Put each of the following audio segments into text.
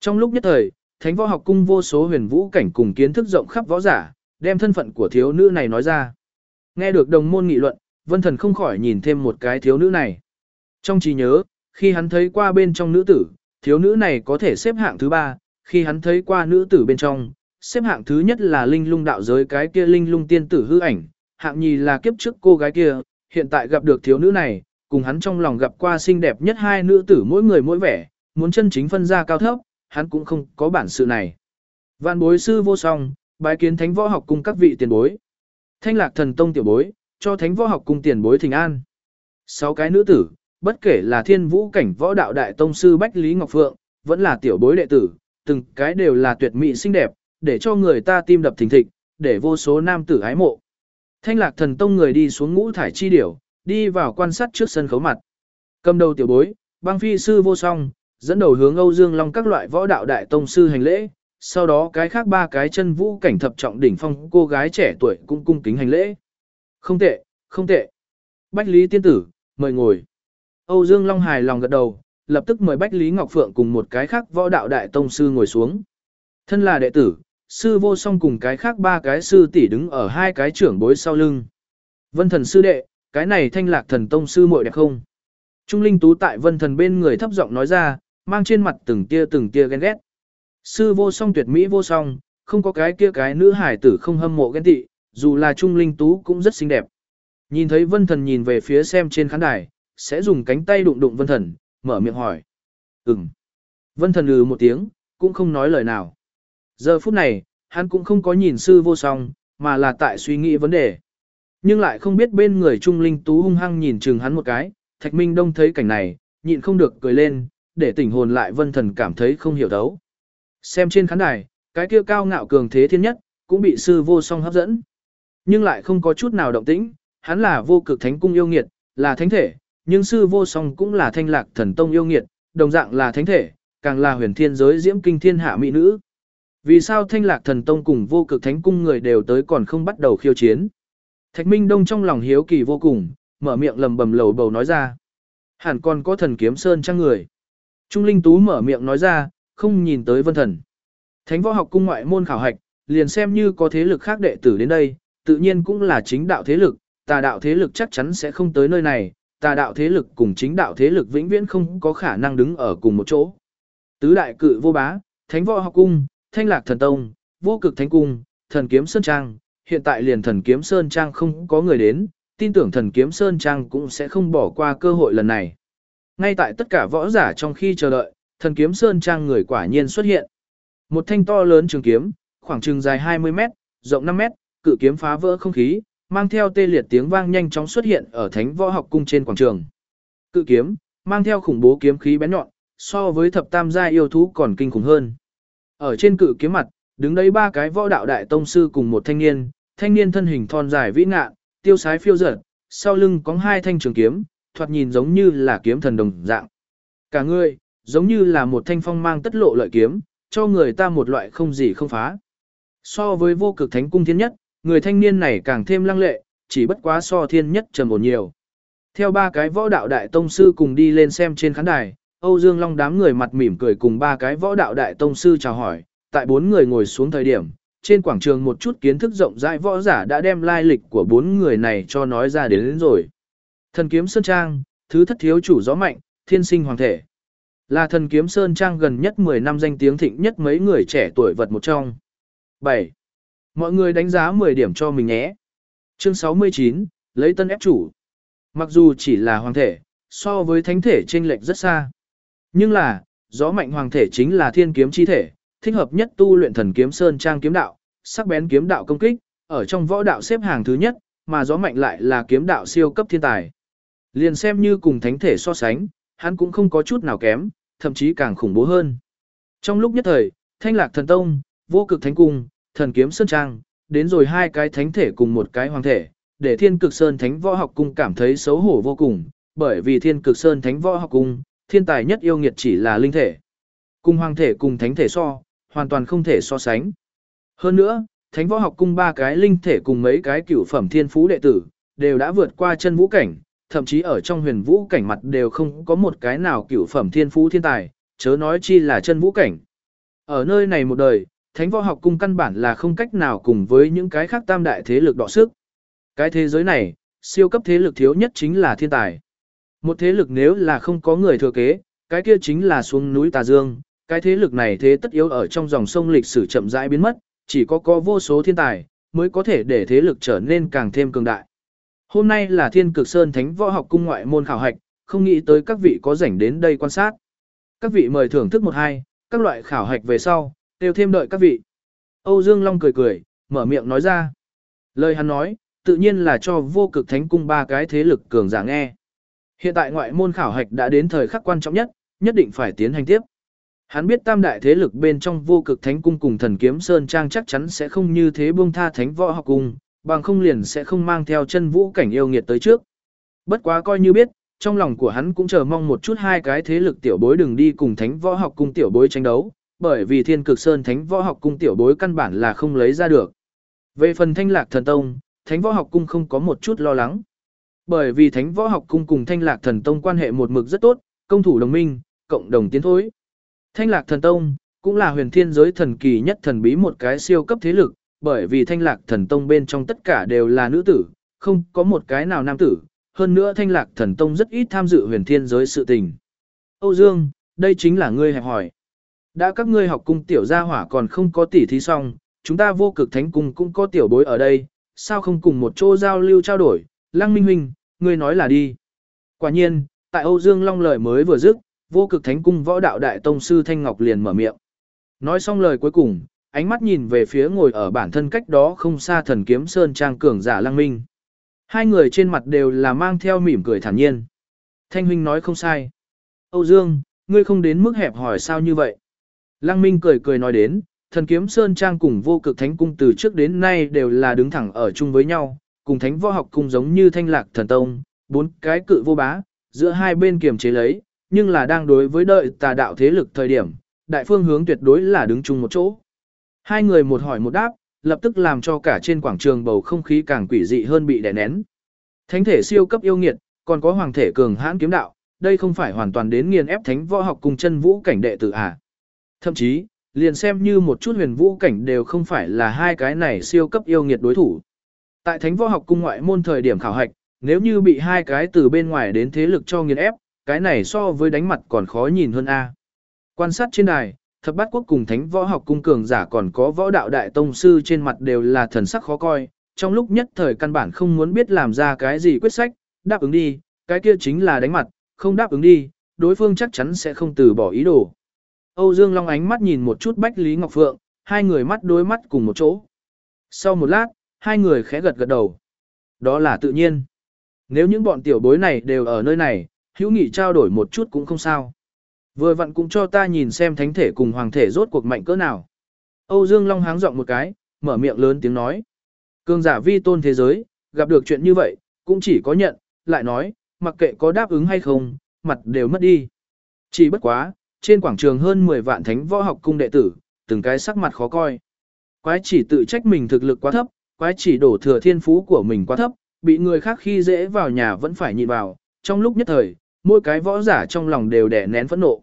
Trong lúc nhất thời, Thánh Võ Học Cung vô số huyền vũ cảnh cùng kiến thức rộng khắp võ giả, đem thân phận của thiếu nữ này nói ra. Nghe được đồng môn nghị luận, Vân Thần không khỏi nhìn thêm một cái thiếu nữ này. Trong trí nhớ, khi hắn thấy qua bên trong nữ tử, thiếu nữ này có thể xếp hạng thứ ba, khi hắn thấy qua nữ tử bên trong, xếp hạng thứ nhất là linh lung đạo giới cái kia linh lung tiên tử hư ảnh, hạng nhì là kiếp trước cô gái kia, hiện tại gặp được thiếu nữ này, cùng hắn trong lòng gặp qua xinh đẹp nhất hai nữ tử mỗi người mỗi vẻ, muốn chân chính phân ra cao thấp, hắn cũng không có bản sự này. Vạn bối sư vô song, bái kiến thánh võ học cung các vị tiền bối. Thanh lạc thần tông tiểu bối, cho thánh võ học cung tiền bối thỉnh an. Sáu cái nữ tử, bất kể là thiên vũ cảnh võ đạo đại tông sư Bách Lý Ngọc Phượng, vẫn là tiểu bối đệ tử, từng cái đều là tuyệt mỹ xinh đẹp, để cho người ta tim đập thình thịch, để vô số nam tử ái mộ. Thanh lạc thần tông người đi xuống ngũ thải chi điểu, đi vào quan sát trước sân khấu mặt. Cầm đầu tiểu bối, băng phi sư vô song, dẫn đầu hướng Âu Dương Long các loại võ đạo đại tông sư hành lễ, sau đó cái khác ba cái chân vũ cảnh thập trọng đỉnh phong cô gái trẻ tuổi cũng cung kính hành lễ. Không tệ, không tệ. Bách Lý tiên tử, mời ngồi. Âu Dương Long hài lòng gật đầu, lập tức mời Bách Lý Ngọc Phượng cùng một cái khác võ đạo đại tông sư ngồi xuống. Thân là đệ tử, sư vô song cùng cái khác ba cái sư tỷ đứng ở hai cái trưởng bối sau lưng. Vân thần sư đệ, cái này thanh lạc thần tông sư muội đẹp không? Trung linh tú tại vân thần bên người thấp giọng nói ra, mang trên mặt từng tia từng tia ghen ghét. Sư vô song tuyệt mỹ vô song, không có cái kia cái nữ hải tử không hâm mộ ghen tị, dù là trung linh tú cũng rất xinh đẹp. Nhìn thấy vân thần nhìn về phía xem trên khán đài, sẽ dùng cánh tay đụng đụng vân thần, mở miệng hỏi. Ừm. Vân thần ừ một tiếng, cũng không nói lời nào. Giờ phút này, hắn cũng không có nhìn sư vô song, mà là tại suy nghĩ vấn đề. Nhưng lại không biết bên người Trung Linh Tú hung hăng nhìn chừng hắn một cái, Thạch Minh Đông thấy cảnh này, nhịn không được cười lên, để tỉnh hồn lại vân thần cảm thấy không hiểu đấu. Xem trên khán đài, cái kia cao ngạo cường thế thiên nhất, cũng bị sư vô song hấp dẫn. Nhưng lại không có chút nào động tĩnh, hắn là vô cực thánh cung yêu nghiệt, là thánh thể, nhưng sư vô song cũng là thanh lạc thần tông yêu nghiệt, đồng dạng là thánh thể, càng là huyền thiên giới diễm kinh thiên hạ mỹ nữ. Vì sao thanh lạc thần tông cùng vô cực thánh cung người đều tới còn không bắt đầu khiêu chiến? Thạch Minh Đông trong lòng hiếu kỳ vô cùng, mở miệng lầm bầm lầu bầu nói ra. Hẳn còn có thần kiếm sơn trang người. Trung Linh Tú mở miệng nói ra, không nhìn tới vân thần. Thánh võ học cung ngoại môn khảo hạch, liền xem như có thế lực khác đệ tử đến đây, tự nhiên cũng là chính đạo thế lực, tà đạo thế lực chắc chắn sẽ không tới nơi này, tà đạo thế lực cùng chính đạo thế lực vĩnh viễn không có khả năng đứng ở cùng một chỗ. Tứ đại cự vô bá, thánh võ học cung, thanh lạc thần tông, vô cực thánh cung, thần kiếm sơn trang, hiện tại liền thần kiếm sơn trang không có người đến, tin tưởng thần kiếm sơn trang cũng sẽ không bỏ qua cơ hội lần này. Ngay tại tất cả võ giả trong khi chờ đợi, thần kiếm sơn trang người quả nhiên xuất hiện. Một thanh to lớn trường kiếm, khoảng chừng dài 20 mét, rộng 5 mét, cự kiếm phá vỡ không khí, mang theo tê liệt tiếng vang nhanh chóng xuất hiện ở thánh võ học cung trên quảng trường. Cự kiếm, mang theo khủng bố kiếm khí bén nhọn, so với thập tam gia yêu thú còn kinh khủng hơn. Ở trên cự kiếm mặt, đứng đấy ba cái võ đạo đại tông sư cùng một thanh niên, thanh niên thân hình thon dài vĩ ngạn, tiêu sái phiêu dở, sau lưng có hai thanh trường kiếm, thoạt nhìn giống như là kiếm thần đồng dạng. Cả người, giống như là một thanh phong mang tất lộ lợi kiếm, cho người ta một loại không gì không phá. So với vô cực thánh cung thiên nhất, người thanh niên này càng thêm lăng lệ, chỉ bất quá so thiên nhất trầm ổn nhiều. Theo ba cái võ đạo đại tông sư cùng đi lên xem trên khán đài, Âu Dương Long đám người mặt mỉm cười cùng ba cái võ đạo đại tông sư chào hỏi, tại bốn người ngồi xuống thời điểm, trên quảng trường một chút kiến thức rộng rãi võ giả đã đem lai lịch của bốn người này cho nói ra đến, đến rồi. Thần kiếm Sơn Trang, thứ thất thiếu chủ gió mạnh, thiên sinh hoàng thể. Là thần kiếm Sơn Trang gần nhất 10 năm danh tiếng thịnh nhất mấy người trẻ tuổi vật một trong. 7. Mọi người đánh giá 10 điểm cho mình nhé. Chương 69, lấy tân ép chủ. Mặc dù chỉ là hoàng thể, so với thánh thể chênh lệch rất xa. Nhưng là, gió mạnh hoàng thể chính là thiên kiếm chi thể, thích hợp nhất tu luyện thần kiếm sơn trang kiếm đạo, sắc bén kiếm đạo công kích, ở trong võ đạo xếp hàng thứ nhất, mà gió mạnh lại là kiếm đạo siêu cấp thiên tài. Liền xem như cùng thánh thể so sánh, hắn cũng không có chút nào kém, thậm chí càng khủng bố hơn. Trong lúc nhất thời, Thanh Lạc Thần Tông, Vô Cực Thánh Cung, Thần Kiếm Sơn Trang, đến rồi hai cái thánh thể cùng một cái hoàng thể, để Thiên Cực Sơn Thánh Võ Học Cung cảm thấy xấu hổ vô cùng, bởi vì Thiên Cực Sơn Thánh Võ Học Cung, thiên tài nhất yêu nghiệt chỉ là linh thể. Cùng hoàng thể cùng thánh thể so, hoàn toàn không thể so sánh. Hơn nữa, Thánh Võ Học Cung ba cái linh thể cùng mấy cái cửu phẩm thiên phú đệ tử, đều đã vượt qua chân vũ cảnh, thậm chí ở trong huyền vũ cảnh mặt đều không có một cái nào cửu phẩm thiên phú thiên tài, chớ nói chi là chân vũ cảnh. Ở nơi này một đời, thánh võ học cung căn bản là không cách nào cùng với những cái khác tam đại thế lực đọ sức. Cái thế giới này, siêu cấp thế lực thiếu nhất chính là thiên tài. Một thế lực nếu là không có người thừa kế, cái kia chính là xuống núi Tà Dương, cái thế lực này thế tất yếu ở trong dòng sông lịch sử chậm rãi biến mất, chỉ có có vô số thiên tài, mới có thể để thế lực trở nên càng thêm cường đại. Hôm nay là Thiên Cực Sơn Thánh Võ Học Cung ngoại môn khảo hạch, không nghĩ tới các vị có rảnh đến đây quan sát. Các vị mời thưởng thức một hai, các loại khảo hạch về sau, đều thêm đợi các vị. Âu Dương Long cười cười, mở miệng nói ra. Lời hắn nói, tự nhiên là cho vô cực thánh cung ba cái thế lực cường giả nghe. Hiện tại ngoại môn khảo hạch đã đến thời khắc quan trọng nhất, nhất định phải tiến hành tiếp. Hắn biết tam đại thế lực bên trong vô cực thánh cung cùng thần kiếm sơn trang chắc chắn sẽ không như thế buông tha thánh võ học cung, bằng không liền sẽ không mang theo chân vũ cảnh yêu nghiệt tới trước. Bất quá coi như biết, trong lòng của hắn cũng chờ mong một chút hai cái thế lực tiểu bối đừng đi cùng thánh võ học cung tiểu bối tranh đấu, bởi vì thiên cực sơn thánh võ học cung tiểu bối căn bản là không lấy ra được. Về phần thanh lạc thần tông, thánh võ học cung không có một chút lo lắng. Bởi vì thánh võ học cung cùng thanh lạc thần tông quan hệ một mực rất tốt, công thủ đồng minh, cộng đồng tiến thối. Thanh lạc thần tông, cũng là huyền thiên giới thần kỳ nhất thần bí một cái siêu cấp thế lực, bởi vì thanh lạc thần tông bên trong tất cả đều là nữ tử, không có một cái nào nam tử, hơn nữa thanh lạc thần tông rất ít tham dự huyền thiên giới sự tình. Âu Dương, đây chính là ngươi hẹp hỏi. Đã các ngươi học cung tiểu gia hỏa còn không có tỉ thí xong, chúng ta vô cực thánh cung cũng có tiểu bối ở đây, sao không cùng một chỗ giao lưu trao đổi, lăng minh huynh, ngươi nói là đi. Quả nhiên, tại Âu Dương Long lời mới vừa dứt, vô cực thánh cung võ đạo đại tông sư Thanh Ngọc liền mở miệng. Nói xong lời cuối cùng, ánh mắt nhìn về phía ngồi ở bản thân cách đó không xa thần kiếm sơn trang cường giả lăng minh. Hai người trên mặt đều là mang theo mỉm cười thản nhiên. Thanh huynh nói không sai. Âu Dương, ngươi không đến mức hẹp hỏi sao như vậy. Lăng Minh cười cười nói đến, thần kiếm Sơn Trang cùng vô cực thánh cung từ trước đến nay đều là đứng thẳng ở chung với nhau, cùng thánh võ học cung giống như thanh lạc thần tông, bốn cái cự vô bá, giữa hai bên kiềm chế lấy, nhưng là đang đối với đợi tà đạo thế lực thời điểm, đại phương hướng tuyệt đối là đứng chung một chỗ. Hai người một hỏi một đáp, lập tức làm cho cả trên quảng trường bầu không khí càng quỷ dị hơn bị đè nén. Thánh thể siêu cấp yêu nghiệt, còn có hoàng thể cường hãn kiếm đạo, đây không phải hoàn toàn đến nghiền ép thánh võ học cùng chân vũ cảnh đệ tử à. Thậm chí, liền xem như một chút huyền vũ cảnh đều không phải là hai cái này siêu cấp yêu nghiệt đối thủ. Tại thánh võ học cung ngoại môn thời điểm khảo hạch, nếu như bị hai cái từ bên ngoài đến thế lực cho nghiền ép, cái này so với đánh mặt còn khó nhìn hơn a. Quan sát trên đài, thập bát quốc cùng thánh võ học cung cường giả còn có võ đạo đại tông sư trên mặt đều là thần sắc khó coi, trong lúc nhất thời căn bản không muốn biết làm ra cái gì quyết sách, đáp ứng đi, cái kia chính là đánh mặt, không đáp ứng đi, đối phương chắc chắn sẽ không từ bỏ ý đồ. Âu Dương Long ánh mắt nhìn một chút Bách Lý Ngọc Phượng, hai người mắt đối mắt cùng một chỗ. Sau một lát, hai người khẽ gật gật đầu. Đó là tự nhiên. Nếu những bọn tiểu bối này đều ở nơi này, hữu nghị trao đổi một chút cũng không sao. Vừa vặn cũng cho ta nhìn xem thánh thể cùng hoàng thể rốt cuộc mạnh cỡ nào. Âu Dương Long háng giọng một cái, mở miệng lớn tiếng nói. Cương giả vi tôn thế giới, gặp được chuyện như vậy, cũng chỉ có nhận, lại nói, mặc kệ có đáp ứng hay không, mặt đều mất đi. Chỉ bất quá, trên quảng trường hơn 10 vạn thánh võ học cung đệ tử, từng cái sắc mặt khó coi. Quái chỉ tự trách mình thực lực quá thấp, quái chỉ đổ thừa thiên phú của mình quá thấp, bị người khác khi dễ vào nhà vẫn phải nhịn vào, trong lúc nhất thời, mỗi cái võ giả trong lòng đều đè nén phẫn nộ.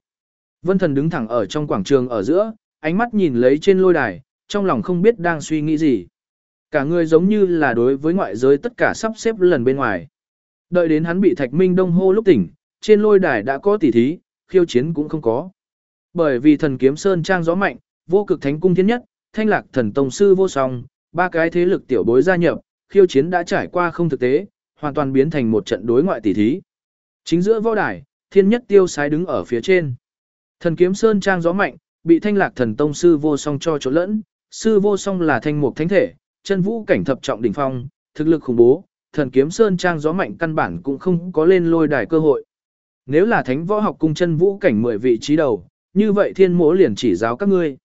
Vân thần đứng thẳng ở trong quảng trường ở giữa, ánh mắt nhìn lấy trên lôi đài, trong lòng không biết đang suy nghĩ gì. Cả người giống như là đối với ngoại giới tất cả sắp xếp lần bên ngoài. Đợi đến hắn bị Thạch Minh Đông hô lúc tỉnh, trên lôi đài đã có tỉ thí, khiêu chiến cũng không có. Bởi vì thần kiếm sơn trang gió mạnh, vô cực thánh cung thiên nhất, thanh lạc thần tông sư vô song, ba cái thế lực tiểu bối gia nhập, khiêu chiến đã trải qua không thực tế, hoàn toàn biến thành một trận đối ngoại tỉ thí. Chính giữa võ đài, thiên nhất tiêu sái đứng ở phía trên. Thần kiếm sơn trang gió mạnh, bị thanh lạc thần tông sư vô song cho chỗ lẫn, sư vô song là thanh mục thánh thể, chân vũ cảnh thập trọng đỉnh phong, thực lực khủng bố, thần kiếm sơn trang gió mạnh căn bản cũng không có lên lôi đài cơ hội. Nếu là thánh võ học cung chân vũ cảnh 10 vị trí đầu, như vậy thiên mỗ liền chỉ giáo các ngươi.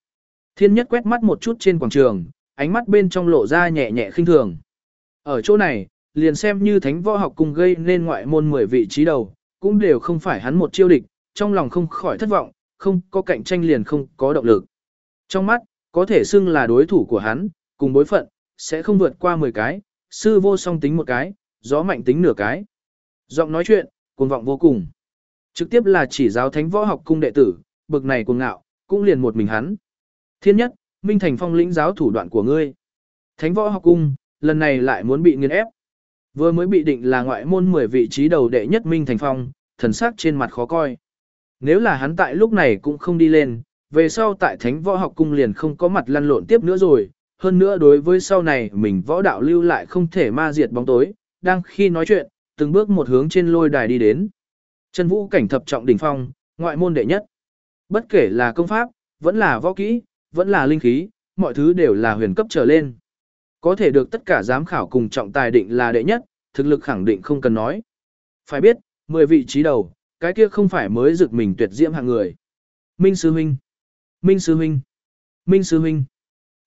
Thiên nhất quét mắt một chút trên quảng trường, ánh mắt bên trong lộ ra nhẹ nhẹ khinh thường. Ở chỗ này, liền xem như thánh võ học cung gây nên ngoại môn 10 vị trí đầu, cũng đều không phải hắn một chiêu địch, trong lòng không khỏi thất vọng, không có cạnh tranh liền không có động lực. Trong mắt, có thể xưng là đối thủ của hắn, cùng bối phận, sẽ không vượt qua 10 cái, sư vô song tính một cái, gió mạnh tính nửa cái. Giọng nói chuyện, cuồng vọng vô cùng. Trực tiếp là chỉ giáo thánh võ học cung đệ tử, bực này cuồng ngạo, cũng liền một mình hắn. Thiên nhất, Minh Thành Phong lĩnh giáo thủ đoạn của ngươi. Thánh võ học cung, lần này lại muốn bị nghiền ép. Vừa mới bị định là ngoại môn 10 vị trí đầu đệ nhất Minh Thành Phong, thần sắc trên mặt khó coi. Nếu là hắn tại lúc này cũng không đi lên, về sau tại thánh võ học cung liền không có mặt lăn lộn tiếp nữa rồi. Hơn nữa đối với sau này mình võ đạo lưu lại không thể ma diệt bóng tối, đang khi nói chuyện, từng bước một hướng trên lôi đài đi đến. Chân vũ cảnh thập trọng đỉnh phong, ngoại môn đệ nhất. Bất kể là công pháp, vẫn là võ kỹ, vẫn là linh khí, mọi thứ đều là huyền cấp trở lên. Có thể được tất cả giám khảo cùng trọng tài định là đệ nhất, thực lực khẳng định không cần nói. Phải biết, 10 vị trí đầu, cái kia không phải mới rực mình tuyệt diễm hạng người. Minh Sư Huynh Minh Sư Huynh Minh Sư Huynh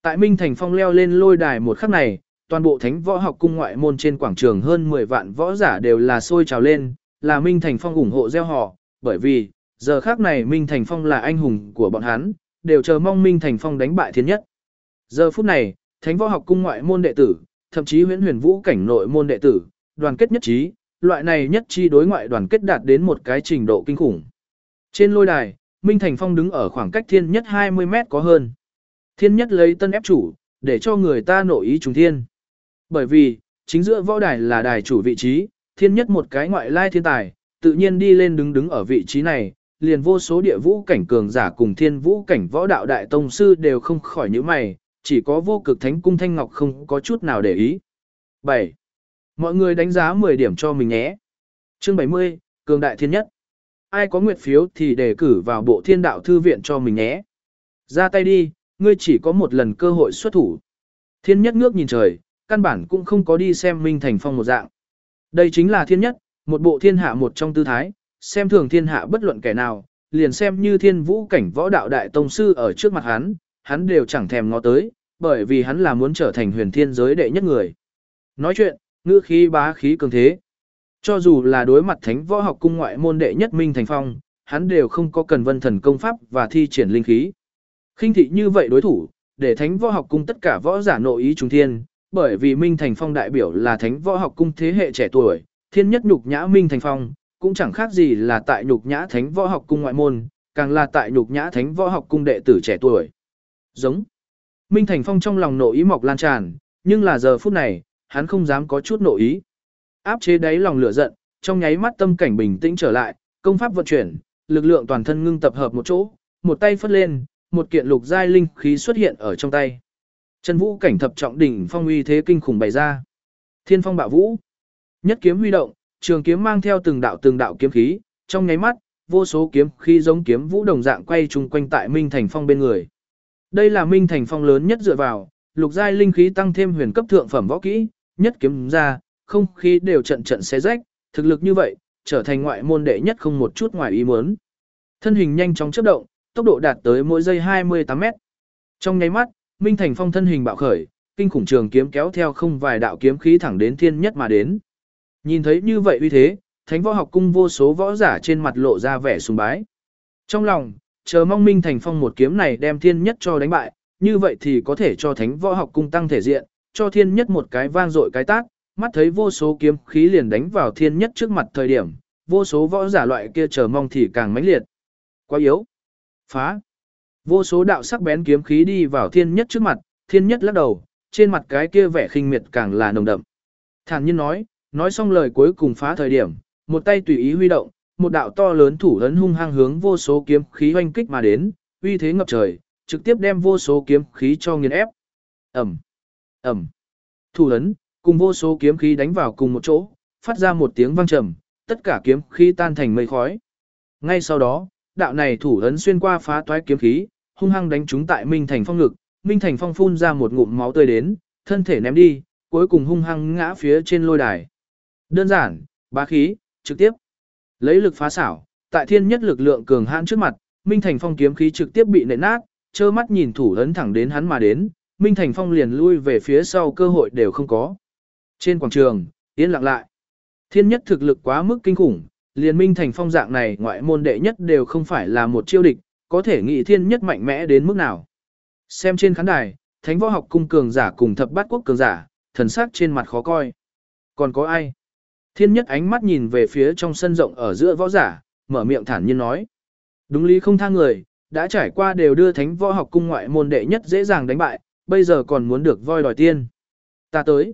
Tại Minh Thành Phong leo lên lôi đài một khắc này, toàn bộ thánh võ học cung ngoại môn trên quảng trường hơn 10 vạn võ giả đều là sôi trào lên, là Minh Thành Phong ủng hộ gieo họ, bởi vì, giờ khắc này Minh Thành Phong là anh hùng của bọn hắn, đều chờ mong Minh Thành Phong đánh bại thiên nhất. Giờ phút này, thánh võ học cung ngoại môn đệ tử, thậm chí huyễn huyền vũ cảnh nội môn đệ tử, đoàn kết nhất trí, loại này nhất chi đối ngoại đoàn kết đạt đến một cái trình độ kinh khủng. Trên lôi đài, Minh Thành Phong đứng ở khoảng cách thiên nhất 20 mét có hơn. Thiên nhất lấy tân ép chủ, để cho người ta nội ý trùng thiên. Bởi vì, chính giữa võ đài là đài chủ vị trí, thiên nhất một cái ngoại lai thiên tài, tự nhiên đi lên đứng đứng ở vị trí này, liền vô số địa vũ cảnh cường giả cùng thiên vũ cảnh võ đạo đại tông sư đều không khỏi những mày, chỉ có vô cực thánh cung thanh ngọc không có chút nào để ý. 7. Mọi người đánh giá 10 điểm cho mình nhé. Chương 70, cường đại thiên nhất. Ai có nguyệt phiếu thì đề cử vào bộ thiên đạo thư viện cho mình nhé. Ra tay đi, ngươi chỉ có một lần cơ hội xuất thủ. Thiên nhất ngước nhìn trời, căn bản cũng không có đi xem Minh Thành Phong một dạng. Đây chính là thiên nhất, một bộ thiên hạ một trong tư thái, xem thường thiên hạ bất luận kẻ nào, liền xem như thiên vũ cảnh võ đạo đại tông sư ở trước mặt hắn, hắn đều chẳng thèm ngó tới, bởi vì hắn là muốn trở thành huyền thiên giới đệ nhất người. Nói chuyện, ngữ khí bá khí cường thế. Cho dù là đối mặt thánh võ học cung ngoại môn đệ nhất minh thành phong, hắn đều không có cần vân thần công pháp và thi triển linh khí. khinh thị như vậy đối thủ, để thánh võ học cung tất cả võ giả nội ý trung thiên, bởi vì Minh Thành Phong đại biểu là thánh võ học cung thế hệ trẻ tuổi, thiên nhất nhục nhã Minh Thành Phong, cũng chẳng khác gì là tại nhục nhã thánh võ học cung ngoại môn, càng là tại nhục nhã thánh võ học cung đệ tử trẻ tuổi. Giống. Minh Thành Phong trong lòng nội ý mọc lan tràn, nhưng là giờ phút này, hắn không dám có chút nội ý. Áp chế đáy lòng lửa giận, trong nháy mắt tâm cảnh bình tĩnh trở lại, công pháp vận chuyển, lực lượng toàn thân ngưng tập hợp một chỗ, một tay phất lên, một kiện lục giai linh khí xuất hiện ở trong tay. Chân vũ cảnh thập trọng đỉnh phong uy thế kinh khủng bày ra. Thiên phong bạo vũ. Nhất kiếm huy động, trường kiếm mang theo từng đạo từng đạo kiếm khí, trong nháy mắt, vô số kiếm khí giống kiếm vũ đồng dạng quay chung quanh tại Minh Thành Phong bên người. Đây là Minh Thành Phong lớn nhất dựa vào, lục giai linh khí tăng thêm huyền cấp thượng phẩm võ kỹ, nhất kiếm ra, không khí đều trận trận xé rách, thực lực như vậy, trở thành ngoại môn đệ nhất không một chút ngoài ý muốn. Thân hình nhanh chóng chớp động, tốc độ đạt tới mỗi giây 28 mét. Trong nháy mắt, Minh Thành Phong thân hình bạo khởi, kinh khủng trường kiếm kéo theo không vài đạo kiếm khí thẳng đến thiên nhất mà đến. Nhìn thấy như vậy uy thế, Thánh Võ Học Cung vô số võ giả trên mặt lộ ra vẻ sùng bái. Trong lòng, chờ mong Minh Thành Phong một kiếm này đem thiên nhất cho đánh bại, như vậy thì có thể cho Thánh Võ Học Cung tăng thể diện, cho thiên nhất một cái vang dội cái tác, mắt thấy vô số kiếm khí liền đánh vào thiên nhất trước mặt thời điểm, vô số võ giả loại kia chờ mong thì càng mãnh liệt. Quá yếu. Phá. Vô số đạo sắc bén kiếm khí đi vào thiên nhất trước mặt, thiên nhất lắc đầu, trên mặt cái kia vẻ khinh miệt càng là nồng đậm. Thản nhiên nói, nói xong lời cuối cùng phá thời điểm, một tay tùy ý huy động, một đạo to lớn thủ ấn hung hăng hướng vô số kiếm khí hoanh kích mà đến, uy thế ngập trời, trực tiếp đem vô số kiếm khí cho nghiền ép. Ẩm. Ẩm, Thủ ấn cùng vô số kiếm khí đánh vào cùng một chỗ, phát ra một tiếng vang trầm, tất cả kiếm khí tan thành mây khói. Ngay sau đó, đạo này thủ ấn xuyên qua phá toái kiếm khí, hung hăng đánh trúng tại Minh Thành Phong ngực, Minh Thành Phong phun ra một ngụm máu tươi đến, thân thể ném đi, cuối cùng hung hăng ngã phía trên lôi đài. Đơn giản, bá khí, trực tiếp. Lấy lực phá xảo, tại thiên nhất lực lượng cường hãn trước mặt, Minh Thành Phong kiếm khí trực tiếp bị nện nát, trơ mắt nhìn thủ ấn thẳng đến hắn mà đến, Minh Thành Phong liền lui về phía sau cơ hội đều không có. Trên quảng trường, yên lặng lại. Thiên nhất thực lực quá mức kinh khủng, liền Minh Thành Phong dạng này ngoại môn đệ nhất đều không phải là một chiêu địch, có thể nghĩ thiên nhất mạnh mẽ đến mức nào. Xem trên khán đài, thánh võ học cung cường giả cùng thập bát quốc cường giả, thần sắc trên mặt khó coi. Còn có ai? Thiên nhất ánh mắt nhìn về phía trong sân rộng ở giữa võ giả, mở miệng thản nhiên nói. Đúng lý không tha người, đã trải qua đều đưa thánh võ học cung ngoại môn đệ nhất dễ dàng đánh bại, bây giờ còn muốn được voi đòi tiên. Ta tới.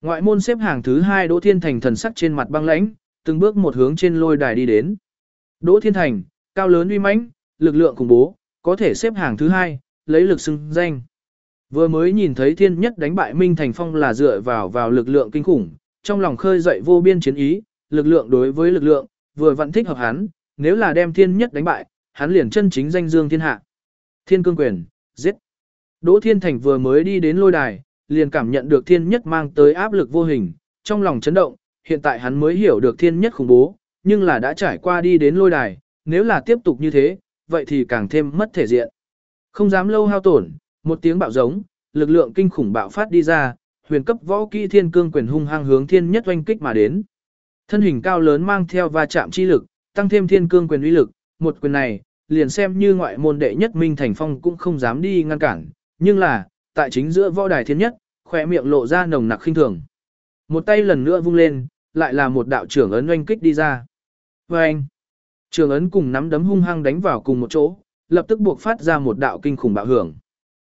Ngoại môn xếp hàng thứ hai Đỗ Thiên Thành thần sắc trên mặt băng lãnh, từng bước một hướng trên lôi đài đi đến. Đỗ Thiên Thành, cao lớn uy mãnh, lực lượng khủng bố, có thể xếp hàng thứ hai, lấy lực xưng danh. Vừa mới nhìn thấy thiên nhất đánh bại Minh Thành Phong là dựa vào vào lực lượng kinh khủng, trong lòng khơi dậy vô biên chiến ý, lực lượng đối với lực lượng, vừa vận thích hợp hắn, nếu là đem thiên nhất đánh bại, hắn liền chân chính danh dương thiên hạ. Thiên cương quyền, giết. Đỗ Thiên Thành vừa mới đi đến lôi đài, liền cảm nhận được thiên nhất mang tới áp lực vô hình, trong lòng chấn động, hiện tại hắn mới hiểu được thiên nhất khủng bố, nhưng là đã trải qua đi đến lôi đài, nếu là tiếp tục như thế, vậy thì càng thêm mất thể diện. Không dám lâu hao tổn, một tiếng bạo giống, lực lượng kinh khủng bạo phát đi ra, huyền cấp võ kỹ thiên cương quyền hung hăng hướng thiên nhất oanh kích mà đến. Thân hình cao lớn mang theo va chạm chi lực, tăng thêm thiên cương quyền uy lực, một quyền này, liền xem như ngoại môn đệ nhất Minh Thành Phong cũng không dám đi ngăn cản, nhưng là, tại chính giữa võ đài thiên nhất, khỏe miệng lộ ra nồng nặc khinh thường. Một tay lần nữa vung lên, lại là một đạo trưởng ấn oanh kích đi ra. Và anh, trưởng ấn cùng nắm đấm hung hăng đánh vào cùng một chỗ, lập tức buộc phát ra một đạo kinh khủng bạo hưởng.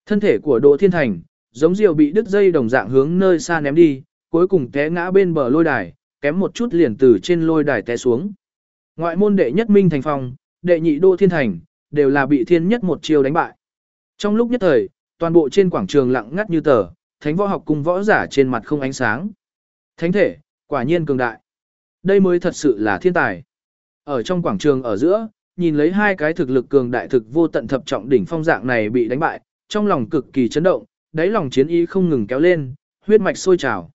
Thân thể của Đỗ Thiên Thành, giống diều bị đứt dây đồng dạng hướng nơi xa ném đi, cuối cùng té ngã bên bờ lôi đài, kém một chút liền từ trên lôi đài té xuống. Ngoại môn đệ nhất Minh Thành Phong, đệ nhị Đỗ Thiên Thành, đều là bị thiên nhất một chiêu đánh bại. Trong lúc nhất thời, toàn bộ trên quảng trường lặng ngắt như tờ, thánh võ học cùng võ giả trên mặt không ánh sáng. Thánh thể, quả nhiên cường đại. Đây mới thật sự là thiên tài. Ở trong quảng trường ở giữa, nhìn lấy hai cái thực lực cường đại thực vô tận thập trọng đỉnh phong dạng này bị đánh bại, trong lòng cực kỳ chấn động, đáy lòng chiến ý không ngừng kéo lên, huyết mạch sôi trào.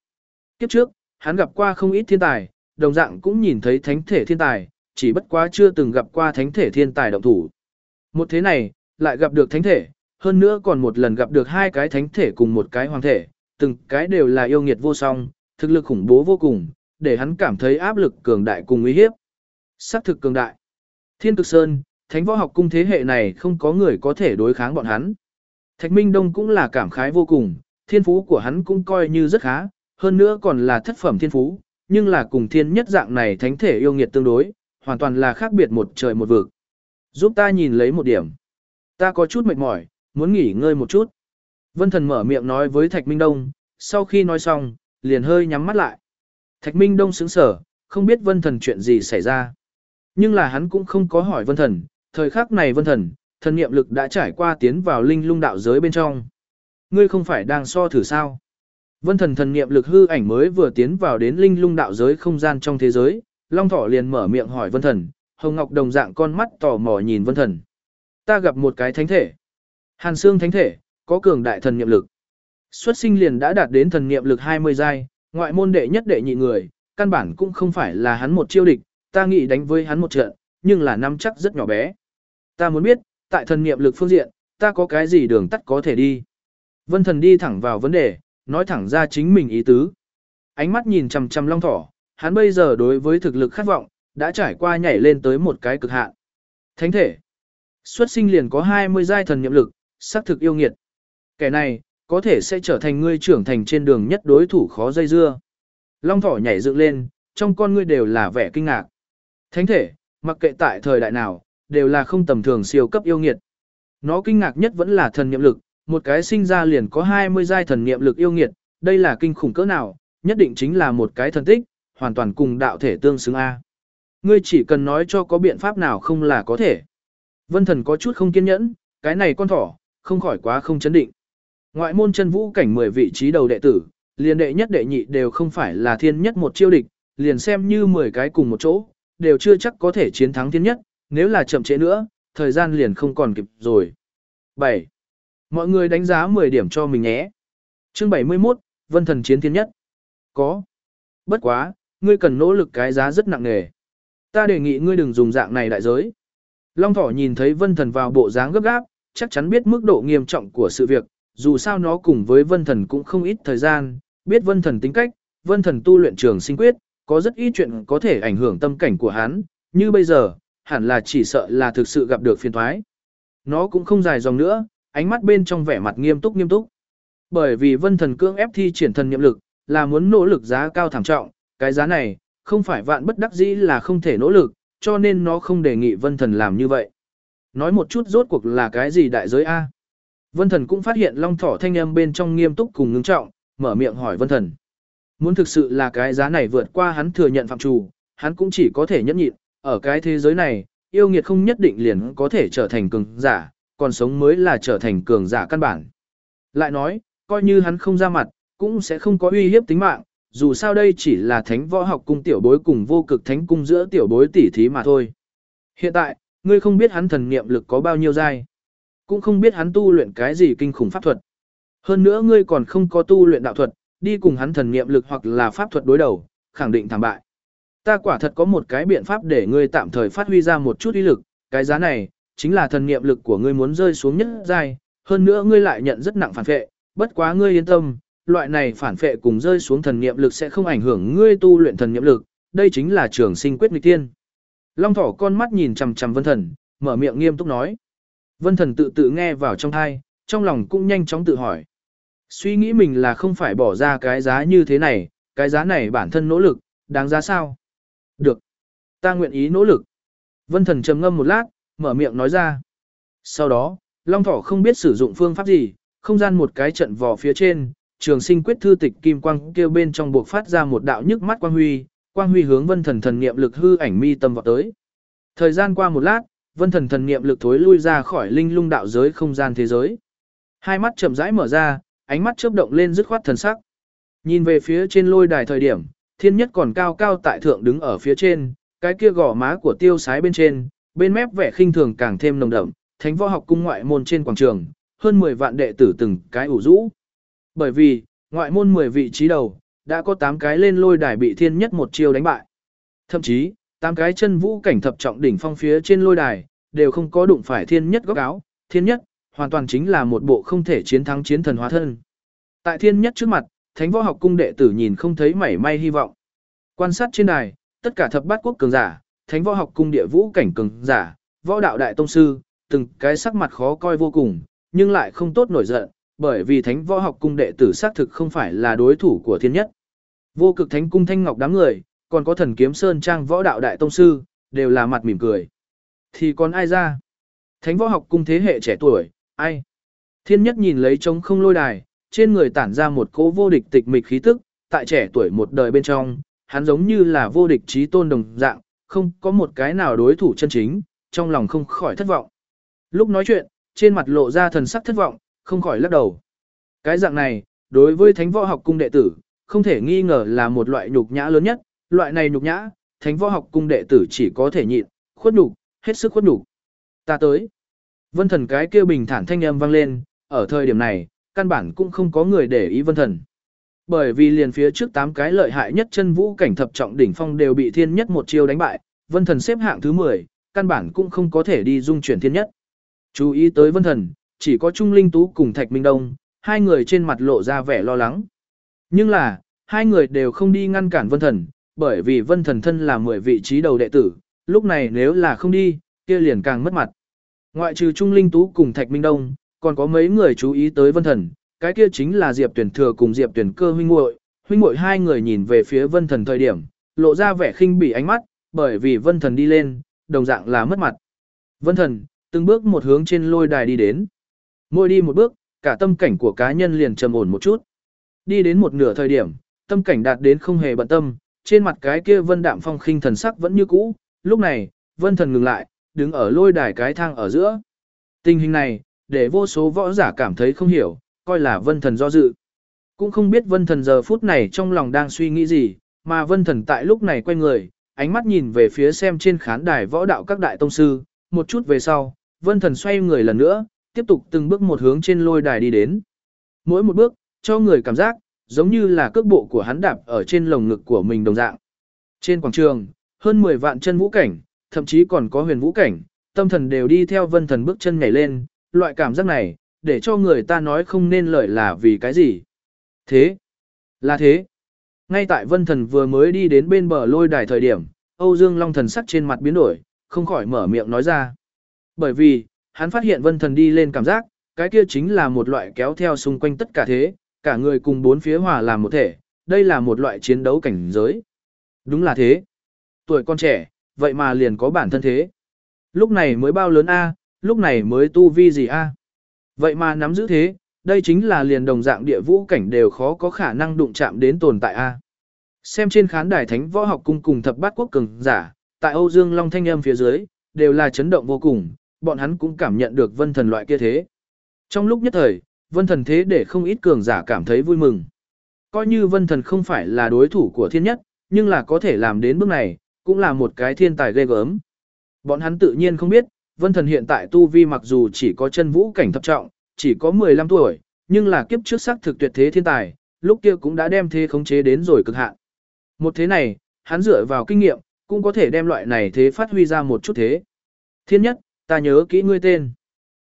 Kiếp trước, hắn gặp qua không ít thiên tài, đồng dạng cũng nhìn thấy thánh thể thiên tài, chỉ bất quá chưa từng gặp qua thánh thể thiên tài động thủ. Một thế này, lại gặp được thánh thể, hơn nữa còn một lần gặp được hai cái thánh thể cùng một cái hoàng thể, từng cái đều là yêu nghiệt vô song, thực lực khủng bố vô cùng, để hắn cảm thấy áp lực cường đại cùng uy hiếp. Sắc thực cường đại. Thiên cực sơn, thánh võ học cung thế hệ này không có người có thể đối kháng bọn hắn. Thạch Minh Đông cũng là cảm khái vô cùng, thiên phú của hắn cũng coi như rất khá, hơn nữa còn là thất phẩm thiên phú, nhưng là cùng thiên nhất dạng này thánh thể yêu nghiệt tương đối, hoàn toàn là khác biệt một trời một vực. Giúp ta nhìn lấy một điểm. Ta có chút mệt mỏi, muốn nghỉ ngơi một chút. Vân Thần mở miệng nói với Thạch Minh Đông, sau khi nói xong, liền hơi nhắm mắt lại. Thạch Minh Đông sững sờ, không biết Vân Thần chuyện gì xảy ra. Nhưng là hắn cũng không có hỏi Vân Thần, thời khắc này Vân Thần, thần niệm lực đã trải qua tiến vào linh lung đạo giới bên trong. Ngươi không phải đang so thử sao? Vân Thần thần niệm lực hư ảnh mới vừa tiến vào đến linh lung đạo giới không gian trong thế giới, Long Thỏ liền mở miệng hỏi Vân Thần, Hồng Ngọc đồng dạng con mắt tò mò nhìn Vân Thần. Ta gặp một cái thánh thể. Hàn xương thánh thể, có cường đại thần niệm lực. Xuất sinh liền đã đạt đến thần niệm lực 20 giai, ngoại môn đệ nhất đệ nhị người, căn bản cũng không phải là hắn một chiêu địch, ta nghĩ đánh với hắn một trận, nhưng là năm chắc rất nhỏ bé. Ta muốn biết, tại thần niệm lực phương diện, ta có cái gì đường tắt có thể đi. Vân thần đi thẳng vào vấn đề, nói thẳng ra chính mình ý tứ. Ánh mắt nhìn chằm chằm long thỏ, hắn bây giờ đối với thực lực khát vọng, đã trải qua nhảy lên tới một cái cực hạn. Thánh thể. Xuất sinh liền có 20 giai thần niệm lực, xác thực yêu nghiệt. Kẻ này, có thể sẽ trở thành ngươi trưởng thành trên đường nhất đối thủ khó dây dưa. Long thỏ nhảy dựng lên, trong con ngươi đều là vẻ kinh ngạc. Thánh thể, mặc kệ tại thời đại nào, đều là không tầm thường siêu cấp yêu nghiệt. Nó kinh ngạc nhất vẫn là thần niệm lực, một cái sinh ra liền có 20 giai thần niệm lực yêu nghiệt, đây là kinh khủng cỡ nào, nhất định chính là một cái thần tích, hoàn toàn cùng đạo thể tương xứng A. Ngươi chỉ cần nói cho có biện pháp nào không là có thể. Vân thần có chút không kiên nhẫn, cái này con thỏ, không khỏi quá không chấn định. Ngoại môn chân vũ cảnh 10 vị trí đầu đệ tử, liền đệ nhất đệ nhị đều không phải là thiên nhất một chiêu địch, liền xem như 10 cái cùng một chỗ, đều chưa chắc có thể chiến thắng thiên nhất, nếu là chậm trễ nữa, thời gian liền không còn kịp rồi. 7. Mọi người đánh giá 10 điểm cho mình nhé. Chương 71, Vân Thần Chiến Thiên Nhất. Có. Bất quá, ngươi cần nỗ lực cái giá rất nặng nề. Ta đề nghị ngươi đừng dùng dạng này đại giới. Long Thỏ nhìn thấy Vân Thần vào bộ dáng gấp gáp, chắc chắn biết mức độ nghiêm trọng của sự việc, dù sao nó cùng với Vân Thần cũng không ít thời gian, biết Vân Thần tính cách, Vân Thần tu luyện trường sinh quyết, có rất ít chuyện có thể ảnh hưởng tâm cảnh của hắn, như bây giờ, hẳn là chỉ sợ là thực sự gặp được phiền toái Nó cũng không dài dòng nữa, ánh mắt bên trong vẻ mặt nghiêm túc nghiêm túc. Bởi vì vân thần cưỡng ép thi triển thần nhiệm lực, là muốn nỗ lực giá cao thảm trọng, cái giá này, không phải vạn bất đắc dĩ là không thể nỗ lực, cho nên nó không đề nghị vân thần làm như vậy. Nói một chút rốt cuộc là cái gì đại giới A. Vân thần cũng phát hiện long thỏ thanh âm bên trong nghiêm túc cùng ngưng trọng, mở miệng hỏi vân thần. Muốn thực sự là cái giá này vượt qua hắn thừa nhận phạm trù, hắn cũng chỉ có thể nhẫn nhịn, ở cái thế giới này, yêu nghiệt không nhất định liền có thể trở thành cường giả, còn sống mới là trở thành cường giả căn bản. Lại nói, coi như hắn không ra mặt, cũng sẽ không có uy hiếp tính mạng, dù sao đây chỉ là thánh võ học cung tiểu bối cùng vô cực thánh cung giữa tiểu bối tỷ thí mà thôi. Hiện tại, ngươi không biết hắn thần niệm lực có bao nhiêu dai, cũng không biết hắn tu luyện cái gì kinh khủng pháp thuật. Hơn nữa ngươi còn không có tu luyện đạo thuật, đi cùng hắn thần niệm lực hoặc là pháp thuật đối đầu, khẳng định thảm bại. Ta quả thật có một cái biện pháp để ngươi tạm thời phát huy ra một chút uy lực, cái giá này, chính là thần niệm lực của ngươi muốn rơi xuống nhất giai, hơn nữa ngươi lại nhận rất nặng phản phệ, bất quá ngươi yên tâm, loại này phản phệ cùng rơi xuống thần niệm lực sẽ không ảnh hưởng ngươi tu luyện thần niệm lực, đây chính là trường sinh quyết nghịch tiên. Long thỏ con mắt nhìn chằm chằm Vân Thần, mở miệng nghiêm túc nói. Vân Thần tự tự nghe vào trong thai, trong lòng cũng nhanh chóng tự hỏi. Suy nghĩ mình là không phải bỏ ra cái giá như thế này, cái giá này bản thân nỗ lực, đáng giá sao? Được. Ta nguyện ý nỗ lực. Vân Thần trầm ngâm một lát, mở miệng nói ra. Sau đó, Long Thỏ không biết sử dụng phương pháp gì, không gian một cái trận vò phía trên, trường sinh quyết thư tịch kim quang kêu bên trong buộc phát ra một đạo nhức mắt quang huy, quang huy hướng vân thần thần niệm lực hư ảnh mi tâm vọt tới. Thời gian qua một lát, vân thần thần niệm lực thối lui ra khỏi linh lung đạo giới không gian thế giới. Hai mắt chậm rãi mở ra, ánh mắt chớp động lên dứt khoát thần sắc. Nhìn về phía trên lôi đài thời điểm, thiên nhất còn cao cao tại thượng đứng ở phía trên, cái kia gò má của tiêu sái bên trên, bên mép vẻ khinh thường càng thêm nồng đậm, thánh võ học cung ngoại môn trên quảng trường, hơn 10 vạn đệ tử từng cái ủ rũ. Bởi vì, ngoại môn 10 vị trí đầu, đã có 8 cái lên lôi đài bị thiên nhất một chiêu đánh bại. Thậm chí, 8 cái chân vũ cảnh thập trọng đỉnh phong phía trên lôi đài, đều không có đụng phải thiên nhất góc áo, thiên nhất, hoàn toàn chính là một bộ không thể chiến thắng chiến thần hóa thân. Tại thiên nhất trước mặt, thánh võ học cung đệ tử nhìn không thấy mảy may hy vọng. Quan sát trên đài, tất cả thập bát quốc cường giả, thánh võ học cung địa vũ cảnh cường giả, võ đạo đại tông sư, từng cái sắc mặt khó coi vô cùng, nhưng lại không tốt nổi giận, bởi vì thánh võ học cung đệ tử xác thực không phải là đối thủ của thiên nhất. Vô cực thánh cung thanh ngọc đám người, còn có thần kiếm sơn trang võ đạo đại tông sư, đều là mặt mỉm cười. Thì còn ai ra? Thánh võ học cung thế hệ trẻ tuổi, ai? Thiên nhất nhìn lấy trống không lôi đài, trên người tản ra một cỗ vô địch tịch mịch khí tức, tại trẻ tuổi một đời bên trong, hắn giống như là vô địch trí tôn đồng dạng, không có một cái nào đối thủ chân chính, trong lòng không khỏi thất vọng. Lúc nói chuyện, trên mặt lộ ra thần sắc thất vọng, không khỏi lắc đầu. Cái dạng này, đối với thánh võ học cung đệ tử, không thể nghi ngờ là một loại nhục nhã lớn nhất, loại này nhục nhã, thánh võ học cung đệ tử chỉ có thể nhịn, khuất nhục, hết sức khuất nhục. Ta tới. Vân thần cái kia bình thản thanh âm vang lên, ở thời điểm này, căn bản cũng không có người để ý vân thần. Bởi vì liền phía trước 8 cái lợi hại nhất chân vũ cảnh thập trọng đỉnh phong đều bị thiên nhất một chiêu đánh bại, vân thần xếp hạng thứ 10, căn bản cũng không có thể đi dung chuyển thiên nhất. Chú ý tới vân thần, chỉ có Trung Linh Tú cùng Thạch Minh Đông, hai người trên mặt lộ ra vẻ lo lắng. Nhưng là, hai người đều không đi ngăn cản vân thần, bởi vì vân thần thân là 10 vị trí đầu đệ tử, lúc này nếu là không đi, kia liền càng mất mặt. Ngoại trừ Trung Linh Tú cùng Thạch Minh Đông, còn có mấy người chú ý tới vân thần, cái kia chính là Diệp Tuyển Thừa cùng Diệp Tuyển Cơ huynh muội, huynh muội hai người nhìn về phía Vân Thần thời điểm, lộ ra vẻ khinh bỉ ánh mắt, bởi vì Vân Thần đi lên, đồng dạng là mất mặt. Vân Thần, từng bước một hướng trên lôi đài đi đến. Mỗi đi một bước, cả tâm cảnh của cá nhân liền trầm ổn một chút. Đi đến một nửa thời điểm, tâm cảnh đạt đến không hề bận tâm, trên mặt cái kia Vân Đạm Phong khinh thần sắc vẫn như cũ, lúc này, Vân Thần ngừng lại, đứng ở lôi đài cái thang ở giữa. Tình hình này, để vô số võ giả cảm thấy không hiểu, coi là vân thần do dự. Cũng không biết vân thần giờ phút này trong lòng đang suy nghĩ gì, mà vân thần tại lúc này quay người, ánh mắt nhìn về phía xem trên khán đài võ đạo các đại tông sư, một chút về sau, vân thần xoay người lần nữa, tiếp tục từng bước một hướng trên lôi đài đi đến. Mỗi một bước, cho người cảm giác, giống như là cước bộ của hắn đạp ở trên lồng ngực của mình đồng dạng. Trên quảng trường, hơn 10 vạn chân vũ cảnh, thậm chí còn có huyền vũ cảnh, tâm thần đều đi theo vân thần bước chân nhảy lên, loại cảm giác này, để cho người ta nói không nên lời là vì cái gì. Thế, là thế. Ngay tại vân thần vừa mới đi đến bên bờ lôi đài thời điểm, Âu Dương Long thần sắc trên mặt biến đổi, không khỏi mở miệng nói ra. Bởi vì, hắn phát hiện vân thần đi lên cảm giác, cái kia chính là một loại kéo theo xung quanh tất cả thế, cả người cùng bốn phía hòa làm một thể, đây là một loại chiến đấu cảnh giới. Đúng là thế. Tuổi con trẻ, vậy mà liền có bản thân thế. Lúc này mới bao lớn A, lúc này mới tu vi gì a? Vậy mà nắm giữ thế, đây chính là liền đồng dạng địa vũ cảnh đều khó có khả năng đụng chạm đến tồn tại a. Xem trên khán đài thánh võ học cung cùng thập bát quốc cường giả, tại Âu Dương Long thanh âm phía dưới, đều là chấn động vô cùng, bọn hắn cũng cảm nhận được vân thần loại kia thế. Trong lúc nhất thời, vân thần thế để không ít cường giả cảm thấy vui mừng. Coi như vân thần không phải là đối thủ của thiên nhất, nhưng là có thể làm đến bước này, cũng là một cái thiên tài ghê gớm. Bọn hắn tự nhiên không biết, vân thần hiện tại tu vi mặc dù chỉ có chân vũ cảnh thập trọng, chỉ có 15 tuổi, nhưng là kiếp trước sắc thực tuyệt thế thiên tài, lúc kia cũng đã đem thế khống chế đến rồi cực hạn. Một thế này, hắn dựa vào kinh nghiệm, cũng có thể đem loại này thế phát huy ra một chút thế. Thiên nhất, ta nhớ kỹ ngươi tên.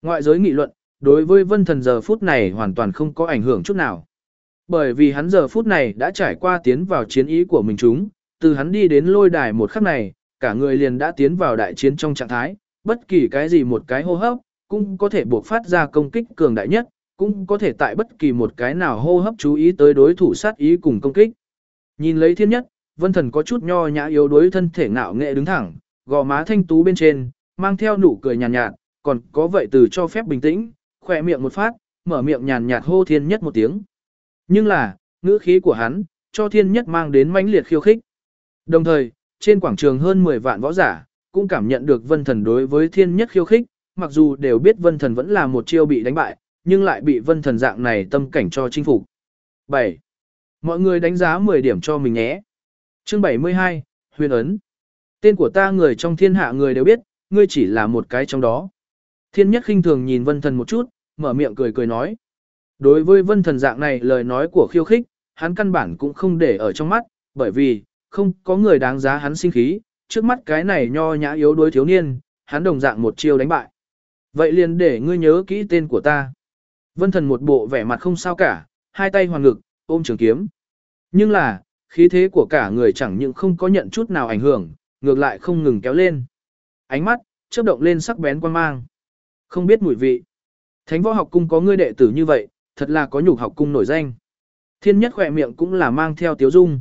Ngoại giới nghị luận, đối với vân thần giờ phút này hoàn toàn không có ảnh hưởng chút nào. Bởi vì hắn giờ phút này đã trải qua tiến vào chiến ý của mình chúng, từ hắn đi đến lôi đài một khắc này, cả người liền đã tiến vào đại chiến trong trạng thái, bất kỳ cái gì một cái hô hấp, cũng có thể buộc phát ra công kích cường đại nhất, cũng có thể tại bất kỳ một cái nào hô hấp chú ý tới đối thủ sát ý cùng công kích. Nhìn lấy thiên nhất, vân thần có chút nho nhã yếu đối thân thể ngạo nghệ đứng thẳng, gò má thanh tú bên trên, mang theo nụ cười nhàn nhạt, nhạt, còn có vậy từ cho phép bình tĩnh, khỏe miệng một phát, mở miệng nhàn nhạt hô thiên nhất một tiếng. Nhưng là, ngữ khí của hắn, cho thiên nhất mang đến mãnh liệt khiêu khích. Đồng thời, trên quảng trường hơn 10 vạn võ giả, cũng cảm nhận được vân thần đối với thiên nhất khiêu khích, mặc dù đều biết vân thần vẫn là một chiêu bị đánh bại, nhưng lại bị vân thần dạng này tâm cảnh cho chinh phục. 7. Mọi người đánh giá 10 điểm cho mình nhé. Chương 72, Huyền ấn. Tên của ta người trong thiên hạ người đều biết, ngươi chỉ là một cái trong đó. Thiên nhất khinh thường nhìn vân thần một chút, mở miệng cười cười nói. Đối với vân thần dạng này lời nói của khiêu khích, hắn căn bản cũng không để ở trong mắt, bởi vì, không có người đáng giá hắn sinh khí, trước mắt cái này nho nhã yếu đuối thiếu niên, hắn đồng dạng một chiêu đánh bại. Vậy liền để ngươi nhớ kỹ tên của ta. Vân thần một bộ vẻ mặt không sao cả, hai tay hoàn ngực, ôm trường kiếm. Nhưng là, khí thế của cả người chẳng những không có nhận chút nào ảnh hưởng, ngược lại không ngừng kéo lên. Ánh mắt, chớp động lên sắc bén quan mang. Không biết mùi vị. Thánh võ học cung có ngươi đệ tử như vậy, thật là có nhục học cung nổi danh. Thiên nhất khỏe miệng cũng là mang theo tiếu dung.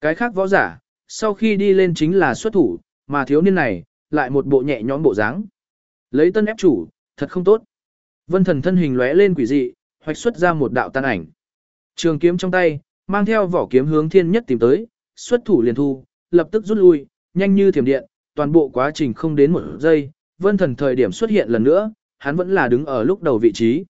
Cái khác võ giả, sau khi đi lên chính là xuất thủ, mà thiếu niên này, lại một bộ nhẹ nhõm bộ dáng. Lấy tân ép chủ, thật không tốt. Vân thần thân hình lóe lên quỷ dị, hoạch xuất ra một đạo tàn ảnh. Trường kiếm trong tay, mang theo vỏ kiếm hướng thiên nhất tìm tới, xuất thủ liền thu, lập tức rút lui, nhanh như thiểm điện, toàn bộ quá trình không đến một giây, vân thần thời điểm xuất hiện lần nữa, hắn vẫn là đứng ở lúc đầu vị trí.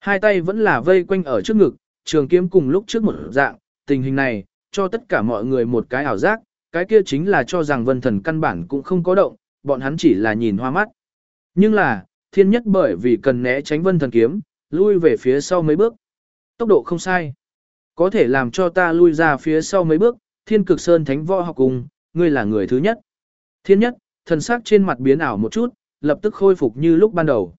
Hai tay vẫn là vây quanh ở trước ngực, trường kiếm cùng lúc trước một dạng, tình hình này, cho tất cả mọi người một cái ảo giác, cái kia chính là cho rằng vân thần căn bản cũng không có động, bọn hắn chỉ là nhìn hoa mắt. Nhưng là, thiên nhất bởi vì cần né tránh vân thần kiếm, lui về phía sau mấy bước. Tốc độ không sai. Có thể làm cho ta lui ra phía sau mấy bước, thiên cực sơn thánh võ học cùng, ngươi là người thứ nhất. Thiên nhất, thần sắc trên mặt biến ảo một chút, lập tức khôi phục như lúc ban đầu.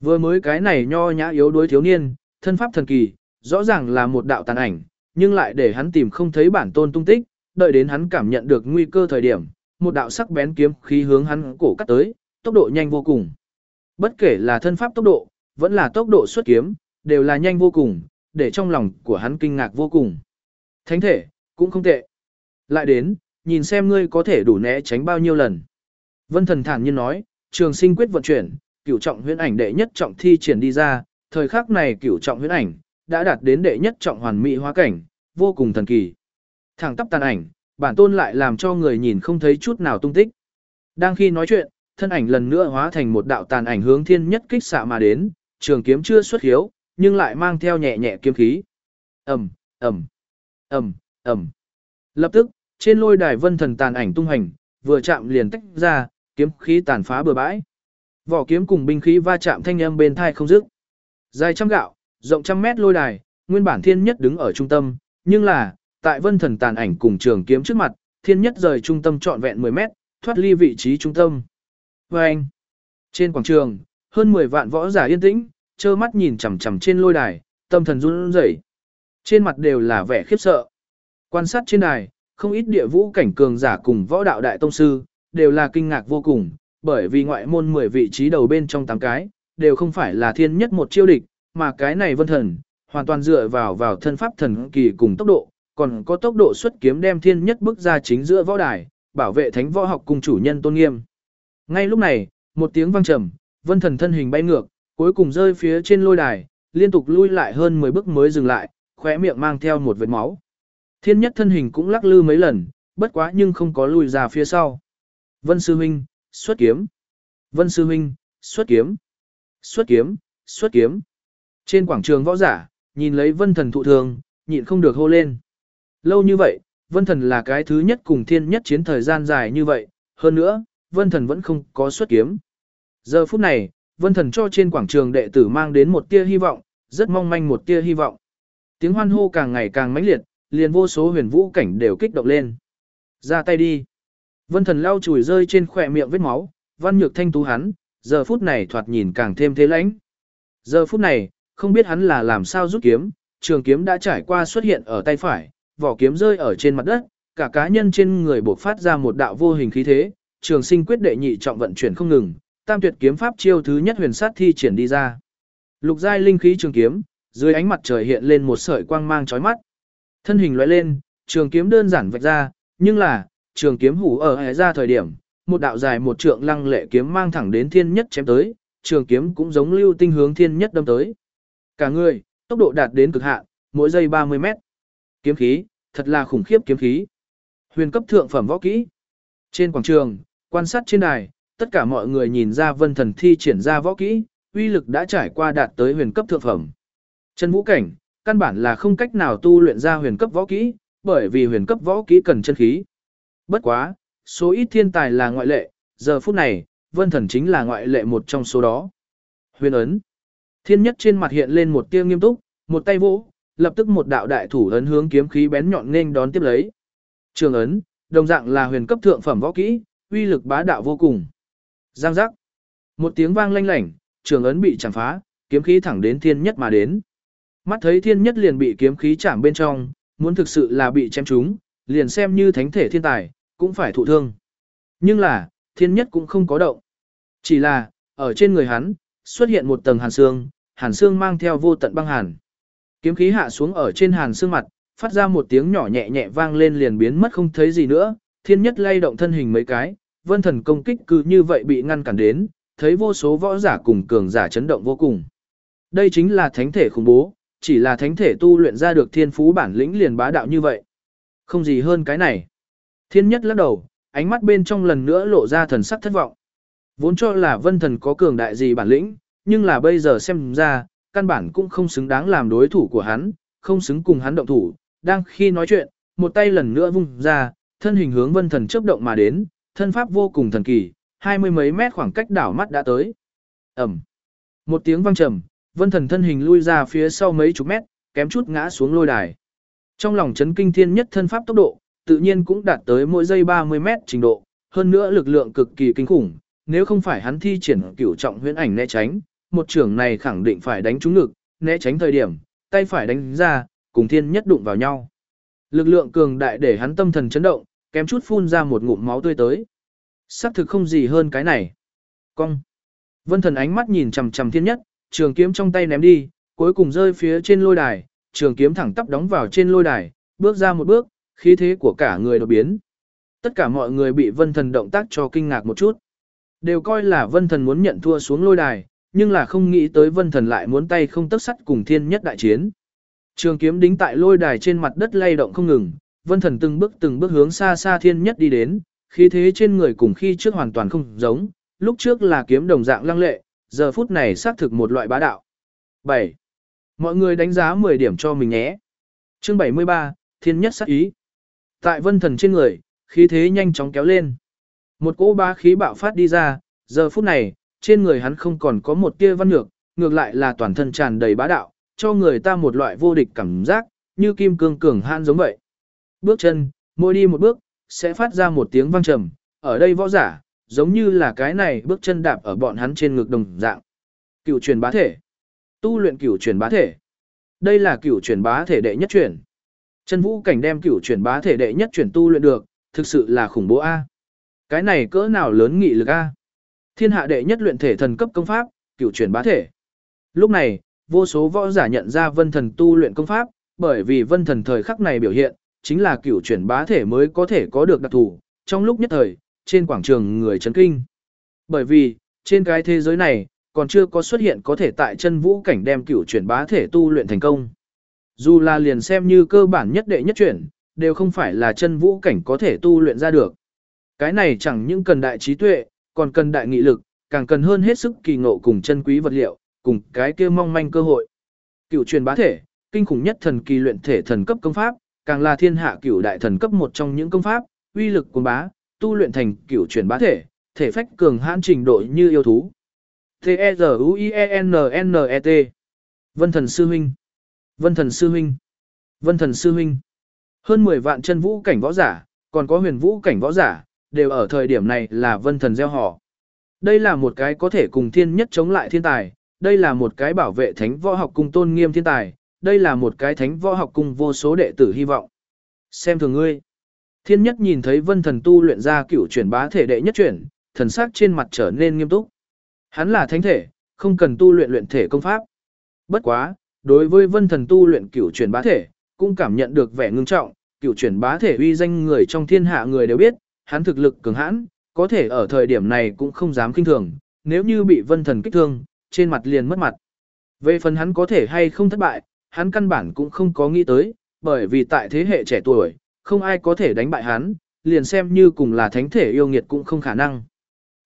Vừa mới cái này nho nhã yếu đuối thiếu niên, thân pháp thần kỳ, rõ ràng là một đạo tàn ảnh, nhưng lại để hắn tìm không thấy bản tôn tung tích, đợi đến hắn cảm nhận được nguy cơ thời điểm, một đạo sắc bén kiếm khí hướng hắn cổ cắt tới, tốc độ nhanh vô cùng. Bất kể là thân pháp tốc độ, vẫn là tốc độ xuất kiếm, đều là nhanh vô cùng, để trong lòng của hắn kinh ngạc vô cùng. Thánh thể, cũng không tệ. Lại đến, nhìn xem ngươi có thể đủ né tránh bao nhiêu lần. Vân thần thản nhiên nói, trường sinh quyết vận chuyển, cửu trọng huyễn ảnh đệ nhất trọng thi triển đi ra, thời khắc này cửu trọng huyễn ảnh đã đạt đến đệ nhất trọng hoàn mỹ hóa cảnh, vô cùng thần kỳ. Thẳng tắp tàn ảnh, bản tôn lại làm cho người nhìn không thấy chút nào tung tích. Đang khi nói chuyện, thân ảnh lần nữa hóa thành một đạo tàn ảnh hướng thiên nhất kích xạ mà đến, trường kiếm chưa xuất hiếu, nhưng lại mang theo nhẹ nhẹ kiếm khí. Ầm, ầm, ầm, ầm. Lập tức, trên lôi đài vân thần tàn ảnh tung hành, vừa chạm liền tách ra, kiếm khí tàn phá bừa bãi. Vỏ kiếm cùng binh khí va chạm thanh âm bên thai không dứt. Dài trăm gạo, rộng trăm mét lôi đài, nguyên bản thiên nhất đứng ở trung tâm, nhưng là, tại vân thần tàn ảnh cùng trường kiếm trước mặt, thiên nhất rời trung tâm trọn vẹn 10 mét, thoát ly vị trí trung tâm. Và anh, trên quảng trường, hơn 10 vạn võ giả yên tĩnh, trơ mắt nhìn chằm chằm trên lôi đài, tâm thần run rẩy. Trên mặt đều là vẻ khiếp sợ. Quan sát trên đài, không ít địa vũ cảnh cường giả cùng võ đạo đại tông sư, đều là kinh ngạc vô cùng, bởi vì ngoại môn 10 vị trí đầu bên trong 8 cái, đều không phải là thiên nhất một chiêu địch, mà cái này vân thần, hoàn toàn dựa vào vào thân pháp thần kỳ cùng tốc độ, còn có tốc độ xuất kiếm đem thiên nhất bước ra chính giữa võ đài, bảo vệ thánh võ học cùng chủ nhân tôn nghiêm. Ngay lúc này, một tiếng vang trầm, vân thần thân hình bay ngược, cuối cùng rơi phía trên lôi đài, liên tục lui lại hơn 10 bước mới dừng lại, khóe miệng mang theo một vệt máu. Thiên nhất thân hình cũng lắc lư mấy lần, bất quá nhưng không có lùi ra phía sau. Vân sư huynh, xuất kiếm. Vân sư huynh, xuất kiếm. Xuất kiếm, xuất kiếm. Trên quảng trường võ giả, nhìn lấy vân thần thụ thường, nhịn không được hô lên. Lâu như vậy, vân thần là cái thứ nhất cùng thiên nhất chiến thời gian dài như vậy, hơn nữa, vân thần vẫn không có xuất kiếm. Giờ phút này, vân thần cho trên quảng trường đệ tử mang đến một tia hy vọng, rất mong manh một tia hy vọng. Tiếng hoan hô càng ngày càng mãnh liệt, liền vô số huyền vũ cảnh đều kích động lên. Ra tay đi. Vân thần lau chùi rơi trên khóe miệng vết máu, văn nhược thanh tú hắn, giờ phút này thoạt nhìn càng thêm thế lãnh. Giờ phút này, không biết hắn là làm sao rút kiếm, trường kiếm đã trải qua xuất hiện ở tay phải, vỏ kiếm rơi ở trên mặt đất, cả cá nhân trên người bộc phát ra một đạo vô hình khí thế, trường sinh quyết đệ nhị trọng vận chuyển không ngừng, tam tuyệt kiếm pháp chiêu thứ nhất huyền sát thi triển đi ra. Lục giai linh khí trường kiếm, dưới ánh mặt trời hiện lên một sợi quang mang chói mắt. Thân hình lóe lên, trường kiếm đơn giản vạch ra, nhưng là, trường kiếm hủ ở hệ ra thời điểm, một đạo dài một trượng lăng lệ kiếm mang thẳng đến thiên nhất chém tới, trường kiếm cũng giống lưu tinh hướng thiên nhất đâm tới. Cả người, tốc độ đạt đến cực hạn, mỗi giây 30 mét. Kiếm khí, thật là khủng khiếp kiếm khí. Huyền cấp thượng phẩm võ kỹ. Trên quảng trường, quan sát trên đài, tất cả mọi người nhìn ra vân thần thi triển ra võ kỹ, uy lực đã trải qua đạt tới huyền cấp thượng phẩm. Chân vũ cảnh, căn bản là không cách nào tu luyện ra huyền cấp võ kỹ, bởi vì huyền cấp võ kỹ cần chân khí. Bất quá, số ít thiên tài là ngoại lệ, giờ phút này, vân thần chính là ngoại lệ một trong số đó. Huyền ấn. Thiên nhất trên mặt hiện lên một tia nghiêm túc, một tay vỗ, lập tức một đạo đại thủ ấn hướng kiếm khí bén nhọn nên đón tiếp lấy. Trường ấn, đồng dạng là huyền cấp thượng phẩm võ kỹ, uy lực bá đạo vô cùng. Giang giác. Một tiếng vang lanh lảnh, trường ấn bị chạm phá, kiếm khí thẳng đến thiên nhất mà đến. Mắt thấy thiên nhất liền bị kiếm khí chạm bên trong, muốn thực sự là bị chém trúng, liền xem như thánh thể thiên tài, cũng phải thụ thương. Nhưng là, thiên nhất cũng không có động. Chỉ là, ở trên người hắn, xuất hiện một tầng hàn xương, hàn xương mang theo vô tận băng hàn. Kiếm khí hạ xuống ở trên hàn xương mặt, phát ra một tiếng nhỏ nhẹ nhẹ vang lên liền biến mất không thấy gì nữa, thiên nhất lay động thân hình mấy cái, vân thần công kích cứ như vậy bị ngăn cản đến, thấy vô số võ giả cùng cường giả chấn động vô cùng. Đây chính là thánh thể khủng bố, chỉ là thánh thể tu luyện ra được thiên phú bản lĩnh liền bá đạo như vậy. Không gì hơn cái này. Thiên nhất lắc đầu, ánh mắt bên trong lần nữa lộ ra thần sắc thất vọng. Vốn cho là vân thần có cường đại gì bản lĩnh, nhưng là bây giờ xem ra, căn bản cũng không xứng đáng làm đối thủ của hắn, không xứng cùng hắn động thủ. Đang khi nói chuyện, một tay lần nữa vung ra, thân hình hướng vân thần chớp động mà đến, thân pháp vô cùng thần kỳ, hai mươi mấy mét khoảng cách đảo mắt đã tới. ầm, Một tiếng vang trầm, vân thần thân hình lui ra phía sau mấy chục mét, kém chút ngã xuống lôi đài. Trong lòng chấn kinh thiên nhất thân pháp tốc độ, tự nhiên cũng đạt tới mỗi giây 30 mét trình độ, hơn nữa lực lượng cực kỳ kinh khủng, nếu không phải hắn thi triển cửu trọng huyễn ảnh né tránh, một trưởng này khẳng định phải đánh trúng ngực, né tránh thời điểm, tay phải đánh ra, cùng thiên nhất đụng vào nhau. Lực lượng cường đại để hắn tâm thần chấn động, kém chút phun ra một ngụm máu tươi tới. Sắc thực không gì hơn cái này. Cong. Vân thần ánh mắt nhìn chằm chằm thiên nhất, trường kiếm trong tay ném đi, cuối cùng rơi phía trên lôi đài, trường kiếm thẳng tắp đóng vào trên lôi đài, bước ra một bước, khí thế của cả người đột biến. Tất cả mọi người bị vân thần động tác cho kinh ngạc một chút. Đều coi là vân thần muốn nhận thua xuống lôi đài, nhưng là không nghĩ tới vân thần lại muốn tay không tất sắt cùng thiên nhất đại chiến. Trường kiếm đính tại lôi đài trên mặt đất lay động không ngừng, vân thần từng bước từng bước hướng xa xa thiên nhất đi đến, khí thế trên người cùng khi trước hoàn toàn không giống, lúc trước là kiếm đồng dạng lăng lệ, giờ phút này xác thực một loại bá đạo. 7. Mọi người đánh giá 10 điểm cho mình nhé. Chương 73, Thiên nhất sát ý. Tại vân thần trên người, khí thế nhanh chóng kéo lên. Một cỗ ba khí bạo phát đi ra, giờ phút này, trên người hắn không còn có một tia văn nhược, ngược lại là toàn thân tràn đầy bá đạo, cho người ta một loại vô địch cảm giác, như kim cương cường han giống vậy. Bước chân, mỗi đi một bước, sẽ phát ra một tiếng vang trầm, ở đây võ giả, giống như là cái này bước chân đạp ở bọn hắn trên ngực đồng dạng. Cựu truyền bá thể. Tu luyện cựu truyền bá thể. Đây là cựu truyền bá thể đệ nhất truyền. Chân vũ cảnh đem cửu chuyển bá thể đệ nhất chuyển tu luyện được, thực sự là khủng bố A. Cái này cỡ nào lớn nghị lực A. Thiên hạ đệ nhất luyện thể thần cấp công pháp, cửu chuyển bá thể. Lúc này, vô số võ giả nhận ra vân thần tu luyện công pháp, bởi vì vân thần thời khắc này biểu hiện, chính là cửu chuyển bá thể mới có thể có được đặc thủ, trong lúc nhất thời, trên quảng trường người chấn kinh. Bởi vì, Trên cái thế giới này, còn chưa có xuất hiện có thể tại chân vũ cảnh đem cửu chuyển bá thể tu luyện thành công. Dù là liền xem như cơ bản nhất đệ nhất chuyển, đều không phải là chân vũ cảnh có thể tu luyện ra được. Cái này chẳng những cần đại trí tuệ, còn cần đại nghị lực, càng cần hơn hết sức kỳ ngộ cùng chân quý vật liệu, cùng cái kia mong manh cơ hội. Cựu truyền bá thể, kinh khủng nhất thần kỳ luyện thể thần cấp công pháp, càng là thiên hạ cửu đại thần cấp một trong những công pháp, uy lực của bá, tu luyện thành cửu truyền bá thể, thể phách cường hãn trình độ như yêu thú. T-E-Z-U-I-E-N-N-E-T Vân thần sư huynh Vân thần sư huynh Vân thần sư huynh Hơn 10 vạn chân vũ cảnh võ giả, còn có huyền vũ cảnh võ giả, đều ở thời điểm này là vân thần gieo họ. Đây là một cái có thể cùng thiên nhất chống lại thiên tài, đây là một cái bảo vệ thánh võ học cung tôn nghiêm thiên tài, đây là một cái thánh võ học cung vô số đệ tử hy vọng. Xem thường ngươi. Thiên nhất nhìn thấy vân thần tu luyện ra cửu chuyển bá thể đệ nhất chuyển, thần sắc trên mặt trở nên nghiêm túc. Hắn là thánh thể, không cần tu luyện luyện thể công pháp. Bất quá, đối với vân thần tu luyện cửu chuyển bá thể, cũng cảm nhận được vẻ ngưng trọng, cửu chuyển bá thể uy danh người trong thiên hạ người đều biết, hắn thực lực cường hãn, có thể ở thời điểm này cũng không dám kinh thường, nếu như bị vân thần kích thương, trên mặt liền mất mặt. Về phần hắn có thể hay không thất bại, hắn căn bản cũng không có nghĩ tới, bởi vì tại thế hệ trẻ tuổi, không ai có thể đánh bại hắn, liền xem như cùng là thánh thể yêu nghiệt cũng không khả năng.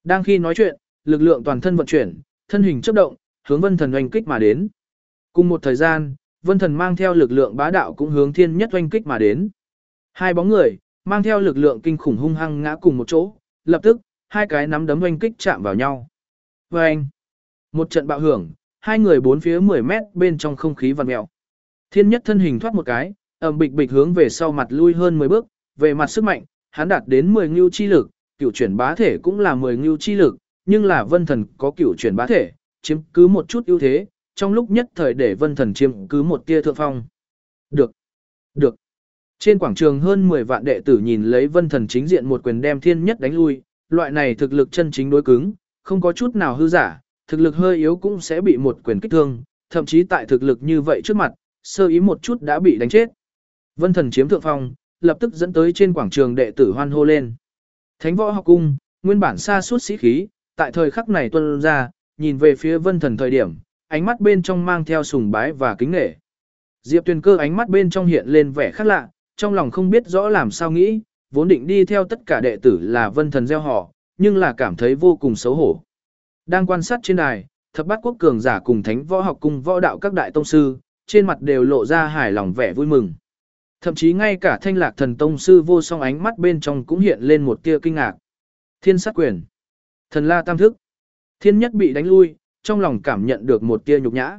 Đang khi nói chuyện, lực lượng toàn thân vận chuyển, thân hình chấp động, hướng vân thần oanh kích mà đến. Cùng một thời gian, vân thần mang theo lực lượng bá đạo cũng hướng thiên nhất oanh kích mà đến. Hai bóng người, mang theo lực lượng kinh khủng hung hăng ngã cùng một chỗ, lập tức, hai cái nắm đấm oanh kích chạm vào nhau. Vâng! một trận bạo hưởng, hai người bốn phía 10 mét bên trong không khí vằn mèo. Thiên nhất thân hình thoát một cái, ầm bịch bịch hướng về sau mặt lui hơn 10 bước, về mặt sức mạnh, hắn đạt đến 10 ngưu chi lực, cửu chuyển bá thể cũng là 10 ngưu chi lực, nhưng là vân thần có cửu chuyển bá thể, chiếm cứ một chút ưu thế, trong lúc nhất thời để vân thần chiếm cứ một tia thượng phong. Được, được. Trên quảng trường hơn 10 vạn đệ tử nhìn lấy vân thần chính diện một quyền đem thiên nhất đánh lui, loại này thực lực chân chính đối cứng, không có chút nào hư giả, thực lực hơi yếu cũng sẽ bị một quyền kích thương, thậm chí tại thực lực như vậy trước mặt, sơ ý một chút đã bị đánh chết. Vân thần chiếm thượng phong, lập tức dẫn tới trên quảng trường đệ tử hoan hô lên. Thánh võ học cung, nguyên bản xa suốt sĩ khí, tại thời khắc này tuân ra, nhìn về phía vân thần thời điểm, ánh mắt bên trong mang theo sùng bái và kính nghệ. Diệp Tuyền cơ ánh mắt bên trong hiện lên vẻ khác lạ, trong lòng không biết rõ làm sao nghĩ, vốn định đi theo tất cả đệ tử là vân thần gieo họ, nhưng là cảm thấy vô cùng xấu hổ. Đang quan sát trên đài, thập bát quốc cường giả cùng thánh võ học cùng võ đạo các đại tông sư, trên mặt đều lộ ra hài lòng vẻ vui mừng. Thậm chí ngay cả thanh lạc thần tông sư vô song ánh mắt bên trong cũng hiện lên một tia kinh ngạc. Thiên sát quyền. Thần la tam thức. Thiên nhất bị đánh lui, trong lòng cảm nhận được một tia nhục nhã.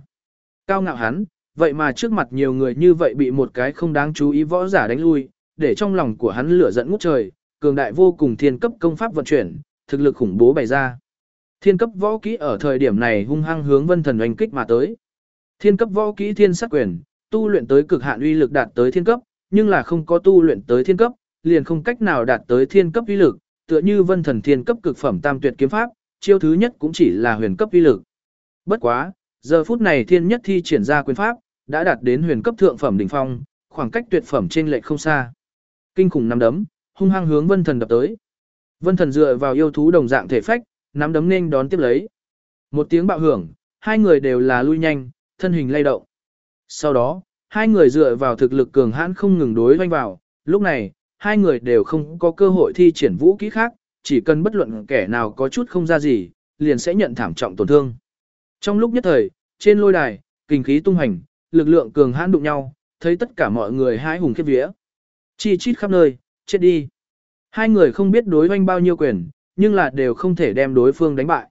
Cao ngạo hắn, vậy mà trước mặt nhiều người như vậy bị một cái không đáng chú ý võ giả đánh lui, để trong lòng của hắn lửa giận ngút trời, cường đại vô cùng thiên cấp công pháp vận chuyển, thực lực khủng bố bày ra. Thiên cấp võ kỹ ở thời điểm này hung hăng hướng Vân Thần oanh kích mà tới. Thiên cấp võ kỹ thiên sát quyền, tu luyện tới cực hạn uy lực đạt tới thiên cấp, nhưng là không có tu luyện tới thiên cấp, liền không cách nào đạt tới thiên cấp uy lực, tựa như Vân Thần thiên cấp cực phẩm tam tuyệt kiếm pháp, chiêu thứ nhất cũng chỉ là huyền cấp uy lực. Bất quá, giờ phút này thiên nhất thi triển ra quyền pháp, đã đạt đến huyền cấp thượng phẩm đỉnh phong, khoảng cách tuyệt phẩm trên lệch không xa. Kinh khủng nắm đấm, hung hăng hướng Vân Thần đập tới. Vân Thần dựa vào yêu thú đồng dạng thể phách, nắm đấm nên đón tiếp lấy. Một tiếng bạo hưởng, hai người đều là lui nhanh, thân hình lay động. Sau đó, hai người dựa vào thực lực cường hãn không ngừng đối doanh vào, lúc này, hai người đều không có cơ hội thi triển vũ kỹ khác, chỉ cần bất luận kẻ nào có chút không ra gì, liền sẽ nhận thảm trọng tổn thương. Trong lúc nhất thời, trên lôi đài, kinh khí tung hành, lực lượng cường hãn đụng nhau, thấy tất cả mọi người hái hùng khiếp vía. Chi chít khắp nơi, chết đi. Hai người không biết đối hoanh bao nhiêu quyền, nhưng là đều không thể đem đối phương đánh bại.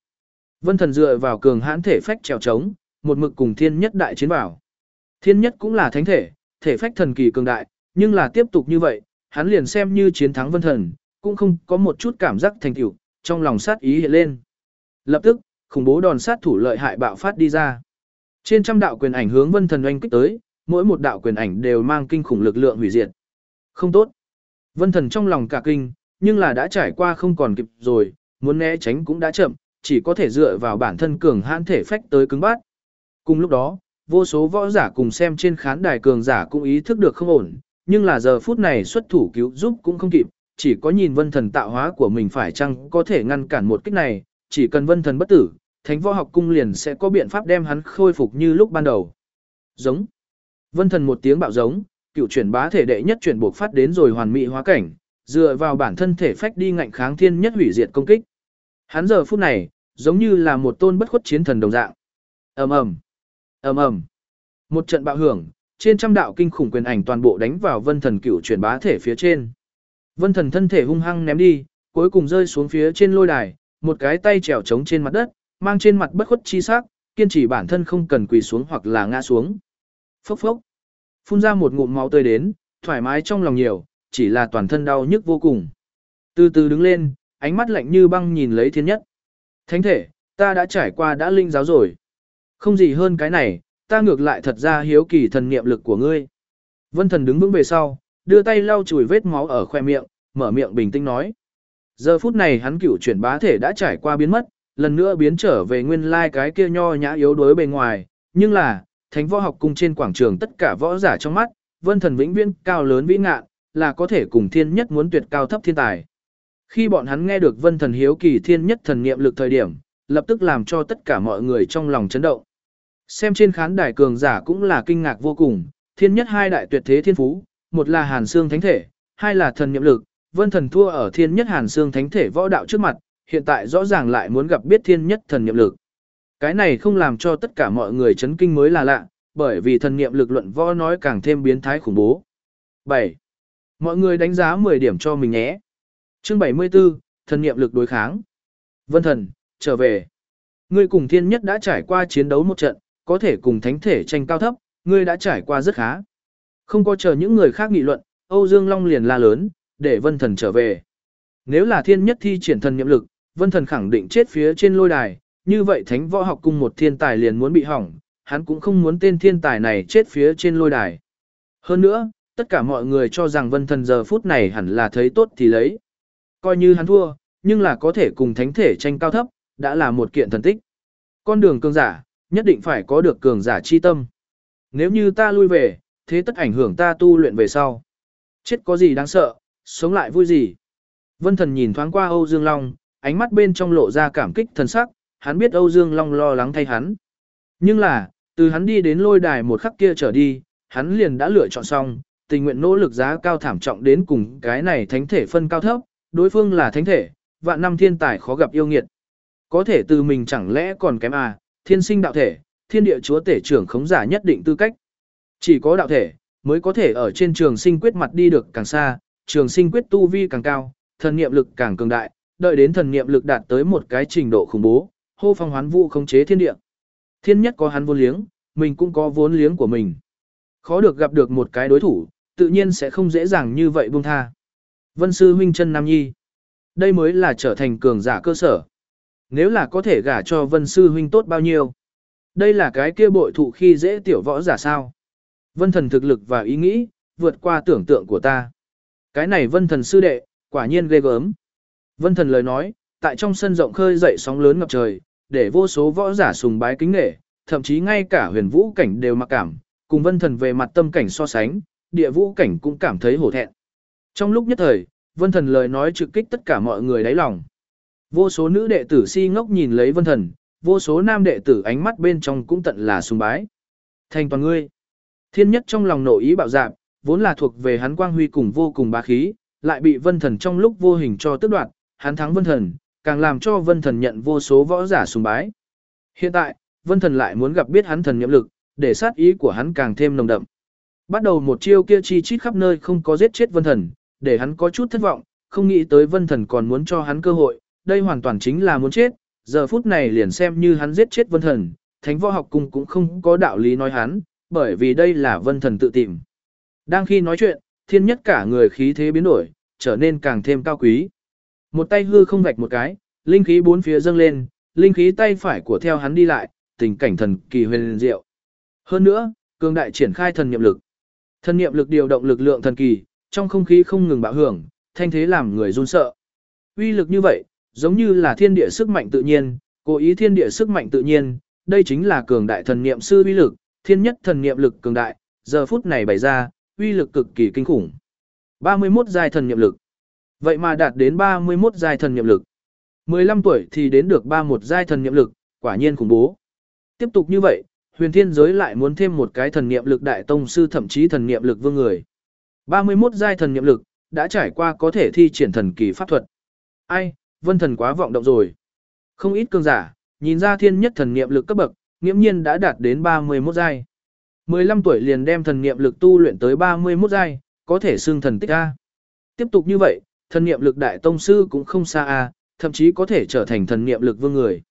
Vân thần dựa vào cường hãn thể phách trèo trống, một mực cùng thiên nhất đại chiến bảo Thiên nhất cũng là thánh thể, thể phách thần kỳ cường đại, nhưng là tiếp tục như vậy, hắn liền xem như chiến thắng vân thần, cũng không có một chút cảm giác thành tựu, trong lòng sát ý hiện lên. Lập tức, khủng bố đòn sát thủ lợi hại bạo phát đi ra. Trên trăm đạo quyền ảnh hướng vân thần oanh kích tới, mỗi một đạo quyền ảnh đều mang kinh khủng lực lượng hủy diệt. Không tốt. Vân thần trong lòng cả kinh, nhưng là đã trải qua không còn kịp rồi, muốn né tránh cũng đã chậm, chỉ có thể dựa vào bản thân cường hãn thể phách tới cứng bát. Cùng lúc đó, vô số võ giả cùng xem trên khán đài cường giả cũng ý thức được không ổn, nhưng là giờ phút này xuất thủ cứu giúp cũng không kịp, chỉ có nhìn vân thần tạo hóa của mình phải chăng có thể ngăn cản một kích này, chỉ cần vân thần bất tử, thánh võ học cung liền sẽ có biện pháp đem hắn khôi phục như lúc ban đầu. Giống. Vân thần một tiếng bạo giống, cựu chuyển bá thể đệ nhất chuyển buộc phát đến rồi hoàn mỹ hóa cảnh, dựa vào bản thân thể phách đi ngạnh kháng thiên nhất hủy diệt công kích. Hắn giờ phút này, giống như là một tôn bất khuất chiến thần đồng dạng. Ầm ầm, ầm ầm. Một trận bạo hưởng, trên trăm đạo kinh khủng quyền ảnh toàn bộ đánh vào Vân Thần cựu chuyển bá thể phía trên. Vân Thần thân thể hung hăng ném đi, cuối cùng rơi xuống phía trên lôi đài, một cái tay trèo trống trên mặt đất, mang trên mặt bất khuất chi sắc, kiên trì bản thân không cần quỳ xuống hoặc là ngã xuống. Phốc phốc. Phun ra một ngụm máu tươi đến, thoải mái trong lòng nhiều, chỉ là toàn thân đau nhức vô cùng. Từ từ đứng lên, ánh mắt lạnh như băng nhìn lấy thiên nhất. Thánh thể, ta đã trải qua đã linh giáo rồi. Không gì hơn cái này, ta ngược lại thật ra hiếu kỳ thần niệm lực của ngươi. Vân thần đứng vững về sau, đưa tay lau chùi vết máu ở khoe miệng, mở miệng bình tĩnh nói. Giờ phút này hắn cửu chuyển bá thể đã trải qua biến mất, lần nữa biến trở về nguyên lai cái kia nho nhã yếu đuối bề ngoài, nhưng là, thánh võ học cung trên quảng trường tất cả võ giả trong mắt, vân thần vĩnh viễn cao lớn vĩ ngạn, là có thể cùng thiên nhất muốn tuyệt cao thấp thiên tài. Khi bọn hắn nghe được vân thần hiếu kỳ thiên nhất thần niệm lực thời điểm, lập tức làm cho tất cả mọi người trong lòng chấn động. Xem trên khán đài cường giả cũng là kinh ngạc vô cùng, thiên nhất hai đại tuyệt thế thiên phú, một là hàn xương thánh thể, hai là thần niệm lực, vân thần thua ở thiên nhất hàn xương thánh thể võ đạo trước mặt, hiện tại rõ ràng lại muốn gặp biết thiên nhất thần niệm lực. Cái này không làm cho tất cả mọi người chấn kinh mới là lạ, bởi vì thần niệm lực luận võ nói càng thêm biến thái khủng bố. 7. Mọi người đánh giá 10 điểm cho mình nhé. Chương 74, thần niệm lực đối kháng. Vân thần, trở về. Ngươi cùng thiên nhất đã trải qua chiến đấu một trận, có thể cùng thánh thể tranh cao thấp, ngươi đã trải qua rất khá. Không có chờ những người khác nghị luận, Âu Dương Long liền la lớn, để vân thần trở về. Nếu là thiên nhất thi triển thần niệm lực, vân thần khẳng định chết phía trên lôi đài, như vậy thánh võ học cung một thiên tài liền muốn bị hỏng, hắn cũng không muốn tên thiên tài này chết phía trên lôi đài. Hơn nữa, tất cả mọi người cho rằng vân thần giờ phút này hẳn là thấy tốt thì lấy. Coi như hắn thua, nhưng là có thể cùng thánh thể tranh cao thấp, đã là một kiện thần tích. Con đường cường giả, nhất định phải có được cường giả chi tâm. Nếu như ta lui về, thế tất ảnh hưởng ta tu luyện về sau. Chết có gì đáng sợ, sống lại vui gì. Vân thần nhìn thoáng qua Âu Dương Long, ánh mắt bên trong lộ ra cảm kích thần sắc, hắn biết Âu Dương Long lo lắng thay hắn. Nhưng là, từ hắn đi đến lôi đài một khắc kia trở đi, hắn liền đã lựa chọn xong, tình nguyện nỗ lực giá cao thảm trọng đến cùng cái này thánh thể phân cao thấp, đối phương là thánh thể, vạn năm thiên tài khó gặp yêu nghiệt. Có thể từ mình chẳng lẽ còn kém à, thiên sinh đạo thể, thiên địa chúa tể trưởng khống giả nhất định tư cách. Chỉ có đạo thể, mới có thể ở trên trường sinh quyết mặt đi được càng xa, trường sinh quyết tu vi càng cao, thần niệm lực càng cường đại, đợi đến thần niệm lực đạt tới một cái trình độ khủng bố, hô phong hoán vũ khống chế thiên địa. Thiên nhất có hắn vốn liếng, mình cũng có vốn liếng của mình. Khó được gặp được một cái đối thủ, tự nhiên sẽ không dễ dàng như vậy buông tha. Vân sư huynh chân Nam Nhi. Đây mới là trở thành cường giả cơ sở. Nếu là có thể gả cho Vân sư huynh tốt bao nhiêu. Đây là cái kia bội thụ khi dễ tiểu võ giả sao. Vân thần thực lực và ý nghĩ, vượt qua tưởng tượng của ta. Cái này vân thần sư đệ, quả nhiên ghê gớm. Vân thần lời nói, tại trong sân rộng khơi dậy sóng lớn ngập trời, để vô số võ giả sùng bái kính nể, thậm chí ngay cả huyền vũ cảnh đều mặc cảm, cùng vân thần về mặt tâm cảnh so sánh, địa vũ cảnh cũng cảm thấy hổ thẹn. Trong lúc nhất thời, vân thần lời nói trực kích tất cả mọi người đáy lòng. Vô số nữ đệ tử si ngốc nhìn lấy vân thần, vô số nam đệ tử ánh mắt bên trong cũng tận là sùng bái. Thành toàn ngươi. Thiên nhất trong lòng nội ý bạo dạn, vốn là thuộc về hắn quang huy cùng vô cùng bá khí, lại bị vân thần trong lúc vô hình cho tước đoạt, hắn thắng vân thần, càng làm cho vân thần nhận vô số võ giả sùng bái. Hiện tại, vân thần lại muốn gặp biết hắn thần nhiệm lực, để sát ý của hắn càng thêm nồng đậm. Bắt đầu một chiêu kia chi chít khắp nơi không có giết chết vân thần, để hắn có chút thất vọng, không nghĩ tới vân thần còn muốn cho hắn cơ hội, đây hoàn toàn chính là muốn chết, giờ phút này liền xem như hắn giết chết vân thần, thánh võ học cung cũng không có đạo lý nói hắn, bởi vì đây là vân thần tự tìm. Đang khi nói chuyện, thiên nhất cả người khí thế biến đổi, trở nên càng thêm cao quý. Một tay hư không vạch một cái, linh khí bốn phía dâng lên, linh khí tay phải của theo hắn đi lại, tình cảnh thần kỳ huyền diệu. Hơn nữa, cường đại triển khai thần niệm lực. Thần niệm lực điều động lực lượng thần kỳ, trong không khí không ngừng bạo hưởng, thanh thế làm người run sợ. Uy lực như vậy, giống như là thiên địa sức mạnh tự nhiên, cố ý thiên địa sức mạnh tự nhiên, đây chính là cường đại thần niệm sư uy lực, thiên nhất thần niệm lực cường đại, giờ phút này bày ra, uy lực cực kỳ kinh khủng. 31 giai thần niệm lực. Vậy mà đạt đến 31 giai thần niệm lực. 15 tuổi thì đến được ba một giai thần niệm lực, quả nhiên khủng bố. Tiếp tục như vậy, huyền thiên giới lại muốn thêm một cái thần niệm lực đại tông sư thậm chí thần niệm lực vương người. 31 giai thần niệm lực, đã trải qua có thể thi triển thần kỳ pháp thuật. Ai, vân thần quá vọng động rồi. Không ít cường giả, nhìn ra thiên nhất thần niệm lực cấp bậc, nghiễm nhiên đã đạt đến 31 giai. 15 tuổi liền đem thần niệm lực tu luyện tới 31 giai, có thể xưng thần tích A. Tiếp tục như vậy, thần niệm lực đại tông sư cũng không xa A, thậm chí có thể trở thành thần niệm lực vương người.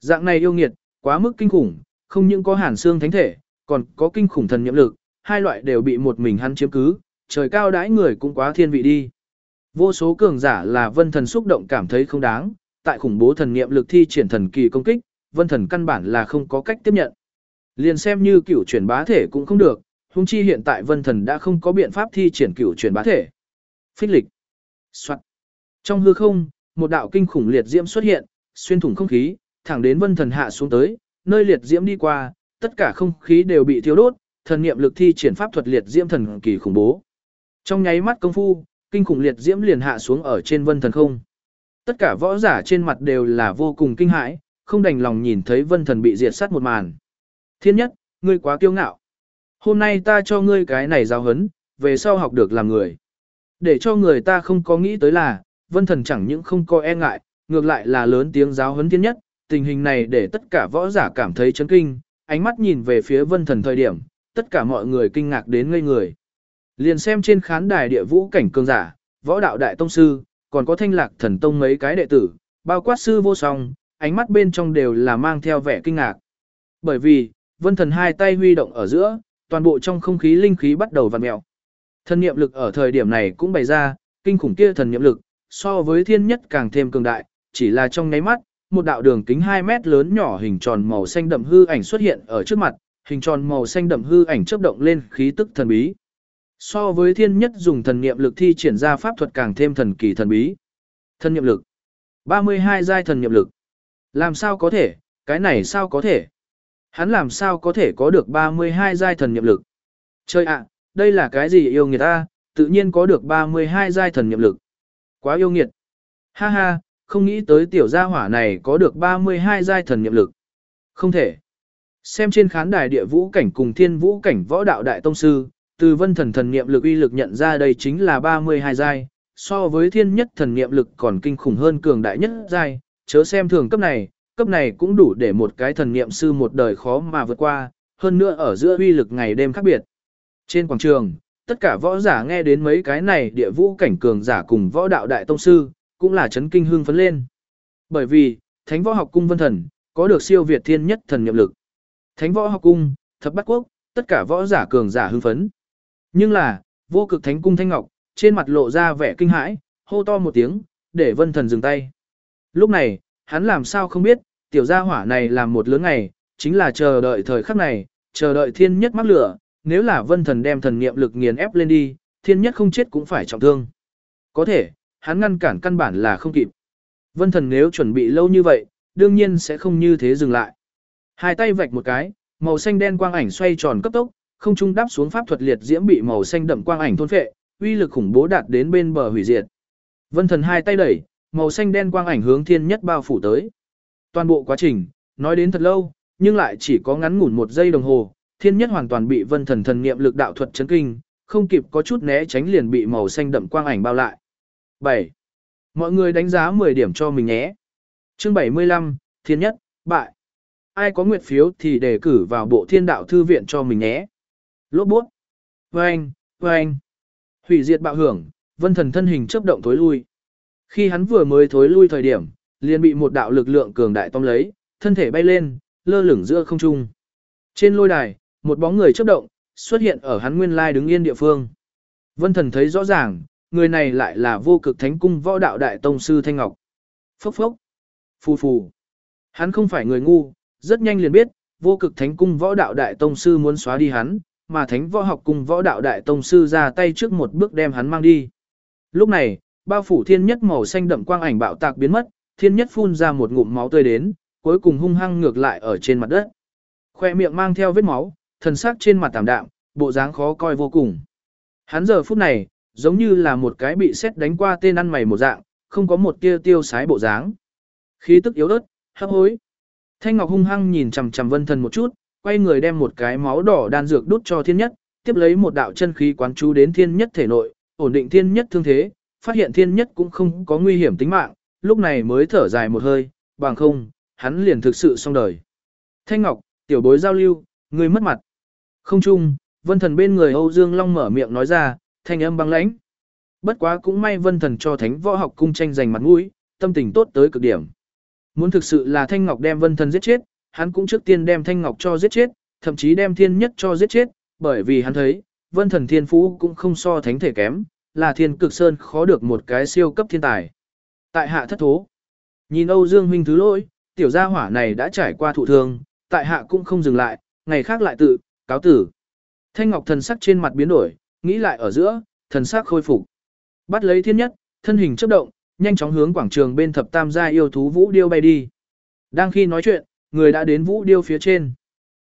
Dạng này yêu nghiệt, quá mức kinh khủng, không những có hàn xương thánh thể, còn có kinh khủng thần niệm lực, hai loại đều bị một mình hắn chiếm cứ, trời cao đãi người cũng quá thiên vị đi. Vô số cường giả là vân thần xúc động cảm thấy không đáng, tại khủng bố thần niệm lực thi triển thần kỳ công kích, vân thần căn bản là không có cách tiếp nhận. Liền xem như cửu chuyển bá thể cũng không được, huống chi hiện tại vân thần đã không có biện pháp thi triển cửu chuyển bá thể. Phích lịch. Soạn. Trong hư không, một đạo kinh khủng liệt diễm xuất hiện, xuyên thủng không khí, thẳng đến vân thần hạ xuống tới, nơi liệt diễm đi qua, tất cả không khí đều bị thiêu đốt, thần niệm lực thi triển pháp thuật liệt diễm thần kỳ khủng bố. Trong nháy mắt công phu, kinh khủng liệt diễm liền hạ xuống ở trên vân thần không. Tất cả võ giả trên mặt đều là vô cùng kinh hãi, không đành lòng nhìn thấy vân thần bị diệt sát một màn. Thiên nhất, ngươi quá kiêu ngạo. Hôm nay ta cho ngươi cái này giáo hấn, về sau học được làm người. Để cho người ta không có nghĩ tới là, vân thần chẳng những không có e ngại, ngược lại là lớn tiếng giáo huấn thiên nhất, tình hình này để tất cả võ giả cảm thấy chấn kinh, ánh mắt nhìn về phía vân thần thời điểm, tất cả mọi người kinh ngạc đến ngây người. Liền xem trên khán đài địa vũ cảnh cường giả, võ đạo đại tông sư, còn có thanh lạc thần tông mấy cái đệ tử, bao quát sư vô song, ánh mắt bên trong đều là mang theo vẻ kinh ngạc. Bởi vì, vân thần hai tay huy động ở giữa, toàn bộ trong không khí linh khí bắt đầu vặn mèo. Thần niệm lực ở thời điểm này cũng bày ra, kinh khủng kia thần niệm lực, so với thiên nhất càng thêm cường đại, chỉ là trong nháy mắt, một đạo đường kính 2 mét lớn nhỏ hình tròn màu xanh đậm hư ảnh xuất hiện ở trước mặt, hình tròn màu xanh đậm hư ảnh chớp động lên khí tức thần bí. So với thiên nhất dùng thần niệm lực thi triển ra pháp thuật càng thêm thần kỳ thần bí. Thần niệm lực. 32 giai thần niệm lực. Làm sao có thể, cái này sao có thể? Hắn làm sao có thể có được 32 giai thần niệm lực? Chơi ạ, đây là cái gì yêu nghiệt ta, tự nhiên có được 32 giai thần niệm lực. Quá yêu nghiệt. Ha ha, không nghĩ tới tiểu gia hỏa này có được 32 giai thần niệm lực. Không thể. Xem trên khán đài địa vũ cảnh cùng thiên vũ cảnh võ đạo đại tông sư, từ vân thần thần niệm lực uy lực nhận ra đây chính là 32 giai, so với thiên nhất thần niệm lực còn kinh khủng hơn cường đại nhất giai, chớ xem thường cấp này, cấp này cũng đủ để một cái thần niệm sư một đời khó mà vượt qua, hơn nữa ở giữa uy lực ngày đêm khác biệt. Trên quảng trường, tất cả võ giả nghe đến mấy cái này địa vũ cảnh cường giả cùng võ đạo đại tông sư, cũng là chấn kinh hương phấn lên. Bởi vì, Thánh Võ Học Cung Vân Thần có được siêu việt thiên nhất thần nhiệm lực. Thánh Võ Học Cung, Thập Bát Quốc, tất cả võ giả cường giả hưng phấn. Nhưng là, vô cực thánh cung thanh ngọc, trên mặt lộ ra vẻ kinh hãi, hô to một tiếng, để vân thần dừng tay. Lúc này, hắn làm sao không biết, tiểu gia hỏa này làm một lớn ngày, chính là chờ đợi thời khắc này, chờ đợi thiên nhất mắc lửa, nếu là vân thần đem thần niệm lực nghiền ép lên đi, thiên nhất không chết cũng phải trọng thương. Có thể, hắn ngăn cản căn bản là không kịp. Vân thần nếu chuẩn bị lâu như vậy, đương nhiên sẽ không như thế dừng lại. Hai tay vạch một cái, màu xanh đen quang ảnh xoay tròn cấp tốc, không trung đáp xuống pháp thuật liệt diễm bị màu xanh đậm quang ảnh thôn phệ, uy lực khủng bố đạt đến bên bờ hủy diệt. Vân Thần hai tay đẩy, màu xanh đen quang ảnh hướng thiên nhất bao phủ tới. Toàn bộ quá trình, nói đến thật lâu, nhưng lại chỉ có ngắn ngủn một giây đồng hồ, thiên nhất hoàn toàn bị Vân Thần thần niệm lực đạo thuật chấn kinh, không kịp có chút né tránh liền bị màu xanh đậm quang ảnh bao lại. 7. Mọi người đánh giá 10 điểm cho mình nhé. Chương 75, Thiên nhất, bại. Ai có nguyện phiếu thì đề cử vào bộ thiên đạo thư viện cho mình nhé. Lốp bút. Vâng, vâng. Hủy diệt bạo hưởng, vân thần thân hình chớp động thối lui. Khi hắn vừa mới thối lui thời điểm, liền bị một đạo lực lượng cường đại tóm lấy, thân thể bay lên, lơ lửng giữa không trung. Trên lôi đài, một bóng người chớp động, xuất hiện ở hắn nguyên lai đứng yên địa phương. Vân thần thấy rõ ràng, người này lại là vô cực thánh cung võ đạo đại tông sư Thanh Ngọc. Phốc phốc. Phù phù. Hắn không phải người ngu, rất nhanh liền biết, vô cực thánh cung võ đạo đại tông sư muốn xóa đi hắn, mà thánh võ học cung võ đạo đại tông sư ra tay trước một bước đem hắn mang đi. Lúc này, bao phủ thiên nhất màu xanh đậm quang ảnh bạo tạc biến mất, thiên nhất phun ra một ngụm máu tươi đến, cuối cùng hung hăng ngược lại ở trên mặt đất. Khoe miệng mang theo vết máu, thần sắc trên mặt tạm đạm, bộ dáng khó coi vô cùng. Hắn giờ phút này, giống như là một cái bị xét đánh qua tên ăn mày một dạng, không có một tia tiêu sái bộ dáng. Khí tức yếu ớt, hấp hối. Thanh Ngọc hung hăng nhìn chằm chằm Vân Thần một chút, quay người đem một cái máu đỏ đan dược đút cho Thiên Nhất, tiếp lấy một đạo chân khí quán chú đến Thiên Nhất thể nội, ổn định Thiên Nhất thương thế, phát hiện Thiên Nhất cũng không có nguy hiểm tính mạng, lúc này mới thở dài một hơi, bằng không, hắn liền thực sự xong đời. Thanh Ngọc, tiểu bối giao lưu, người mất mặt. Không chung, Vân Thần bên người Âu Dương Long mở miệng nói ra, thanh âm băng lãnh. Bất quá cũng may Vân Thần cho Thánh Võ Học cung tranh giành mặt mũi, tâm tình tốt tới cực điểm. Muốn thực sự là Thanh Ngọc đem Vân Thần giết chết, hắn cũng trước tiên đem Thanh Ngọc cho giết chết, thậm chí đem Thiên Nhất cho giết chết, bởi vì hắn thấy, Vân Thần Thiên Phú cũng không so thánh thể kém, là Thiên Cực Sơn khó được một cái siêu cấp thiên tài. Tại hạ thất thố. Nhìn Âu Dương huynh thứ lỗi, tiểu gia hỏa này đã trải qua thụ thương, tại hạ cũng không dừng lại, ngày khác lại tự, cáo tử. Thanh Ngọc thần sắc trên mặt biến đổi, nghĩ lại ở giữa, thần sắc khôi phục. Bắt lấy thiên nhất, thân hình chớp động, nhanh chóng hướng quảng trường bên thập tam gia yêu thú Vũ Điêu bay đi. Đang khi nói chuyện, người đã đến Vũ Điêu phía trên.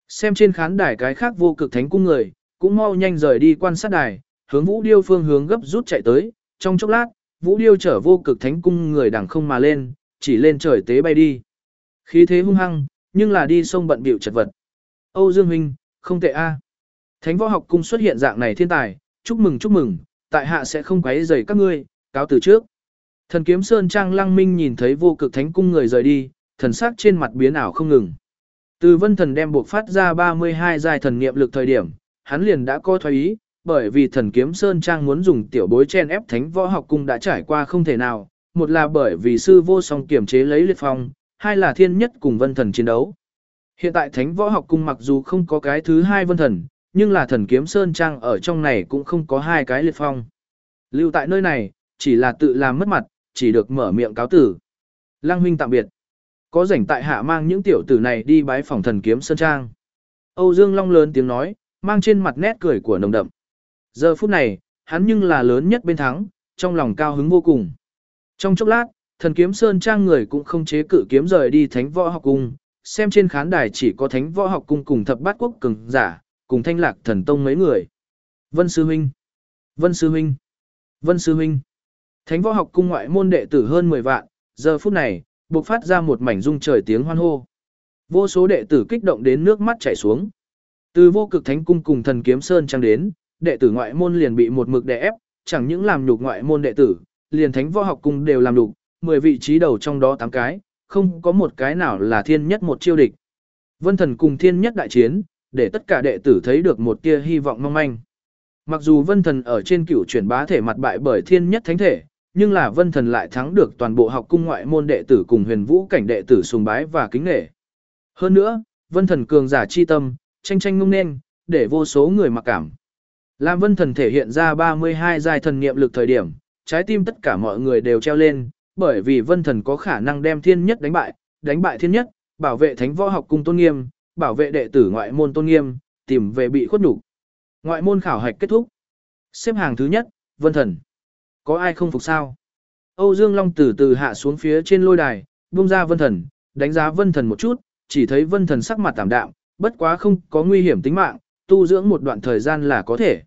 Xem trên khán đài cái khác vô cực thánh cung người, cũng mau nhanh rời đi quan sát đài, hướng Vũ Điêu phương hướng gấp rút chạy tới, trong chốc lát, Vũ Điêu chở vô cực thánh cung người đằng không mà lên, chỉ lên trời tế bay đi. Khí thế hung hăng, nhưng là đi sông bận biểu chật vật. Âu Dương Huynh, không tệ a. Thánh võ học cung xuất hiện dạng này thiên tài, chúc mừng chúc mừng, tại hạ sẽ không quấy rầy các ngươi, cáo từ trước. Thần kiếm sơn trang lăng minh nhìn thấy vô cực thánh cung người rời đi, thần sắc trên mặt biến ảo không ngừng. Từ vân thần đem buộc phát ra 32 giai thần niệm lực thời điểm, hắn liền đã có thoái ý, bởi vì thần kiếm sơn trang muốn dùng tiểu bối chen ép thánh võ học cung đã trải qua không thể nào, một là bởi vì sư vô song kiểm chế lấy liệt phong, hai là thiên nhất cùng vân thần chiến đấu. Hiện tại thánh võ học cung mặc dù không có cái thứ hai vân thần, nhưng là thần kiếm sơn trang ở trong này cũng không có hai cái liệt phong. Lưu tại nơi này, chỉ là tự làm mất mặt, chỉ được mở miệng cáo tử. Lăng huynh tạm biệt. Có rảnh tại hạ mang những tiểu tử này đi bái phòng thần kiếm sơn trang. Âu Dương Long lớn tiếng nói, mang trên mặt nét cười của nồng đậm. Giờ phút này, hắn nhưng là lớn nhất bên thắng, trong lòng cao hứng vô cùng. Trong chốc lát, thần kiếm sơn trang người cũng không chế cử kiếm rời đi thánh võ học cung, xem trên khán đài chỉ có thánh võ học cung cùng thập bát quốc cường giả, cùng thanh lạc thần tông mấy người. Vân Sư Huynh, Vân Sư Huynh, Vân Sư Huynh. Thánh võ học cung ngoại môn đệ tử hơn 10 vạn, giờ phút này, bộc phát ra một mảnh rung trời tiếng hoan hô. Vô số đệ tử kích động đến nước mắt chảy xuống. Từ vô cực thánh cung cùng thần kiếm sơn trang đến, đệ tử ngoại môn liền bị một mực đè ép, chẳng những làm nhục ngoại môn đệ tử, liền thánh võ học cung đều làm nhục, 10 vị trí đầu trong đó 8 cái, không có một cái nào là thiên nhất một chiêu địch. Vân thần cùng thiên nhất đại chiến, để tất cả đệ tử thấy được một tia hy vọng mong manh. Mặc dù vân thần ở trên cửu chuyển bá thể mặt bại bởi thiên nhất thánh thể, nhưng là vân thần lại thắng được toàn bộ học cung ngoại môn đệ tử cùng huyền vũ cảnh đệ tử sùng bái và kính nghệ. Hơn nữa, vân thần cường giả chi tâm, tranh tranh ngông nên, để vô số người mặc cảm. Làm vân thần thể hiện ra 32 giai thần niệm lực thời điểm, trái tim tất cả mọi người đều treo lên, bởi vì vân thần có khả năng đem thiên nhất đánh bại, đánh bại thiên nhất, bảo vệ thánh võ học cung tôn nghiêm, bảo vệ đệ tử ngoại môn tôn nghiêm, tìm về bị khuất nhục. Ngoại môn khảo hạch kết thúc. Xếp hàng thứ nhất, vân thần. Có ai không phục sao? Âu Dương Long từ từ hạ xuống phía trên lôi đài, buông ra vân thần, đánh giá vân thần một chút, chỉ thấy vân thần sắc mặt tạm đạm, bất quá không có nguy hiểm tính mạng, tu dưỡng một đoạn thời gian là có thể.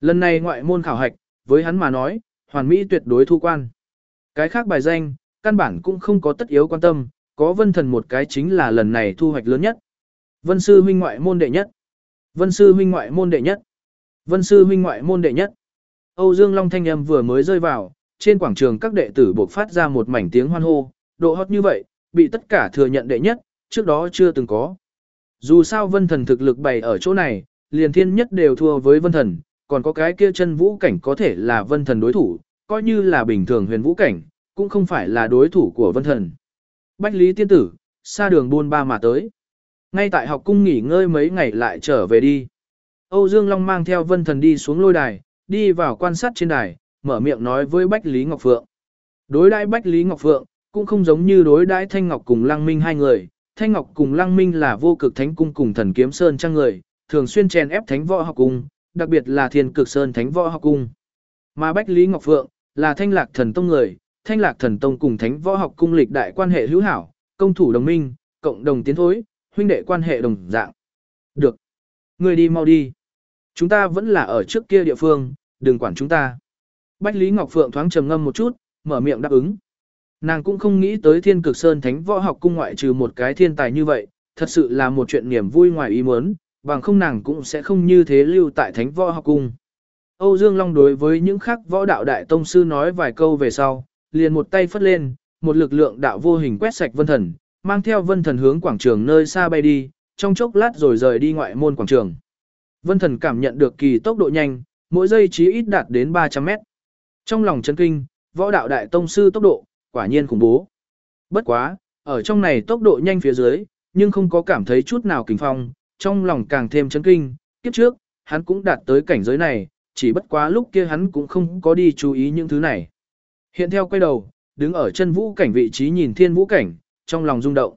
Lần này ngoại môn khảo hạch, với hắn mà nói, hoàn mỹ tuyệt đối thu quan. Cái khác bài danh, căn bản cũng không có tất yếu quan tâm, có vân thần một cái chính là lần này thu hoạch lớn nhất. Vân sư huynh ngoại môn đệ nhất. Vân sư huynh ngoại môn đệ nhất. Vân sư huynh ngoại môn đệ nhất. Âu Dương Long thanh âm vừa mới rơi vào, trên quảng trường các đệ tử buộc phát ra một mảnh tiếng hoan hô, độ hót như vậy, bị tất cả thừa nhận đệ nhất, trước đó chưa từng có. Dù sao vân thần thực lực bày ở chỗ này, liền thiên nhất đều thua với vân thần, còn có cái kia chân vũ cảnh có thể là vân thần đối thủ, coi như là bình thường huyền vũ cảnh, cũng không phải là đối thủ của vân thần. Bách Lý Tiên Tử, xa đường buôn ba mà tới. Ngay tại học cung nghỉ ngơi mấy ngày lại trở về đi. Âu Dương Long mang theo vân thần đi xuống lôi đài, đi vào quan sát trên đài, mở miệng nói với Bách Lý Ngọc Phượng. Đối đãi Bách Lý Ngọc Phượng, cũng không giống như đối đãi Thanh Ngọc cùng Lăng Minh hai người. Thanh Ngọc cùng Lăng Minh là vô cực thánh cung cùng thần kiếm sơn trang người, thường xuyên chèn ép thánh võ học cung, đặc biệt là thiên cực sơn thánh võ học cung. Mà Bách Lý Ngọc Phượng, là thanh lạc thần tông người, thanh lạc thần tông cùng thánh võ học cung lịch đại quan hệ hữu hảo, công thủ đồng minh, cộng đồng tiến thối, huynh đệ quan hệ đồng dạng. Được. Người đi mau đi. Chúng ta vẫn là ở trước kia địa phương, đừng quản chúng ta. Bách Lý Ngọc Phượng thoáng trầm ngâm một chút, mở miệng đáp ứng. nàng cũng không nghĩ tới thiên cực sơn thánh võ học cung ngoại trừ một cái thiên tài như vậy, thật sự là một chuyện niềm vui ngoài ý muốn, bằng không nàng cũng sẽ không như thế lưu tại thánh võ học cung. Âu Dương Long đối với những khác võ đạo đại tông sư nói vài câu về sau, liền một tay phất lên, một lực lượng đạo vô hình quét sạch vân thần, mang theo vân thần hướng quảng trường nơi xa bay đi, trong chốc lát rồi rời đi ngoại môn quảng trường. Vân thần cảm nhận được kỳ tốc độ nhanh, mỗi giây chí ít đạt đến 300 mét. Trong lòng chấn kinh, võ đạo đại tông sư tốc độ, quả nhiên khủng bố. Bất quá, ở trong này tốc độ nhanh phía dưới, nhưng không có cảm thấy chút nào kinh phong, trong lòng càng thêm chấn kinh, kiếp trước, hắn cũng đạt tới cảnh giới này, chỉ bất quá lúc kia hắn cũng không có đi chú ý những thứ này. Hiện theo quay đầu, đứng ở chân vũ cảnh vị trí nhìn thiên vũ cảnh, trong lòng rung động.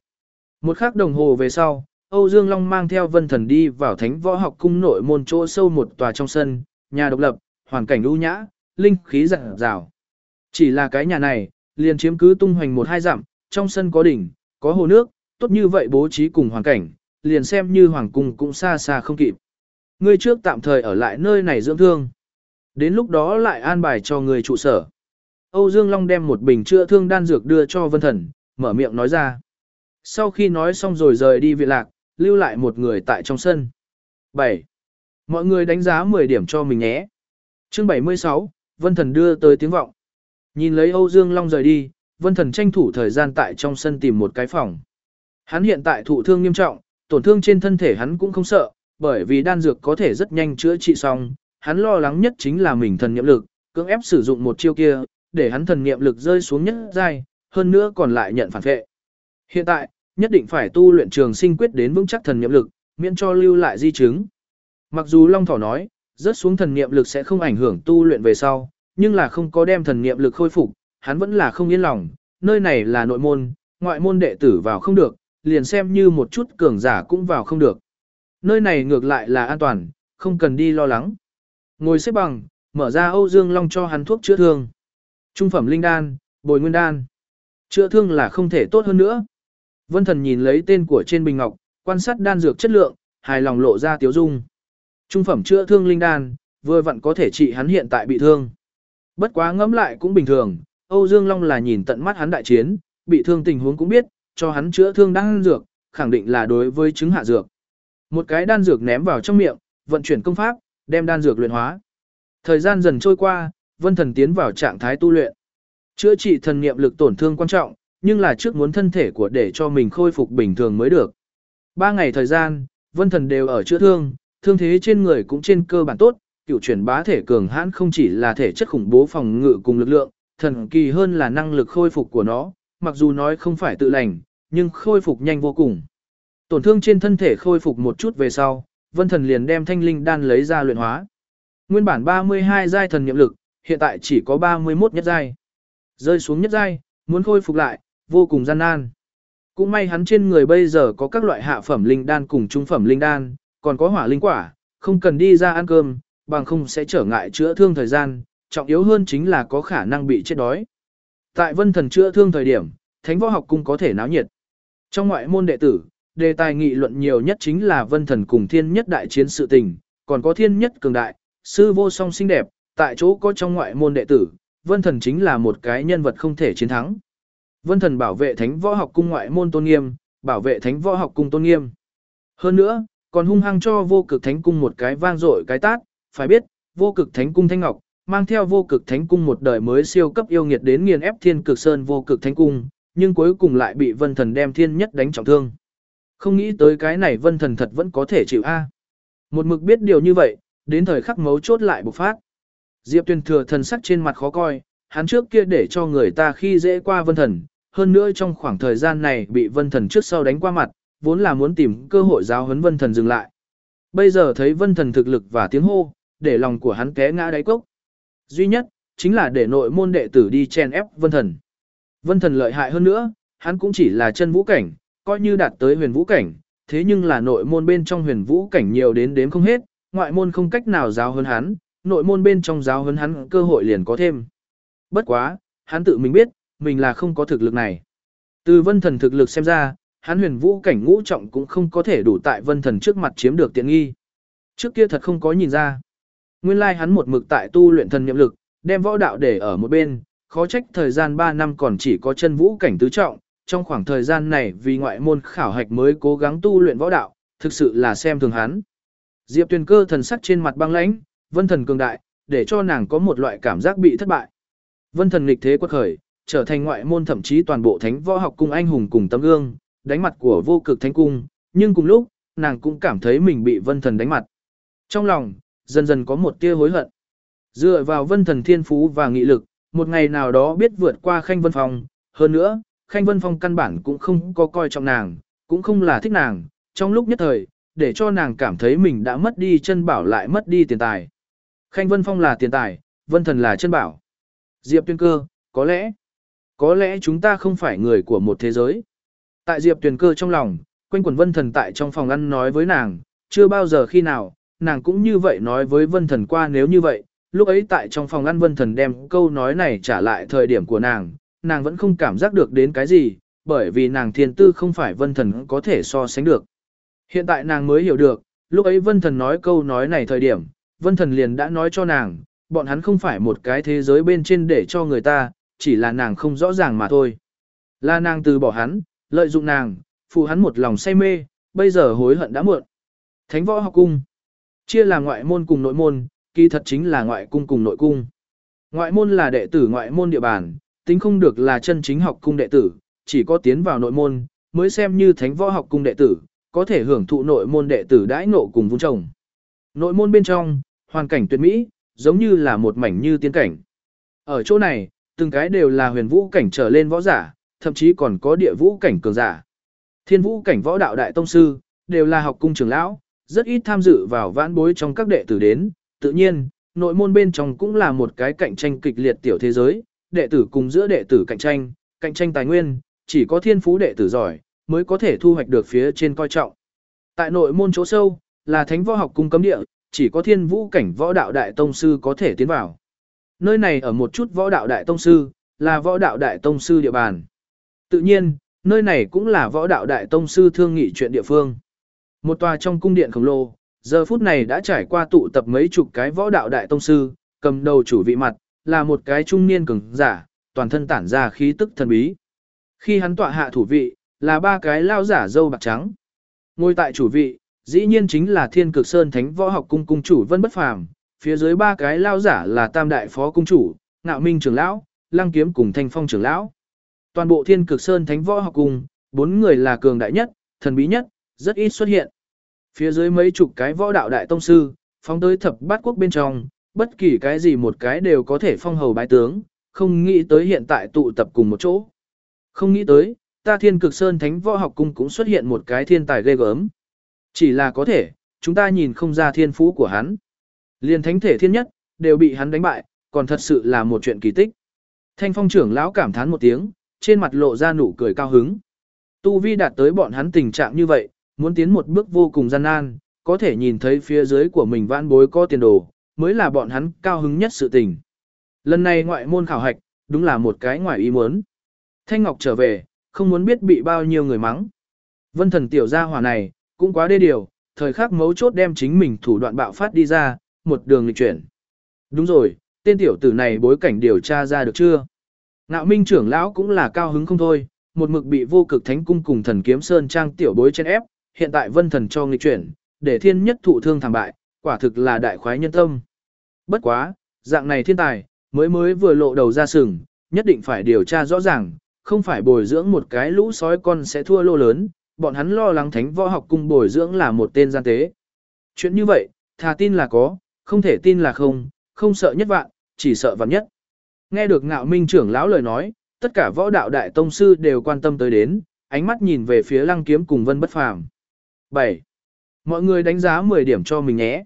Một khắc đồng hồ về sau, Âu Dương Long mang theo vân thần đi vào thánh võ học cung nội môn chỗ sâu một tòa trong sân, nhà độc lập, hoàn cảnh ưu nhã, linh khí rạng rào. Chỉ là cái nhà này, liền chiếm cứ tung hoành một hai dặm, trong sân có đỉnh, có hồ nước, tốt như vậy bố trí cùng hoàn cảnh, liền xem như hoàng cung cũng xa xa không kịp. Ngươi trước tạm thời ở lại nơi này dưỡng thương. Đến lúc đó lại an bài cho người trụ sở. Âu Dương Long đem một bình chữa thương đan dược đưa cho Vân Thần, mở miệng nói ra. Sau khi nói xong rồi rời đi viện lạc, lưu lại một người tại trong sân. 7. Mọi người đánh giá 10 điểm cho mình nhé. Chương 76, Vân Thần đưa tới tiếng vọng. Nhìn lấy Âu Dương Long rời đi, Vân Thần tranh thủ thời gian tại trong sân tìm một cái phòng. Hắn hiện tại thụ thương nghiêm trọng, tổn thương trên thân thể hắn cũng không sợ, bởi vì đan dược có thể rất nhanh chữa trị xong, hắn lo lắng nhất chính là mình thần niệm lực, cưỡng ép sử dụng một chiêu kia, để hắn thần niệm lực rơi xuống nhất giai, hơn nữa còn lại nhận phản vệ. Hiện tại, nhất định phải tu luyện trường sinh quyết đến vững chắc thần niệm lực, miễn cho lưu lại di chứng. Mặc dù Long Thỏ nói, rớt xuống thần niệm lực sẽ không ảnh hưởng tu luyện về sau, nhưng là không có đem thần niệm lực khôi phục, hắn vẫn là không yên lòng, nơi này là nội môn, ngoại môn đệ tử vào không được, liền xem như một chút cường giả cũng vào không được. Nơi này ngược lại là an toàn, không cần đi lo lắng. Ngồi xếp bằng, mở ra Âu Dương Long cho hắn thuốc chữa thương. Trung phẩm linh đan, bồi nguyên đan. Chữa thương là không thể tốt hơn nữa. Vân Thần nhìn lấy tên của trên bình ngọc, quan sát đan dược chất lượng, hài lòng lộ ra tiếu dung. Trung phẩm chữa thương linh đan, vừa vặn có thể trị hắn hiện tại bị thương. Bất quá ngẫm lại cũng bình thường, Âu Dương Long là nhìn tận mắt hắn đại chiến, bị thương tình huống cũng biết, cho hắn chữa thương đan dược, khẳng định là đối với chứng hạ dược. Một cái đan dược ném vào trong miệng, vận chuyển công pháp, đem đan dược luyện hóa. Thời gian dần trôi qua, Vân Thần tiến vào trạng thái tu luyện. Chữa trị thần niệm lực tổn thương quan trọng, nhưng là trước muốn thân thể của để cho mình khôi phục bình thường mới được. Ba ngày thời gian, Vân Thần đều ở chữa thương, thương thế trên người cũng trên cơ bản tốt, cựu chuyển bá thể cường hãn không chỉ là thể chất khủng bố phòng ngự cùng lực lượng, thần kỳ hơn là năng lực khôi phục của nó, mặc dù nói không phải tự lành, nhưng khôi phục nhanh vô cùng. Tổn thương trên thân thể khôi phục một chút về sau, Vân Thần liền đem thanh linh đan lấy ra luyện hóa. Nguyên bản 32 giai thần niệm lực, hiện tại chỉ có 31 nhất giai. Rơi xuống nhất giai, muốn khôi phục lại, vô cùng gian nan. Cũng may hắn trên người bây giờ có các loại hạ phẩm linh đan cùng trung phẩm linh đan, còn có hỏa linh quả, không cần đi ra ăn cơm, bằng không sẽ trở ngại chữa thương thời gian, trọng yếu hơn chính là có khả năng bị chết đói. Tại vân thần chữa thương thời điểm, thánh võ học cung có thể náo nhiệt. Trong ngoại môn đệ tử, đề tài nghị luận nhiều nhất chính là vân thần cùng thiên nhất đại chiến sự tình, còn có thiên nhất cường đại, sư vô song xinh đẹp, tại chỗ có trong ngoại môn đệ tử, vân thần chính là một cái nhân vật không thể chiến thắng. Vân thần bảo vệ thánh võ học cung ngoại môn tôn nghiêm, bảo vệ thánh võ học cung tôn nghiêm. Hơn nữa, còn hung hăng cho vô cực thánh cung một cái vang dội cái tát, phải biết, vô cực thánh cung thanh ngọc, mang theo vô cực thánh cung một đời mới siêu cấp yêu nghiệt đến nghiền ép thiên cực sơn vô cực thánh cung, nhưng cuối cùng lại bị vân thần đem thiên nhất đánh trọng thương. Không nghĩ tới cái này vân thần thật vẫn có thể chịu A. Một mực biết điều như vậy, đến thời khắc mấu chốt lại bộc phát. Diệp tuyên thừa thần sắc trên mặt khó coi, hắn trước kia để cho người ta khi dễ qua vân thần, hơn nữa trong khoảng thời gian này bị vân thần trước sau đánh qua mặt, vốn là muốn tìm cơ hội giáo huấn vân thần dừng lại. Bây giờ thấy vân thần thực lực và tiếng hô, để lòng của hắn té ngã đáy cốc. Duy nhất, chính là để nội môn đệ tử đi chen ép vân thần. Vân thần lợi hại hơn nữa, hắn cũng chỉ là chân vũ cảnh, coi như đạt tới huyền vũ cảnh, thế nhưng là nội môn bên trong huyền vũ cảnh nhiều đến đếm không hết, ngoại môn không cách nào giáo hơn hắn, nội môn bên trong giáo hơn hắn cơ hội liền có thêm. Bất quá, hắn tự mình biết, mình là không có thực lực này. Từ vân thần thực lực xem ra, hắn huyền vũ cảnh ngũ trọng cũng không có thể đủ tại vân thần trước mặt chiếm được tiện nghi. Trước kia thật không có nhìn ra. Nguyên lai like hắn một mực tại tu luyện thần niệm lực, đem võ đạo để ở một bên, khó trách thời gian 3 năm còn chỉ có chân vũ cảnh tứ trọng, trong khoảng thời gian này vì ngoại môn khảo hạch mới cố gắng tu luyện võ đạo, thực sự là xem thường hắn. Diệp Tuyền Cơ thần sắc trên mặt băng lãnh, vân thần cường đại, để cho nàng có một loại cảm giác bị thất bại. Vân thần nghịch thế quật khởi, trở thành ngoại môn thậm chí toàn bộ thánh võ học cung anh hùng cùng tấm gương, đánh mặt của vô cực thánh cung, nhưng cùng lúc, nàng cũng cảm thấy mình bị vân thần đánh mặt. Trong lòng, dần dần có một tia hối hận. Dựa vào vân thần thiên phú và nghị lực, một ngày nào đó biết vượt qua khanh vân phòng hơn nữa, khanh vân phong căn bản cũng không có coi trọng nàng, cũng không là thích nàng, trong lúc nhất thời, để cho nàng cảm thấy mình đã mất đi chân bảo lại mất đi tiền tài. Khanh vân phong là tiền tài, vân thần là chân bảo. Diệp tuyên cơ, có lẽ, có lẽ chúng ta không phải người của một thế giới. Tại Diệp tuyên cơ trong lòng, quanh quần vân thần tại trong phòng ăn nói với nàng, chưa bao giờ khi nào, nàng cũng như vậy nói với vân thần qua nếu như vậy, lúc ấy tại trong phòng ăn vân thần đem câu nói này trả lại thời điểm của nàng, nàng vẫn không cảm giác được đến cái gì, bởi vì nàng thiên tư không phải vân thần có thể so sánh được. Hiện tại nàng mới hiểu được, lúc ấy vân thần nói câu nói này thời điểm, vân thần liền đã nói cho nàng, bọn hắn không phải một cái thế giới bên trên để cho người ta, chỉ là nàng không rõ ràng mà thôi. Là nàng từ bỏ hắn, lợi dụng nàng, phụ hắn một lòng say mê, bây giờ hối hận đã muộn. Thánh võ học cung, chia là ngoại môn cùng nội môn, kỳ thật chính là ngoại cung cùng nội cung. Ngoại môn là đệ tử ngoại môn địa bàn, tính không được là chân chính học cung đệ tử, chỉ có tiến vào nội môn, mới xem như thánh võ học cung đệ tử, có thể hưởng thụ nội môn đệ tử đãi ngộ cùng vun trồng. Nội môn bên trong, hoàn cảnh tuyệt mỹ, giống như là một mảnh như tiên cảnh. Ở chỗ này, từng cái đều là huyền vũ cảnh trở lên võ giả, thậm chí còn có địa vũ cảnh cường giả. Thiên vũ cảnh võ đạo đại tông sư, đều là học cung trưởng lão, rất ít tham dự vào vãn bối trong các đệ tử đến, tự nhiên, nội môn bên trong cũng là một cái cạnh tranh kịch liệt tiểu thế giới, đệ tử cùng giữa đệ tử cạnh tranh, cạnh tranh tài nguyên, chỉ có thiên phú đệ tử giỏi, mới có thể thu hoạch được phía trên coi trọng. Tại nội môn chỗ sâu, là thánh võ học cung cấm địa, chỉ có thiên vũ cảnh võ đạo đại tông sư có thể tiến vào. Nơi này ở một chút võ đạo đại tông sư, là võ đạo đại tông sư địa bàn. Tự nhiên, nơi này cũng là võ đạo đại tông sư thương nghị chuyện địa phương. Một tòa trong cung điện khổng lồ, giờ phút này đã trải qua tụ tập mấy chục cái võ đạo đại tông sư, cầm đầu chủ vị mặt, là một cái trung niên cường giả, toàn thân tản ra khí tức thần bí. Khi hắn tọa hạ thủ vị, là ba cái lao giả dâu bạc trắng. Ngồi tại chủ vị, dĩ nhiên chính là Thiên Cực Sơn Thánh Võ Học Cung cung chủ Vân Bất Phàm, phía dưới ba cái lao giả là Tam đại phó cung chủ, Ngạo Minh trưởng lão, Lăng Kiếm cùng Thanh Phong trưởng lão. Toàn bộ Thiên Cực Sơn Thánh Võ Học Cung, bốn người là cường đại nhất, thần bí nhất, rất ít xuất hiện. Phía dưới mấy chục cái võ đạo đại tông sư, phóng tới thập bát quốc bên trong, bất kỳ cái gì một cái đều có thể phong hầu bái tướng, không nghĩ tới hiện tại tụ tập cùng một chỗ. Không nghĩ tới, ta thiên cực sơn thánh võ học cung cũng xuất hiện một cái thiên tài ghê gớm. Chỉ là có thể, chúng ta nhìn không ra thiên phú của hắn. Liên thánh thể thiên nhất, đều bị hắn đánh bại, còn thật sự là một chuyện kỳ tích. Thanh phong trưởng lão cảm thán một tiếng, trên mặt lộ ra nụ cười cao hứng. Tu vi đạt tới bọn hắn tình trạng như vậy, muốn tiến một bước vô cùng gian nan, có thể nhìn thấy phía dưới của mình vãn bối có tiền đồ, mới là bọn hắn cao hứng nhất sự tình. Lần này ngoại môn khảo hạch, đúng là một cái ngoài ý muốn. Thanh Ngọc trở về, không muốn biết bị bao nhiêu người mắng. Vân thần tiểu gia hỏa này, cũng quá đê điều, thời khắc mấu chốt đem chính mình thủ đoạn bạo phát đi ra, một đường lịch chuyển. Đúng rồi, tên tiểu tử này bối cảnh điều tra ra được chưa? Ngạo Minh trưởng lão cũng là cao hứng không thôi, một mực bị vô cực thánh cung cùng thần kiếm sơn trang tiểu bối trên ép, hiện tại vân thần cho nghịch chuyển, để thiên nhất thụ thương thảm bại, quả thực là đại khoái nhân tâm. Bất quá, dạng này thiên tài, mới mới vừa lộ đầu ra sừng, nhất định phải điều tra rõ ràng, không phải bồi dưỡng một cái lũ sói con sẽ thua lô lớn, bọn hắn lo lắng thánh võ học cung bồi dưỡng là một tên gian tế. Chuyện như vậy, thà tin là có, không thể tin là không, không sợ nhất vạn, chỉ sợ vạn nhất. Nghe được ngạo minh trưởng lão lời nói, tất cả võ đạo đại tông sư đều quan tâm tới đến, ánh mắt nhìn về phía lăng kiếm cùng vân bất phàm. 7. Mọi người đánh giá 10 điểm cho mình nhé.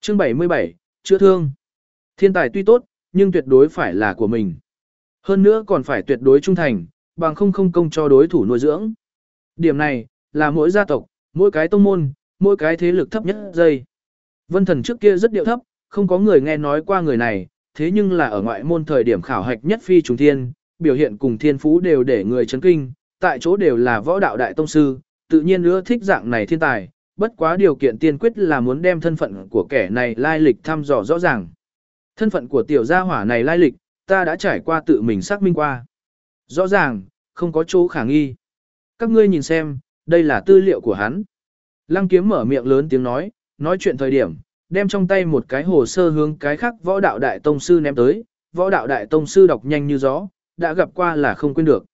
Chương 77, chữa thương. Thiên tài tuy tốt, nhưng tuyệt đối phải là của mình. Hơn nữa còn phải tuyệt đối trung thành, bằng không không công cho đối thủ nuôi dưỡng. Điểm này, là mỗi gia tộc, mỗi cái tông môn, mỗi cái thế lực thấp nhất dây. Vân thần trước kia rất điệu thấp, không có người nghe nói qua người này, thế nhưng là ở ngoại môn thời điểm khảo hạch nhất phi trùng thiên, biểu hiện cùng thiên phú đều để người chấn kinh, tại chỗ đều là võ đạo đại tông sư, tự nhiên nữa thích dạng này thiên tài, bất quá điều kiện tiên quyết là muốn đem thân phận của kẻ này lai lịch thăm dò rõ ràng. Thân phận của tiểu gia hỏa này lai lịch, ta đã trải qua tự mình xác minh qua. Rõ ràng, không có chỗ khả nghi. Các ngươi nhìn xem, đây là tư liệu của hắn. Lăng kiếm mở miệng lớn tiếng nói, nói chuyện thời điểm, đem trong tay một cái hồ sơ hướng cái khác võ đạo đại tông sư ném tới, võ đạo đại tông sư đọc nhanh như gió, đã gặp qua là không quên được.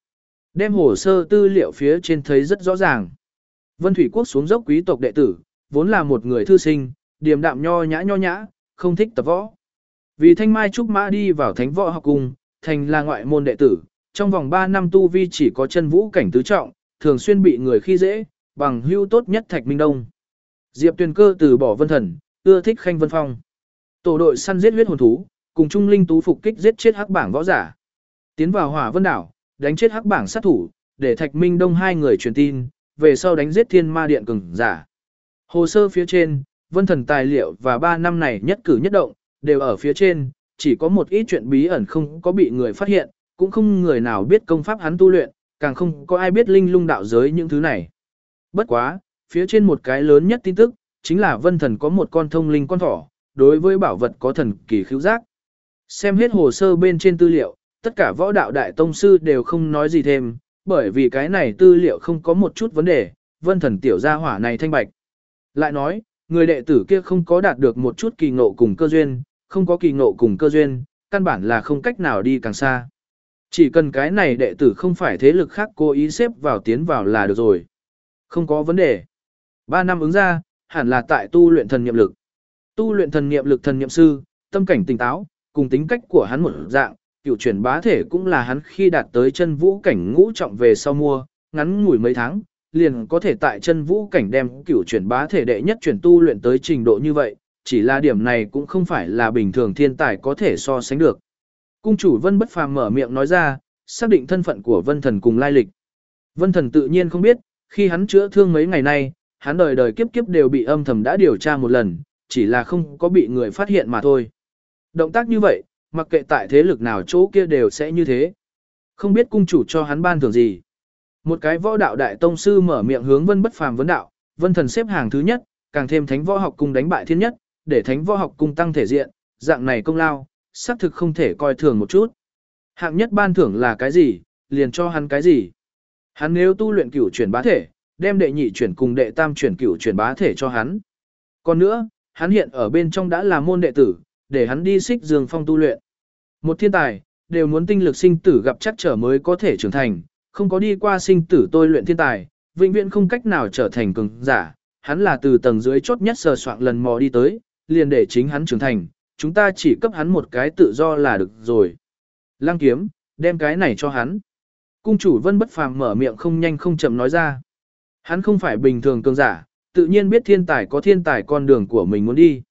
Đem hồ sơ tư liệu phía trên thấy rất rõ ràng. Vân Thủy Quốc xuống dốc quý tộc đệ tử, vốn là một người thư sinh, điềm đạm nho nhã nho nhã, không thích tập võ. Vì Thanh Mai Trúc Mã đi vào thánh võ học cùng, thành là ngoại môn đệ tử, trong vòng 3 năm tu vi chỉ có chân vũ cảnh tứ trọng, thường xuyên bị người khi dễ, bằng hưu tốt nhất Thạch Minh Đông. Diệp Tuyền Cơ từ bỏ Vân Thần, ưa thích Khanh Vân Phong. Tổ đội săn giết huyết hồn thú, cùng Trung Linh Tú phục kích giết chết hắc bảng võ giả. Tiến vào Hỏa Vân đảo, đánh chết hắc bảng sát thủ, để Thạch Minh Đông hai người truyền tin, về sau đánh giết Thiên Ma Điện cường giả. Hồ sơ phía trên, Vân Thần tài liệu và 3 năm này nhất cử nhất động, đều ở phía trên, chỉ có một ít chuyện bí ẩn không có bị người phát hiện, cũng không người nào biết công pháp hắn tu luyện, càng không có ai biết linh lung đạo giới những thứ này. Bất quá, phía trên một cái lớn nhất tin tức, chính là vân thần có một con thông linh con thỏ, đối với bảo vật có thần kỳ khiếu giác. Xem hết hồ sơ bên trên tư liệu, tất cả võ đạo đại tông sư đều không nói gì thêm, bởi vì cái này tư liệu không có một chút vấn đề, vân thần tiểu gia hỏa này thanh bạch. Lại nói, người đệ tử kia không có đạt được một chút kỳ ngộ cùng cơ duyên, không có kỳ ngộ cùng cơ duyên, căn bản là không cách nào đi càng xa. Chỉ cần cái này đệ tử không phải thế lực khác cố ý xếp vào tiến vào là được rồi. Không có vấn đề. Ba năm ứng ra, hẳn là tại tu luyện thần niệm lực. Tu luyện thần niệm lực thần niệm sư, tâm cảnh tỉnh táo, cùng tính cách của hắn một dạng, cựu chuyển bá thể cũng là hắn khi đạt tới chân vũ cảnh ngũ trọng về sau mua, ngắn ngủi mấy tháng, liền có thể tại chân vũ cảnh đem cựu chuyển bá thể đệ nhất chuyển tu luyện tới trình độ như vậy, chỉ là điểm này cũng không phải là bình thường thiên tài có thể so sánh được. Cung chủ Vân Bất Phàm mở miệng nói ra, xác định thân phận của Vân Thần cùng lai lịch. Vân Thần tự nhiên không biết, khi hắn chữa thương mấy ngày nay, hắn đời đời kiếp kiếp đều bị âm thầm đã điều tra một lần, chỉ là không có bị người phát hiện mà thôi. Động tác như vậy, mặc kệ tại thế lực nào chỗ kia đều sẽ như thế. Không biết cung chủ cho hắn ban thưởng gì. Một cái võ đạo đại tông sư mở miệng hướng Vân Bất Phàm vấn đạo, Vân Thần xếp hàng thứ nhất, càng thêm thánh võ học cung đánh bại thiên nhất, để thánh võ học cung tăng thể diện, dạng này công lao, xác thực không thể coi thường một chút. Hạng nhất ban thưởng là cái gì, liền cho hắn cái gì. Hắn nếu tu luyện cửu chuyển bá thể, đem đệ nhị chuyển cùng đệ tam chuyển cửu chuyển bá thể cho hắn. Còn nữa, hắn hiện ở bên trong đã là môn đệ tử, để hắn đi xích dương phong tu luyện. Một thiên tài, đều muốn tinh lực sinh tử gặp chắc trở mới có thể trưởng thành, không có đi qua sinh tử tôi luyện thiên tài, vĩnh viễn không cách nào trở thành cường giả. Hắn là từ tầng dưới chốt nhất sờ soạn lần mò đi tới, liền để chính hắn trưởng thành, chúng ta chỉ cấp hắn một cái tự do là được rồi. Lăng kiếm, đem cái này cho hắn. Cung chủ vân bất phàm mở miệng không nhanh không chậm nói ra. Hắn không phải bình thường cường giả, tự nhiên biết thiên tài có thiên tài con đường của mình muốn đi.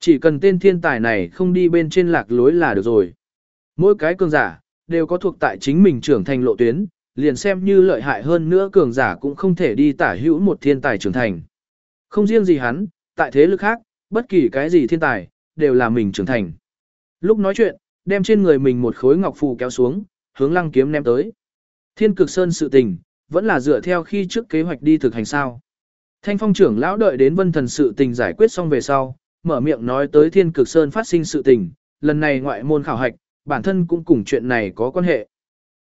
Chỉ cần tên thiên tài này không đi bên trên lạc lối là được rồi. Mỗi cái cường giả, đều có thuộc tại chính mình trưởng thành lộ tuyến, liền xem như lợi hại hơn nữa cường giả cũng không thể đi tả hữu một thiên tài trưởng thành. Không riêng gì hắn, tại thế lực khác, bất kỳ cái gì thiên tài, đều là mình trưởng thành. Lúc nói chuyện, đem trên người mình một khối ngọc phù kéo xuống, hướng lăng kiếm ném tới. Thiên cực sơn sự tình, vẫn là dựa theo khi trước kế hoạch đi thực hành sao. Thanh phong trưởng lão đợi đến vân thần sự tình giải quyết xong về sau, mở miệng nói tới thiên cực sơn phát sinh sự tình, lần này ngoại môn khảo hạch, bản thân cũng cùng chuyện này có quan hệ.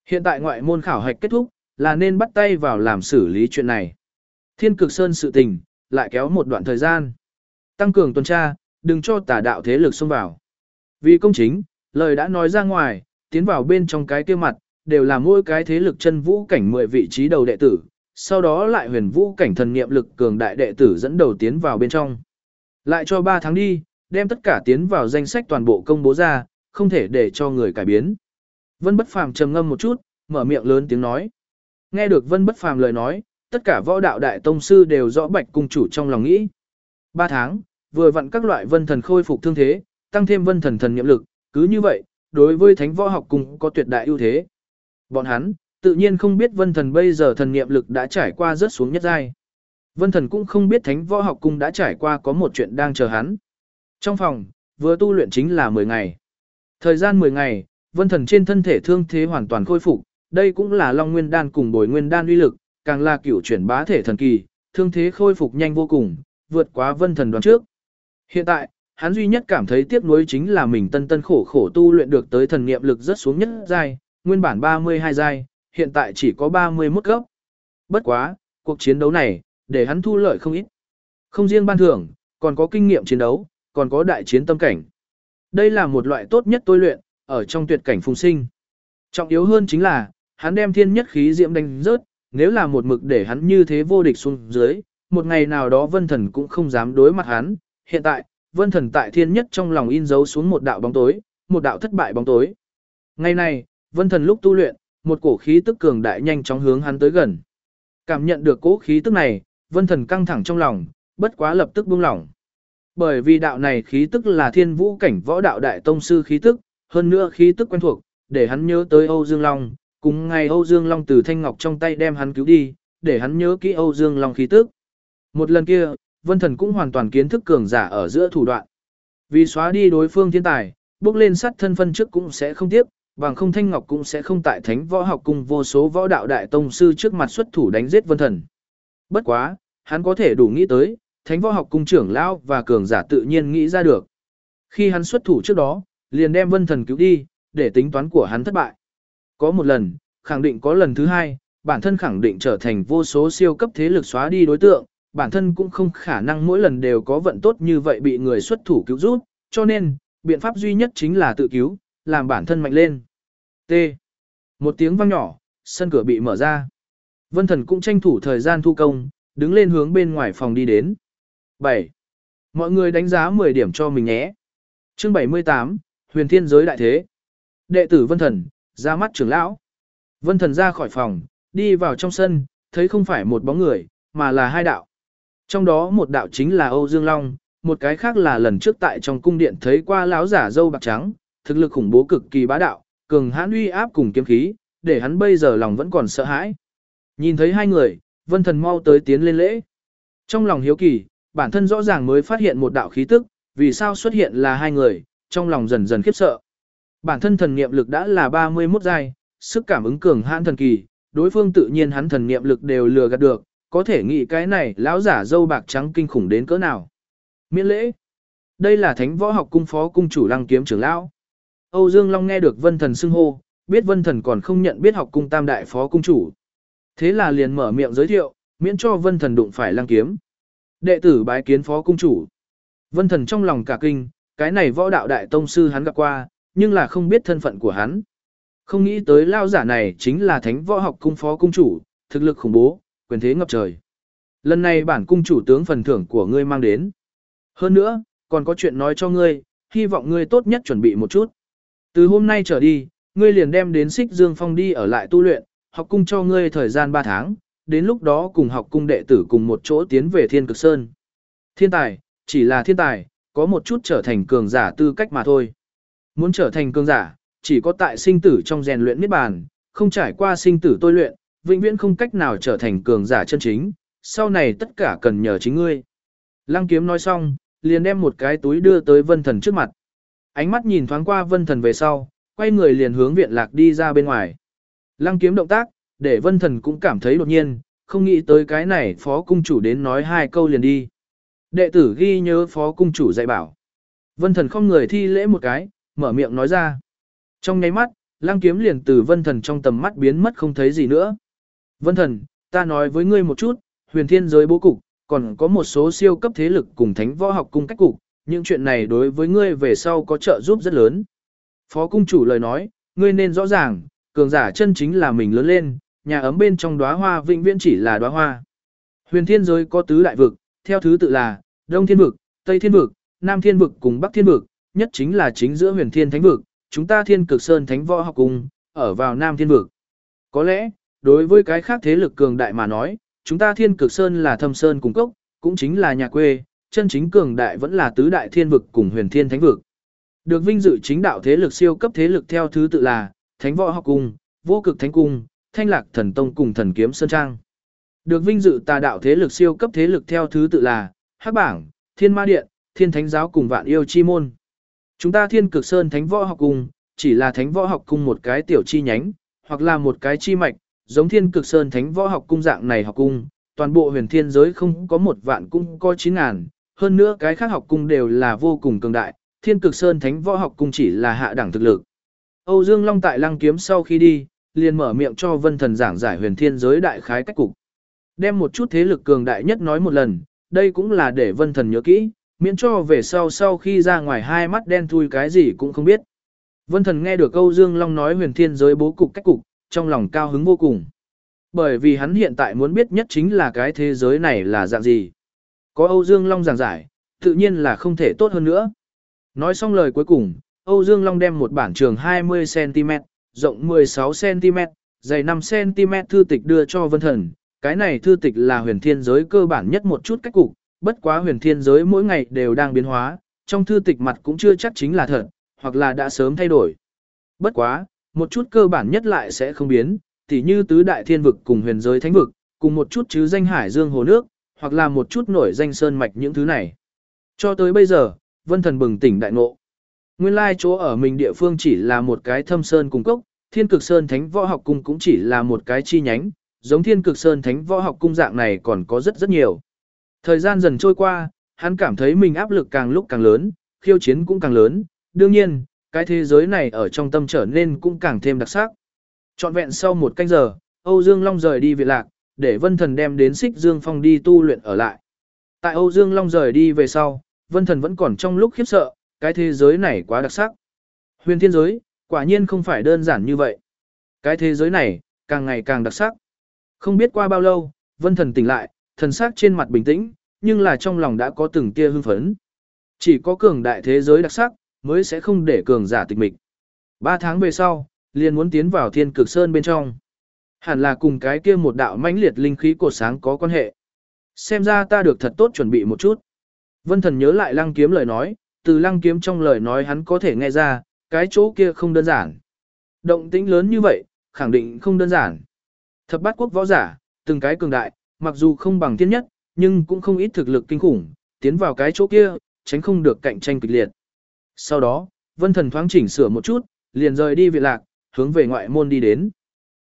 Hiện tại ngoại môn khảo hạch kết thúc, là nên bắt tay vào làm xử lý chuyện này. Thiên cực sơn sự tình, lại kéo một đoạn thời gian. Tăng cường tuần tra, đừng cho tà đạo thế lực xông vào. Vì công chính, lời đã nói ra ngoài, tiến vào bên trong cái kia mặt, đều là mỗi cái thế lực chân vũ cảnh 10 vị trí đầu đệ tử, sau đó lại huyền vũ cảnh thần niệm lực cường đại đệ tử dẫn đầu tiến vào bên trong. Lại cho 3 tháng đi, đem tất cả tiến vào danh sách toàn bộ công bố ra, không thể để cho người cải biến. Vân Bất Phàm trầm ngâm một chút, mở miệng lớn tiếng nói. Nghe được Vân Bất Phàm lời nói, tất cả võ đạo đại tông sư đều rõ bạch cung chủ trong lòng nghĩ. 3 tháng, vừa vặn các loại vân thần khôi phục thương thế, tăng thêm vân thần thần nhiệm lực, cứ như vậy, đối với thánh võ học cùng có tuyệt đại ưu thế. Bọn hắn, tự nhiên không biết vân thần bây giờ thần niệm lực đã trải qua rất xuống nhất giai. Vân thần cũng không biết thánh võ học cung đã trải qua có một chuyện đang chờ hắn. Trong phòng, vừa tu luyện chính là 10 ngày. Thời gian 10 ngày, vân thần trên thân thể thương thế hoàn toàn khôi phục, đây cũng là Long Nguyên Đan cùng Bồi Nguyên Đan uy lực, càng là cửu chuyển bá thể thần kỳ, thương thế khôi phục nhanh vô cùng, vượt quá vân thần đoán trước. Hiện tại, hắn duy nhất cảm thấy tiếc nuối chính là mình tân tân khổ khổ tu luyện được tới thần niệm lực rất xuống nhất giai, nguyên bản 32 giai, hiện tại chỉ có 31 cấp. Bất quá, cuộc chiến đấu này, để hắn thu lợi không ít. Không riêng ban thưởng, còn có kinh nghiệm chiến đấu, còn có đại chiến tâm cảnh. Đây là một loại tốt nhất tôi luyện, ở trong tuyệt cảnh phùng sinh. Trọng yếu hơn chính là, hắn đem thiên nhất khí diễm đánh rớt, nếu là một mực để hắn như thế vô địch xuống dưới, một ngày nào đó vân thần cũng không dám đối mặt hắn. Hiện tại, vân thần tại thiên nhất trong lòng in dấu xuống một đạo bóng tối, một đạo thất bại bóng tối. Ngày này, vân thần lúc tu luyện, một cổ khí tức cường đại nhanh chóng hướng hắn tới gần. Cảm nhận được cỗ khí tức này, vân thần căng thẳng trong lòng, bất quá lập tức buông lỏng. Bởi vì đạo này khí tức là thiên vũ cảnh võ đạo đại tông sư khí tức, hơn nữa khí tức quen thuộc, để hắn nhớ tới Âu Dương Long, cùng ngày Âu Dương Long từ thanh ngọc trong tay đem hắn cứu đi, để hắn nhớ kỹ Âu Dương Long khí tức. Một lần kia, Vân Thần cũng hoàn toàn kiến thức cường giả ở giữa thủ đoạn. Vì xóa đi đối phương thiên tài, bước lên sát thân phân trước cũng sẽ không tiếp, bằng không thanh ngọc cũng sẽ không tại thánh võ học cùng vô số võ đạo đại tông sư trước mặt xuất thủ đánh giết Vân Thần. Bất quá, hắn có thể đủ nghĩ tới, thánh võ học cung trưởng lão và cường giả tự nhiên nghĩ ra được. Khi hắn xuất thủ trước đó, liền đem vân thần cứu đi, để tính toán của hắn thất bại. Có một lần, khẳng định có lần thứ hai, bản thân khẳng định trở thành vô số siêu cấp thế lực xóa đi đối tượng, bản thân cũng không khả năng mỗi lần đều có vận tốt như vậy bị người xuất thủ cứu giúp, cho nên, biện pháp duy nhất chính là tự cứu, làm bản thân mạnh lên. T. Một tiếng vang nhỏ, sân cửa bị mở ra. Vân thần cũng tranh thủ thời gian thu công, đứng lên hướng bên ngoài phòng đi đến. 7. Mọi người đánh giá 10 điểm cho mình nhé. Chương 78, Huyền Thiên giới đại thế. Đệ tử Vân Thần, ra mắt trưởng lão. Vân Thần ra khỏi phòng, đi vào trong sân, thấy không phải một bóng người, mà là hai đạo. Trong đó một đạo chính là Âu Dương Long, một cái khác là lần trước tại trong cung điện thấy qua lão giả dâu bạc trắng, thực lực khủng bố cực kỳ bá đạo, cường hãn uy áp cùng kiếm khí, để hắn bây giờ lòng vẫn còn sợ hãi. Nhìn thấy hai người, Vân Thần mau tới tiến lên lễ. Trong lòng hiếu kỳ, bản thân rõ ràng mới phát hiện một đạo khí tức, vì sao xuất hiện là hai người, trong lòng dần dần khiếp sợ. Bản thân thần niệm lực đã là 31 giai, sức cảm ứng cường hãn thần kỳ, đối phương tự nhiên hắn thần niệm lực đều lừa gạt được, có thể nghĩ cái này lão giả dâu bạc trắng kinh khủng đến cỡ nào. Miễn lễ. Đây là Thánh Võ Học cung phó cung chủ Lăng Kiếm trưởng lão. Âu Dương Long nghe được Vân Thần xưng hô, biết Vân Thần còn không nhận biết học cung Tam đại phó cung chủ. Thế là liền mở miệng giới thiệu, miễn cho Vân Thần đụng phải Lăng Kiếm. Đệ tử bái kiến phó cung chủ. Vân thần trong lòng cả kinh, cái này võ đạo đại tông sư hắn gặp qua, nhưng là không biết thân phận của hắn. Không nghĩ tới lao giả này chính là thánh võ học cung phó cung chủ, thực lực khủng bố, quyền thế ngập trời. Lần này bản cung chủ tướng phần thưởng của ngươi mang đến. Hơn nữa, còn có chuyện nói cho ngươi, hy vọng ngươi tốt nhất chuẩn bị một chút. Từ hôm nay trở đi, ngươi liền đem đến xích dương phong đi ở lại tu luyện, học cung cho ngươi thời gian 3 tháng, đến lúc đó cùng học cung đệ tử cùng một chỗ tiến về thiên cực sơn. Thiên tài, chỉ là thiên tài, có một chút trở thành cường giả tư cách mà thôi. Muốn trở thành cường giả, chỉ có tại sinh tử trong rèn luyện niết bàn, không trải qua sinh tử tôi luyện, vĩnh viễn không cách nào trở thành cường giả chân chính, sau này tất cả cần nhờ chính ngươi. Lăng kiếm nói xong, liền đem một cái túi đưa tới vân thần trước mặt. Ánh mắt nhìn thoáng qua vân thần về sau, quay người liền hướng viện lạc đi ra bên ngoài. Lăng kiếm động tác, để vân thần cũng cảm thấy đột nhiên, không nghĩ tới cái này phó cung chủ đến nói hai câu liền đi. Đệ tử ghi nhớ phó cung chủ dạy bảo. Vân thần không người thi lễ một cái, mở miệng nói ra. Trong nháy mắt, lang kiếm liền từ vân thần trong tầm mắt biến mất không thấy gì nữa. Vân thần, ta nói với ngươi một chút, huyền thiên giới bố cục, còn có một số siêu cấp thế lực cùng thánh võ học cung cách cục, những chuyện này đối với ngươi về sau có trợ giúp rất lớn. Phó cung chủ lời nói, ngươi nên rõ ràng, cường giả chân chính là mình lớn lên, nhà ấm bên trong đóa hoa vĩnh viễn chỉ là đóa hoa. Huyền thiên giới có tứ đại vực, theo thứ tự là Đông Thiên vực, Tây Thiên vực, Nam Thiên vực cùng Bắc Thiên vực, nhất chính là chính giữa Huyền Thiên Thánh vực, chúng ta Thiên Cực Sơn Thánh Võ học cùng ở vào Nam Thiên vực. Có lẽ, đối với cái khác thế lực cường đại mà nói, chúng ta Thiên Cực Sơn là Thâm Sơn cùng cốc, cũng chính là nhà quê, chân chính cường đại vẫn là tứ đại thiên vực cùng Huyền Thiên Thánh vực. Được vinh dự chính đạo thế lực siêu cấp thế lực theo thứ tự là Thánh Võ học cung, Vô Cực Thánh cung, Thanh Lạc Thần Tông cùng Thần Kiếm Sơn Trang. Được vinh dự tà đạo thế lực siêu cấp thế lực theo thứ tự là Hắc Bảng, Thiên Ma Điện, Thiên Thánh Giáo cùng Vạn Yêu Chi Môn. Chúng ta Thiên Cực Sơn Thánh Võ Học Cung, chỉ là Thánh Võ Học Cung một cái tiểu chi nhánh, hoặc là một cái chi mạch, giống Thiên Cực Sơn Thánh Võ Học Cung dạng này học cung, toàn bộ huyền thiên giới không có một vạn cung có chín ngàn, hơn nữa cái khác học cung đều là vô cùng cường đại, Thiên Cực Sơn Thánh Võ Học Cung chỉ là hạ đẳng thực lực. Âu Dương Long tại Lăng Kiếm sau khi đi, liền mở miệng cho Vân Thần giảng giải huyền thiên giới đại khái cách cục. Đem một chút thế lực cường đại nhất nói một lần, đây cũng là để Vân Thần nhớ kỹ, miễn cho về sau sau khi ra ngoài hai mắt đen thui cái gì cũng không biết. Vân Thần nghe được Âu Dương Long nói huyền thiên giới bố cục cách cục, trong lòng cao hứng vô cùng. Bởi vì hắn hiện tại muốn biết nhất chính là cái thế giới này là dạng gì. Có Âu Dương Long giảng giải, tự nhiên là không thể tốt hơn nữa. Nói xong lời cuối cùng, Âu Dương Long đem một bản trường 20cm, rộng 16cm, dày 5cm thư tịch đưa cho Vân Thần. Cái này thư tịch là huyền thiên giới cơ bản nhất một chút cách cục, bất quá huyền thiên giới mỗi ngày đều đang biến hóa, trong thư tịch mặt cũng chưa chắc chính là thật, hoặc là đã sớm thay đổi. Bất quá, một chút cơ bản nhất lại sẽ không biến, tỉ như tứ đại thiên vực cùng huyền giới thánh vực, cùng một chút chứ danh hải dương hồ nước, hoặc là một chút nổi danh sơn mạch những thứ này. Cho tới bây giờ, vân thần bừng tỉnh đại ngộ. Nguyên lai chỗ ở mình địa phương chỉ là một cái thâm sơn cung cốc, thiên cực sơn thánh võ học cung cũng chỉ là một cái chi nhánh, giống thiên cực sơn thánh võ học cung dạng này còn có rất rất nhiều. Thời gian dần trôi qua, hắn cảm thấy mình áp lực càng lúc càng lớn, khiêu chiến cũng càng lớn, đương nhiên, cái thế giới này ở trong tâm trở nên cũng càng thêm đặc sắc. Trọn vẹn sau một canh giờ, Âu Dương Long rời đi Việt Lạc, để Vân Thần đem đến Xích Dương Phong đi tu luyện ở lại. Tại Âu Dương Long rời đi về sau, Vân Thần vẫn còn trong lúc khiếp sợ, cái thế giới này quá đặc sắc. Huyền thiên giới, quả nhiên không phải đơn giản như vậy. Cái thế giới này, càng ngày càng đặc sắc. Không biết qua bao lâu, Vân Thần tỉnh lại, thần sắc trên mặt bình tĩnh, nhưng là trong lòng đã có từng tia hưng phấn. Chỉ có cường đại thế giới đặc sắc, mới sẽ không để cường giả tịch mịch. Ba tháng về sau, liền muốn tiến vào thiên cực sơn bên trong. Hẳn là cùng cái kia một đạo mãnh liệt linh khí cột sáng có quan hệ. Xem ra ta được thật tốt chuẩn bị một chút. Vân thần nhớ lại lăng kiếm lời nói, từ lăng kiếm trong lời nói hắn có thể nghe ra, cái chỗ kia không đơn giản. Động tĩnh lớn như vậy, khẳng định không đơn giản. Thập bát quốc võ giả, từng cái cường đại, mặc dù không bằng thiên nhất, nhưng cũng không ít thực lực kinh khủng, tiến vào cái chỗ kia, tránh không được cạnh tranh kịch liệt. Sau đó, vân thần thoáng chỉnh sửa một chút, liền rời đi viện lạc, hướng về ngoại môn đi đến.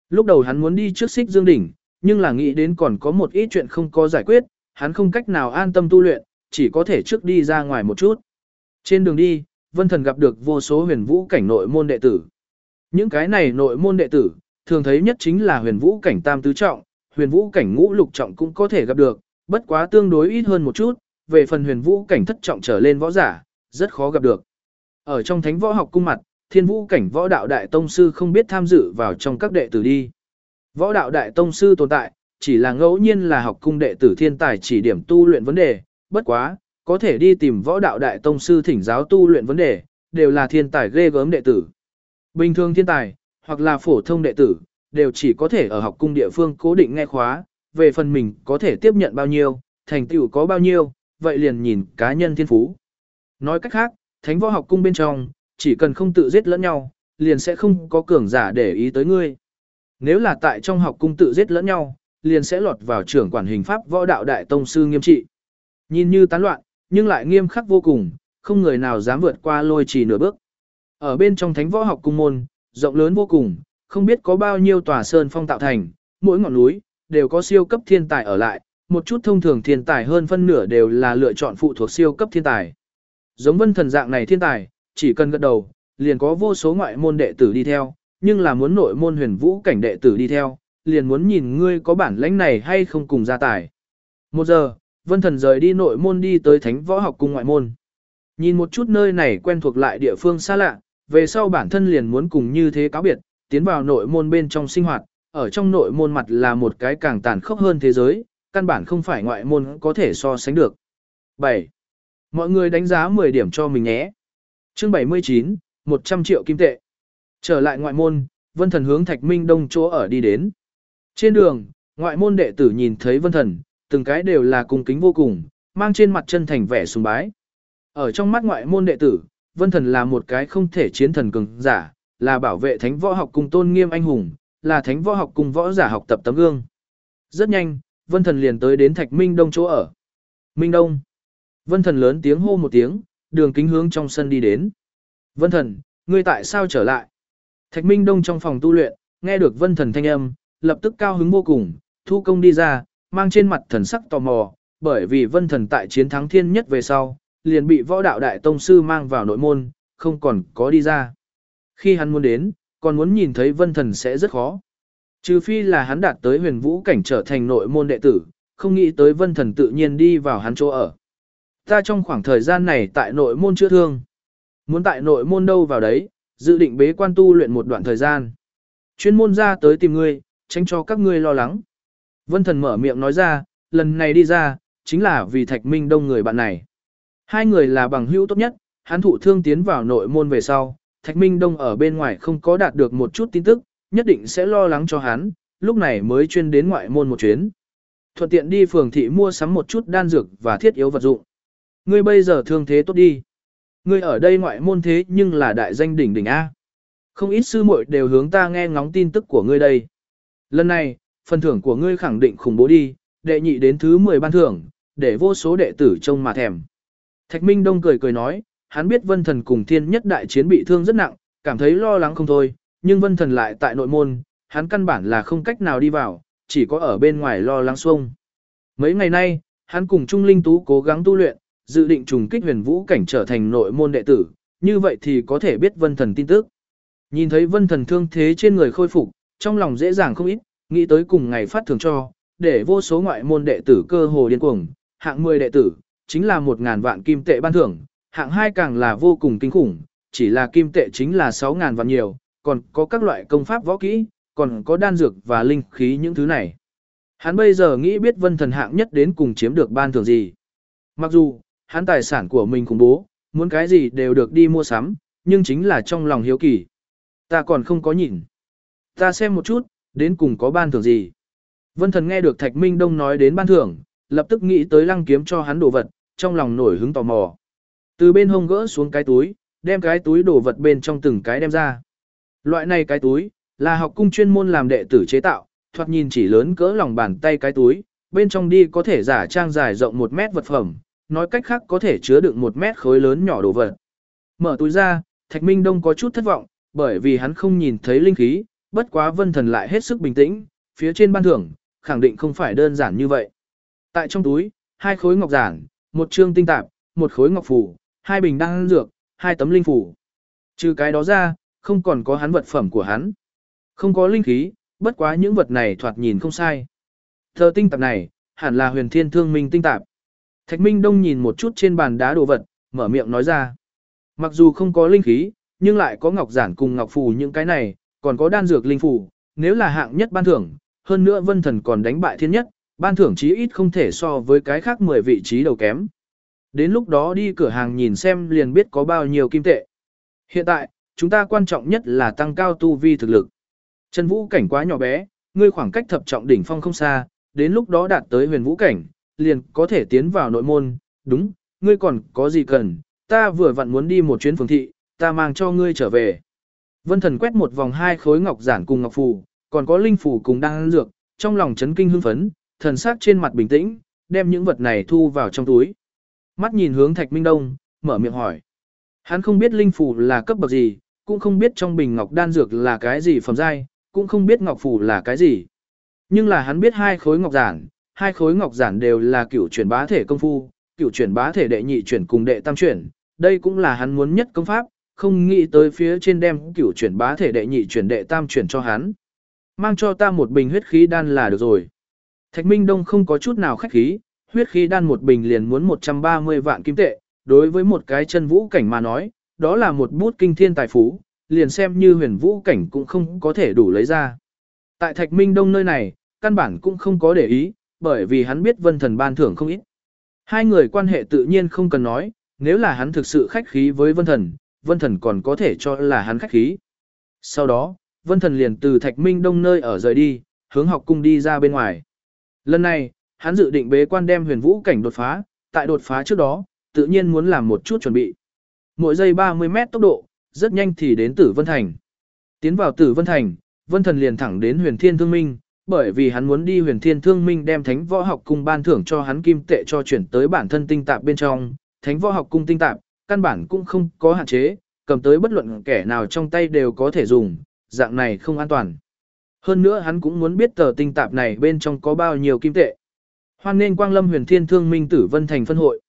Lúc đầu hắn muốn đi trước xích dương đỉnh, nhưng là nghĩ đến còn có một ít chuyện không có giải quyết, hắn không cách nào an tâm tu luyện, chỉ có thể trước đi ra ngoài một chút. Trên đường đi, vân thần gặp được vô số huyền vũ cảnh nội môn đệ tử. Những cái này nội môn đệ tử, thường thấy nhất chính là huyền vũ cảnh tam tứ trọng, huyền vũ cảnh ngũ lục trọng cũng có thể gặp được, bất quá tương đối ít hơn một chút, về phần huyền vũ cảnh thất trọng trở lên võ giả, rất khó gặp được. Ở trong thánh võ học cung mặt, thiên vũ cảnh võ đạo đại tông sư không biết tham dự vào trong các đệ tử đi. Võ đạo đại tông sư tồn tại, chỉ là ngẫu nhiên là học cung đệ tử thiên tài chỉ điểm tu luyện vấn đề, bất quá, có thể đi tìm võ đạo đại tông sư thỉnh giáo tu luyện vấn đề, đều là thiên tài ghê gớm đệ tử. Bình thường thiên tài, hoặc là phổ thông đệ tử, đều chỉ có thể ở học cung địa phương cố định nghe khóa, về phần mình có thể tiếp nhận bao nhiêu, thành tựu có bao nhiêu, vậy liền nhìn cá nhân thiên phú. Nói cách khác, thánh võ học cung bên trong, chỉ cần không tự giết lẫn nhau, liền sẽ không có cường giả để ý tới ngươi. Nếu là tại trong học cung tự giết lẫn nhau, liền sẽ lọt vào trưởng quản hình pháp võ đạo đại tông sư nghiêm trị. Nhìn như tán loạn, nhưng lại nghiêm khắc vô cùng, không người nào dám vượt qua lôi trì nửa bước. Ở bên trong thánh võ học cung môn, rộng lớn vô cùng, không biết có bao nhiêu tòa sơn phong tạo thành, mỗi ngọn núi, đều có siêu cấp thiên tài ở lại, một chút thông thường thiên tài hơn phân nửa đều là lựa chọn phụ thuộc siêu cấp thiên tài. Giống vân thần dạng này thiên tài, chỉ cần gật đầu, liền có vô số ngoại môn đệ tử đi theo, nhưng là muốn nội môn huyền vũ cảnh đệ tử đi theo, liền muốn nhìn ngươi có bản lãnh này hay không cùng gia tài. Một giờ, vân thần rời đi nội môn đi tới thánh võ học cung ngoại môn. Nhìn một chút nơi này quen thuộc lại địa phương xa lạ, về sau bản thân liền muốn cùng như thế cáo biệt, tiến vào nội môn bên trong sinh hoạt, ở trong nội môn mặt là một cái càng tàn khốc hơn thế giới, căn bản không phải ngoại môn có thể so sánh được. 7. Mọi người đánh giá 10 điểm cho mình nhé. Chương 79, 100 triệu kim tệ. Trở lại ngoại môn, Vân Thần hướng Thạch Minh Đông chỗ ở đi đến. Trên đường, ngoại môn đệ tử nhìn thấy Vân Thần, từng cái đều là cung kính vô cùng, mang trên mặt chân thành vẻ sùng bái. Ở trong mắt ngoại môn đệ tử, Vân Thần là một cái không thể chiến thần cường giả, là bảo vệ thánh võ học cùng tôn nghiêm anh hùng, là thánh võ học cùng võ giả học tập tấm gương. Rất nhanh, Vân Thần liền tới đến Thạch Minh Đông chỗ ở. Minh Đông. Vân Thần lớn tiếng hô một tiếng, đường kính hướng trong sân đi đến. Vân Thần, ngươi tại sao trở lại? Thạch Minh Đông trong phòng tu luyện, nghe được Vân Thần thanh âm, lập tức cao hứng vô cùng, thu công đi ra, mang trên mặt thần sắc tò mò, bởi vì vân thần tại chiến thắng thiên nhất về sau, liền bị võ đạo đại tông sư mang vào nội môn, không còn có đi ra. Khi hắn muốn đến, còn muốn nhìn thấy vân thần sẽ rất khó. Trừ phi là hắn đạt tới huyền vũ cảnh trở thành nội môn đệ tử, không nghĩ tới vân thần tự nhiên đi vào hắn chỗ ở. Ta trong khoảng thời gian này tại nội môn chữa thương. Muốn tại nội môn đâu vào đấy, dự định bế quan tu luyện một đoạn thời gian. Chuyên môn ra tới tìm ngươi, tránh cho các ngươi lo lắng. Vân thần mở miệng nói ra, lần này đi ra, chính là vì thạch minh đông người bạn này. Hai người là bằng hữu tốt nhất, hắn thụ thương tiến vào nội môn về sau, thạch minh đông ở bên ngoài không có đạt được một chút tin tức, nhất định sẽ lo lắng cho hắn, lúc này mới chuyên đến ngoại môn một chuyến. Thuận tiện đi phường thị mua sắm một chút đan dược và thiết yếu vật dụng. Ngươi bây giờ thương thế tốt đi. Ngươi ở đây ngoại môn thế nhưng là đại danh đỉnh đỉnh A. Không ít sư muội đều hướng ta nghe ngóng tin tức của ngươi đây. Lần này, phần thưởng của ngươi khẳng định khủng bố đi, đệ nhị đến thứ 10 ban thưởng, để vô số đệ tử trông mà thèm. Thạch Minh Đông cười cười nói, hắn biết vân thần cùng thiên nhất đại chiến bị thương rất nặng, cảm thấy lo lắng không thôi, nhưng vân thần lại tại nội môn, hắn căn bản là không cách nào đi vào, chỉ có ở bên ngoài lo lắng xuông. Mấy ngày nay, hắn cùng Trung Linh Tú cố gắng tu luyện, dự định trùng kích huyền vũ cảnh trở thành nội môn đệ tử, như vậy thì có thể biết vân thần tin tức. Nhìn thấy vân thần thương thế trên người khôi phục, trong lòng dễ dàng không ít, nghĩ tới cùng ngày phát thường cho, để vô số ngoại môn đệ tử cơ hồ điên cuồng, hạng 10 đệ tử, chính là 1.000 vạn kim tệ ban thưởng, hạng 2 càng là vô cùng kinh khủng, chỉ là kim tệ chính là 6.000 vạn nhiều, còn có các loại công pháp võ kỹ, còn có đan dược và linh khí những thứ này. Hắn bây giờ nghĩ biết vân thần hạng nhất đến cùng chiếm được ban thưởng gì. Mặc dù, hắn tài sản của mình khủng bố, muốn cái gì đều được đi mua sắm, nhưng chính là trong lòng hiếu kỳ. Ta còn không có nhìn. Ta xem một chút, đến cùng có ban thưởng gì. Vân thần nghe được Thạch Minh Đông nói đến ban thưởng, lập tức nghĩ tới lăng kiếm cho hắn đồ vật, trong lòng nổi hứng tò mò. Từ bên hông gỡ xuống cái túi, đem cái túi đồ vật bên trong từng cái đem ra. Loại này cái túi, là học cung chuyên môn làm đệ tử chế tạo, thoạt nhìn chỉ lớn cỡ lòng bàn tay cái túi, bên trong đi có thể giả trang dài rộng 1 mét vật phẩm, nói cách khác có thể chứa đựng 1 mét khối lớn nhỏ đồ vật. Mở túi ra, Thạch Minh Đông có chút thất vọng, bởi vì hắn không nhìn thấy linh khí, bất quá vân thần lại hết sức bình tĩnh, phía trên ban thưởng, khẳng định không phải đơn giản như vậy. Tại trong túi, hai khối ngọc giản, một trương tinh tạp, một khối ngọc phủ, hai bình đan dược, hai tấm linh phủ. Trừ cái đó ra, không còn có hắn vật phẩm của hắn. Không có linh khí, bất quá những vật này thoạt nhìn không sai. Thờ tinh tạp này, hẳn là huyền thiên thương minh tinh tạp. Thạch Minh Đông nhìn một chút trên bàn đá đồ vật, mở miệng nói ra. Mặc dù không có linh khí, nhưng lại có ngọc giản cùng ngọc phù những cái này, còn có đan dược linh phủ, nếu là hạng nhất ban thưởng, hơn nữa vân thần còn đánh bại thiên nhất, ban thưởng chí ít không thể so với cái khác 10 vị trí đầu kém. Đến lúc đó đi cửa hàng nhìn xem liền biết có bao nhiêu kim tệ. Hiện tại, chúng ta quan trọng nhất là tăng cao tu vi thực lực. Chân vũ cảnh quá nhỏ bé, ngươi khoảng cách thập trọng đỉnh phong không xa, đến lúc đó đạt tới huyền vũ cảnh, liền có thể tiến vào nội môn, đúng, ngươi còn có gì cần, ta vừa vặn muốn đi một chuyến phường thị, ta mang cho ngươi trở về. Vân thần quét một vòng hai khối ngọc giản cùng ngọc phù, còn có linh phù cùng đan dược, trong lòng chấn kinh hưng phấn, thần sắc trên mặt bình tĩnh, đem những vật này thu vào trong túi. Mắt nhìn hướng Thạch Minh Đông, mở miệng hỏi. Hắn không biết linh phù là cấp bậc gì, cũng không biết trong bình ngọc đan dược là cái gì phẩm giai, cũng không biết ngọc phù là cái gì. Nhưng là hắn biết hai khối ngọc giản, hai khối ngọc giản đều là cựu chuyển bá thể công phu, cựu chuyển bá thể đệ nhị chuyển cùng đệ tam chuyển, đây cũng là hắn muốn nhất công pháp, không nghĩ tới phía trên đem cửu chuyển bá thể đệ nhị chuyển đệ tam chuyển cho hắn. Mang cho ta một bình huyết khí đan là được rồi. Thạch Minh Đông không có chút nào khách khí, huyết khí đan một bình liền muốn 130 vạn kim tệ, đối với một cái chân vũ cảnh mà nói, đó là một bút kinh thiên tài phú, liền xem như huyền vũ cảnh cũng không có thể đủ lấy ra. Tại Thạch Minh Đông nơi này, căn bản cũng không có để ý, bởi vì hắn biết vân thần ban thưởng không ít. Hai người quan hệ tự nhiên không cần nói, nếu là hắn thực sự khách khí với vân thần, vân thần còn có thể cho là hắn khách khí. Sau đó, vân thần liền từ thạch minh đông nơi ở rời đi, hướng học cung đi ra bên ngoài. Lần này, hắn dự định bế quan đem huyền vũ cảnh đột phá, tại đột phá trước đó, tự nhiên muốn làm một chút chuẩn bị. Mỗi giây 30 mét tốc độ, rất nhanh thì đến Tử Vân Thành. Tiến vào Tử Vân Thành, Vân Thần liền thẳng đến Huyền Thiên Thương Minh, bởi vì hắn muốn đi Huyền Thiên Thương Minh đem Thánh Võ Học Cung ban thưởng cho hắn kim tệ cho chuyển tới bản thân tinh tạp bên trong, Thánh Võ Học Cung tinh tạp, căn bản cũng không có hạn chế, cầm tới bất luận kẻ nào trong tay đều có thể dùng, dạng này không an toàn. Hơn nữa hắn cũng muốn biết tờ tinh tạp này bên trong có bao nhiêu kim tệ. Hoan nên Quang Lâm Huyền Thiên Thương Minh Tử Vân Thành phân hội.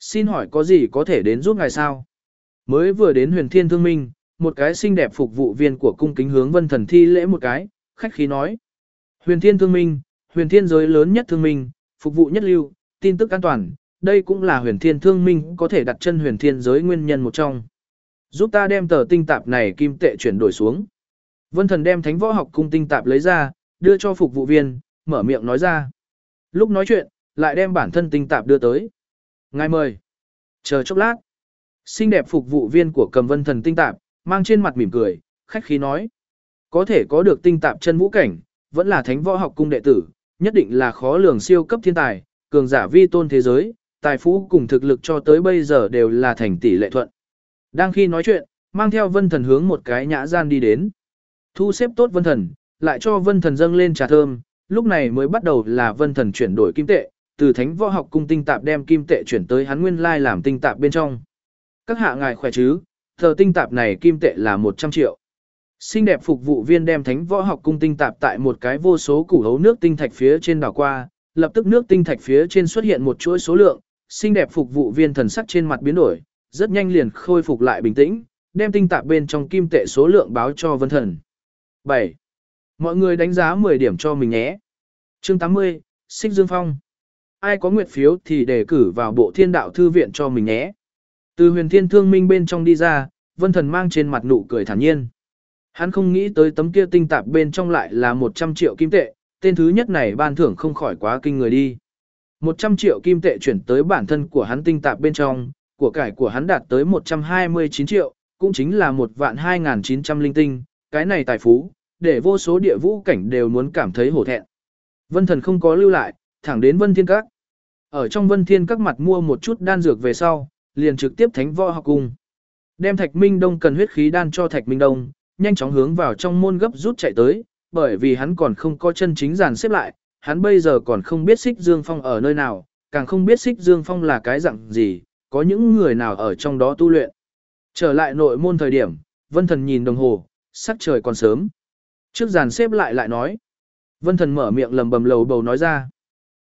Xin hỏi có gì có thể đến giúp ngài sao? Mới vừa đến Huyền Thiên Thương Minh, một cái xinh đẹp phục vụ viên của cung kính hướng Vân Thần thi lễ một cái, khách khí nói: "Huyền Thiên Thương Minh, Huyền Thiên giới lớn nhất thương minh, phục vụ nhất lưu, tin tức an toàn, đây cũng là Huyền Thiên Thương Minh có thể đặt chân Huyền Thiên giới nguyên nhân một trong. Giúp ta đem tờ tinh tạp này kim tệ chuyển đổi xuống." Vân Thần đem Thánh Võ Học Cung tinh tạp lấy ra, đưa cho phục vụ viên, mở miệng nói ra. Lúc nói chuyện, lại đem bản thân tinh tạp đưa tới. Ngài mời. Chờ chốc lát. Xinh đẹp phục vụ viên của cầm vân thần tinh tạp, mang trên mặt mỉm cười, khách khí nói. Có thể có được tinh tạp chân vũ cảnh, vẫn là thánh võ học cung đệ tử, nhất định là khó lường siêu cấp thiên tài, cường giả vi tôn thế giới, tài phú cùng thực lực cho tới bây giờ đều là thành tỷ lệ thuận. Đang khi nói chuyện, mang theo vân thần hướng một cái nhã gian đi đến. Thu xếp tốt vân thần, lại cho vân thần dâng lên trà thơm, lúc này mới bắt đầu là vân thần chuyển đổi kim tệ, từ thánh võ học cung tinh tạp đem kim tệ chuyển tới hắn nguyên lai làm tinh tạp bên trong. Các hạ ngài khỏe chứ, thờ tinh tạp này kim tệ là 100 triệu. Xinh đẹp phục vụ viên đem thánh võ học cung tinh tạp tại một cái vô số củ hấu nước tinh thạch phía trên đảo qua, lập tức nước tinh thạch phía trên xuất hiện một chuỗi số lượng, xinh đẹp phục vụ viên thần sắc trên mặt biến đổi, rất nhanh liền khôi phục lại bình tĩnh, đem tinh tạp bên trong kim tệ số lượng báo cho vân thần. 7. Mọi người đánh giá 10 điểm cho mình nhé. Chương 80, Xích Dương Phong. Ai có nguyện phiếu thì đề cử vào bộ thiên đạo thư viện cho mình nhé. Từ huyền thiên thương minh bên trong đi ra, vân thần mang trên mặt nụ cười thản nhiên. Hắn không nghĩ tới tấm kia tinh tạp bên trong lại là 100 triệu kim tệ, tên thứ nhất này ban thưởng không khỏi quá kinh người đi. 100 triệu kim tệ chuyển tới bản thân của hắn tinh tạp bên trong, của cải của hắn đạt tới 129 triệu, cũng chính là một vạn 2.900 linh tinh, cái này tài phú, để vô số địa vũ cảnh đều muốn cảm thấy hổ thẹn. Vân thần không có lưu lại, thẳng đến Vân Thiên Các. Ở trong Vân Thiên Các mặt mua một chút đan dược về sau, liền trực tiếp thánh võ học cùng. Đem Thạch Minh Đông cần huyết khí đan cho Thạch Minh Đông, nhanh chóng hướng vào trong môn gấp rút chạy tới, bởi vì hắn còn không có chân chính giàn xếp lại, hắn bây giờ còn không biết Xích Dương Phong ở nơi nào, càng không biết Xích Dương Phong là cái dạng gì, có những người nào ở trong đó tu luyện. Trở lại nội môn thời điểm, Vân Thần nhìn đồng hồ, sắc trời còn sớm. Trước giàn xếp lại lại nói. Vân thần mở miệng lầm bầm lầu bầu nói ra.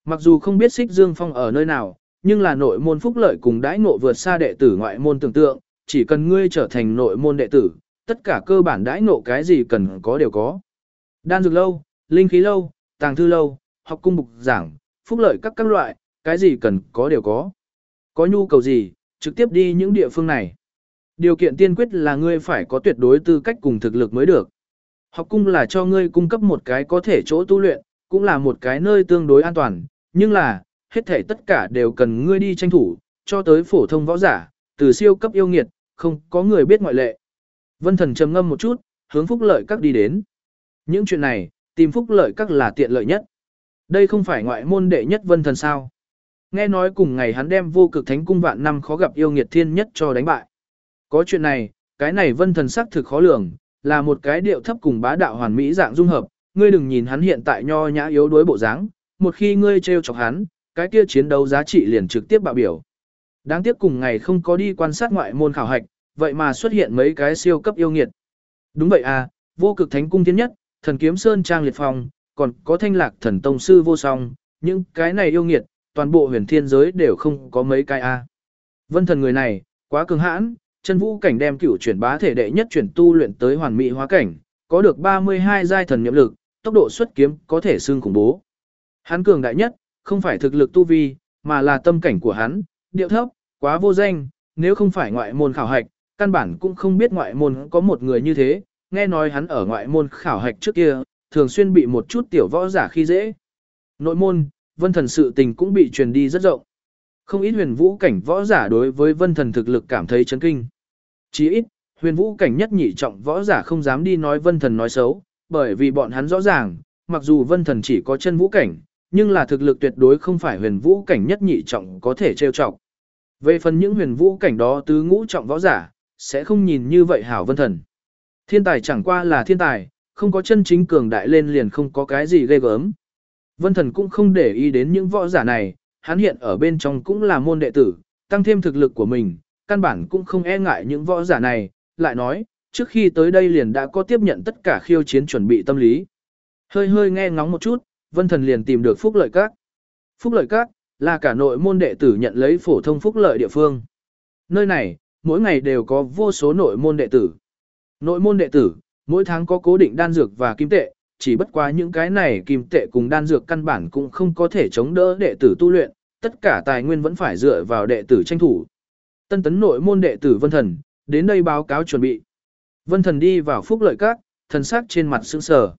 Mặc dù không biết xích dương phong ở nơi nào, nhưng là nội môn phúc lợi cùng đãi ngộ vượt xa đệ tử ngoại môn tưởng tượng, chỉ cần ngươi trở thành nội môn đệ tử, tất cả cơ bản đãi ngộ cái gì cần có đều có. Đan dược lâu, linh khí lâu, tàng thư lâu, học cung bục giảng, phúc lợi các các loại, cái gì cần có đều có. Có nhu cầu gì, trực tiếp đi những địa phương này. Điều kiện tiên quyết là ngươi phải có tuyệt đối tư cách cùng thực lực mới được. Học cung là cho ngươi cung cấp một cái có thể chỗ tu luyện, cũng là một cái nơi tương đối an toàn, nhưng là, hết thể tất cả đều cần ngươi đi tranh thủ, cho tới phổ thông võ giả, từ siêu cấp yêu nghiệt, không có người biết ngoại lệ. Vân thần trầm ngâm một chút, hướng phúc lợi các đi đến. Những chuyện này, tìm phúc lợi các là tiện lợi nhất. Đây không phải ngoại môn đệ nhất vân thần sao. Nghe nói cùng ngày hắn đem vô cực thánh cung vạn năm khó gặp yêu nghiệt thiên nhất cho đánh bại. Có chuyện này, cái này vân thần sắc thực khó lường, là một cái điệu thấp cùng bá đạo hoàn mỹ dạng dung hợp, ngươi đừng nhìn hắn hiện tại nho nhã yếu đuối bộ dáng, một khi ngươi trêu chọc hắn, cái kia chiến đấu giá trị liền trực tiếp bạo biểu. Đáng tiếc cùng ngày không có đi quan sát ngoại môn khảo hạch, vậy mà xuất hiện mấy cái siêu cấp yêu nghiệt. Đúng vậy à, vô cực thánh cung tiến nhất, thần kiếm sơn trang liệt phòng còn có thanh lạc thần tông sư vô song, những cái này yêu nghiệt, toàn bộ huyền thiên giới đều không có mấy cái a. À. Vân thần người này, quá cường hãn, chân vũ cảnh đem cửu chuyển bá thể đệ nhất chuyển tu luyện tới hoàn mỹ hóa cảnh, có được 32 giai thần nhiệm lực, tốc độ xuất kiếm có thể xương khủng bố. Hắn cường đại nhất, không phải thực lực tu vi, mà là tâm cảnh của hắn, điệu thấp, quá vô danh, nếu không phải ngoại môn khảo hạch, căn bản cũng không biết ngoại môn có một người như thế, nghe nói hắn ở ngoại môn khảo hạch trước kia, thường xuyên bị một chút tiểu võ giả khi dễ. Nội môn, vân thần sự tình cũng bị truyền đi rất rộng. Không ít huyền vũ cảnh võ giả đối với vân thần thực lực cảm thấy chấn kinh. Chỉ ít, huyền vũ cảnh nhất nhị trọng võ giả không dám đi nói vân thần nói xấu, bởi vì bọn hắn rõ ràng, mặc dù vân thần chỉ có chân vũ cảnh, nhưng là thực lực tuyệt đối không phải huyền vũ cảnh nhất nhị trọng có thể trêu chọc. Về phần những huyền vũ cảnh đó tứ ngũ trọng võ giả, sẽ không nhìn như vậy hảo vân thần. Thiên tài chẳng qua là thiên tài, không có chân chính cường đại lên liền không có cái gì ghê gớm. Vân thần cũng không để ý đến những võ giả này, hắn hiện ở bên trong cũng là môn đệ tử, tăng thêm thực lực của mình, căn bản cũng không e ngại những võ giả này, lại nói, trước khi tới đây liền đã có tiếp nhận tất cả khiêu chiến chuẩn bị tâm lý. Hơi hơi nghe ngóng một chút, vân thần liền tìm được phúc lợi các. Phúc lợi các, là cả nội môn đệ tử nhận lấy phổ thông phúc lợi địa phương. Nơi này, mỗi ngày đều có vô số nội môn đệ tử. Nội môn đệ tử, mỗi tháng có cố định đan dược và kim tệ, chỉ bất quá những cái này kim tệ cùng đan dược căn bản cũng không có thể chống đỡ đệ tử tu luyện, tất cả tài nguyên vẫn phải dựa vào đệ tử tranh thủ. Tân tấn nội môn đệ tử Vân Thần, đến đây báo cáo chuẩn bị. Vân Thần đi vào phúc lợi các, thần sắc trên mặt sững sờ.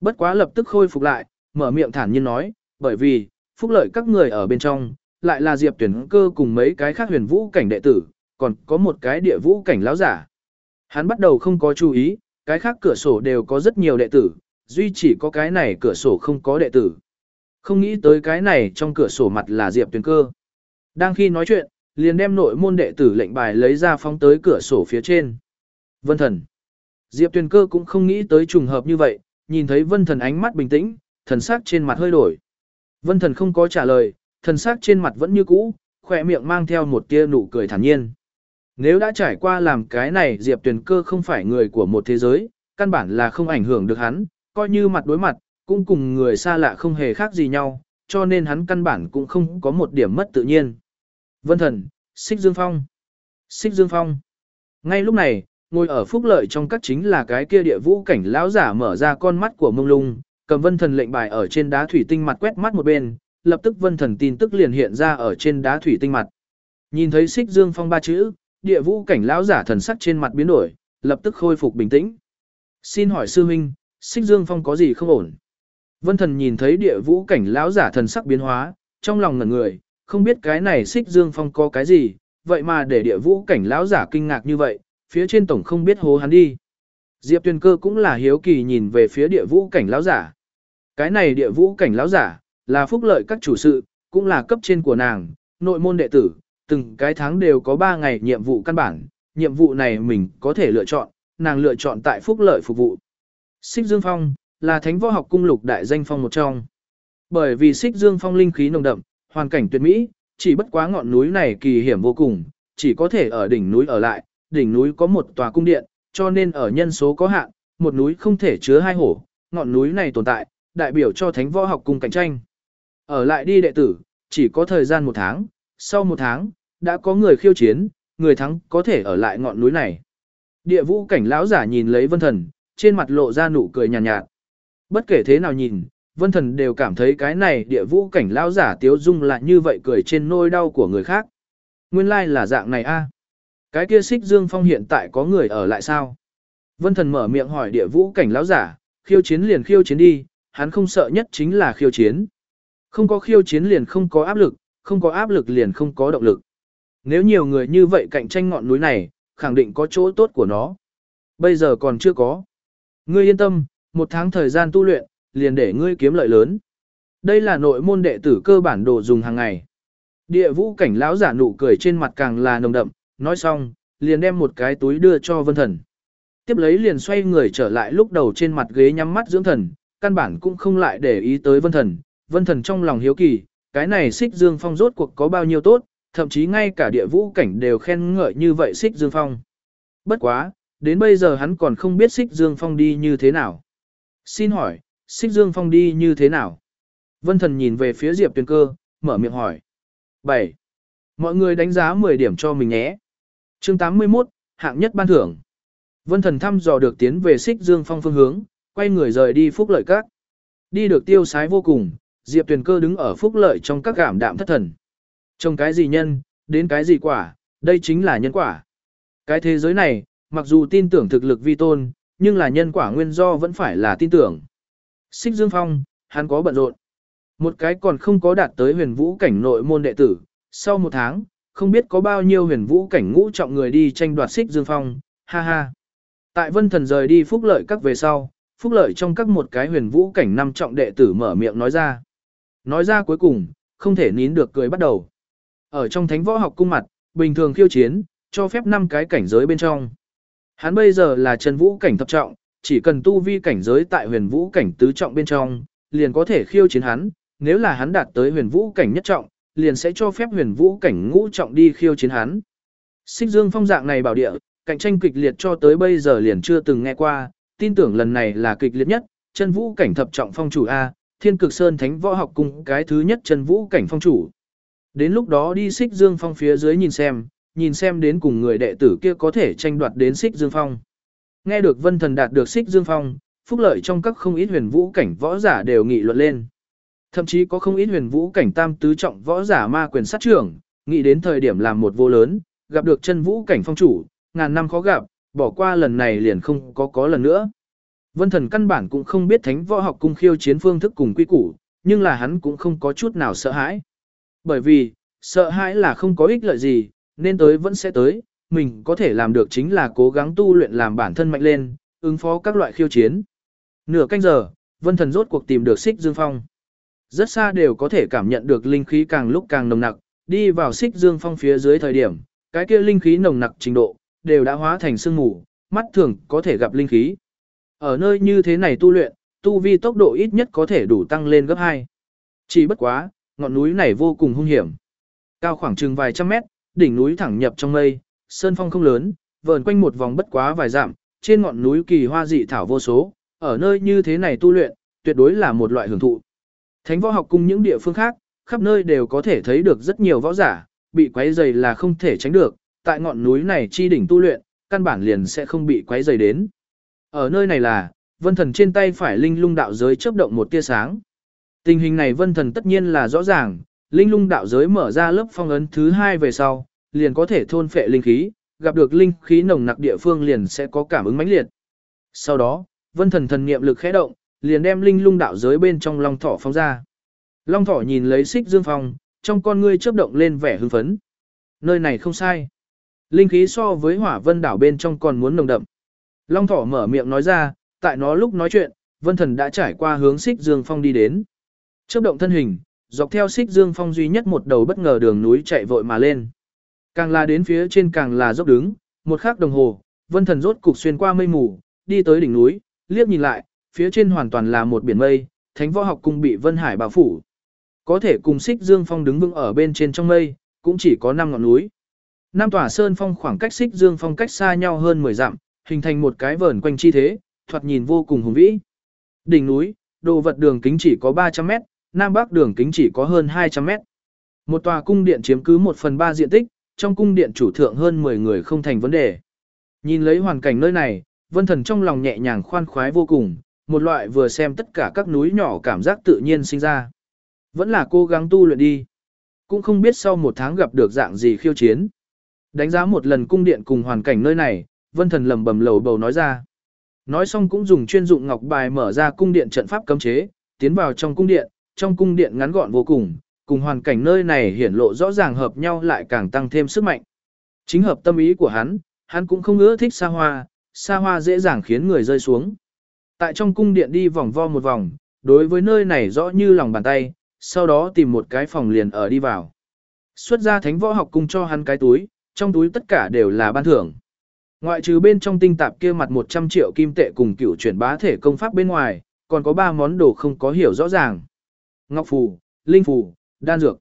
Bất quá lập tức khôi phục lại, mở miệng thản nhiên nói, bởi vì, phúc lợi các người ở bên trong, lại là Diệp Tuyển Cơ cùng mấy cái khác huyền vũ cảnh đệ tử, còn có một cái địa vũ cảnh lão giả. Hắn bắt đầu không có chú ý, cái khác cửa sổ đều có rất nhiều đệ tử, duy chỉ có cái này cửa sổ không có đệ tử. Không nghĩ tới cái này trong cửa sổ mặt là Diệp Tuyền Cơ. Đang khi nói chuyện, liền đem nội môn đệ tử lệnh bài lấy ra phóng tới cửa sổ phía trên. Vân Thần. Diệp Tuyền Cơ cũng không nghĩ tới trùng hợp như vậy, nhìn thấy Vân Thần ánh mắt bình tĩnh, thần sắc trên mặt hơi đổi. Vân Thần không có trả lời, thần sắc trên mặt vẫn như cũ, khỏe miệng mang theo một tia nụ cười thản nhiên. Nếu đã trải qua làm cái này Diệp Tuyền Cơ không phải người của một thế giới, căn bản là không ảnh hưởng được hắn, coi như mặt đối mặt, cũng cùng người xa lạ không hề khác gì nhau, cho nên hắn căn bản cũng không có một điểm mất tự nhiên. Vân Thần, Xích Dương Phong. Xích Dương Phong. Ngay lúc này, ngồi ở phúc lợi trong các chính là cái kia địa vũ cảnh lão giả mở ra con mắt của mông lung, cầm vân thần lệnh bài ở trên đá thủy tinh mặt quét mắt một bên, lập tức vân thần tin tức liền hiện ra ở trên đá thủy tinh mặt. Nhìn thấy xích dương phong ba chữ, địa vũ cảnh lão giả thần sắc trên mặt biến đổi, lập tức khôi phục bình tĩnh. Xin hỏi sư huynh, xích dương phong có gì không ổn? Vân thần nhìn thấy địa vũ cảnh lão giả thần sắc biến hóa, trong lòng ngẩn người, không biết cái này xích dương phong có cái gì, vậy mà để địa vũ cảnh lão giả kinh ngạc như vậy, phía trên tổng không biết hố hắn đi. Diệp Tuyền Cơ cũng là hiếu kỳ nhìn về phía địa vũ cảnh lão giả. Cái này địa vũ cảnh lão giả, là phúc lợi các chủ sự, cũng là cấp trên của nàng, nội môn đệ tử, từng cái tháng đều có 3 ngày nhiệm vụ căn bản, nhiệm vụ này mình có thể lựa chọn, nàng lựa chọn tại phúc lợi phục vụ. Xích Dương Phong, là thánh võ học cung lục đại danh phong một trong. Bởi vì Xích Dương Phong linh khí nồng đậm, hoàn cảnh tuyệt mỹ, chỉ bất quá ngọn núi này kỳ hiểm vô cùng, chỉ có thể ở đỉnh núi ở lại, đỉnh núi có một tòa cung điện, cho nên ở nhân số có hạn, một núi không thể chứa hai hổ, ngọn núi này tồn tại, đại biểu cho thánh võ học cung cạnh tranh. Ở lại đi đệ tử, chỉ có thời gian một tháng, sau một tháng, đã có người khiêu chiến, người thắng có thể ở lại ngọn núi này. Địa vũ cảnh lão giả nhìn lấy vân thần, trên mặt lộ ra nụ cười nhàn nhạt, nhạt. Bất kể thế nào nhìn, vân thần đều cảm thấy cái này địa vũ cảnh lão giả tiếu dung lại như vậy cười trên nôi đau của người khác. Nguyên lai like là dạng này a. Cái kia xích dương phong hiện tại có người ở lại sao? Vân thần mở miệng hỏi địa vũ cảnh lão giả, khiêu chiến liền khiêu chiến đi, hắn không sợ nhất chính là khiêu chiến. Không có khiêu chiến liền không có áp lực, không có áp lực liền không có động lực. Nếu nhiều người như vậy cạnh tranh ngọn núi này, khẳng định có chỗ tốt của nó. Bây giờ còn chưa có. Ngươi yên tâm, một tháng thời gian tu luyện, liền để ngươi kiếm lợi lớn. Đây là nội môn đệ tử cơ bản đồ dùng hàng ngày. Địa vũ cảnh lão giả nụ cười trên mặt càng là nồng đậm, nói xong, liền đem một cái túi đưa cho vân thần. Tiếp lấy liền xoay người trở lại lúc đầu trên mặt ghế nhắm mắt dưỡng thần, căn bản cũng không lại để ý tới vân thần. Vân thần trong lòng hiếu kỳ, cái này xích dương phong rốt cuộc có bao nhiêu tốt, thậm chí ngay cả địa vũ cảnh đều khen ngợi như vậy xích dương phong. Bất quá, đến bây giờ hắn còn không biết xích dương phong đi như thế nào. Xin hỏi, xích dương phong đi như thế nào? Vân thần nhìn về phía Diệp tuyên cơ, mở miệng hỏi. 7. Mọi người đánh giá 10 điểm cho mình nhé. Chương 81, hạng nhất ban thưởng. Vân Thần thăm dò được tiến về Xích Dương Phong phương hướng, quay người rời đi Phúc Lợi Các. Đi được tiêu sái vô cùng, Diệp Tuyền Cơ đứng ở Phúc Lợi trong các cảm đạm thất thần. Trong cái gì nhân, đến cái gì quả, đây chính là nhân quả. Cái thế giới này, mặc dù tin tưởng thực lực vi tôn, nhưng là nhân quả nguyên do vẫn phải là tin tưởng. Xích Dương Phong, hắn có bận rộn. Một cái còn không có đạt tới huyền vũ cảnh nội môn đệ tử, sau một tháng, không biết có bao nhiêu huyền vũ cảnh ngũ trọng người đi tranh đoạt xích dương phong, ha ha. Tại vân thần rời đi phúc lợi các về sau, phúc lợi trong các một cái huyền vũ cảnh năm trọng đệ tử mở miệng nói ra. Nói ra cuối cùng, không thể nín được cười bắt đầu. Ở trong thánh võ học cung mặt, bình thường khiêu chiến, cho phép năm cái cảnh giới bên trong. Hắn bây giờ là chân vũ cảnh thập trọng, chỉ cần tu vi cảnh giới tại huyền vũ cảnh tứ trọng bên trong, liền có thể khiêu chiến hắn, nếu là hắn đạt tới huyền vũ cảnh nhất trọng, liền sẽ cho phép huyền vũ cảnh ngũ trọng đi khiêu chiến hắn. Xích Dương Phong dạng này bảo địa, cạnh tranh kịch liệt cho tới bây giờ liền chưa từng nghe qua, tin tưởng lần này là kịch liệt nhất, chân vũ cảnh thập trọng phong chủ A, thiên cực sơn thánh võ học cung cái thứ nhất chân vũ cảnh phong chủ. Đến lúc đó đi xích dương phong phía dưới nhìn xem, nhìn xem đến cùng người đệ tử kia có thể tranh đoạt đến xích dương phong. Nghe được vân thần đạt được xích dương phong, phúc lợi trong các không ít huyền vũ cảnh võ giả đều nghị luận lên. Thậm chí có không ít huyền vũ cảnh tam tứ trọng võ giả ma quyền sát trưởng, nghĩ đến thời điểm làm một vô lớn, gặp được chân vũ cảnh phong chủ, ngàn năm khó gặp, bỏ qua lần này liền không có có lần nữa. Vân thần căn bản cũng không biết thánh võ học cung khiêu chiến phương thức cùng quy củ, nhưng là hắn cũng không có chút nào sợ hãi. Bởi vì, sợ hãi là không có ích lợi gì, nên tới vẫn sẽ tới, mình có thể làm được chính là cố gắng tu luyện làm bản thân mạnh lên, ứng phó các loại khiêu chiến. Nửa canh giờ, vân thần rốt cuộc tìm được xích dương phong. Rất xa đều có thể cảm nhận được linh khí càng lúc càng nồng nặc, đi vào xích dương phong phía dưới thời điểm, cái kia linh khí nồng nặc trình độ, đều đã hóa thành sương mù, mắt thường có thể gặp linh khí. Ở nơi như thế này tu luyện, tu vi tốc độ ít nhất có thể đủ tăng lên gấp 2. Chỉ bất quá, ngọn núi này vô cùng hung hiểm. Cao khoảng chừng vài trăm mét, đỉnh núi thẳng nhập trong mây, sơn phong không lớn, vờn quanh một vòng bất quá vài dặm, trên ngọn núi kỳ hoa dị thảo vô số, ở nơi như thế này tu luyện, tuyệt đối là một loại hưởng thụ. Thánh võ học cùng những địa phương khác, khắp nơi đều có thể thấy được rất nhiều võ giả, bị quấy rầy là không thể tránh được, tại ngọn núi này chi đỉnh tu luyện, căn bản liền sẽ không bị quấy rầy đến. Ở nơi này là, vân thần trên tay phải linh lung đạo giới chớp động một tia sáng. Tình hình này vân thần tất nhiên là rõ ràng, linh lung đạo giới mở ra lớp phong ấn thứ hai về sau, liền có thể thôn phệ linh khí, gặp được linh khí nồng nặc địa phương liền sẽ có cảm ứng mãnh liệt. Sau đó, vân thần thần niệm lực khẽ động, liền đem linh lung đạo giới bên trong long thỏ phóng ra. Long thỏ nhìn lấy xích dương phong, trong con ngươi chớp động lên vẻ hưng phấn. Nơi này không sai. Linh khí so với hỏa vân đảo bên trong còn muốn nồng đậm. Long thỏ mở miệng nói ra, tại nó lúc nói chuyện, vân thần đã trải qua hướng xích dương phong đi đến. Chớp động thân hình, dọc theo xích dương phong duy nhất một đầu bất ngờ đường núi chạy vội mà lên. Càng là đến phía trên càng là dốc đứng, một khắc đồng hồ, vân thần rốt cục xuyên qua mây mù, đi tới đỉnh núi, liếc nhìn lại, phía trên hoàn toàn là một biển mây, thánh võ học cung bị vân hải bao phủ. Có thể cùng xích dương phong đứng vững ở bên trên trong mây, cũng chỉ có 5 ngọn núi. Nam tòa sơn phong khoảng cách xích dương phong cách xa nhau hơn 10 dặm, hình thành một cái vờn quanh chi thế, thoạt nhìn vô cùng hùng vĩ. Đỉnh núi, đồ vật đường kính chỉ có 300 mét, nam bắc đường kính chỉ có hơn 200 mét. Một tòa cung điện chiếm cứ 1 phần 3 diện tích, trong cung điện chủ thượng hơn 10 người không thành vấn đề. Nhìn lấy hoàn cảnh nơi này, vân thần trong lòng nhẹ nhàng khoan khoái vô cùng, một loại vừa xem tất cả các núi nhỏ cảm giác tự nhiên sinh ra. Vẫn là cố gắng tu luyện đi. Cũng không biết sau một tháng gặp được dạng gì khiêu chiến. Đánh giá một lần cung điện cùng hoàn cảnh nơi này, vân thần lầm bầm lầu bầu nói ra. Nói xong cũng dùng chuyên dụng ngọc bài mở ra cung điện trận pháp cấm chế, tiến vào trong cung điện, trong cung điện ngắn gọn vô cùng, cùng hoàn cảnh nơi này hiển lộ rõ ràng hợp nhau lại càng tăng thêm sức mạnh. Chính hợp tâm ý của hắn, hắn cũng không ưa thích xa hoa, xa hoa dễ dàng khiến người rơi xuống. Tại trong cung điện đi vòng vo một vòng, đối với nơi này rõ như lòng bàn tay, sau đó tìm một cái phòng liền ở đi vào. Xuất ra thánh võ học cung cho hắn cái túi, trong túi tất cả đều là ban thưởng. Ngoại trừ bên trong tinh tạp kia mặt 100 triệu kim tệ cùng cựu chuyển bá thể công pháp bên ngoài, còn có 3 món đồ không có hiểu rõ ràng. Ngọc phù, linh phù, đan dược.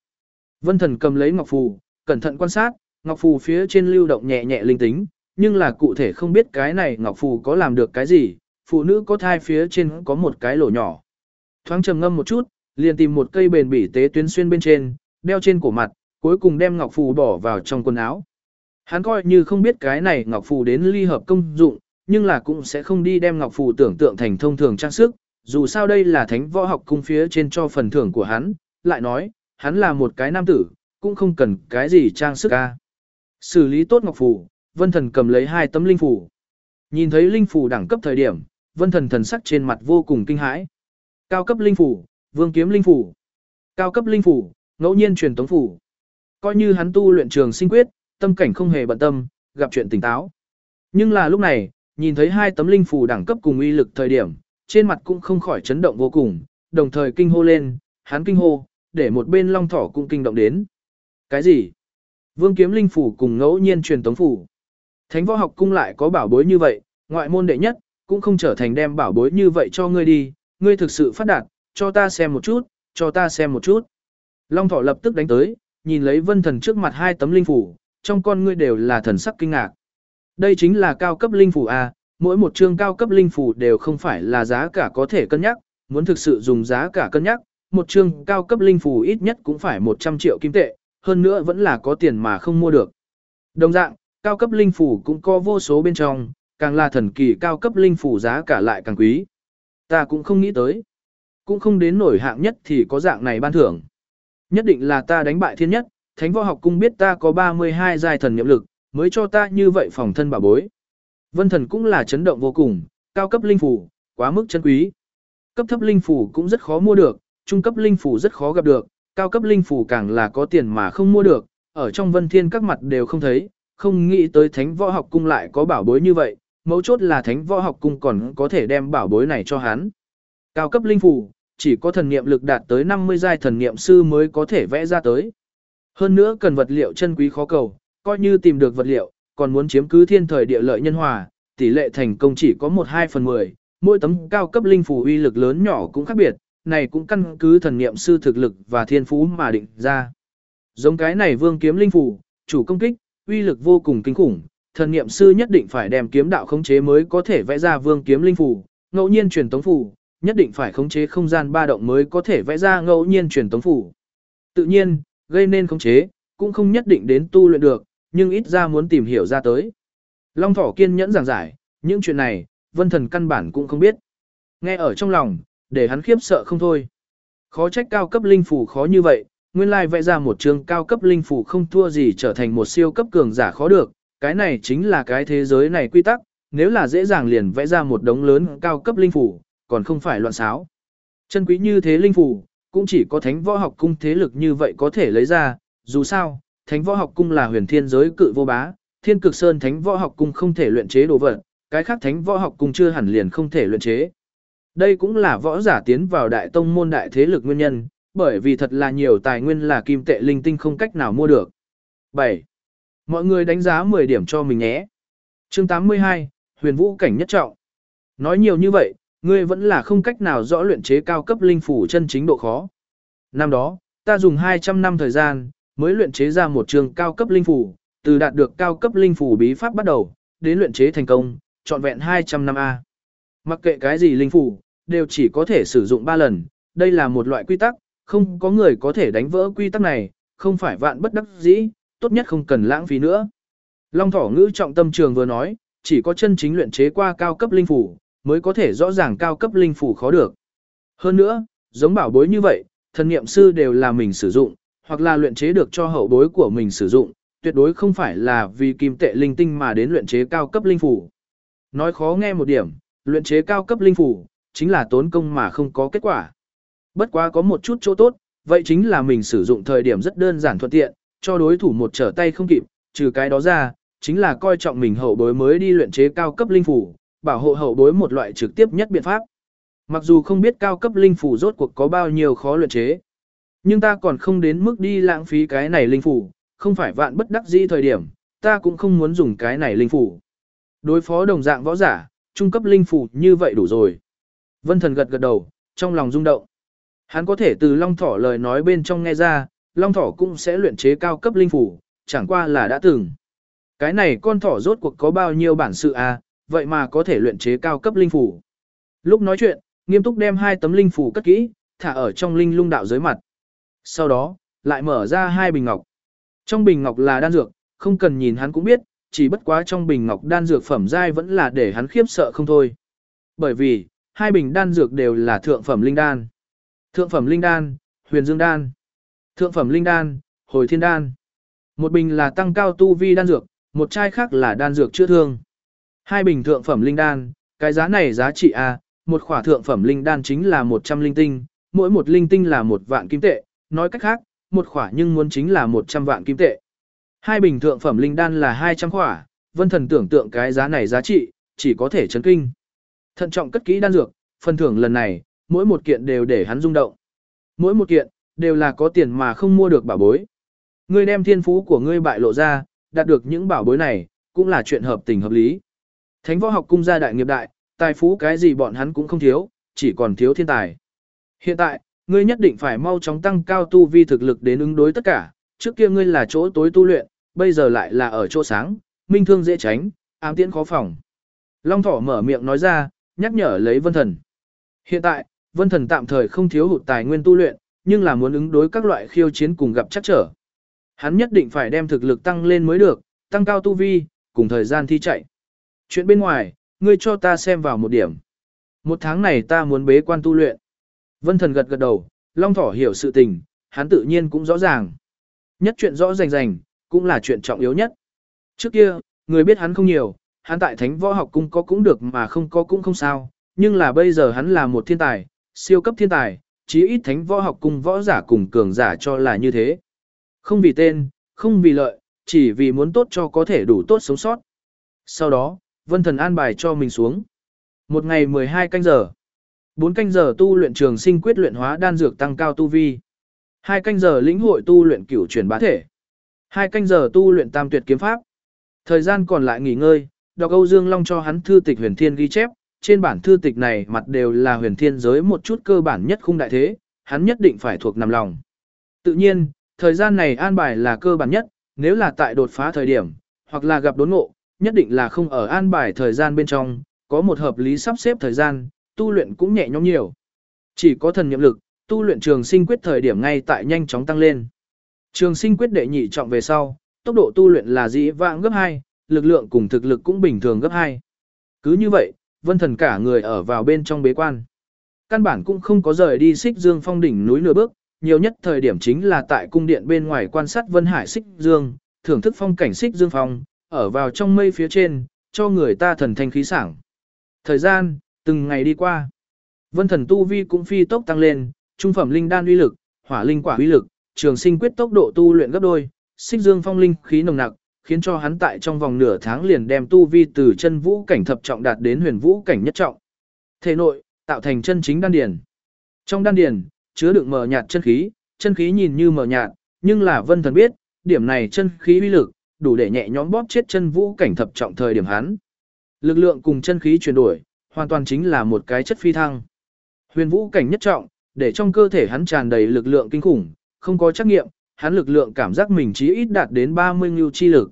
Vân Thần cầm lấy ngọc phù, cẩn thận quan sát, ngọc phù phía trên lưu động nhẹ nhẹ linh tính, nhưng là cụ thể không biết cái này ngọc phù có làm được cái gì, phụ nữ có thai phía trên có một cái lỗ nhỏ. Thoáng trầm ngâm một chút, liền tìm một cây bền bỉ tế tuyến xuyên bên trên, đeo trên cổ mặt, cuối cùng đem ngọc phù bỏ vào trong quần áo. Hắn coi như không biết cái này ngọc phù đến ly hợp công dụng, nhưng là cũng sẽ không đi đem ngọc phù tưởng tượng thành thông thường trang sức, dù sao đây là thánh võ học cung phía trên cho phần thưởng của hắn, lại nói, hắn là một cái nam tử, cũng không cần cái gì trang sức ca. Xử lý tốt ngọc phù, vân thần cầm lấy hai tấm linh phù. Nhìn thấy linh phù đẳng cấp thời điểm, vân thần thần sắc trên mặt vô cùng kinh hãi. Cao cấp linh phù, vương kiếm linh phù. Cao cấp linh phù, ngẫu nhiên truyền tống phù. Coi như hắn tu luyện trường sinh quyết, tâm cảnh không hề bận tâm, gặp chuyện tỉnh táo. Nhưng là lúc này, nhìn thấy hai tấm linh phù đẳng cấp cùng uy lực thời điểm, trên mặt cũng không khỏi chấn động vô cùng, đồng thời kinh hô lên, hắn kinh hô, để một bên long thỏ cũng kinh động đến. Cái gì? Vương kiếm linh phủ cùng ngẫu nhiên truyền tống phủ. Thánh võ học cung lại có bảo bối như vậy, ngoại môn đệ nhất, cũng không trở thành đem bảo bối như vậy cho ngươi đi, ngươi thực sự phát đạt, cho ta xem một chút, cho ta xem một chút. Long thỏ lập tức đánh tới, nhìn lấy vân thần trước mặt hai tấm linh phủ, trong con ngươi đều là thần sắc kinh ngạc. Đây chính là cao cấp linh phủ A, mỗi một chương cao cấp linh phủ đều không phải là giá cả có thể cân nhắc, muốn thực sự dùng giá cả cân nhắc, một chương cao cấp linh phù ít nhất cũng phải 100 triệu kim tệ, hơn nữa vẫn là có tiền mà không mua được. Đồng dạng, cao cấp linh phù cũng có vô số bên trong, càng là thần kỳ cao cấp linh phù giá cả lại càng quý. Ta cũng không nghĩ tới. Cũng không đến nổi hạng nhất thì có dạng này ban thưởng. Nhất định là ta đánh bại thiên nhất, thánh võ học cung biết ta có 32 giai thần nhiệm lực, mới cho ta như vậy phòng thân bảo bối. Vân thần cũng là chấn động vô cùng, cao cấp linh phù, quá mức chân quý. Cấp thấp linh phù cũng rất khó mua được, trung cấp linh phù rất khó gặp được, cao cấp linh phù càng là có tiền mà không mua được, ở trong vân thiên các mặt đều không thấy, không nghĩ tới thánh võ học cung lại có bảo bối như vậy, mấu chốt là thánh võ học cung còn có thể đem bảo bối này cho hắn. Cao cấp linh phù, chỉ có thần niệm lực đạt tới 50 giai thần niệm sư mới có thể vẽ ra tới. Hơn nữa cần vật liệu chân quý khó cầu, coi như tìm được vật liệu, còn muốn chiếm cứ thiên thời địa lợi nhân hòa, tỷ lệ thành công chỉ có 1-2 phần 10, mỗi tấm cao cấp linh phù uy lực lớn nhỏ cũng khác biệt, này cũng căn cứ thần niệm sư thực lực và thiên phú mà định ra. Giống cái này vương kiếm linh phù, chủ công kích, uy lực vô cùng kinh khủng, thần niệm sư nhất định phải đem kiếm đạo khống chế mới có thể vẽ ra vương kiếm linh phù, ngẫu nhiên truyền tống phù, nhất định phải khống chế không gian ba động mới có thể vẽ ra ngẫu nhiên truyền tống phù. Tự nhiên, gây nên khống chế, cũng không nhất định đến tu luyện được, nhưng ít ra muốn tìm hiểu ra tới. Long Thỏ kiên nhẫn giảng giải, những chuyện này, vân thần căn bản cũng không biết. Nghe ở trong lòng, để hắn khiếp sợ không thôi. Khó trách cao cấp linh phù khó như vậy, nguyên lai vẽ ra một trường cao cấp linh phù không thua gì trở thành một siêu cấp cường giả khó được, cái này chính là cái thế giới này quy tắc, nếu là dễ dàng liền vẽ ra một đống lớn cao cấp linh phù, còn không phải loạn xáo. Chân quý như thế linh phù, cũng chỉ có thánh võ học cung thế lực như vậy có thể lấy ra, dù sao, thánh võ học cung là huyền thiên giới cự vô bá, thiên cực sơn thánh võ học cung không thể luyện chế đồ vật, cái khác thánh võ học cung chưa hẳn liền không thể luyện chế. Đây cũng là võ giả tiến vào đại tông môn đại thế lực nguyên nhân, bởi vì thật là nhiều tài nguyên là kim tệ linh tinh không cách nào mua được. 7. Mọi người đánh giá 10 điểm cho mình nhé. Chương 82, huyền vũ cảnh nhất trọng. Nói nhiều như vậy, ngươi vẫn là không cách nào rõ luyện chế cao cấp linh phủ chân chính độ khó. Năm đó, ta dùng 200 năm thời gian, mới luyện chế ra một trường cao cấp linh phủ, từ đạt được cao cấp linh phủ bí pháp bắt đầu, đến luyện chế thành công, trọn vẹn 200 năm A. Mặc kệ cái gì linh phủ, đều chỉ có thể sử dụng 3 lần, đây là một loại quy tắc, không có người có thể đánh vỡ quy tắc này, không phải vạn bất đắc dĩ, tốt nhất không cần lãng phí nữa. Long thỏ ngữ trọng tâm trường vừa nói, chỉ có chân chính luyện chế qua cao cấp linh phủ, mới có thể rõ ràng cao cấp linh phủ khó được. Hơn nữa, giống bảo bối như vậy, thần niệm sư đều là mình sử dụng, hoặc là luyện chế được cho hậu bối của mình sử dụng, tuyệt đối không phải là vì kim tệ linh tinh mà đến luyện chế cao cấp linh phủ. Nói khó nghe một điểm, luyện chế cao cấp linh phủ, chính là tốn công mà không có kết quả. Bất quá có một chút chỗ tốt, vậy chính là mình sử dụng thời điểm rất đơn giản thuận tiện, cho đối thủ một trở tay không kịp, trừ cái đó ra, chính là coi trọng mình hậu bối mới đi luyện chế cao cấp linh phủ, bảo hộ hậu bối một loại trực tiếp nhất biện pháp. Mặc dù không biết cao cấp linh phủ rốt cuộc có bao nhiêu khó luyện chế, nhưng ta còn không đến mức đi lãng phí cái này linh phủ, không phải vạn bất đắc dĩ thời điểm, ta cũng không muốn dùng cái này linh phủ. Đối phó đồng dạng võ giả, trung cấp linh phủ như vậy đủ rồi. Vân thần gật gật đầu, trong lòng rung động. Hắn có thể từ long thỏ lời nói bên trong nghe ra, long thỏ cũng sẽ luyện chế cao cấp linh phủ, chẳng qua là đã từng. Cái này con thỏ rốt cuộc có bao nhiêu bản sự à, vậy mà có thể luyện chế cao cấp linh phủ. Lúc nói chuyện, nghiêm túc đem hai tấm linh phủ cất kỹ, thả ở trong linh lung đạo dưới mặt. Sau đó, lại mở ra hai bình ngọc. Trong bình ngọc là đan dược, không cần nhìn hắn cũng biết, chỉ bất quá trong bình ngọc đan dược phẩm giai vẫn là để hắn khiếp sợ không thôi. Bởi vì, hai bình đan dược đều là thượng phẩm linh đan. Thượng phẩm linh đan, huyền dương đan. Thượng phẩm linh đan, hồi thiên đan. Một bình là tăng cao tu vi đan dược, một chai khác là đan dược chữa thương. Hai bình thượng phẩm linh đan, cái giá này giá trị A, một khỏa thượng phẩm linh đan chính là 100 linh tinh, mỗi một linh tinh là một vạn kim tệ, nói cách khác, một khỏa nhưng muốn chính là 100 vạn kim tệ. Hai bình thượng phẩm linh đan là 200 khỏa, vân thần tưởng tượng cái giá này giá trị, chỉ có thể chấn kinh. Thận trọng cất kỹ đan dược, phần thưởng lần này, mỗi một kiện đều để hắn rung động. Mỗi một kiện, đều là có tiền mà không mua được bảo bối. Ngươi đem thiên phú của ngươi bại lộ ra, đạt được những bảo bối này, cũng là chuyện hợp tình hợp lý. Thánh võ học cung gia đại nghiệp đại, tài phú cái gì bọn hắn cũng không thiếu, chỉ còn thiếu thiên tài. Hiện tại, ngươi nhất định phải mau chóng tăng cao tu vi thực lực đến ứng đối tất cả, trước kia ngươi là chỗ tối tu luyện, bây giờ lại là ở chỗ sáng, minh thương dễ tránh, ám tiễn khó phòng. Long thỏ mở miệng nói ra, nhắc nhở lấy vân thần. Hiện tại, Vân Thần tạm thời không thiếu hụt tài nguyên tu luyện, nhưng là muốn ứng đối các loại khiêu chiến cùng gặp chắc trở. Hắn nhất định phải đem thực lực tăng lên mới được, tăng cao tu vi, cùng thời gian thi chạy. Chuyện bên ngoài, ngươi cho ta xem vào một điểm. Một tháng này ta muốn bế quan tu luyện. Vân Thần gật gật đầu, Long Thỏ hiểu sự tình, hắn tự nhiên cũng rõ ràng. Nhất chuyện rõ rành rành, cũng là chuyện trọng yếu nhất. Trước kia, người biết hắn không nhiều, hắn tại thánh võ học cung có cũng được mà không có cũng không sao, nhưng là bây giờ hắn là một thiên tài, siêu cấp thiên tài, chí ít thánh võ học cung võ giả cùng cường giả cho là như thế. Không vì tên, không vì lợi, chỉ vì muốn tốt cho có thể đủ tốt sống sót. Sau đó, vân thần an bài cho mình xuống. Một ngày 12 canh giờ. 4 canh giờ tu luyện trường sinh quyết luyện hóa đan dược tăng cao tu vi. 2 canh giờ lĩnh hội tu luyện cửu chuyển bá thể. 2 canh giờ tu luyện tam tuyệt kiếm pháp. Thời gian còn lại nghỉ ngơi, đọc Âu Dương Long cho hắn thư tịch huyền thiên ghi chép, trên bản thư tịch này mặt đều là huyền thiên giới một chút cơ bản nhất khung đại thế, hắn nhất định phải thuộc nằm lòng. Tự nhiên, thời gian này an bài là cơ bản nhất, nếu là tại đột phá thời điểm, hoặc là gặp đốn ngộ, nhất định là không ở an bài thời gian bên trong, có một hợp lý sắp xếp thời gian, tu luyện cũng nhẹ nhõm nhiều. Chỉ có thần nhiệm lực, tu luyện trường sinh quyết thời điểm ngay tại nhanh chóng tăng lên. Trường sinh quyết đệ nhị trọng về sau, tốc độ tu luyện là dĩ vãng gấp 2, lực lượng cùng thực lực cũng bình thường gấp 2. Cứ như vậy, vân thần cả người ở vào bên trong bế quan. Căn bản cũng không có rời đi xích dương phong đỉnh núi nửa bước, nhiều nhất thời điểm chính là tại cung điện bên ngoài quan sát vân hải xích dương, thưởng thức phong cảnh xích dương phong, ở vào trong mây phía trên, cho người ta thần thanh khí sảng. Thời gian, từng ngày đi qua. Vân thần tu vi cũng phi tốc tăng lên, trung phẩm linh đan uy lực, hỏa linh quả uy lực, trường sinh quyết tốc độ tu luyện gấp đôi, xích dương phong linh khí nồng nặc, khiến cho hắn tại trong vòng nửa tháng liền đem tu vi từ chân vũ cảnh thập trọng đạt đến huyền vũ cảnh nhất trọng. Thể nội, tạo thành chân chính đan điền. Trong đan điền, chứa đựng mờ nhạt chân khí, chân khí nhìn như mờ nhạt, nhưng là vân thần biết, điểm này chân khí uy lực, đủ để nhẹ nhõm bóp chết chân vũ cảnh thập trọng thời điểm hắn. Lực lượng cùng chân khí chuyển đổi, hoàn toàn chính là một cái chất phi thăng. Huyền vũ cảnh nhất trọng, để trong cơ thể hắn tràn đầy lực lượng kinh khủng, không có trắc nghiệm, hắn lực lượng cảm giác mình chỉ ít đạt đến 30 nhu chi lực.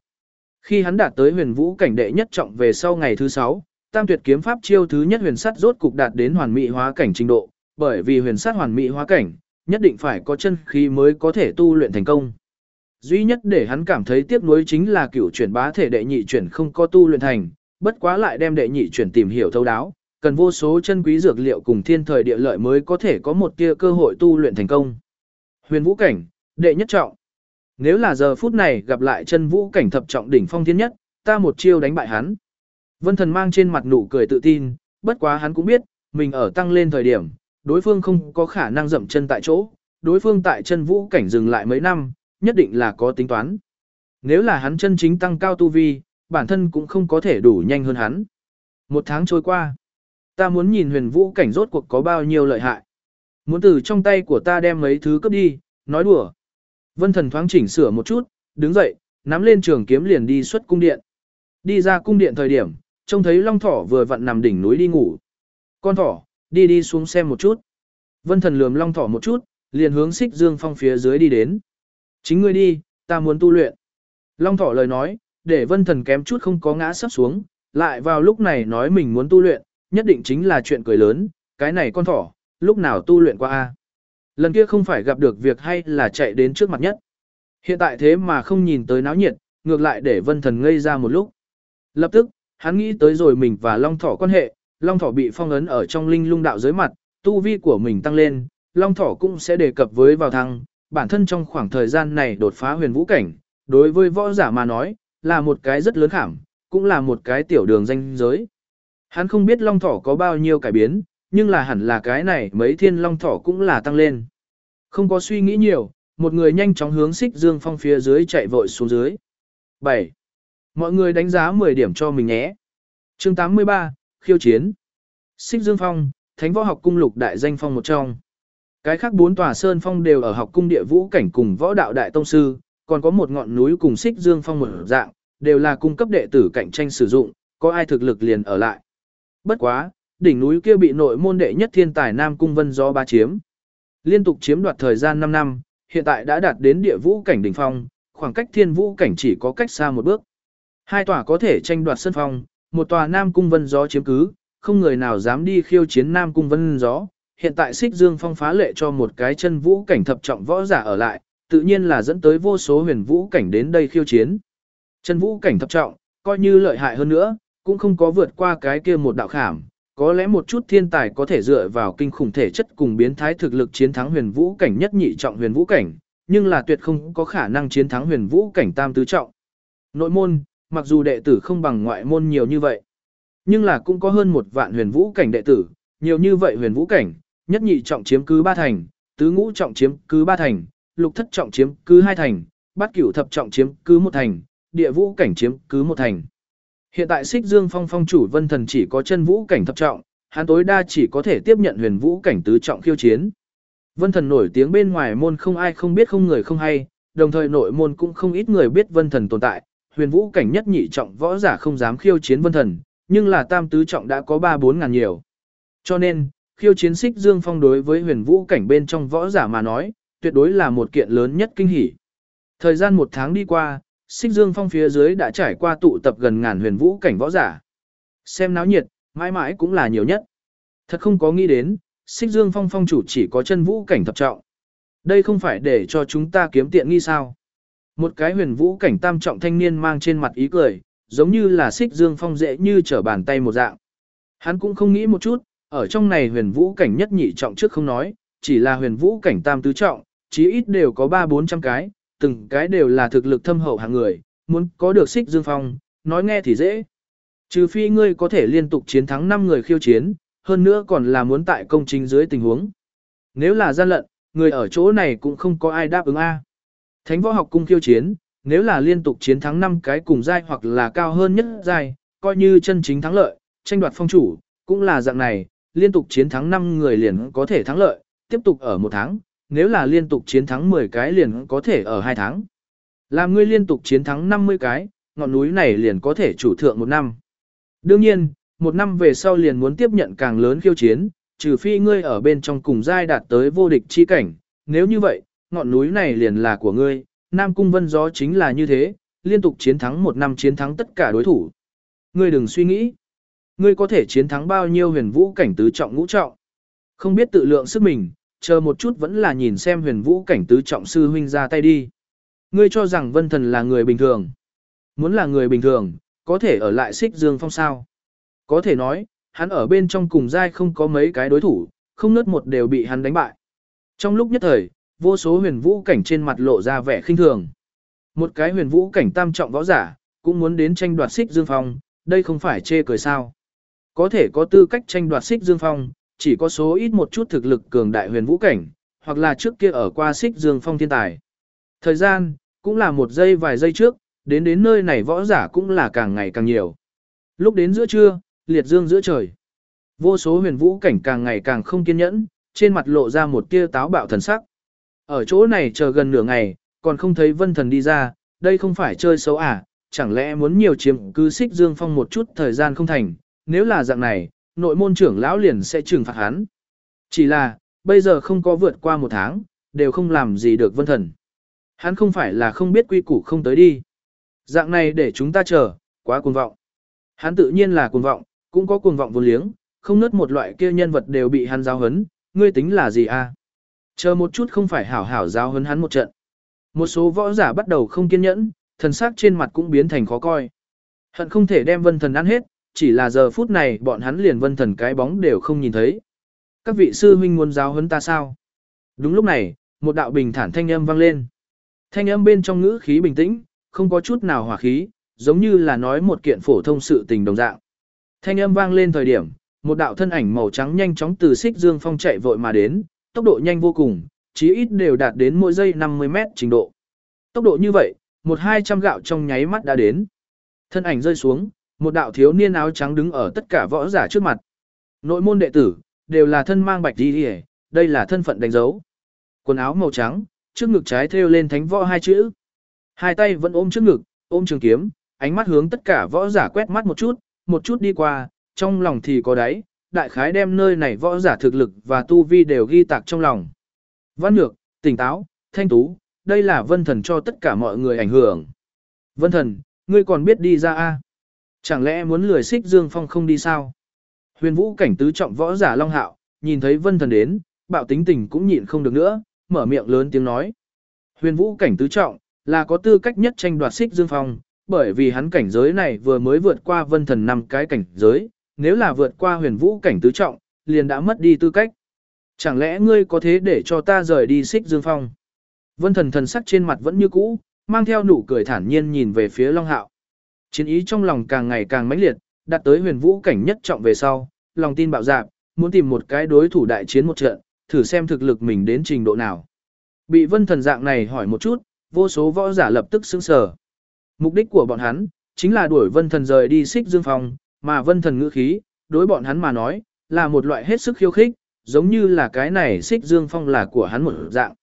Khi hắn đạt tới huyền vũ cảnh đệ nhất trọng về sau ngày thứ 6, tam tuyệt kiếm pháp chiêu thứ nhất huyền sắt rốt cục đạt đến hoàn mỹ hóa cảnh trình độ, bởi vì huyền sắt hoàn mỹ hóa cảnh, nhất định phải có chân khí mới có thể tu luyện thành công. Duy nhất để hắn cảm thấy tiếc nuối chính là cửu chuyển bá thể đệ nhị chuyển không có tu luyện thành, bất quá lại đem đệ nhị chuyển tìm hiểu thấu đáo, cần vô số chân quý dược liệu cùng thiên thời địa lợi mới có thể có một tia cơ hội tu luyện thành công. Huyền vũ cảnh, đệ nhất trọng. Nếu là giờ phút này gặp lại chân vũ cảnh thập trọng đỉnh phong thiên nhất, ta một chiêu đánh bại hắn. Vân thần mang trên mặt nụ cười tự tin, bất quá hắn cũng biết, mình ở tăng lên thời điểm, đối phương không có khả năng dậm chân tại chỗ, đối phương tại chân vũ cảnh dừng lại mấy năm, nhất định là có tính toán. Nếu là hắn chân chính tăng cao tu vi, bản thân cũng không có thể đủ nhanh hơn hắn. Một tháng trôi qua, ta muốn nhìn huyền vũ cảnh rốt cuộc có bao nhiêu lợi hại. Muốn từ trong tay của ta đem mấy thứ cấp đi, nói đùa. Vân thần thoáng chỉnh sửa một chút, đứng dậy, nắm lên trường kiếm liền đi xuất cung điện. Đi ra cung điện thời điểm, trông thấy long thỏ vừa vặn nằm đỉnh núi đi ngủ. Con thỏ, đi đi xuống xem một chút. Vân thần lườm long thỏ một chút, liền hướng xích dương phong phía dưới đi đến. Chính ngươi đi, ta muốn tu luyện. Long thỏ lời nói, để vân thần kém chút không có ngã sắp xuống, lại vào lúc này nói mình muốn tu luyện, nhất định chính là chuyện cười lớn, cái này con thỏ, lúc nào tu luyện qua a Lần kia không phải gặp được việc hay là chạy đến trước mặt nhất. Hiện tại thế mà không nhìn tới náo nhiệt, ngược lại để vân thần ngây ra một lúc. Lập tức, hắn nghĩ tới rồi mình và Long Thỏ quan hệ, Long Thỏ bị phong ấn ở trong linh lung đạo giới mặt, tu vi của mình tăng lên, Long Thỏ cũng sẽ đề cập với vào thăng, bản thân trong khoảng thời gian này đột phá huyền vũ cảnh, đối với võ giả mà nói, là một cái rất lớn khảm, cũng là một cái tiểu đường danh giới. Hắn không biết Long Thỏ có bao nhiêu cải biến, nhưng là hẳn là cái này mấy thiên Long Thỏ cũng là tăng lên. Không có suy nghĩ nhiều, một người nhanh chóng hướng xích dương phong phía dưới chạy vội xuống dưới. 7. Mọi người đánh giá 10 điểm cho mình nhé. chương 83, khiêu chiến. Xích dương phong, thánh võ học cung lục đại danh phong một trong. Cái khác bốn tòa sơn phong đều ở học cung địa vũ cảnh cùng võ đạo đại tông sư, còn có một ngọn núi cùng xích dương phong một dạng, đều là cung cấp đệ tử cạnh tranh sử dụng, có ai thực lực liền ở lại. Bất quá, đỉnh núi kia bị nội môn đệ nhất thiên tài Nam Cung Vân do ba chiếm. Liên tục chiếm đoạt thời gian 5 năm, hiện tại đã đạt đến địa vũ cảnh đỉnh phong, khoảng cách thiên vũ cảnh chỉ có cách xa một bước. Hai tòa có thể tranh đoạt sân phong, một tòa Nam Cung Vân gió chiếm cứ, không người nào dám đi khiêu chiến Nam Cung Vân gió, hiện tại xích dương phong phá lệ cho một cái chân vũ cảnh thập trọng võ giả ở lại, tự nhiên là dẫn tới vô số huyền vũ cảnh đến đây khiêu chiến. Chân vũ cảnh thập trọng, coi như lợi hại hơn nữa, cũng không có vượt qua cái kia một đạo khảm, có lẽ một chút thiên tài có thể dựa vào kinh khủng thể chất cùng biến thái thực lực chiến thắng huyền vũ cảnh nhất nhị trọng huyền vũ cảnh, nhưng là tuyệt không có khả năng chiến thắng huyền vũ cảnh tam tứ trọng. Nội môn, mặc dù đệ tử không bằng ngoại môn nhiều như vậy, nhưng là cũng có hơn một vạn huyền vũ cảnh đệ tử, nhiều như vậy huyền vũ cảnh, nhất nhị trọng chiếm cứ ba thành, tứ ngũ trọng chiếm cứ ba thành, lục thất trọng chiếm cứ hai thành, bát cửu thập trọng chiếm cứ một thành, địa vũ cảnh chiếm cứ một thành. Hiện tại Xích Dương Phong phong chủ Vân Thần chỉ có chân vũ cảnh thập trọng, hắn tối đa chỉ có thể tiếp nhận huyền vũ cảnh tứ trọng khiêu chiến. Vân Thần nổi tiếng bên ngoài môn không ai không biết không người không hay, đồng thời nội môn cũng không ít người biết Vân Thần tồn tại, huyền vũ cảnh nhất nhị trọng võ giả không dám khiêu chiến Vân Thần, nhưng là tam tứ trọng đã có 3 4 ngàn nhiều. Cho nên, khiêu chiến Xích Dương Phong đối với huyền vũ cảnh bên trong võ giả mà nói, tuyệt đối là một kiện lớn nhất kinh hỉ. Thời gian một tháng đi qua, Xích Dương Phong phía dưới đã trải qua tụ tập gần ngàn huyền vũ cảnh võ giả. Xem náo nhiệt, mãi mãi cũng là nhiều nhất. Thật không có nghĩ đến, Xích Dương Phong phong chủ chỉ có chân vũ cảnh thập trọng. Đây không phải để cho chúng ta kiếm tiện nghi sao. Một cái huyền vũ cảnh tam trọng thanh niên mang trên mặt ý cười, giống như là Xích Dương Phong dễ như trở bàn tay một dạng. Hắn cũng không nghĩ một chút, ở trong này huyền vũ cảnh nhất nhị trọng trước không nói, chỉ là huyền vũ cảnh tam tứ trọng, chí ít đều có ba bốn trăm cái, từng cái đều là thực lực thâm hậu hạng người, muốn có được xích dương phong, nói nghe thì dễ. Trừ phi ngươi có thể liên tục chiến thắng 5 người khiêu chiến, hơn nữa còn là muốn tại công trình dưới tình huống. Nếu là gian lận, người ở chỗ này cũng không có ai đáp ứng A. Thánh võ học cung khiêu chiến, nếu là liên tục chiến thắng 5 cái cùng giai hoặc là cao hơn nhất giai, coi như chân chính thắng lợi, tranh đoạt phong chủ, cũng là dạng này, liên tục chiến thắng 5 người liền có thể thắng lợi, tiếp tục ở một tháng, nếu là liên tục chiến thắng 10 cái liền có thể ở 2 tháng. Làm ngươi liên tục chiến thắng 50 cái, ngọn núi này liền có thể chủ thượng một năm. Đương nhiên, một năm về sau liền muốn tiếp nhận càng lớn khiêu chiến, trừ phi ngươi ở bên trong cùng giai đạt tới vô địch chi cảnh, nếu như vậy, ngọn núi này liền là của ngươi, Nam Cung Vân Gió chính là như thế, liên tục chiến thắng một năm chiến thắng tất cả đối thủ. Ngươi đừng suy nghĩ, ngươi có thể chiến thắng bao nhiêu huyền vũ cảnh tứ trọng ngũ trọng. Không biết tự lượng sức mình, chờ một chút vẫn là nhìn xem huyền vũ cảnh tứ trọng sư huynh ra tay đi. Ngươi cho rằng vân thần là người bình thường. Muốn là người bình thường, có thể ở lại xích dương phong sao. Có thể nói, hắn ở bên trong cùng giai không có mấy cái đối thủ, không nớt một đều bị hắn đánh bại. Trong lúc nhất thời, vô số huyền vũ cảnh trên mặt lộ ra vẻ khinh thường. Một cái huyền vũ cảnh tam trọng võ giả, cũng muốn đến tranh đoạt xích dương phong, đây không phải chê cười sao. Có thể có tư cách tranh đoạt xích dương phong, chỉ có số ít một chút thực lực cường đại huyền vũ cảnh, hoặc là trước kia ở qua xích dương phong thiên tài. Thời gian, cũng là một giây vài giây trước, đến đến nơi này võ giả cũng là càng ngày càng nhiều. Lúc đến giữa trưa, liệt dương giữa trời. Vô số huyền vũ cảnh càng ngày càng không kiên nhẫn, trên mặt lộ ra một tia táo bạo thần sắc. Ở chỗ này chờ gần nửa ngày, còn không thấy vân thần đi ra, đây không phải chơi xấu à, chẳng lẽ muốn nhiều chiếm cứ xích dương phong một chút thời gian không thành, nếu là dạng này, nội môn trưởng lão liền sẽ trừng phạt hắn. Chỉ là, bây giờ không có vượt qua một tháng, đều không làm gì được vân thần. Hắn không phải là không biết quy củ không tới đi. Dạng này để chúng ta chờ, quá cuồng vọng. Hắn tự nhiên là cuồng vọng, cũng có cuồng vọng vô liếng, không nứt một loại kia nhân vật đều bị hắn giáo hấn, ngươi tính là gì a? À? Chờ một chút không phải hảo hảo giáo hấn hắn một trận. Một số võ giả bắt đầu không kiên nhẫn, thần sắc trên mặt cũng biến thành khó coi. Hận không thể đem vân thần ăn hết, chỉ là giờ phút này bọn hắn liền vân thần cái bóng đều không nhìn thấy. Các vị sư huynh muốn giáo huấn ta sao? Đúng lúc này, một đạo bình thản thanh âm vang lên. Thanh âm bên trong ngữ khí bình tĩnh, không có chút nào hỏa khí, giống như là nói một kiện phổ thông sự tình đồng dạng. Thanh âm vang lên thời điểm, một đạo thân ảnh màu trắng nhanh chóng từ xích dương phong chạy vội mà đến, tốc độ nhanh vô cùng, chí ít đều đạt đến mỗi giây 50 mét trình độ. Tốc độ như vậy, một hai trăm gạo trong nháy mắt đã đến. Thân ảnh rơi xuống, một đạo thiếu niên áo trắng đứng ở tất cả võ giả trước mặt. Nội môn đệ tử, đều là thân mang bạch đi hề, đây là thân phận đánh dấu. Quần áo màu trắng, trước ngực trái thêu lên thánh võ hai chữ. Hai tay vẫn ôm trước ngực, ôm trường kiếm, ánh mắt hướng tất cả võ giả quét mắt một chút, một chút đi qua, trong lòng thì có đáy, đại khái đem nơi này võ giả thực lực và tu vi đều ghi tạc trong lòng. Văn Nhược, tỉnh táo, thanh tú, đây là vân thần cho tất cả mọi người ảnh hưởng. Vân thần, ngươi còn biết đi ra a? Chẳng lẽ muốn lười xích Dương Phong không đi sao? Huyền vũ cảnh tứ trọng võ giả Long Hạo, nhìn thấy vân thần đến, bạo tính tình cũng nhịn không được nữa, mở miệng lớn tiếng nói. Huyền vũ cảnh tứ trọng, là có tư cách nhất tranh đoạt xích dương phong, bởi vì hắn cảnh giới này vừa mới vượt qua vân thần năm cái cảnh giới, nếu là vượt qua huyền vũ cảnh tứ trọng, liền đã mất đi tư cách. Chẳng lẽ ngươi có thế để cho ta rời đi xích dương phong? Vân thần thần sắc trên mặt vẫn như cũ, mang theo nụ cười thản nhiên nhìn về phía Long Hạo. Chiến ý trong lòng càng ngày càng mãnh liệt, đạt tới huyền vũ cảnh nhất trọng về sau, lòng tin bạo dạn, muốn tìm một cái đối thủ đại chiến một trận, thử xem thực lực mình đến trình độ nào. Bị vân thần dạng này hỏi một chút, vô số võ giả lập tức sững sờ. Mục đích của bọn hắn, chính là đuổi vân thần rời đi xích dương phong, mà vân thần ngữ khí, đối bọn hắn mà nói, là một loại hết sức khiêu khích, giống như là cái này xích dương phong là của hắn một dạng.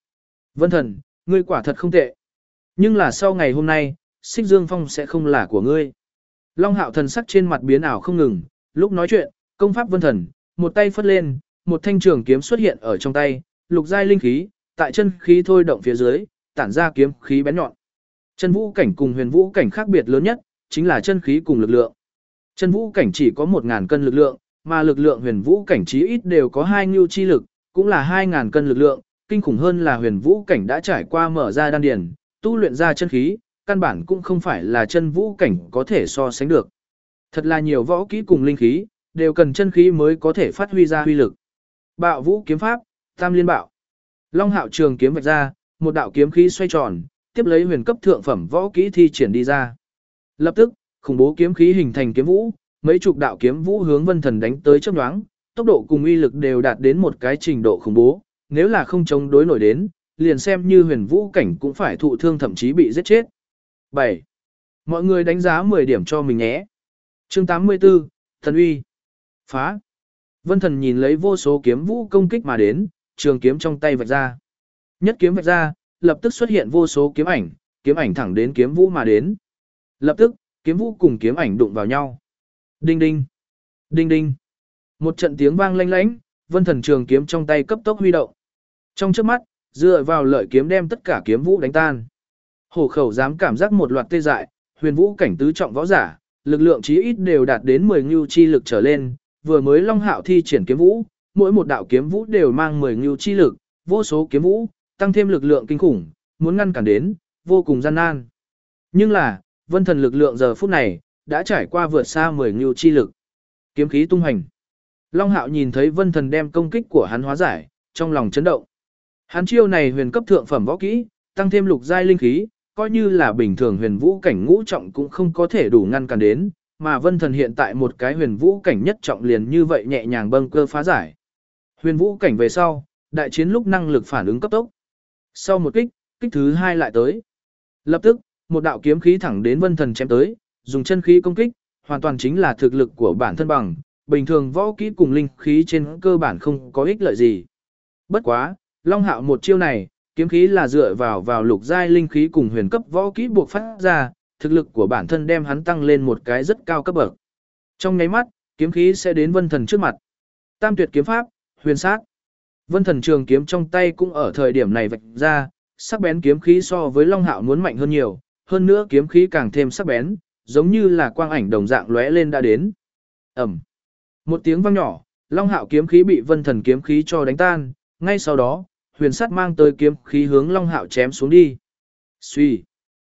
Vân thần, ngươi quả thật không tệ. Nhưng là sau ngày hôm nay, xích dương phong sẽ không là của ngươi. Long hạo thần sắc trên mặt biến ảo không ngừng, lúc nói chuyện, công pháp vân thần, một tay phất lên, một thanh trường kiếm xuất hiện ở trong tay, lục giai linh khí, tại chân khí thôi động phía dưới, tản ra kiếm khí bén nhọn. Chân vũ cảnh cùng huyền vũ cảnh khác biệt lớn nhất, chính là chân khí cùng lực lượng. Chân vũ cảnh chỉ có 1.000 cân lực lượng, mà lực lượng huyền vũ cảnh chí ít đều có 2 ngưu chi lực, cũng là 2.000 cân lực lượng, kinh khủng hơn là huyền vũ cảnh đã trải qua mở ra đan điền, tu luyện ra chân khí, căn bản cũng không phải là chân vũ cảnh có thể so sánh được. Thật là nhiều võ kỹ cùng linh khí, đều cần chân khí mới có thể phát huy ra huy lực. Bạo vũ kiếm pháp, tam liên bạo. Long hạo trường kiếm vạch ra, một đạo kiếm khí xoay tròn, tiếp lấy huyền cấp thượng phẩm võ kỹ thi triển đi ra. Lập tức, khủng bố kiếm khí hình thành kiếm vũ, mấy chục đạo kiếm vũ hướng vân thần đánh tới chớp nhoáng, tốc độ cùng uy lực đều đạt đến một cái trình độ khủng bố, nếu là không chống đối nổi đến, liền xem như huyền vũ cảnh cũng phải thụ thương thậm chí bị giết chết. 7. Mọi người đánh giá 10 điểm cho mình nhé. Chương 84, Thần uy. Phá. Vân thần nhìn lấy vô số kiếm vũ công kích mà đến, trường kiếm trong tay vạch ra. Nhất kiếm vạch ra, lập tức xuất hiện vô số kiếm ảnh, kiếm ảnh thẳng đến kiếm vũ mà đến. Lập tức, kiếm vũ cùng kiếm ảnh đụng vào nhau. Đinh đinh, đinh đinh. Một trận tiếng vang lanh lánh, vân thần trường kiếm trong tay cấp tốc huy động. Trong chớp mắt, dựa vào lợi kiếm đem tất cả kiếm vũ đánh tan. Hổ khẩu dám cảm giác một loạt tê dại, huyền vũ cảnh tứ trọng võ giả, lực lượng chí ít đều đạt đến 10 ngưu chi lực trở lên, vừa mới long hạo thi triển kiếm vũ, mỗi một đạo kiếm vũ đều mang 10 ngưu chi lực, vô số kiếm vũ, tăng thêm lực lượng kinh khủng, muốn ngăn cản đến, vô cùng gian nan. Nhưng là, vân thần lực lượng giờ phút này, đã trải qua vượt xa 10 ngưu chi lực. Kiếm khí tung hành. Long hạo nhìn thấy vân thần đem công kích của hắn hóa giải, trong lòng chấn động. Hắn chiêu này huyền cấp thượng phẩm võ kỹ, tăng thêm lục giai linh khí, coi như là bình thường huyền vũ cảnh ngũ trọng cũng không có thể đủ ngăn cản đến, mà vân thần hiện tại một cái huyền vũ cảnh nhất trọng liền như vậy nhẹ nhàng bâng cơ phá giải. Huyền vũ cảnh về sau, đại chiến lúc năng lực phản ứng cấp tốc. Sau một kích, kích thứ hai lại tới. Lập tức, một đạo kiếm khí thẳng đến vân thần chém tới, dùng chân khí công kích, hoàn toàn chính là thực lực của bản thân bằng, bình thường võ kỹ cùng linh khí trên cơ bản không có ích lợi gì. Bất quá, Long Hạo một chiêu này, kiếm khí là dựa vào vào lục giai linh khí cùng huyền cấp võ kỹ buộc phát ra, thực lực của bản thân đem hắn tăng lên một cái rất cao cấp bậc. Trong nháy mắt, kiếm khí sẽ đến vân thần trước mặt. Tam tuyệt kiếm pháp, huyền sát. Vân thần trường kiếm trong tay cũng ở thời điểm này vạch ra, sắc bén kiếm khí so với Long Hạo muốn mạnh hơn nhiều, hơn nữa kiếm khí càng thêm sắc bén, giống như là quang ảnh đồng dạng lóe lên đã đến. Ầm. Một tiếng vang nhỏ, Long Hạo kiếm khí bị Vân Thần kiếm khí cho đánh tan, ngay sau đó, huyền sắt mang tới kiếm khí hướng Long Hạo chém xuống đi. Suy.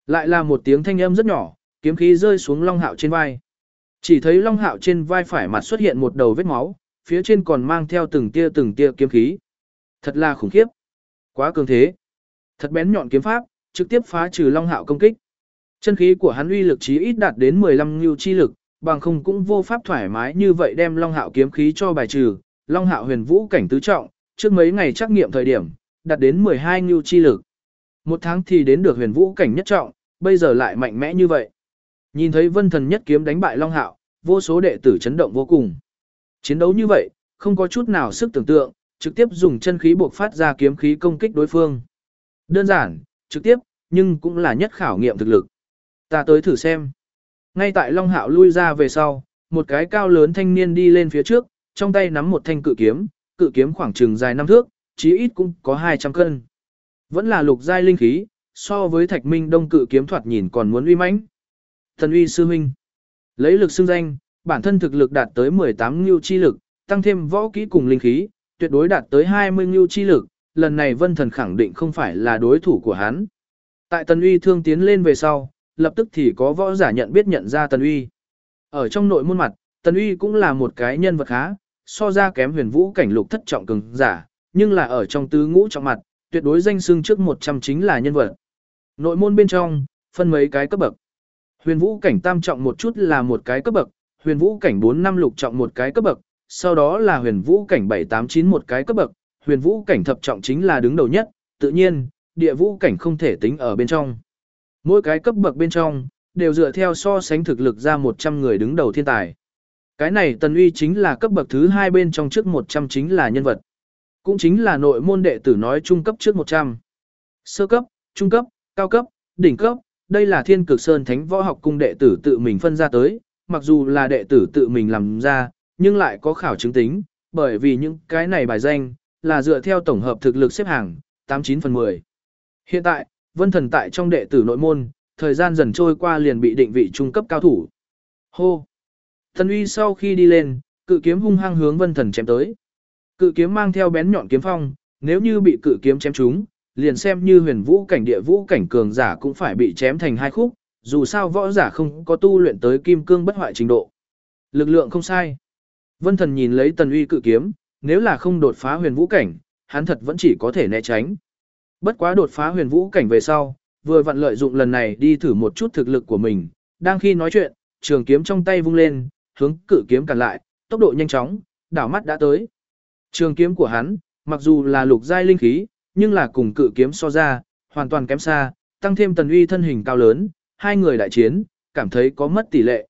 Lại là một tiếng thanh âm rất nhỏ, kiếm khí rơi xuống Long Hạo trên vai. Chỉ thấy Long Hạo trên vai phải mặt xuất hiện một đầu vết máu, phía trên còn mang theo từng tia từng tia kiếm khí. Thật là khủng khiếp. Quá cường thế. Thật bén nhọn kiếm pháp, trực tiếp phá trừ Long Hạo công kích. Chân khí của hắn uy lực chí ít đạt đến 15 lưu chi lực, bằng không cũng vô pháp thoải mái như vậy đem Long Hạo kiếm khí cho bài trừ. Long Hạo huyền vũ cảnh tứ trọng, trước mấy ngày trắc nghiệm thời điểm, đạt đến 12 ngưu chi lực. Một tháng thì đến được huyền vũ cảnh nhất trọng, bây giờ lại mạnh mẽ như vậy. Nhìn thấy vân thần nhất kiếm đánh bại Long Hạo, vô số đệ tử chấn động vô cùng. Chiến đấu như vậy, không có chút nào sức tưởng tượng, trực tiếp dùng chân khí buộc phát ra kiếm khí công kích đối phương. Đơn giản, trực tiếp, nhưng cũng là nhất khảo nghiệm thực lực. Ta tới thử xem. Ngay tại Long Hạo lui ra về sau, một cái cao lớn thanh niên đi lên phía trước, trong tay nắm một thanh cự kiếm, cự kiếm khoảng chừng dài năm thước, chí ít cũng có 200 cân. Vẫn là lục giai linh khí, so với Thạch Minh Đông cự kiếm thoạt nhìn còn muốn uy mãnh. Thần uy sư huynh, lấy lực xưng danh, bản thân thực lực đạt tới 18 nhu chi lực, tăng thêm võ kỹ cùng linh khí, tuyệt đối đạt tới 20 lưu chi lực, lần này vân thần khẳng định không phải là đối thủ của hắn. Tại tần uy thương tiến lên về sau, lập tức thì có võ giả nhận biết nhận ra tần uy. Ở trong nội môn mặt, tần uy cũng là một cái nhân vật khá, so ra kém huyền vũ cảnh lục thất trọng cường giả, nhưng là ở trong tứ ngũ trọng mặt, tuyệt đối danh xưng trước 100 chính là nhân vật. Nội môn bên trong, phân mấy cái cấp bậc. Huyền vũ cảnh tam trọng một chút là một cái cấp bậc, huyền vũ cảnh 4 năm lục trọng một cái cấp bậc, sau đó là huyền vũ cảnh 7 8 9 một cái cấp bậc, huyền vũ cảnh thập trọng chính là đứng đầu nhất, tự nhiên, địa vũ cảnh không thể tính ở bên trong. Mỗi cái cấp bậc bên trong, đều dựa theo so sánh thực lực ra 100 người đứng đầu thiên tài. Cái này tần uy chính là cấp bậc thứ hai bên trong trước 100 chính là nhân vật. Cũng chính là nội môn đệ tử nói trung cấp trước 100. Sơ cấp, trung cấp, cao cấp, đỉnh cấp, đây là thiên cực sơn thánh võ học cung đệ tử tự mình phân ra tới, mặc dù là đệ tử tự mình làm ra, nhưng lại có khảo chứng tính, bởi vì những cái này bài danh, là dựa theo tổng hợp thực lực xếp hàng, 89 phần 10. Hiện tại, vân thần tại trong đệ tử nội môn, thời gian dần trôi qua liền bị định vị trung cấp cao thủ. Hô! Thần uy sau khi đi lên, cự kiếm hung hăng hướng vân thần chém tới. Cự kiếm mang theo bén nhọn kiếm phong, nếu như bị cự kiếm chém trúng, liền xem như huyền vũ cảnh địa vũ cảnh cường giả cũng phải bị chém thành hai khúc, dù sao võ giả không có tu luyện tới kim cương bất hoại trình độ. Lực lượng không sai. Vân thần nhìn lấy tần uy cự kiếm, nếu là không đột phá huyền vũ cảnh, hắn thật vẫn chỉ có thể né tránh. Bất quá đột phá huyền vũ cảnh về sau, vừa vặn lợi dụng lần này đi thử một chút thực lực của mình, đang khi nói chuyện, trường kiếm trong tay vung lên, hướng cự kiếm cản lại, tốc độ nhanh chóng, đảo mắt đã tới. Trường kiếm của hắn, mặc dù là lục giai linh khí, nhưng là cùng cự kiếm so ra, hoàn toàn kém xa, tăng thêm tần uy thân hình cao lớn, hai người đại chiến, cảm thấy có mất tỷ lệ.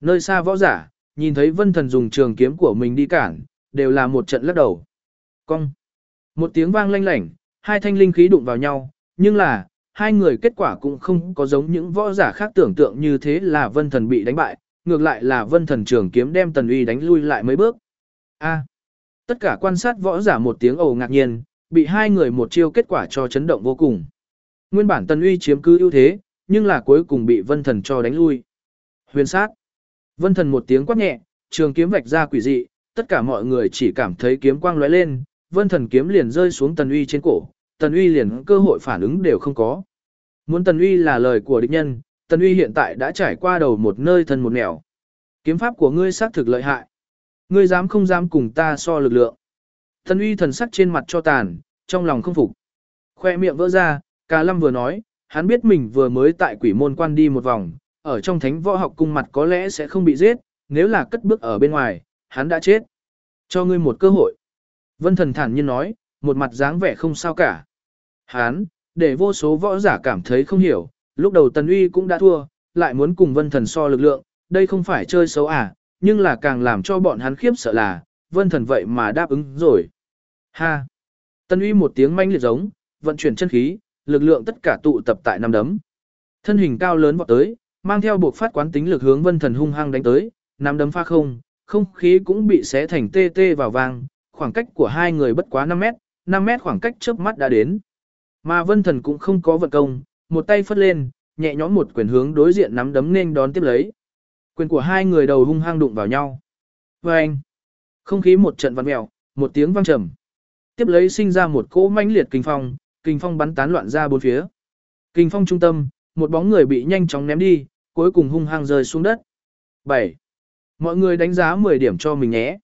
Nơi xa võ giả, nhìn thấy vân thần dùng trường kiếm của mình đi cản, đều là một trận lắc đầu. Cong. Một tiếng vang lanh lảnh, hai thanh linh khí đụng vào nhau, nhưng là, hai người kết quả cũng không có giống những võ giả khác tưởng tượng như thế là vân thần bị đánh bại, ngược lại là vân thần trường kiếm đem tần uy đánh lui lại mấy bước. A. Tất cả quan sát võ giả một tiếng ồ ngạc nhiên, bị hai người một chiêu kết quả cho chấn động vô cùng. Nguyên bản tần uy chiếm cứ ưu thế, nhưng là cuối cùng bị vân thần cho đánh lui. Huyền sát. Vân thần một tiếng quát nhẹ, trường kiếm vạch ra quỷ dị, tất cả mọi người chỉ cảm thấy kiếm quang lóe lên, vân thần kiếm liền rơi xuống tần uy trên cổ, tần uy liền cơ hội phản ứng đều không có. Muốn tần uy là lời của địch nhân, tần uy hiện tại đã trải qua đầu một nơi thân một nẻo. Kiếm pháp của ngươi xác thực lợi hại. Ngươi dám không dám cùng ta so lực lượng. Tần uy thần sắc trên mặt cho tàn, trong lòng không phục. Khoe miệng vỡ ra, Cà Lâm vừa nói, hắn biết mình vừa mới tại quỷ môn quan đi một vòng, ở trong thánh võ học cung mặt có lẽ sẽ không bị giết, nếu là cất bước ở bên ngoài, hắn đã chết. Cho ngươi một cơ hội. Vân thần thản nhiên nói, một mặt dáng vẻ không sao cả. Hắn, để vô số võ giả cảm thấy không hiểu, lúc đầu tần uy cũng đã thua, lại muốn cùng vân thần so lực lượng, đây không phải chơi xấu à, nhưng là càng làm cho bọn hắn khiếp sợ là, vân thần vậy mà đáp ứng rồi. Ha! Tần uy một tiếng manh liệt giống, vận chuyển chân khí, lực lượng tất cả tụ tập tại năm đấm. Thân hình cao lớn vọt tới, mang theo buộc phát quán tính lực hướng vân thần hung hăng đánh tới, năm đấm pha không, không khí cũng bị xé thành tê tê vào vang, khoảng cách của hai người bất quá 5 mét, 5 mét khoảng cách chớp mắt đã đến. Mà vân thần cũng không có vận công, một tay phất lên, nhẹ nhõm một quyền hướng đối diện nắm đấm nên đón tiếp lấy. Quyền của hai người đầu hung hăng đụng vào nhau. Và anh, không khí một trận vặn mèo, một tiếng vang trầm. Tiếp lấy sinh ra một cỗ mãnh liệt kinh phong, kinh phong bắn tán loạn ra bốn phía. Kinh phong trung tâm, một bóng người bị nhanh chóng ném đi, cuối cùng hung hăng rơi xuống đất. 7. Mọi người đánh giá 10 điểm cho mình nhé.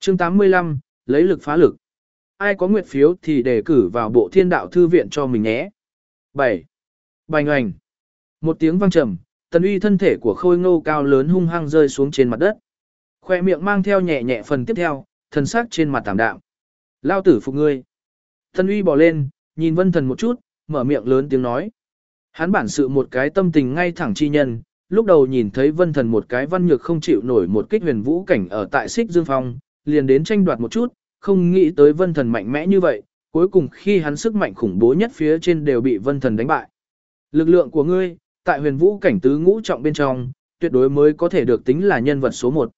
Chương 85, lấy lực phá lực. Ai có nguyện phiếu thì đề cử vào bộ thiên đạo thư viện cho mình nhé. 7. Bành oành. Một tiếng vang trầm, tần uy thân thể của khôi ngô cao lớn hung hăng rơi xuống trên mặt đất. Khoe miệng mang theo nhẹ nhẹ phần tiếp theo, thần sắc trên mặt tạm đạm. Lao tử phục ngươi. Tần uy bỏ lên, nhìn vân thần một chút, mở miệng lớn tiếng nói. Hắn bản sự một cái tâm tình ngay thẳng chi nhân, lúc đầu nhìn thấy vân thần một cái văn nhược không chịu nổi một kích huyền vũ cảnh ở tại xích dương phong, liền đến tranh đoạt một chút, không nghĩ tới vân thần mạnh mẽ như vậy, cuối cùng khi hắn sức mạnh khủng bố nhất phía trên đều bị vân thần đánh bại. Lực lượng của ngươi, tại huyền vũ cảnh tứ ngũ trọng bên trong, tuyệt đối mới có thể được tính là nhân vật số một.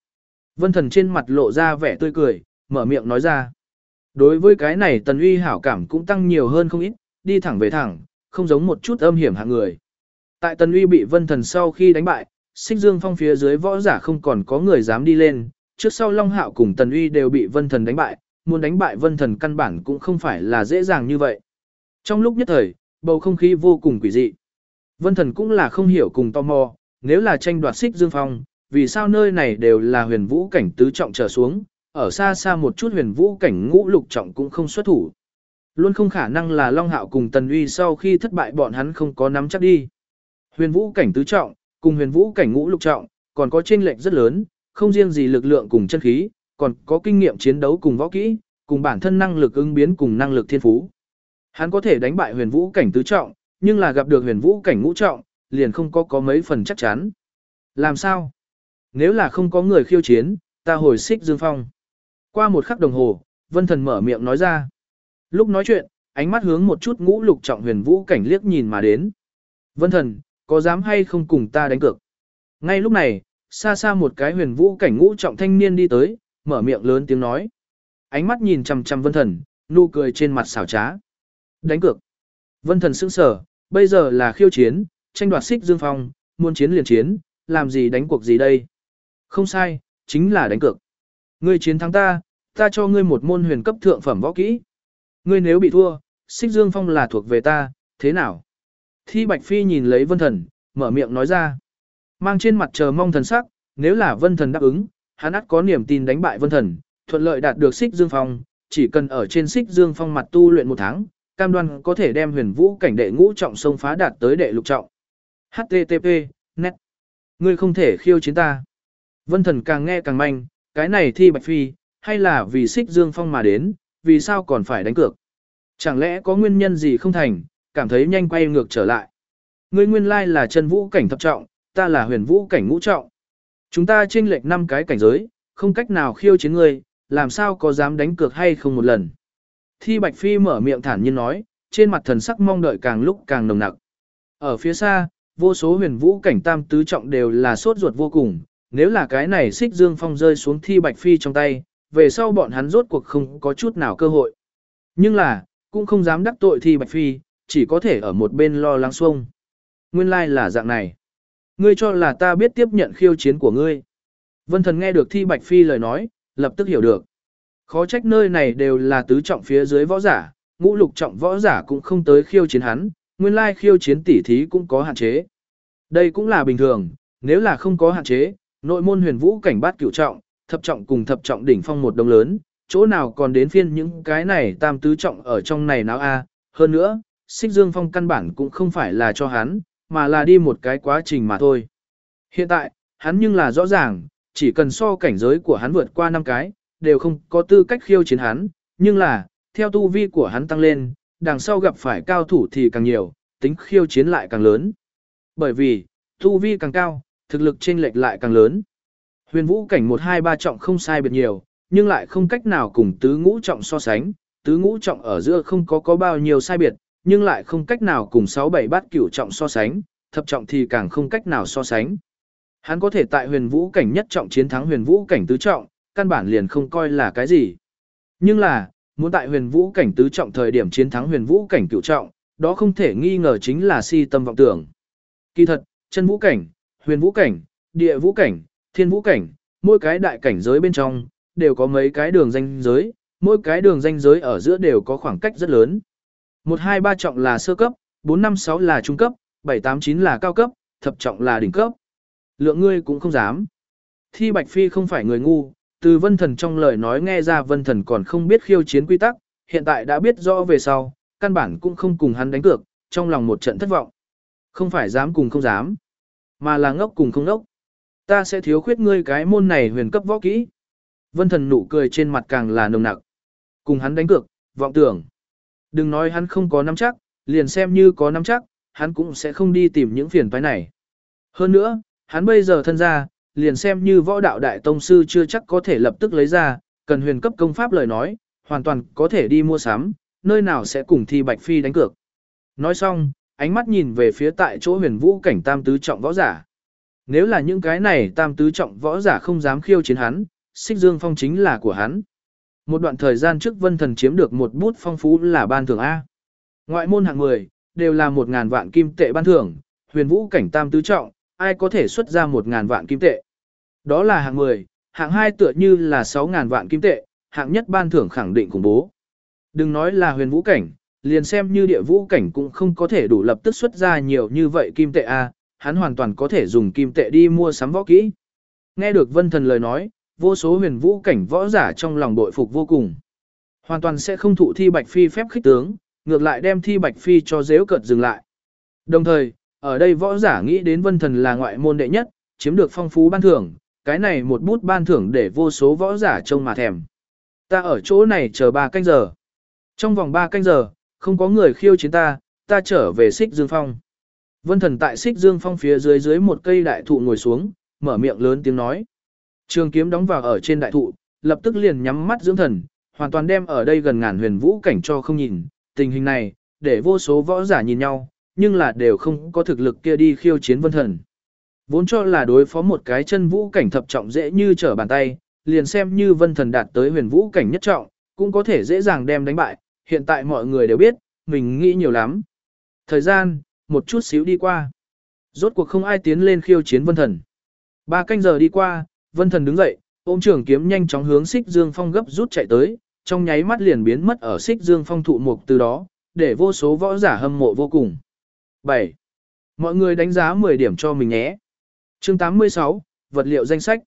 Vân thần trên mặt lộ ra vẻ tươi cười, mở miệng nói ra. Đối với cái này tần uy hảo cảm cũng tăng nhiều hơn không ít, đi thẳng về thẳng, không giống một chút âm hiểm hạng người. Tại tần uy bị vân thần sau khi đánh bại, xích dương phong phía dưới võ giả không còn có người dám đi lên, trước sau Long Hạo cùng Tần Uy đều bị Vân Thần đánh bại, muốn đánh bại vân thần căn bản cũng không phải là dễ dàng như vậy. Trong lúc nhất thời, bầu không khí vô cùng quỷ dị. Vân thần cũng là không hiểu cùng tò mò, nếu là tranh đoạt xích dương phong, vì sao nơi này đều là huyền vũ cảnh tứ trọng trở xuống, ở xa xa một chút huyền vũ cảnh ngũ lục trọng cũng không xuất thủ. Luôn không khả năng là Long Hạo cùng Tần Uy sau khi thất bại bọn hắn không có nắm chắc đi. Huyền vũ cảnh tứ trọng, cùng huyền vũ cảnh ngũ lục trọng, còn có chênh lệch rất lớn, không riêng gì lực lượng cùng chân khí, còn có kinh nghiệm chiến đấu cùng võ kỹ, cùng bản thân năng lực ứng biến cùng năng lực thiên phú. Hắn có thể đánh bại huyền vũ cảnh tứ trọng, nhưng là gặp được huyền vũ cảnh ngũ trọng, liền không có có mấy phần chắc chắn. Làm sao? Nếu là không có người khiêu chiến, ta hồi xích dương phong. Qua một khắc đồng hồ, vân thần mở miệng nói ra. Lúc nói chuyện, ánh mắt hướng một chút ngũ lục trọng huyền vũ cảnh liếc nhìn mà đến. Vân thần, có dám hay không cùng ta đánh cược? Ngay lúc này, xa xa một cái huyền vũ cảnh ngũ trọng thanh niên đi tới, mở miệng lớn tiếng nói. Ánh mắt nhìn chằm chằm vân thần, nụ cười trên mặt xảo trá. Đánh cược. Vân thần sững sở, bây giờ là khiêu chiến, tranh đoạt xích dương phong, muốn chiến liền chiến, làm gì đánh cuộc gì đây? Không sai, chính là đánh cược. Ngươi chiến thắng ta, ta cho ngươi một môn huyền cấp thượng phẩm võ kỹ. Ngươi nếu bị thua, xích dương phong là thuộc về ta, thế nào? Thi Bạch Phi nhìn lấy vân thần, mở miệng nói ra. Mang trên mặt chờ mong thần sắc, nếu là vân thần đáp ứng, hắn ắt có niềm tin đánh bại vân thần, thuận lợi đạt được xích dương phong, chỉ cần ở trên xích dương phong mặt tu luyện một tháng, cam đoan có thể đem huyền vũ cảnh đệ ngũ trọng sông phá đạt tới đệ lục trọng. HTTP, net. Ngươi không thể khiêu chiến ta. Vân thần càng nghe càng manh, cái này thi bạch phi, hay là vì xích dương phong mà đến, vì sao còn phải đánh cược. Chẳng lẽ có nguyên nhân gì không thành, cảm thấy nhanh quay ngược trở lại. Ngươi nguyên lai là chân vũ cảnh thập trọng, ta là huyền vũ cảnh ngũ trọng. Chúng ta chênh lệch năm cái cảnh giới, không cách nào khiêu chiến ngươi, làm sao có dám đánh cược hay không một lần. Thi Bạch Phi mở miệng thản nhiên nói, trên mặt thần sắc mong đợi càng lúc càng nồng nặc. Ở phía xa, vô số huyền vũ cảnh tam tứ trọng đều là sốt ruột vô cùng, nếu là cái này xích dương phong rơi xuống Thi Bạch Phi trong tay, về sau bọn hắn rốt cuộc không có chút nào cơ hội. Nhưng là, cũng không dám đắc tội Thi Bạch Phi, chỉ có thể ở một bên lo lắng xuông. Nguyên lai like là dạng này. Ngươi cho là ta biết tiếp nhận khiêu chiến của ngươi. Vân thần nghe được Thi Bạch Phi lời nói, lập tức hiểu được. Khó trách nơi này đều là tứ trọng phía dưới võ giả, ngũ lục trọng võ giả cũng không tới khiêu chiến hắn, nguyên lai khiêu chiến tỉ thí cũng có hạn chế. Đây cũng là bình thường, nếu là không có hạn chế, nội môn huyền vũ cảnh bát cửu trọng, thập trọng cùng thập trọng đỉnh phong một đồng lớn, chỗ nào còn đến phiên những cái này tam tứ trọng ở trong này nào a hơn nữa, xích dương phong căn bản cũng không phải là cho hắn, mà là đi một cái quá trình mà thôi. Hiện tại, hắn nhưng là rõ ràng, chỉ cần so cảnh giới của hắn vượt qua năm cái, đều không có tư cách khiêu chiến hắn, nhưng là, theo tu vi của hắn tăng lên, đằng sau gặp phải cao thủ thì càng nhiều, tính khiêu chiến lại càng lớn. Bởi vì, tu vi càng cao, thực lực chênh lệch lại càng lớn. Huyền vũ cảnh 1-2-3 trọng không sai biệt nhiều, nhưng lại không cách nào cùng tứ ngũ trọng so sánh, tứ ngũ trọng ở giữa không có có bao nhiêu sai biệt, nhưng lại không cách nào cùng 6-7 bát cửu trọng so sánh, thập trọng thì càng không cách nào so sánh. Hắn có thể tại huyền vũ cảnh nhất trọng chiến thắng huyền vũ cảnh tứ trọng, căn bản liền không coi là cái gì. Nhưng là, muốn tại huyền vũ cảnh tứ trọng thời điểm chiến thắng huyền vũ cảnh cửu trọng, đó không thể nghi ngờ chính là si tâm vọng tưởng. Kỳ thật, chân vũ cảnh, huyền vũ cảnh, địa vũ cảnh, thiên vũ cảnh, mỗi cái đại cảnh giới bên trong, đều có mấy cái đường danh giới, mỗi cái đường danh giới ở giữa đều có khoảng cách rất lớn. 1 2 3 trọng là sơ cấp, 4 5 6 là trung cấp, 7 8 9 là cao cấp, thập trọng là đỉnh cấp. Lượng ngươi cũng không dám. Thi Bạch Phi không phải người ngu, từ vân thần trong lời nói nghe ra vân thần còn không biết khiêu chiến quy tắc, hiện tại đã biết rõ về sau, căn bản cũng không cùng hắn đánh cược, trong lòng một trận thất vọng. Không phải dám cùng không dám, mà là ngốc cùng không ngốc. Ta sẽ thiếu khuyết ngươi cái môn này huyền cấp võ kỹ. Vân thần nụ cười trên mặt càng là nồng nặc. Cùng hắn đánh cược, vọng tưởng. Đừng nói hắn không có nắm chắc, liền xem như có nắm chắc, hắn cũng sẽ không đi tìm những phiền toái này. Hơn nữa, hắn bây giờ thân ra, liền xem như võ đạo đại tông sư chưa chắc có thể lập tức lấy ra, cần huyền cấp công pháp lời nói, hoàn toàn có thể đi mua sắm, nơi nào sẽ cùng thi Bạch Phi đánh cược. Nói xong, ánh mắt nhìn về phía tại chỗ huyền vũ cảnh tam tứ trọng võ giả. Nếu là những cái này tam tứ trọng võ giả không dám khiêu chiến hắn, xích dương phong chính là của hắn. Một đoạn thời gian trước vân thần chiếm được một bút phong phú là ban thưởng A. Ngoại môn hạng 10, đều là một ngàn vạn kim tệ ban thưởng, huyền vũ cảnh tam tứ trọng, ai có thể xuất ra một ngàn vạn kim tệ. Đó là hạng 10, hạng 2 tựa như là 6.000 vạn kim tệ, hạng nhất ban thưởng khẳng định khủng bố. Đừng nói là huyền vũ cảnh, liền xem như địa vũ cảnh cũng không có thể đủ lập tức xuất ra nhiều như vậy kim tệ a, hắn hoàn toàn có thể dùng kim tệ đi mua sắm võ kỹ. Nghe được Vân Thần lời nói, vô số huyền vũ cảnh võ giả trong lòng bội phục vô cùng. Hoàn toàn sẽ không thụ thi Bạch Phi phép khích tướng, ngược lại đem thi Bạch Phi cho dễu cợt dừng lại. Đồng thời, ở đây võ giả nghĩ đến Vân Thần là ngoại môn đệ nhất, chiếm được phong phú ban thưởng, cái này một bút ban thưởng để vô số võ giả trông mà thèm. Ta ở chỗ này chờ 3 canh giờ. Trong vòng 3 canh giờ, không có người khiêu chiến ta, ta trở về xích dương phong. Vân thần tại xích dương phong phía dưới dưới một cây đại thụ ngồi xuống, mở miệng lớn tiếng nói. Trường kiếm đóng vào ở trên đại thụ, lập tức liền nhắm mắt dưỡng thần, hoàn toàn đem ở đây gần ngàn huyền vũ cảnh cho không nhìn. Tình hình này, để vô số võ giả nhìn nhau, nhưng là đều không có thực lực kia đi khiêu chiến vân thần. Vốn cho là đối phó một cái chân vũ cảnh thập trọng dễ như trở bàn tay, liền xem như vân thần đạt tới huyền vũ cảnh nhất trọng, cũng có thể dễ dàng đem đánh bại, hiện tại mọi người đều biết, mình nghĩ nhiều lắm. Thời gian, một chút xíu đi qua. Rốt cuộc không ai tiến lên khiêu chiến vân thần. Ba canh giờ đi qua, vân thần đứng dậy, ôm trường kiếm nhanh chóng hướng xích dương phong gấp rút chạy tới, trong nháy mắt liền biến mất ở xích dương phong thụ mục từ đó, để vô số võ giả hâm mộ vô cùng. 7. Mọi người đánh giá 10 điểm cho mình nhé. Chương 86, vật liệu danh sách.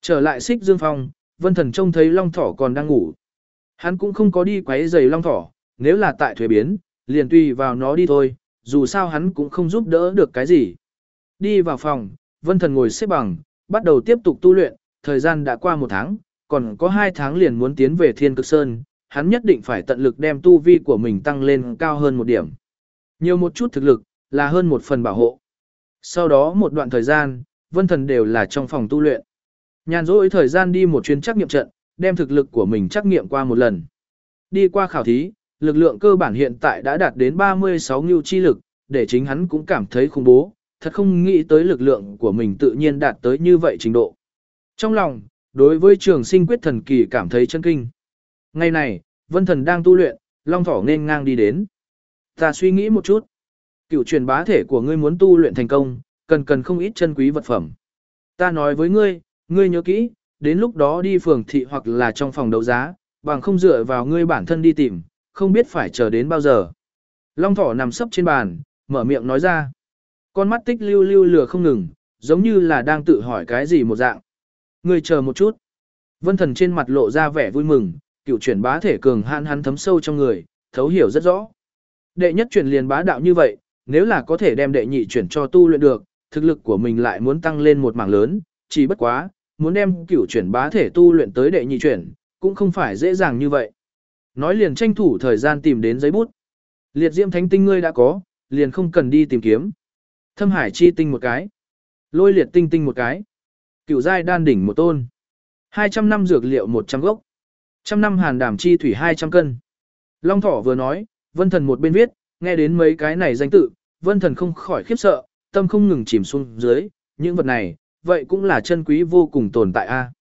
Trở lại xích dương phong, vân thần trông thấy long thỏ còn đang ngủ. Hắn cũng không có đi quấy giày long thỏ, nếu là tại thuế biến, liền tùy vào nó đi thôi, dù sao hắn cũng không giúp đỡ được cái gì. Đi vào phòng, vân thần ngồi xếp bằng, bắt đầu tiếp tục tu luyện, thời gian đã qua một tháng, còn có hai tháng liền muốn tiến về thiên cực sơn, hắn nhất định phải tận lực đem tu vi của mình tăng lên cao hơn một điểm. Nhiều một chút thực lực, là hơn một phần bảo hộ. Sau đó một đoạn thời gian, vân thần đều là trong phòng tu luyện. Nhàn rỗi thời gian đi một chuyến trắc nghiệm trận, đem thực lực của mình trắc nghiệm qua một lần. Đi qua khảo thí, lực lượng cơ bản hiện tại đã đạt đến 36 ngưu chi lực, để chính hắn cũng cảm thấy khủng bố, thật không nghĩ tới lực lượng của mình tự nhiên đạt tới như vậy trình độ. Trong lòng, đối với trường sinh quyết thần kỳ cảm thấy chân kinh. Ngày này, vân thần đang tu luyện, long thỏ nên ngang đi đến. Ta suy nghĩ một chút. Cựu truyền bá thể của ngươi muốn tu luyện thành công, cần cần không ít chân quý vật phẩm. Ta nói với ngươi, ngươi nhớ kỹ, đến lúc đó đi phường thị hoặc là trong phòng đấu giá, bằng không dựa vào ngươi bản thân đi tìm, không biết phải chờ đến bao giờ. Long thỏ nằm sấp trên bàn, mở miệng nói ra. Con mắt tích lưu lưu lừa không ngừng, giống như là đang tự hỏi cái gì một dạng. Ngươi chờ một chút. Vân thần trên mặt lộ ra vẻ vui mừng, cựu chuyển bá thể cường hạn hắn thấm sâu trong người, thấu hiểu rất rõ. Đệ nhất chuyển liền bá đạo như vậy, nếu là có thể đem đệ nhị chuyển cho tu luyện được, thực lực của mình lại muốn tăng lên một mảng lớn, chỉ bất quá, muốn đem cửu chuyển bá thể tu luyện tới đệ nhị chuyển, cũng không phải dễ dàng như vậy. Nói liền tranh thủ thời gian tìm đến giấy bút. Liệt diễm thánh tinh ngươi đã có, liền không cần đi tìm kiếm. Thâm hải chi tinh một cái. Lôi liệt tinh tinh một cái. Cửu giai đan đỉnh một tôn. 200 năm dược liệu 100 gốc. Trăm năm hàn đảm chi thủy 200 cân. Long thỏ vừa nói, vân thần một bên viết, nghe đến mấy cái này danh tự, vân thần không khỏi khiếp sợ, tâm không ngừng chìm xuống dưới, những vật này, vậy cũng là chân quý vô cùng tồn tại a.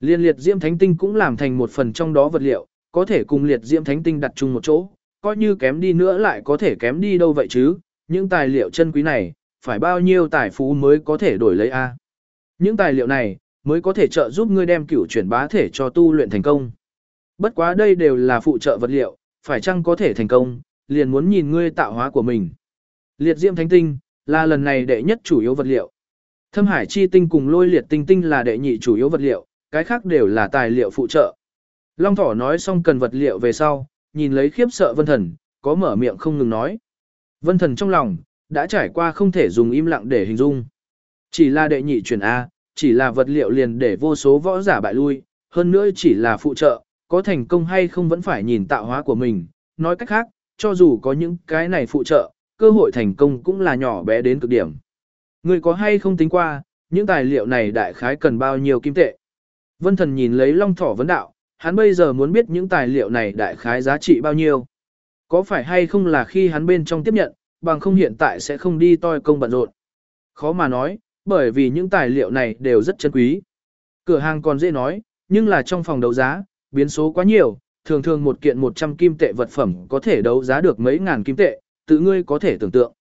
Liên liệt diễm thánh tinh cũng làm thành một phần trong đó vật liệu, có thể cùng liệt diễm thánh tinh đặt chung một chỗ, coi như kém đi nữa lại có thể kém đi đâu vậy chứ, những tài liệu chân quý này, phải bao nhiêu tài phú mới có thể đổi lấy a. Những tài liệu này, mới có thể trợ giúp ngươi đem cửu chuyển bá thể cho tu luyện thành công. Bất quá đây đều là phụ trợ vật liệu, phải chăng có thể thành công, liền muốn nhìn ngươi tạo hóa của mình. Liệt diễm thánh tinh, là lần này đệ nhất chủ yếu vật liệu. Thâm hải chi tinh cùng lôi liệt tinh tinh là đệ nhị chủ yếu vật liệu, cái khác đều là tài liệu phụ trợ. Long thỏ nói xong cần vật liệu về sau, nhìn lấy khiếp sợ vân thần, có mở miệng không ngừng nói. Vân thần trong lòng, đã trải qua không thể dùng im lặng để hình dung. Chỉ là đệ nhị chuyển A, chỉ là vật liệu liền để vô số võ giả bại lui, hơn nữa chỉ là phụ trợ, có thành công hay không vẫn phải nhìn tạo hóa của mình. Nói cách khác, cho dù có những cái này phụ trợ, cơ hội thành công cũng là nhỏ bé đến cực điểm. Người có hay không tính qua, những tài liệu này đại khái cần bao nhiêu kim tệ? Vân thần nhìn lấy long thỏ vấn đạo, hắn bây giờ muốn biết những tài liệu này đại khái giá trị bao nhiêu. Có phải hay không là khi hắn bên trong tiếp nhận, bằng không hiện tại sẽ không đi toi công bận rộn. Khó mà nói, bởi vì những tài liệu này đều rất chân quý. Cửa hàng còn dễ nói, nhưng là trong phòng đấu giá, biến số quá nhiều, thường thường một kiện 100 kim tệ vật phẩm có thể đấu giá được mấy ngàn kim tệ, tự ngươi có thể tưởng tượng.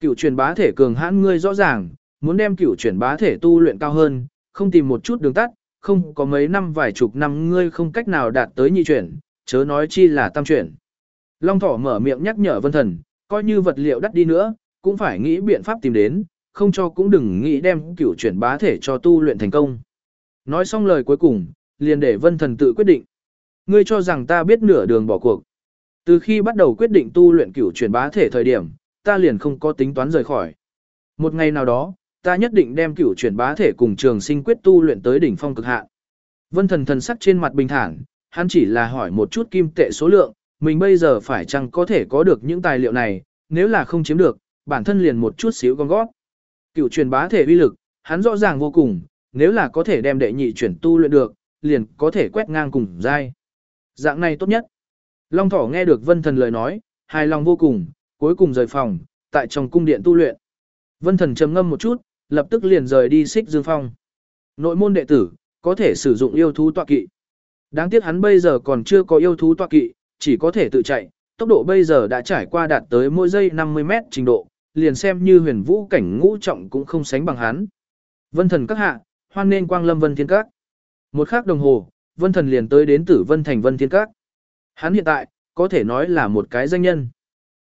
Cựu truyền bá thể cường hãn ngươi rõ ràng, muốn đem cựu truyền bá thể tu luyện cao hơn, không tìm một chút đường tắt, không có mấy năm vài chục năm ngươi không cách nào đạt tới nhị chuyển, chớ nói chi là tam chuyển. Long thỏ mở miệng nhắc nhở vân thần, coi như vật liệu đắt đi nữa, cũng phải nghĩ biện pháp tìm đến, không cho cũng đừng nghĩ đem cửu chuyển bá thể cho tu luyện thành công. Nói xong lời cuối cùng, liền để vân thần tự quyết định. Ngươi cho rằng ta biết nửa đường bỏ cuộc. Từ khi bắt đầu quyết định tu luyện cửu chuyển bá thể thời điểm, ta liền không có tính toán rời khỏi. Một ngày nào đó, ta nhất định đem cửu chuyển bá thể cùng trường sinh quyết tu luyện tới đỉnh phong cực hạn. Vân thần thần sắc trên mặt bình thản, hắn chỉ là hỏi một chút kim tệ số lượng, mình bây giờ phải chăng có thể có được những tài liệu này, nếu là không chiếm được, bản thân liền một chút xíu con gót. Cửu chuyển bá thể uy lực, hắn rõ ràng vô cùng, nếu là có thể đem đệ nhị chuyển tu luyện được, liền có thể quét ngang cùng giai. Dạng này tốt nhất. Long thỏ nghe được vân thần lời nói, hài lòng vô cùng, cuối cùng rời phòng, tại trong cung điện tu luyện. Vân thần trầm ngâm một chút, lập tức liền rời đi xích dương phong. Nội môn đệ tử, có thể sử dụng yêu thú tọa kỵ. Đáng tiếc hắn bây giờ còn chưa có yêu thú tọa kỵ, chỉ có thể tự chạy, tốc độ bây giờ đã trải qua đạt tới mỗi giây 50 mét trình độ, liền xem như huyền vũ cảnh ngũ trọng cũng không sánh bằng hắn. Vân thần các hạ, hoan nên quang lâm vân thiên các. Một khắc đồng hồ, vân thần liền tới đến tử vân thành vân thiên các. Hắn hiện tại, có thể nói là một cái danh nhân.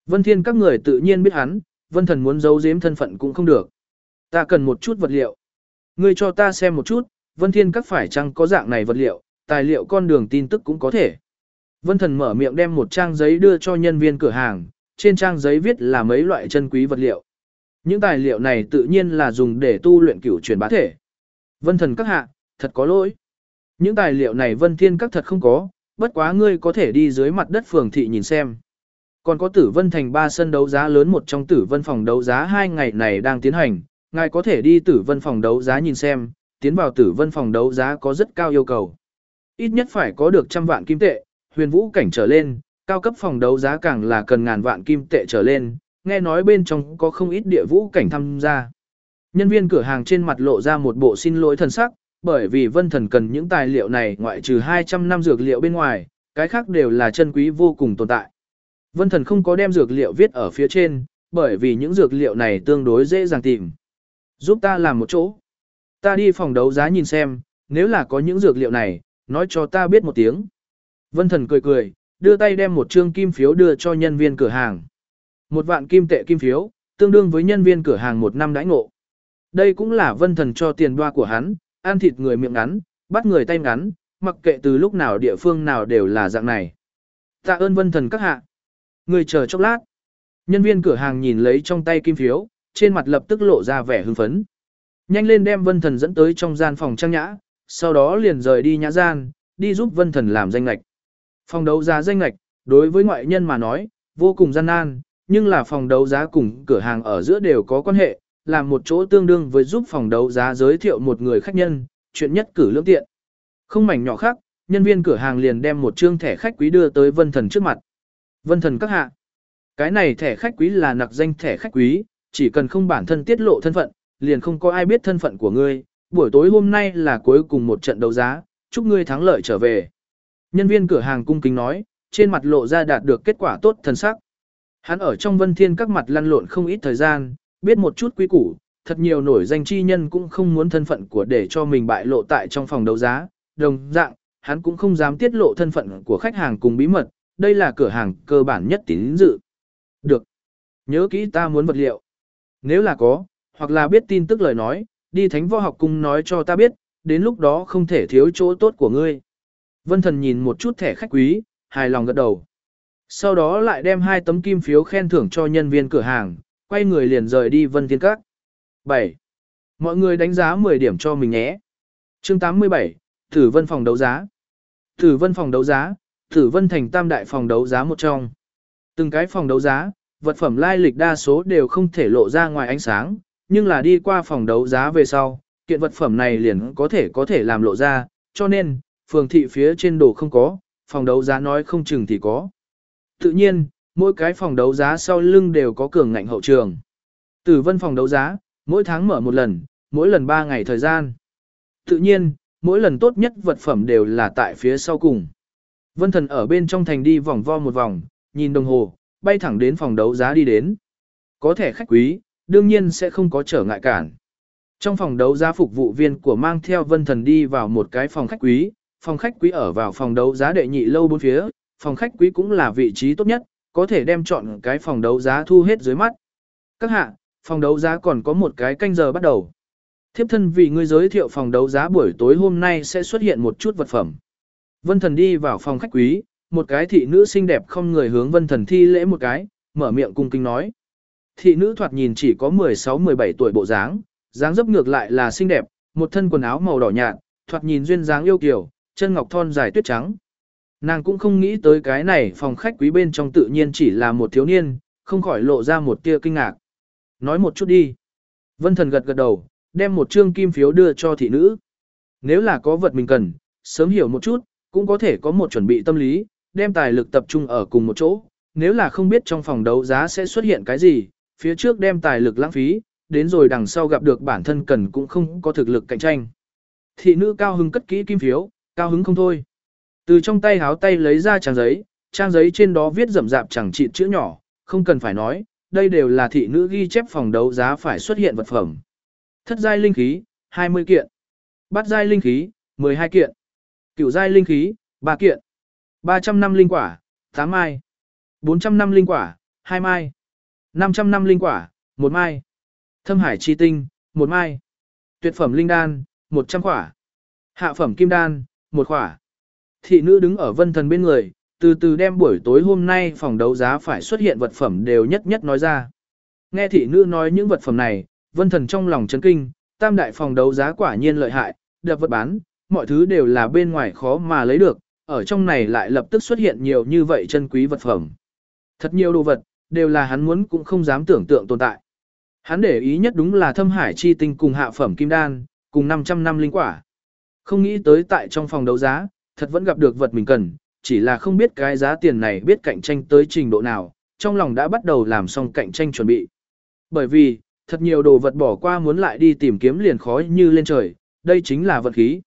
Vân thiên các người tự nhiên biết hắn, vân thần muốn giấu giếm thân phận cũng không được. Ta cần một chút vật liệu. Ngươi cho ta xem một chút, vân thiên các phải chăng có dạng này vật liệu, tài liệu con đường tin tức cũng có thể. Vân thần mở miệng đem một trang giấy đưa cho nhân viên cửa hàng, trên trang giấy viết là mấy loại chân quý vật liệu. Những tài liệu này tự nhiên là dùng để tu luyện cửu truyền bá thể. Vân thần các hạ, thật có lỗi. Những tài liệu này vân thiên các thật không có, bất quá ngươi có thể đi dưới mặt đất phường thị nhìn xem. Còn có tử vân thành ba sân đấu giá lớn một trong tử vân phòng đấu giá hai ngày này đang tiến hành, ngài có thể đi tử vân phòng đấu giá nhìn xem, tiến vào tử vân phòng đấu giá có rất cao yêu cầu. Ít nhất phải có được trăm vạn kim tệ, huyền vũ cảnh trở lên, cao cấp phòng đấu giá càng là cần ngàn vạn kim tệ trở lên, nghe nói bên trong có không ít địa vũ cảnh tham gia. Nhân viên cửa hàng trên mặt lộ ra một bộ xin lỗi thần sắc, bởi vì vân thần cần những tài liệu này ngoại trừ 200 năm dược liệu bên ngoài, cái khác đều là chân quý vô cùng tồn tại. Vân thần không có đem dược liệu viết ở phía trên, bởi vì những dược liệu này tương đối dễ dàng tìm. Giúp ta làm một chỗ. Ta đi phòng đấu giá nhìn xem, nếu là có những dược liệu này, nói cho ta biết một tiếng. Vân thần cười cười, đưa tay đem một trương kim phiếu đưa cho nhân viên cửa hàng. Một vạn kim tệ kim phiếu, tương đương với nhân viên cửa hàng một năm đãi ngộ. Đây cũng là vân thần cho tiền đoa của hắn, ăn thịt người miệng ngắn, bắt người tay ngắn, mặc kệ từ lúc nào địa phương nào đều là dạng này. Tạ ơn vân thần các hạ. Người chờ chốc lát. Nhân viên cửa hàng nhìn lấy trong tay kim phiếu, trên mặt lập tức lộ ra vẻ hưng phấn. Nhanh lên đem vân thần dẫn tới trong gian phòng trang nhã, sau đó liền rời đi nhã gian, đi giúp vân thần làm danh lạch. Phòng đấu giá danh lạch, đối với ngoại nhân mà nói, vô cùng gian nan, nhưng là phòng đấu giá cùng cửa hàng ở giữa đều có quan hệ, làm một chỗ tương đương với giúp phòng đấu giá giới thiệu một người khách nhân, chuyện nhất cử lưỡng tiện. Không mảnh nhỏ khác, nhân viên cửa hàng liền đem một trương thẻ khách quý đưa tới Vân Thần trước mặt. Vân Thần các hạ. Cái này thẻ khách quý là nặc danh thẻ khách quý, chỉ cần không bản thân tiết lộ thân phận, liền không có ai biết thân phận của ngươi. Buổi tối hôm nay là cuối cùng một trận đấu giá, chúc ngươi thắng lợi trở về. Nhân viên cửa hàng cung kính nói, trên mặt lộ ra đạt được kết quả tốt thần sắc. Hắn ở trong vân thiên các mặt lăn lộn không ít thời gian, biết một chút quý củ, thật nhiều nổi danh chi nhân cũng không muốn thân phận của để cho mình bại lộ tại trong phòng đấu giá, đồng dạng, hắn cũng không dám tiết lộ thân phận của khách hàng cùng bí mật, đây là cửa hàng cơ bản nhất tín dự. Được. Nhớ kỹ ta muốn vật liệu. Nếu là có, hoặc là biết tin tức lời nói, đi thánh võ học cung nói cho ta biết, đến lúc đó không thể thiếu chỗ tốt của ngươi. Vân thần nhìn một chút thẻ khách quý, hài lòng gật đầu. Sau đó lại đem hai tấm kim phiếu khen thưởng cho nhân viên cửa hàng, quay người liền rời đi Vân Thiên Các. 7. Mọi người đánh giá 10 điểm cho mình nhé. Chương 87, Tử Vân phòng đấu giá. Tử Vân phòng đấu giá, Tử Vân thành tam đại phòng đấu giá một trong. Từng cái phòng đấu giá, vật phẩm lai lịch đa số đều không thể lộ ra ngoài ánh sáng, nhưng là đi qua phòng đấu giá về sau, kiện vật phẩm này liền có thể có thể làm lộ ra, cho nên, phường thị phía trên đồ không có, phòng đấu giá nói không chừng thì có. Tự nhiên, mỗi cái phòng đấu giá sau lưng đều có cường ngạnh hậu trường. Tử vân phòng đấu giá, mỗi tháng mở một lần, mỗi lần 3 ngày thời gian. Tự nhiên, mỗi lần tốt nhất vật phẩm đều là tại phía sau cùng. Vân thần ở bên trong thành đi vòng vo một vòng, nhìn đồng hồ, bay thẳng đến phòng đấu giá đi đến. Có thể khách quý, đương nhiên sẽ không có trở ngại cản. Trong phòng đấu giá phục vụ viên của mang theo vân thần đi vào một cái phòng khách quý, phòng khách quý ở vào phòng đấu giá đệ nhị lâu bốn phía, phòng khách quý cũng là vị trí tốt nhất, có thể đem chọn cái phòng đấu giá thu hết dưới mắt. Các hạ, phòng đấu giá còn có một cái canh giờ bắt đầu. Thiếp thân vì ngươi giới thiệu phòng đấu giá buổi tối hôm nay sẽ xuất hiện một chút vật phẩm. Vân thần đi vào phòng khách quý, một cái thị nữ xinh đẹp không người hướng vân thần thi lễ một cái, mở miệng cung kính nói. Thị nữ thoạt nhìn chỉ có 16-17 tuổi bộ dáng, dáng dấp ngược lại là xinh đẹp, một thân quần áo màu đỏ nhạt, thoạt nhìn duyên dáng yêu kiều, chân ngọc thon dài tuyết trắng. Nàng cũng không nghĩ tới cái này phòng khách quý bên trong tự nhiên chỉ là một thiếu niên, không khỏi lộ ra một tia kinh ngạc. Nói một chút đi. Vân thần gật gật đầu, đem một trương kim phiếu đưa cho thị nữ. Nếu là có vật mình cần, sớm hiểu một chút, cũng có thể có một chuẩn bị tâm lý, đem tài lực tập trung ở cùng một chỗ. Nếu là không biết trong phòng đấu giá sẽ xuất hiện cái gì, phía trước đem tài lực lãng phí, đến rồi đằng sau gặp được bản thân cần cũng không có thực lực cạnh tranh. Thị nữ cao hứng cất kỹ kim phiếu, cao hứng không thôi. Từ trong tay háo tay lấy ra trang giấy, trang giấy trên đó viết rậm rạp chẳng trị chữ nhỏ, không cần phải nói, đây đều là thị nữ ghi chép phòng đấu giá phải xuất hiện vật phẩm. Thất giai linh khí, 20 kiện. Bát giai linh khí, 12 kiện. Cửu giai linh khí, 3 kiện. 300 năm linh quả, 8 mai. 400 năm linh quả, 2 mai. 500 năm linh quả, 1 mai. Thâm hải chi tinh, 1 mai. Tuyệt phẩm linh đan, 100 quả. Hạ phẩm kim đan, 1 quả. Thị nữ đứng ở vân thần bên người, từ từ đem buổi tối hôm nay phòng đấu giá phải xuất hiện vật phẩm đều nhất nhất nói ra. Nghe thị nữ nói những vật phẩm này, vân thần trong lòng chấn kinh, tam đại phòng đấu giá quả nhiên lợi hại, đập vật bán, mọi thứ đều là bên ngoài khó mà lấy được, ở trong này lại lập tức xuất hiện nhiều như vậy chân quý vật phẩm. Thật nhiều đồ vật, đều là hắn muốn cũng không dám tưởng tượng tồn tại. Hắn để ý nhất đúng là thâm hải chi tinh cùng hạ phẩm kim đan, cùng 500 năm linh quả. Không nghĩ tới tại trong phòng đấu giá, thật vẫn gặp được vật mình cần, chỉ là không biết cái giá tiền này biết cạnh tranh tới trình độ nào, trong lòng đã bắt đầu làm xong cạnh tranh chuẩn bị. Bởi vì, thật nhiều đồ vật bỏ qua muốn lại đi tìm kiếm liền khó như lên trời, đây chính là vật khí.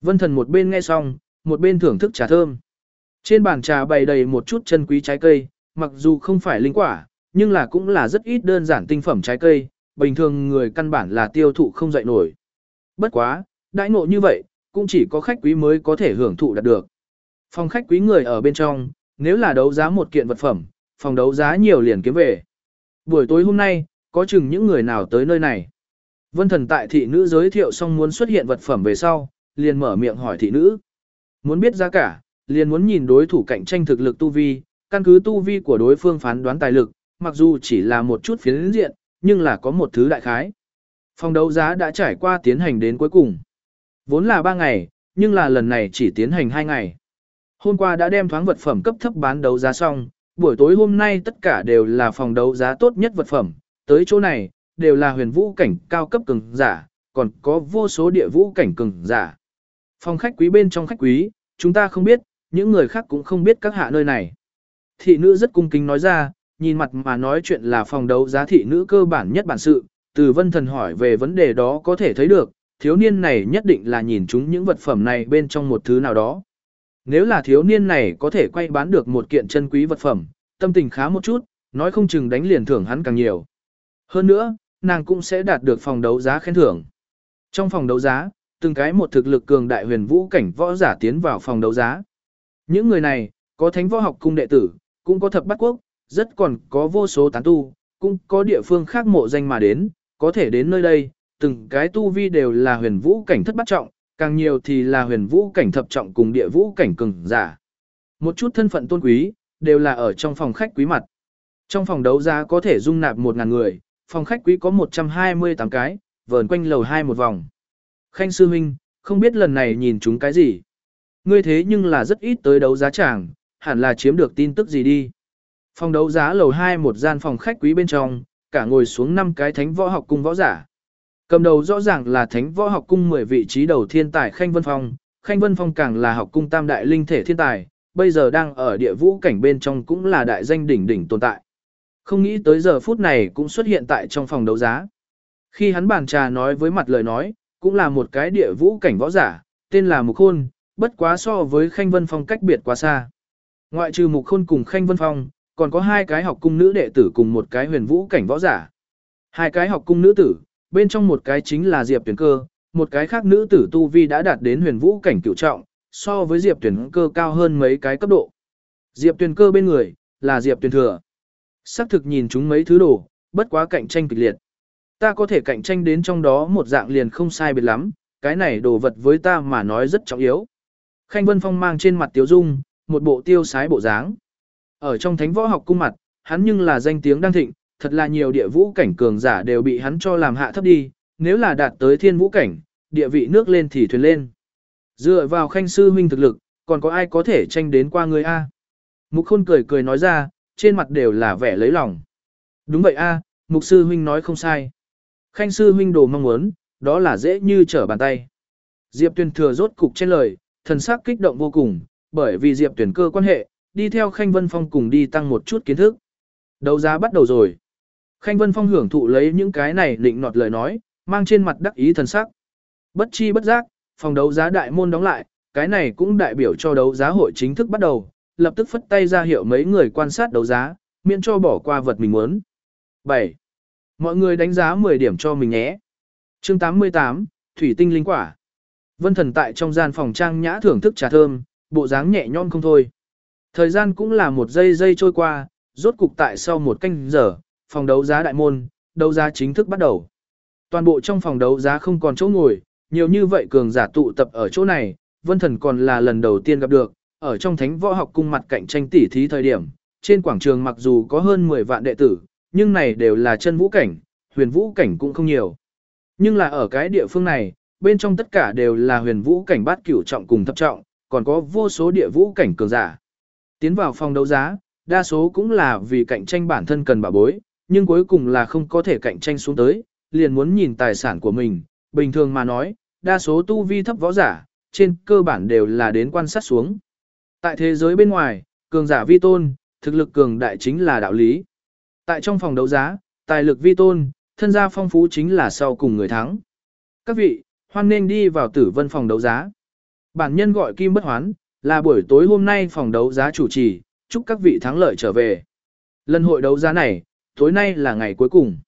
Vân thần một bên nghe xong, một bên thưởng thức trà thơm. Trên bàn trà bày đầy một chút chân quý trái cây, mặc dù không phải linh quả, nhưng là cũng là rất ít đơn giản tinh phẩm trái cây, bình thường người căn bản là tiêu thụ không dậy nổi. Bất quá, đãi ngộ như vậy, cũng chỉ có khách quý mới có thể hưởng thụ đạt được. Phòng khách quý người ở bên trong, nếu là đấu giá một kiện vật phẩm, phòng đấu giá nhiều liền kiếm về. Buổi tối hôm nay, có chừng những người nào tới nơi này. Vân thần tại thị nữ giới thiệu xong muốn xuất hiện vật phẩm về sau, liền mở miệng hỏi thị nữ. Muốn biết giá cả, liền muốn nhìn đối thủ cạnh tranh thực lực tu vi, căn cứ tu vi của đối phương phán đoán tài lực, mặc dù chỉ là một chút phiến diện, nhưng là có một thứ đại khái. Phòng đấu giá đã trải qua tiến hành đến cuối cùng. Vốn là 3 ngày, nhưng là lần này chỉ tiến hành 2 ngày. Hôm qua đã đem thoáng vật phẩm cấp thấp bán đấu giá xong, buổi tối hôm nay tất cả đều là phòng đấu giá tốt nhất vật phẩm, tới chỗ này, đều là huyền vũ cảnh cao cấp cường giả, còn có vô số địa vũ cảnh cường giả. Phòng khách quý bên trong khách quý, chúng ta không biết, những người khác cũng không biết các hạ nơi này. Thị nữ rất cung kính nói ra, nhìn mặt mà nói chuyện là phòng đấu giá thị nữ cơ bản nhất bản sự, từ vân thần hỏi về vấn đề đó có thể thấy được, thiếu niên này nhất định là nhìn chúng những vật phẩm này bên trong một thứ nào đó. Nếu là thiếu niên này có thể quay bán được một kiện chân quý vật phẩm, tâm tình khá một chút, nói không chừng đánh liền thưởng hắn càng nhiều. Hơn nữa, nàng cũng sẽ đạt được phòng đấu giá khen thưởng. Trong phòng đấu giá, từng cái một thực lực cường đại huyền vũ cảnh võ giả tiến vào phòng đấu giá. Những người này, có thánh võ học cung đệ tử, cũng có thập bát quốc, rất còn có vô số tán tu, cũng có địa phương khác mộ danh mà đến, có thể đến nơi đây, từng cái tu vi đều là huyền vũ cảnh thất bát trọng, càng nhiều thì là huyền vũ cảnh thập trọng cùng địa vũ cảnh cường giả. Một chút thân phận tôn quý, đều là ở trong phòng khách quý mặt. Trong phòng đấu giá có thể dung nạp 1.000 người, phòng khách quý có 128 cái, vờn quanh lầu hai một vòng. Khanh sư huynh, không biết lần này nhìn chúng cái gì. Ngươi thế nhưng là rất ít tới đấu giá tràng, hẳn là chiếm được tin tức gì đi. Phòng đấu giá lầu 2 một gian phòng khách quý bên trong, cả ngồi xuống 5 cái thánh võ học cùng võ giả. Cầm đầu rõ ràng là thánh võ học cung 10 vị trí đầu thiên tài Khanh Vân Phong, Khanh Vân Phong càng là học cung tam đại linh thể thiên tài, bây giờ đang ở địa vũ cảnh bên trong cũng là đại danh đỉnh đỉnh tồn tại. Không nghĩ tới giờ phút này cũng xuất hiện tại trong phòng đấu giá. Khi hắn bàn trà nói với mặt lời nói, cũng là một cái địa vũ cảnh võ giả, tên là Mục Khôn, bất quá so với Khanh Vân Phong cách biệt quá xa. Ngoại trừ Mục Khôn cùng Khanh Vân Phong, còn có hai cái học cung nữ đệ tử cùng một cái huyền vũ cảnh võ giả. Hai cái học cung nữ tử, bên trong một cái chính là Diệp Tuyển Cơ, một cái khác nữ tử tu vi đã đạt đến huyền vũ cảnh cửu trọng, so với Diệp Tuyển Cơ cao hơn mấy cái cấp độ. Diệp Tuyển Cơ bên người là Diệp Tuyển Thừa. Sắc thực nhìn chúng mấy thứ đồ, bất quá cạnh tranh kịch liệt. Ta có thể cạnh tranh đến trong đó một dạng liền không sai biệt lắm, cái này đồ vật với ta mà nói rất trọng yếu. Khanh Vân Phong mang trên mặt Tiếu Dung, một bộ tiêu sái bộ dáng. Ở trong thánh võ học cung mặt, hắn nhưng là danh tiếng đang thịnh, thật là nhiều địa vũ cảnh cường giả đều bị hắn cho làm hạ thấp đi, nếu là đạt tới thiên vũ cảnh, địa vị nước lên thì thuyền lên. Dựa vào khanh sư huynh thực lực, còn có ai có thể tranh đến qua người A. Mục khôn cười cười nói ra, trên mặt đều là vẻ lấy lòng. Đúng vậy A, mục sư huynh nói không sai. Khanh sư huynh đồ mong muốn, đó là dễ như trở bàn tay. Diệp Tuyền thừa rốt cục trên lời, thần sắc kích động vô cùng, bởi vì Diệp Tuyền cơ quan hệ, đi theo Khanh Vân Phong cùng đi tăng một chút kiến thức. Đấu giá bắt đầu rồi. Khanh Vân Phong hưởng thụ lấy những cái này định nọt lời nói, mang trên mặt đắc ý thần sắc. Bất chi bất giác, phòng đấu giá đại môn đóng lại, cái này cũng đại biểu cho đấu giá hội chính thức bắt đầu, lập tức phất tay ra hiệu mấy người quan sát đấu giá, miễn cho bỏ qua vật mình muốn. 7. Mọi người đánh giá 10 điểm cho mình nhé. Chương 88, Thủy tinh linh quả. Vân Thần tại trong gian phòng trang nhã thưởng thức trà thơm, bộ dáng nhẹ nhõm không thôi. Thời gian cũng là một giây giây trôi qua, rốt cục tại sau một canh giờ, phòng đấu giá đại môn, đấu giá chính thức bắt đầu. Toàn bộ trong phòng đấu giá không còn chỗ ngồi, nhiều như vậy cường giả tụ tập ở chỗ này, Vân Thần còn là lần đầu tiên gặp được, ở trong thánh võ học cung mặt cạnh tranh tỉ thí thời điểm, trên quảng trường mặc dù có hơn 10 vạn đệ tử, nhưng này đều là chân vũ cảnh, huyền vũ cảnh cũng không nhiều. Nhưng là ở cái địa phương này, bên trong tất cả đều là huyền vũ cảnh bát cửu trọng cùng thập trọng, còn có vô số địa vũ cảnh cường giả. Tiến vào phòng đấu giá, đa số cũng là vì cạnh tranh bản thân cần bảo bối, nhưng cuối cùng là không có thể cạnh tranh xuống tới, liền muốn nhìn tài sản của mình. Bình thường mà nói, đa số tu vi thấp võ giả, trên cơ bản đều là đến quan sát xuống. Tại thế giới bên ngoài, cường giả vi tôn, thực lực cường đại chính là đạo lý. Tại trong phòng đấu giá, tài lực vi tôn, thân gia phong phú chính là sau cùng người thắng. Các vị, hoan nên đi vào tử vân phòng đấu giá. Bản nhân gọi Kim Bất Hoán, là buổi tối hôm nay phòng đấu giá chủ trì, chúc các vị thắng lợi trở về. Lần hội đấu giá này, tối nay là ngày cuối cùng.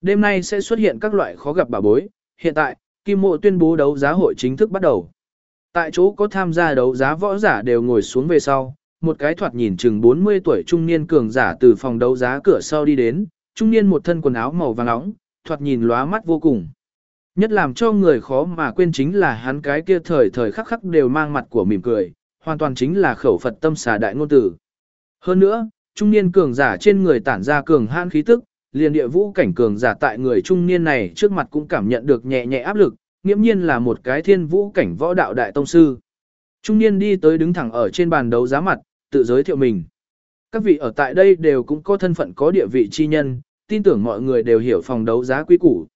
Đêm nay sẽ xuất hiện các loại khó gặp bảo bối, hiện tại, Kim Mộ tuyên bố đấu giá hội chính thức bắt đầu. Tại chỗ có tham gia đấu giá võ giả đều ngồi xuống về sau, một cái thoạt nhìn chừng 40 tuổi trung niên cường giả từ phòng đấu giá cửa sau đi đến, trung niên một thân quần áo màu vàng óng, thoạt nhìn lóa mắt vô cùng. Nhất làm cho người khó mà quên chính là hắn cái kia thời thời khắc khắc đều mang mặt của mỉm cười, hoàn toàn chính là khẩu Phật tâm xà đại ngôn tử. Hơn nữa, trung niên cường giả trên người tản ra cường hãn khí tức, liền địa vũ cảnh cường giả tại người trung niên này trước mặt cũng cảm nhận được nhẹ nhẹ áp lực, nghiễm nhiên là một cái thiên vũ cảnh võ đạo đại tông sư. Trung niên đi tới đứng thẳng ở trên bàn đấu giá mặt, tự giới thiệu mình. Các vị ở tại đây đều cũng có thân phận có địa vị chi nhân, tin tưởng mọi người đều hiểu phòng đấu giá quý củ.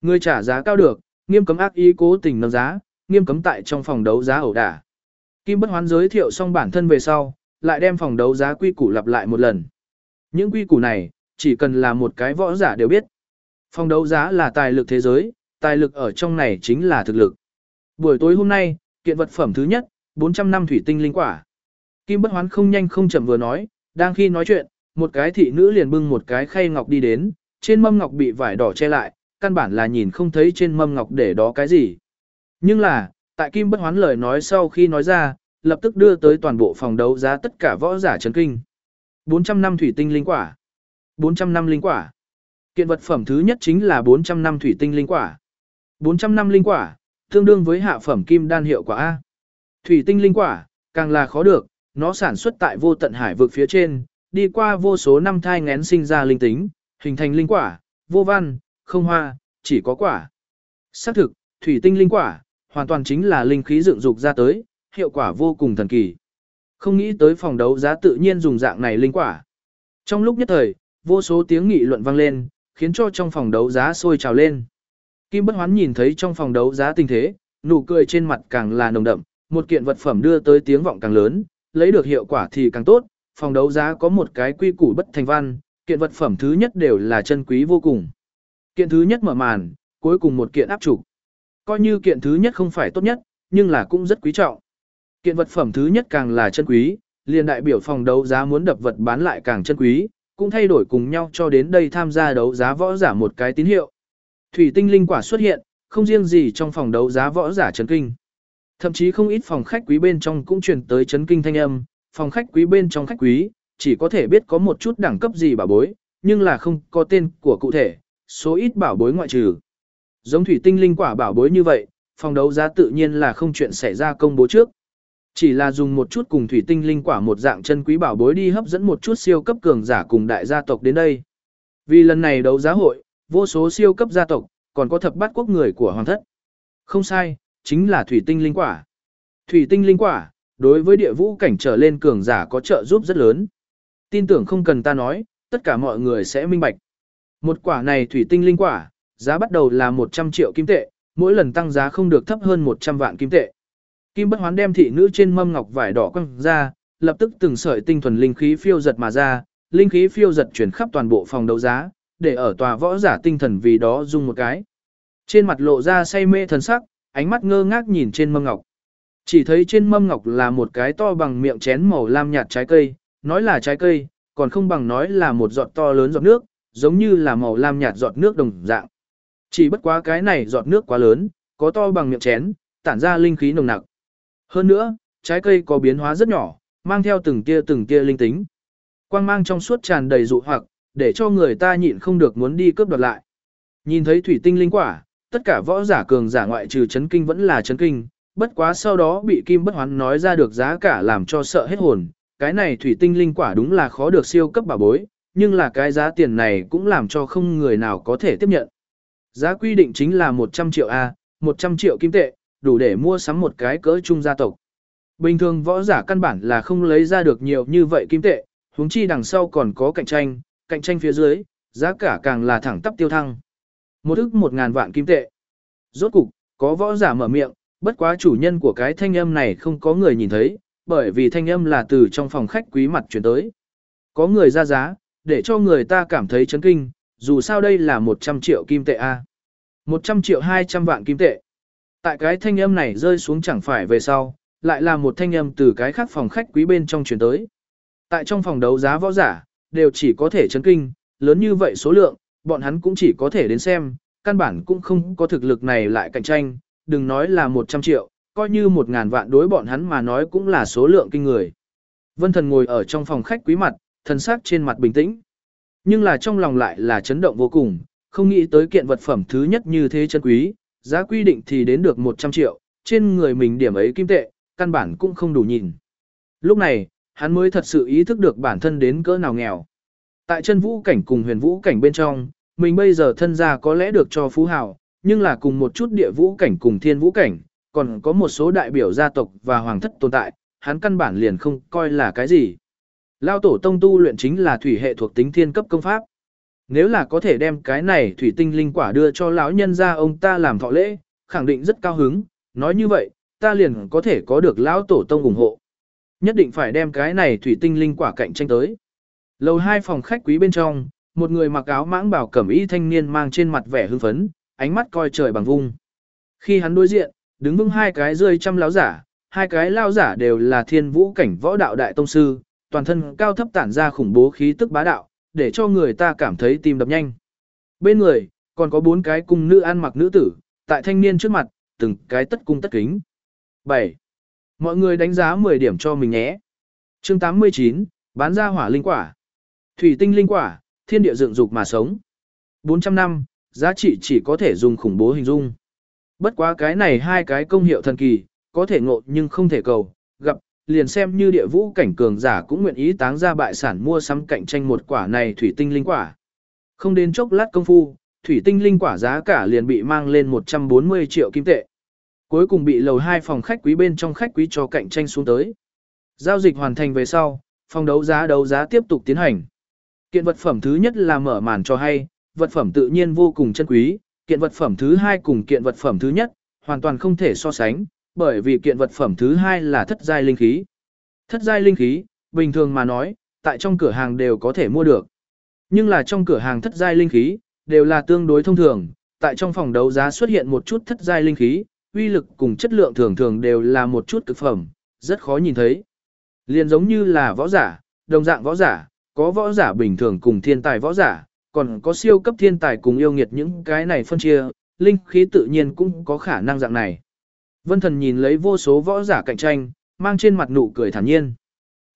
Người trả giá cao được, nghiêm cấm ác ý cố tình nâng giá, nghiêm cấm tại trong phòng đấu giá ẩu đả. Kim Bất Hoán giới thiệu xong bản thân về sau, lại đem phòng đấu giá quy củ lặp lại một lần. Những quy củ này, chỉ cần là một cái võ giả đều biết. Phòng đấu giá là tài lực thế giới, tài lực ở trong này chính là thực lực. Buổi tối hôm nay, kiện vật phẩm thứ nhất, 400 năm thủy tinh linh quả. Kim Bất Hoán không nhanh không chậm vừa nói, đang khi nói chuyện, một cái thị nữ liền bưng một cái khay ngọc đi đến, trên mâm ngọc bị vải đỏ che lại, căn bản là nhìn không thấy trên mâm ngọc để đó cái gì. Nhưng là, tại Kim Bất Hoán lời nói sau khi nói ra, lập tức đưa tới toàn bộ phòng đấu giá tất cả võ giả chấn kinh. 400 năm thủy tinh linh quả. 400 năm linh quả. Kiện vật phẩm thứ nhất chính là 400 năm thủy tinh linh quả. 400 năm linh quả, tương đương với hạ phẩm kim đan hiệu quả A. Thủy tinh linh quả, càng là khó được, nó sản xuất tại vô tận hải vực phía trên, đi qua vô số năm thai ngén sinh ra linh tính, hình thành linh quả, vô văn, không hoa, chỉ có quả. Xác thực, thủy tinh linh quả, hoàn toàn chính là linh khí dựng dục ra tới, hiệu quả vô cùng thần kỳ. Không nghĩ tới phòng đấu giá tự nhiên dùng dạng này linh quả. Trong lúc nhất thời, vô số tiếng nghị luận vang lên, khiến cho trong phòng đấu giá sôi trào lên. Kim Bất Hoán nhìn thấy trong phòng đấu giá tình thế, nụ cười trên mặt càng là nồng đậm, một kiện vật phẩm đưa tới tiếng vọng càng lớn, lấy được hiệu quả thì càng tốt, phòng đấu giá có một cái quy củ bất thành văn, kiện vật phẩm thứ nhất đều là chân quý vô cùng. Kiện thứ nhất mở màn, cuối cùng một kiện áp trục. Coi như kiện thứ nhất không phải tốt nhất, nhưng là cũng rất quý trọng. Kiện vật phẩm thứ nhất càng là chân quý, liền đại biểu phòng đấu giá muốn đập vật bán lại càng chân quý, cũng thay đổi cùng nhau cho đến đây tham gia đấu giá võ giả một cái tín hiệu. Thủy tinh linh quả xuất hiện, không riêng gì trong phòng đấu giá võ giả chấn kinh. Thậm chí không ít phòng khách quý bên trong cũng truyền tới chấn kinh thanh âm, phòng khách quý bên trong khách quý, chỉ có thể biết có một chút đẳng cấp gì bảo bối, nhưng là không có tên của cụ thể, số ít bảo bối ngoại trừ. Giống thủy tinh linh quả bảo bối như vậy, phòng đấu giá tự nhiên là không chuyện xảy ra công bố trước. Chỉ là dùng một chút cùng thủy tinh linh quả một dạng chân quý bảo bối đi hấp dẫn một chút siêu cấp cường giả cùng đại gia tộc đến đây. Vì lần này đấu giá hội, vô số siêu cấp gia tộc, còn có thập bát quốc người của hoàng thất. Không sai, chính là thủy tinh linh quả. Thủy tinh linh quả, đối với địa vũ cảnh trở lên cường giả có trợ giúp rất lớn. Tin tưởng không cần ta nói, tất cả mọi người sẽ minh bạch. Một quả này thủy tinh linh quả, giá bắt đầu là 100 triệu kim tệ, mỗi lần tăng giá không được thấp hơn 100 vạn kim tệ. Kim bất hoán đem thị nữ trên mâm ngọc vải đỏ quăng ra, lập tức từng sợi tinh thuần linh khí phiêu giật mà ra, linh khí phiêu giật chuyển khắp toàn bộ phòng đấu giá, để ở tòa võ giả tinh thần vì đó rung một cái. Trên mặt lộ ra say mê thần sắc, ánh mắt ngơ ngác nhìn trên mâm ngọc. Chỉ thấy trên mâm ngọc là một cái to bằng miệng chén màu lam nhạt trái cây, nói là trái cây, còn không bằng nói là một giọt to lớn giọt nước, giống như là màu lam nhạt giọt nước đồng dạng. Chỉ bất quá cái này giọt nước quá lớn, có to bằng miệng chén, tản ra linh khí nồng nặc. Hơn nữa, trái cây có biến hóa rất nhỏ, mang theo từng tia từng tia linh tính. Quang mang trong suốt tràn đầy dụ hoặc, để cho người ta nhịn không được muốn đi cướp đoạt lại. Nhìn thấy thủy tinh linh quả, tất cả võ giả cường giả ngoại trừ chấn kinh vẫn là chấn kinh, bất quá sau đó bị Kim Bất Hoán nói ra được giá cả làm cho sợ hết hồn, cái này thủy tinh linh quả đúng là khó được siêu cấp bảo bối, nhưng là cái giá tiền này cũng làm cho không người nào có thể tiếp nhận. Giá quy định chính là 100 triệu A, 100 triệu kim tệ, đủ để mua sắm một cái cỡ trung gia tộc. Bình thường võ giả căn bản là không lấy ra được nhiều như vậy kim tệ, huống chi đằng sau còn có cạnh tranh, cạnh tranh phía dưới, giá cả càng là thẳng tắp tiêu thăng. Một ức một ngàn vạn kim tệ. Rốt cục, có võ giả mở miệng, bất quá chủ nhân của cái thanh âm này không có người nhìn thấy, bởi vì thanh âm là từ trong phòng khách quý mặt chuyển tới. Có người ra giá, để cho người ta cảm thấy chấn kinh, dù sao đây là 100 triệu kim tệ A. 100 triệu 200 vạn kim tệ. Tại cái thanh âm này rơi xuống chẳng phải về sau, lại là một thanh âm từ cái khác phòng khách quý bên trong chuyển tới. Tại trong phòng đấu giá võ giả, đều chỉ có thể chấn kinh, lớn như vậy số lượng, bọn hắn cũng chỉ có thể đến xem, căn bản cũng không có thực lực này lại cạnh tranh, đừng nói là 100 triệu, coi như 1.000 vạn đối bọn hắn mà nói cũng là số lượng kinh người. Vân thần ngồi ở trong phòng khách quý mặt, thần sắc trên mặt bình tĩnh. Nhưng là trong lòng lại là chấn động vô cùng, không nghĩ tới kiện vật phẩm thứ nhất như thế chân quý, giá quy định thì đến được 100 triệu, trên người mình điểm ấy kim tệ, căn bản cũng không đủ nhìn. Lúc này, hắn mới thật sự ý thức được bản thân đến cỡ nào nghèo. Tại chân vũ cảnh cùng huyền vũ cảnh bên trong, mình bây giờ thân gia có lẽ được cho phú hào, nhưng là cùng một chút địa vũ cảnh cùng thiên vũ cảnh, còn có một số đại biểu gia tộc và hoàng thất tồn tại, hắn căn bản liền không coi là cái gì. Lao tổ tông tu luyện chính là thủy hệ thuộc tính thiên cấp công pháp. Nếu là có thể đem cái này thủy tinh linh quả đưa cho lão nhân ra ông ta làm thọ lễ, khẳng định rất cao hứng, nói như vậy, ta liền có thể có được lão tổ tông ủng hộ. Nhất định phải đem cái này thủy tinh linh quả cạnh tranh tới. Lầu hai phòng khách quý bên trong, một người mặc áo mãng bảo cẩm y thanh niên mang trên mặt vẻ hưng phấn, ánh mắt coi trời bằng vung. Khi hắn đối diện, đứng vững hai cái rơi trăm lão giả, hai cái lao giả đều là thiên vũ cảnh võ đạo đại tông sư, toàn thân cao thấp tản ra khủng bố khí tức bá đạo, để cho người ta cảm thấy tim đập nhanh. Bên người, còn có bốn cái cung nữ ăn mặc nữ tử, tại thanh niên trước mặt, từng cái tất cung tất kính. 7. Mọi người đánh giá 10 điểm cho mình nhé. Chương 89, bán ra hỏa linh quả. Thủy tinh linh quả, thiên địa dựng dục mà sống. 400 năm, giá trị chỉ có thể dùng khủng bố hình dung. Bất quá cái này hai cái công hiệu thần kỳ, có thể ngộ nhưng không thể cầu, gặp, liền xem như địa vũ cảnh cường giả cũng nguyện ý táng ra bại sản mua sắm cạnh tranh một quả này thủy tinh linh quả. Không đến chốc lát công phu, thủy tinh linh quả giá cả liền bị mang lên 140 triệu kim tệ. Cuối cùng bị lầu hai phòng khách quý bên trong khách quý cho cạnh tranh xuống tới. Giao dịch hoàn thành về sau, phòng đấu giá đấu giá tiếp tục tiến hành. Kiện vật phẩm thứ nhất là mở màn cho hay, vật phẩm tự nhiên vô cùng chân quý, kiện vật phẩm thứ hai cùng kiện vật phẩm thứ nhất, hoàn toàn không thể so sánh, bởi vì kiện vật phẩm thứ hai là thất giai linh khí. Thất giai linh khí, bình thường mà nói, tại trong cửa hàng đều có thể mua được. Nhưng là trong cửa hàng thất giai linh khí, đều là tương đối thông thường, tại trong phòng đấu giá xuất hiện một chút thất giai linh khí, uy lực cùng chất lượng thường thường đều là một chút cực phẩm, rất khó nhìn thấy. Liên giống như là võ giả, đồng dạng võ giả, có võ giả bình thường cùng thiên tài võ giả, còn có siêu cấp thiên tài cùng yêu nghiệt những cái này phân chia, linh khí tự nhiên cũng có khả năng dạng này. Vân thần nhìn lấy vô số võ giả cạnh tranh, mang trên mặt nụ cười thản nhiên.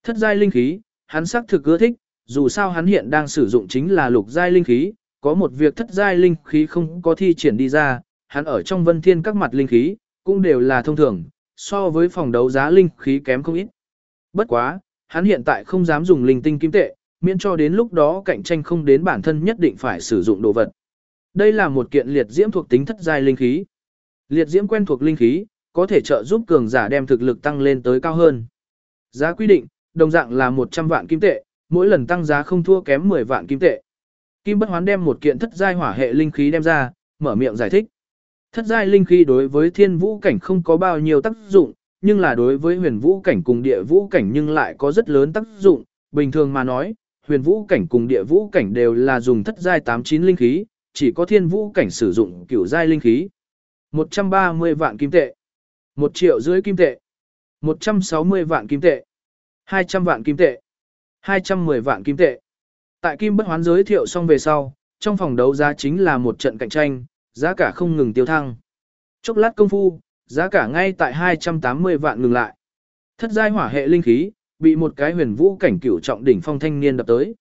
Thất giai linh khí, hắn xác thực ưa thích, dù sao hắn hiện đang sử dụng chính là lục giai linh khí, có một việc thất giai linh khí không có thi triển đi ra, hắn ở trong vân thiên các mặt linh khí, cũng đều là thông thường, so với phòng đấu giá linh khí kém không ít. Bất quá, hắn hiện tại không dám dùng linh tinh kim tệ, miễn cho đến lúc đó cạnh tranh không đến bản thân nhất định phải sử dụng đồ vật. Đây là một kiện liệt diễm thuộc tính thất giai linh khí. Liệt diễm quen thuộc linh khí, có thể trợ giúp cường giả đem thực lực tăng lên tới cao hơn. Giá quy định, đồng dạng là 100 vạn kim tệ, mỗi lần tăng giá không thua kém 10 vạn kim tệ. Kim Bất Hoán đem một kiện thất giai hỏa hệ linh khí đem ra, mở miệng giải thích. Thất giai linh khí đối với thiên vũ cảnh không có bao nhiêu tác dụng, nhưng là đối với huyền vũ cảnh cùng địa vũ cảnh nhưng lại có rất lớn tác dụng. Bình thường mà nói, huyền vũ cảnh cùng địa vũ cảnh đều là dùng thất giai 89 linh khí, chỉ có thiên vũ cảnh sử dụng cửu giai linh khí. 130 vạn kim tệ, 1 triệu rưỡi kim tệ, 160 vạn kim tệ, 200 vạn kim tệ, 210 vạn kim tệ. Tại kim bất hoán giới thiệu xong về sau, trong phòng đấu giá chính là một trận cạnh tranh, giá cả không ngừng tiêu thăng. Chốc lát công phu, giá cả ngay tại 280 vạn ngừng lại. Thất giai hỏa hệ linh khí, bị một cái huyền vũ cảnh cửu trọng đỉnh phong thanh niên đập tới.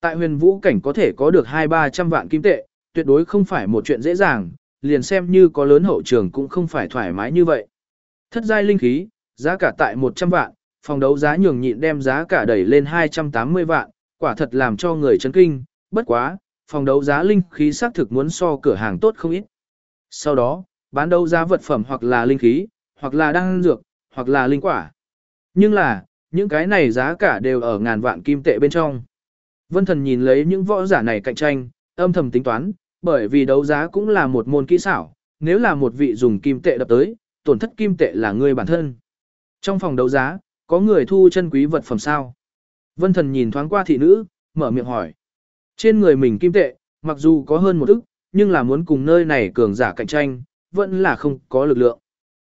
Tại huyền vũ cảnh có thể có được 2-300 vạn kim tệ, tuyệt đối không phải một chuyện dễ dàng, liền xem như có lớn hậu trường cũng không phải thoải mái như vậy. Thất giai linh khí, giá cả tại 100 vạn, phòng đấu giá nhường nhịn đem giá cả đẩy lên 280 vạn, quả thật làm cho người chấn kinh, bất quá, phòng đấu giá linh khí xác thực muốn so cửa hàng tốt không ít. Sau đó, bán đấu giá vật phẩm hoặc là linh khí, hoặc là đan dược, hoặc là linh quả. Nhưng là, những cái này giá cả đều ở ngàn vạn kim tệ bên trong. Vân Thần nhìn lấy những võ giả này cạnh tranh, âm thầm tính toán, bởi vì đấu giá cũng là một môn kỹ xảo, nếu là một vị dùng kim tệ đập tới, tổn thất kim tệ là người bản thân. Trong phòng đấu giá, có người thu chân quý vật phẩm sao? Vân Thần nhìn thoáng qua thị nữ, mở miệng hỏi. Trên người mình kim tệ, mặc dù có hơn một ức, nhưng là muốn cùng nơi này cường giả cạnh tranh, vẫn là không có lực lượng.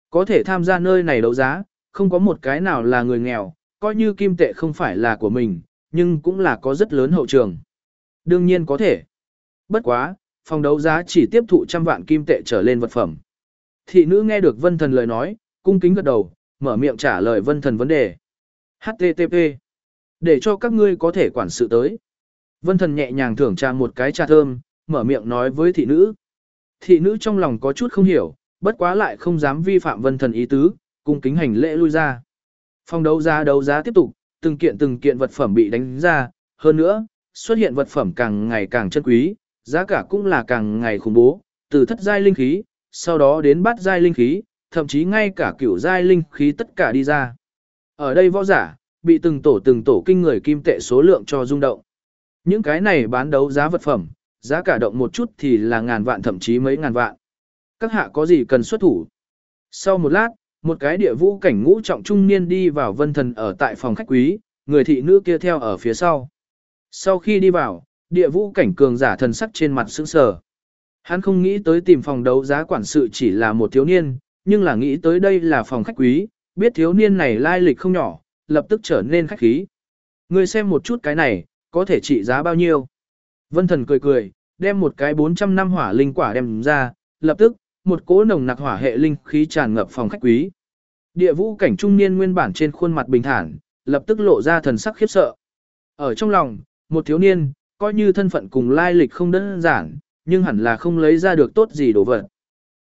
Có thể tham gia nơi này đấu giá, không có một cái nào là người nghèo, coi như kim tệ không phải là của mình, nhưng cũng là có rất lớn hậu trường. Đương nhiên có thể. Bất quá, phòng đấu giá chỉ tiếp thụ trăm vạn kim tệ trở lên vật phẩm. Thị nữ nghe được vân thần lời nói, cung kính gật đầu, mở miệng trả lời vân thần vấn đề. HTTP. Để cho các ngươi có thể quản sự tới. Vân thần nhẹ nhàng thưởng trà một cái trà thơm, mở miệng nói với thị nữ. Thị nữ trong lòng có chút không hiểu, bất quá lại không dám vi phạm vân thần ý tứ, cung kính hành lễ lui ra. Phong đấu giá đấu giá tiếp tục, từng kiện từng kiện vật phẩm bị đánh ra, hơn nữa, xuất hiện vật phẩm càng ngày càng chân quý, giá cả cũng là càng ngày khủng bố, từ thất giai linh khí, sau đó đến bát giai linh khí, thậm chí ngay cả cửu giai linh khí tất cả đi ra. Ở đây võ giả, bị từng tổ từng tổ kinh người kim tệ số lượng cho rung động. Những cái này bán đấu giá vật phẩm, giá cả động một chút thì là ngàn vạn thậm chí mấy ngàn vạn. Các hạ có gì cần xuất thủ? Sau một lát, một cái địa vũ cảnh ngũ trọng trung niên đi vào vân thần ở tại phòng khách quý, người thị nữ kia theo ở phía sau. Sau khi đi vào, địa vũ cảnh cường giả thần sắc trên mặt sững sờ. Hắn không nghĩ tới tìm phòng đấu giá quản sự chỉ là một thiếu niên, nhưng là nghĩ tới đây là phòng khách quý, biết thiếu niên này lai lịch không nhỏ, lập tức trở nên khách khí. Người xem một chút cái này, có thể trị giá bao nhiêu? Vân thần cười cười, đem một cái 400 năm hỏa linh quả đem ra, lập tức, một cỗ nồng nặc hỏa hệ linh khí tràn ngập phòng khách quý. Địa vũ cảnh trung niên nguyên bản trên khuôn mặt bình thản, lập tức lộ ra thần sắc khiếp sợ. Ở trong lòng, một thiếu niên, coi như thân phận cùng lai lịch không đơn giản, nhưng hẳn là không lấy ra được tốt gì đồ vật.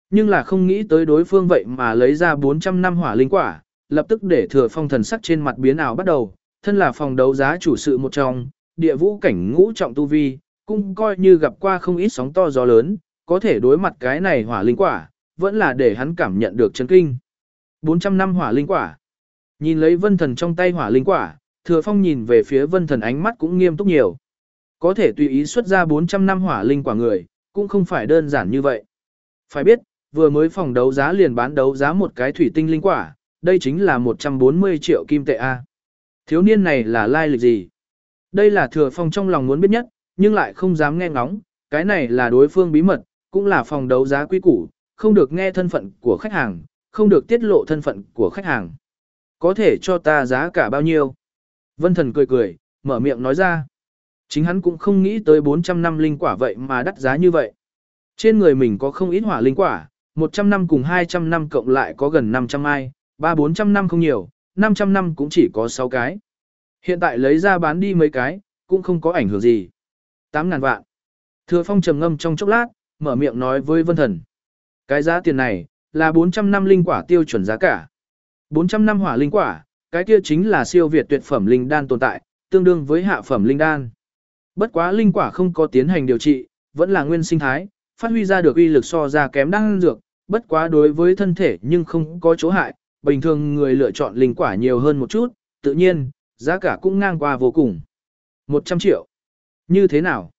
Nhưng là không nghĩ tới đối phương vậy mà lấy ra 400 năm hỏa linh quả, lập tức để thừa phong thần sắc trên mặt biến ảo bắt đầu, thân là phòng đấu giá chủ sự một trong, địa vũ cảnh ngũ trọng tu vi, cũng coi như gặp qua không ít sóng to gió lớn, có thể đối mặt cái này hỏa linh quả, vẫn là để hắn cảm nhận được chấn kinh. 400 năm hỏa linh quả. Nhìn lấy vân thần trong tay hỏa linh quả, thừa phong nhìn về phía vân thần ánh mắt cũng nghiêm túc nhiều. Có thể tùy ý xuất ra 400 năm hỏa linh quả người, cũng không phải đơn giản như vậy. Phải biết, vừa mới phòng đấu giá liền bán đấu giá một cái thủy tinh linh quả, đây chính là 140 triệu kim tệ A. Thiếu niên này là lai lịch gì? Đây là thừa phong trong lòng muốn biết nhất, nhưng lại không dám nghe ngóng, cái này là đối phương bí mật, cũng là phòng đấu giá quý củ, không được nghe thân phận của khách hàng, không được tiết lộ thân phận của khách hàng. Có thể cho ta giá cả bao nhiêu? Vân thần cười cười, mở miệng nói ra. Chính hắn cũng không nghĩ tới 400 năm linh quả vậy mà đắt giá như vậy. Trên người mình có không ít hỏa linh quả, 100 năm cùng 200 năm cộng lại có gần 500 ai, 3-400 năm không nhiều, 500 năm cũng chỉ có 6 cái. Hiện tại lấy ra bán đi mấy cái, cũng không có ảnh hưởng gì. 8.000 vạn. Thừa phong trầm ngâm trong chốc lát, mở miệng nói với vân thần. Cái giá tiền này, là 400 năm linh quả tiêu chuẩn giá cả. 400 năm hỏa linh quả, cái kia chính là siêu việt tuyệt phẩm linh đan tồn tại, tương đương với hạ phẩm linh đan. Bất quá linh quả không có tiến hành điều trị, vẫn là nguyên sinh thái, phát huy ra được uy lực so ra kém đang dược, bất quá đối với thân thể nhưng không có chỗ hại, bình thường người lựa chọn linh quả nhiều hơn một chút, tự nhiên, giá cả cũng ngang qua vô cùng. 100 triệu. Như thế nào?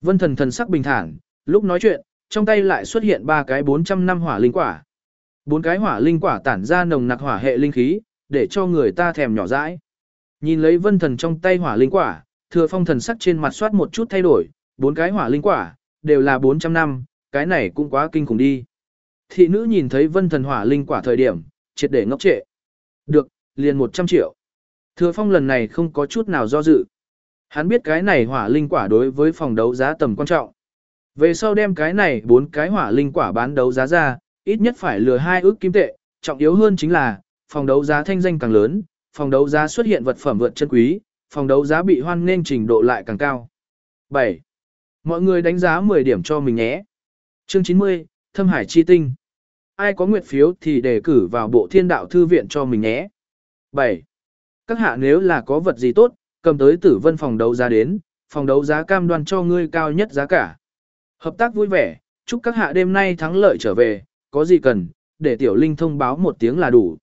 Vân thần thần sắc bình thản, lúc nói chuyện, trong tay lại xuất hiện ba cái 400 năm hỏa linh quả. Bốn cái hỏa linh quả tản ra nồng nặc hỏa hệ linh khí, để cho người ta thèm nhỏ dãi. Nhìn lấy vân thần trong tay hỏa linh quả, thừa phong thần sắc trên mặt soát một chút thay đổi, bốn cái hỏa linh quả, đều là 400 năm, cái này cũng quá kinh khủng đi. Thị nữ nhìn thấy vân thần hỏa linh quả thời điểm, triệt để ngốc trệ. Được, liền 100 triệu. Thừa phong lần này không có chút nào do dự. Hắn biết cái này hỏa linh quả đối với phòng đấu giá tầm quan trọng. Về sau đem cái này bốn cái hỏa linh quả bán đấu giá ra, ít nhất phải lừa hai ước kim tệ, trọng yếu hơn chính là, phòng đấu giá thanh danh càng lớn, phòng đấu giá xuất hiện vật phẩm vượt chân quý, phòng đấu giá bị hoan nên trình độ lại càng cao. 7. Mọi người đánh giá 10 điểm cho mình nhé. Chương 90, Thâm Hải Chi Tinh. Ai có nguyện phiếu thì đề cử vào bộ thiên đạo thư viện cho mình nhé. 7. Các hạ nếu là có vật gì tốt, cầm tới tử vân phòng đấu giá đến, phòng đấu giá cam đoan cho ngươi cao nhất giá cả. Hợp tác vui vẻ, chúc các hạ đêm nay thắng lợi trở về, có gì cần, để tiểu linh thông báo một tiếng là đủ.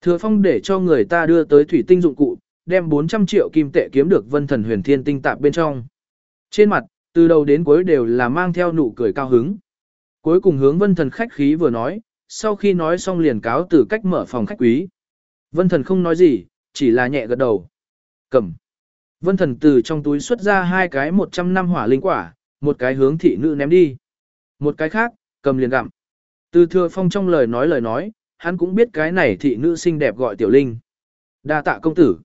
Thừa phong để cho người ta đưa tới thủy tinh dụng cụ, đem 400 triệu kim tệ kiếm được vân thần huyền thiên tinh tạp bên trong. Trên mặt, từ đầu đến cuối đều là mang theo nụ cười cao hứng. Cuối cùng hướng vân thần khách khí vừa nói, sau khi nói xong liền cáo từ cách mở phòng khách quý. Vân thần không nói gì, chỉ là nhẹ gật đầu. Cầm. Vân thần từ trong túi xuất ra hai cái 100 năm hỏa linh quả, một cái hướng thị nữ ném đi. Một cái khác, cầm liền gặm. Từ thừa phong trong lời nói lời nói, hắn cũng biết cái này thị nữ xinh đẹp gọi tiểu linh. đa tạ công tử.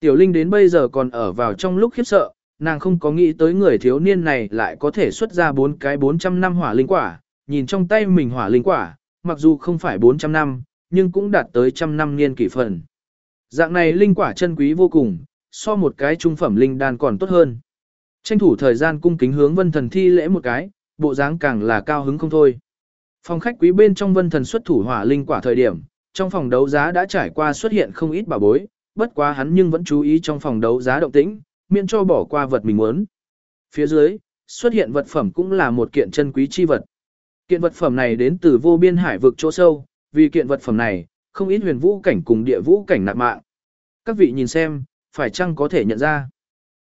Tiểu linh đến bây giờ còn ở vào trong lúc khiếp sợ, nàng không có nghĩ tới người thiếu niên này lại có thể xuất ra bốn cái 400 năm hỏa linh quả, nhìn trong tay mình hỏa linh quả, mặc dù không phải 400 năm, nhưng cũng đạt tới trăm năm niên kỷ phần. Dạng này linh quả chân quý vô cùng, so một cái trung phẩm linh đan còn tốt hơn. Tranh thủ thời gian cung kính hướng vân thần thi lễ một cái, bộ dáng càng là cao hứng không thôi. Phòng khách quý bên trong vân thần xuất thủ hỏa linh quả thời điểm, trong phòng đấu giá đã trải qua xuất hiện không ít bà bối, bất quá hắn nhưng vẫn chú ý trong phòng đấu giá động tĩnh, miễn cho bỏ qua vật mình muốn. Phía dưới, xuất hiện vật phẩm cũng là một kiện chân quý chi vật. Kiện vật phẩm này đến từ vô biên hải vực chỗ sâu, vì kiện vật phẩm này, không ít huyền vũ cảnh cùng địa vũ cảnh nạp mạng. Các vị nhìn xem, phải chăng có thể nhận ra.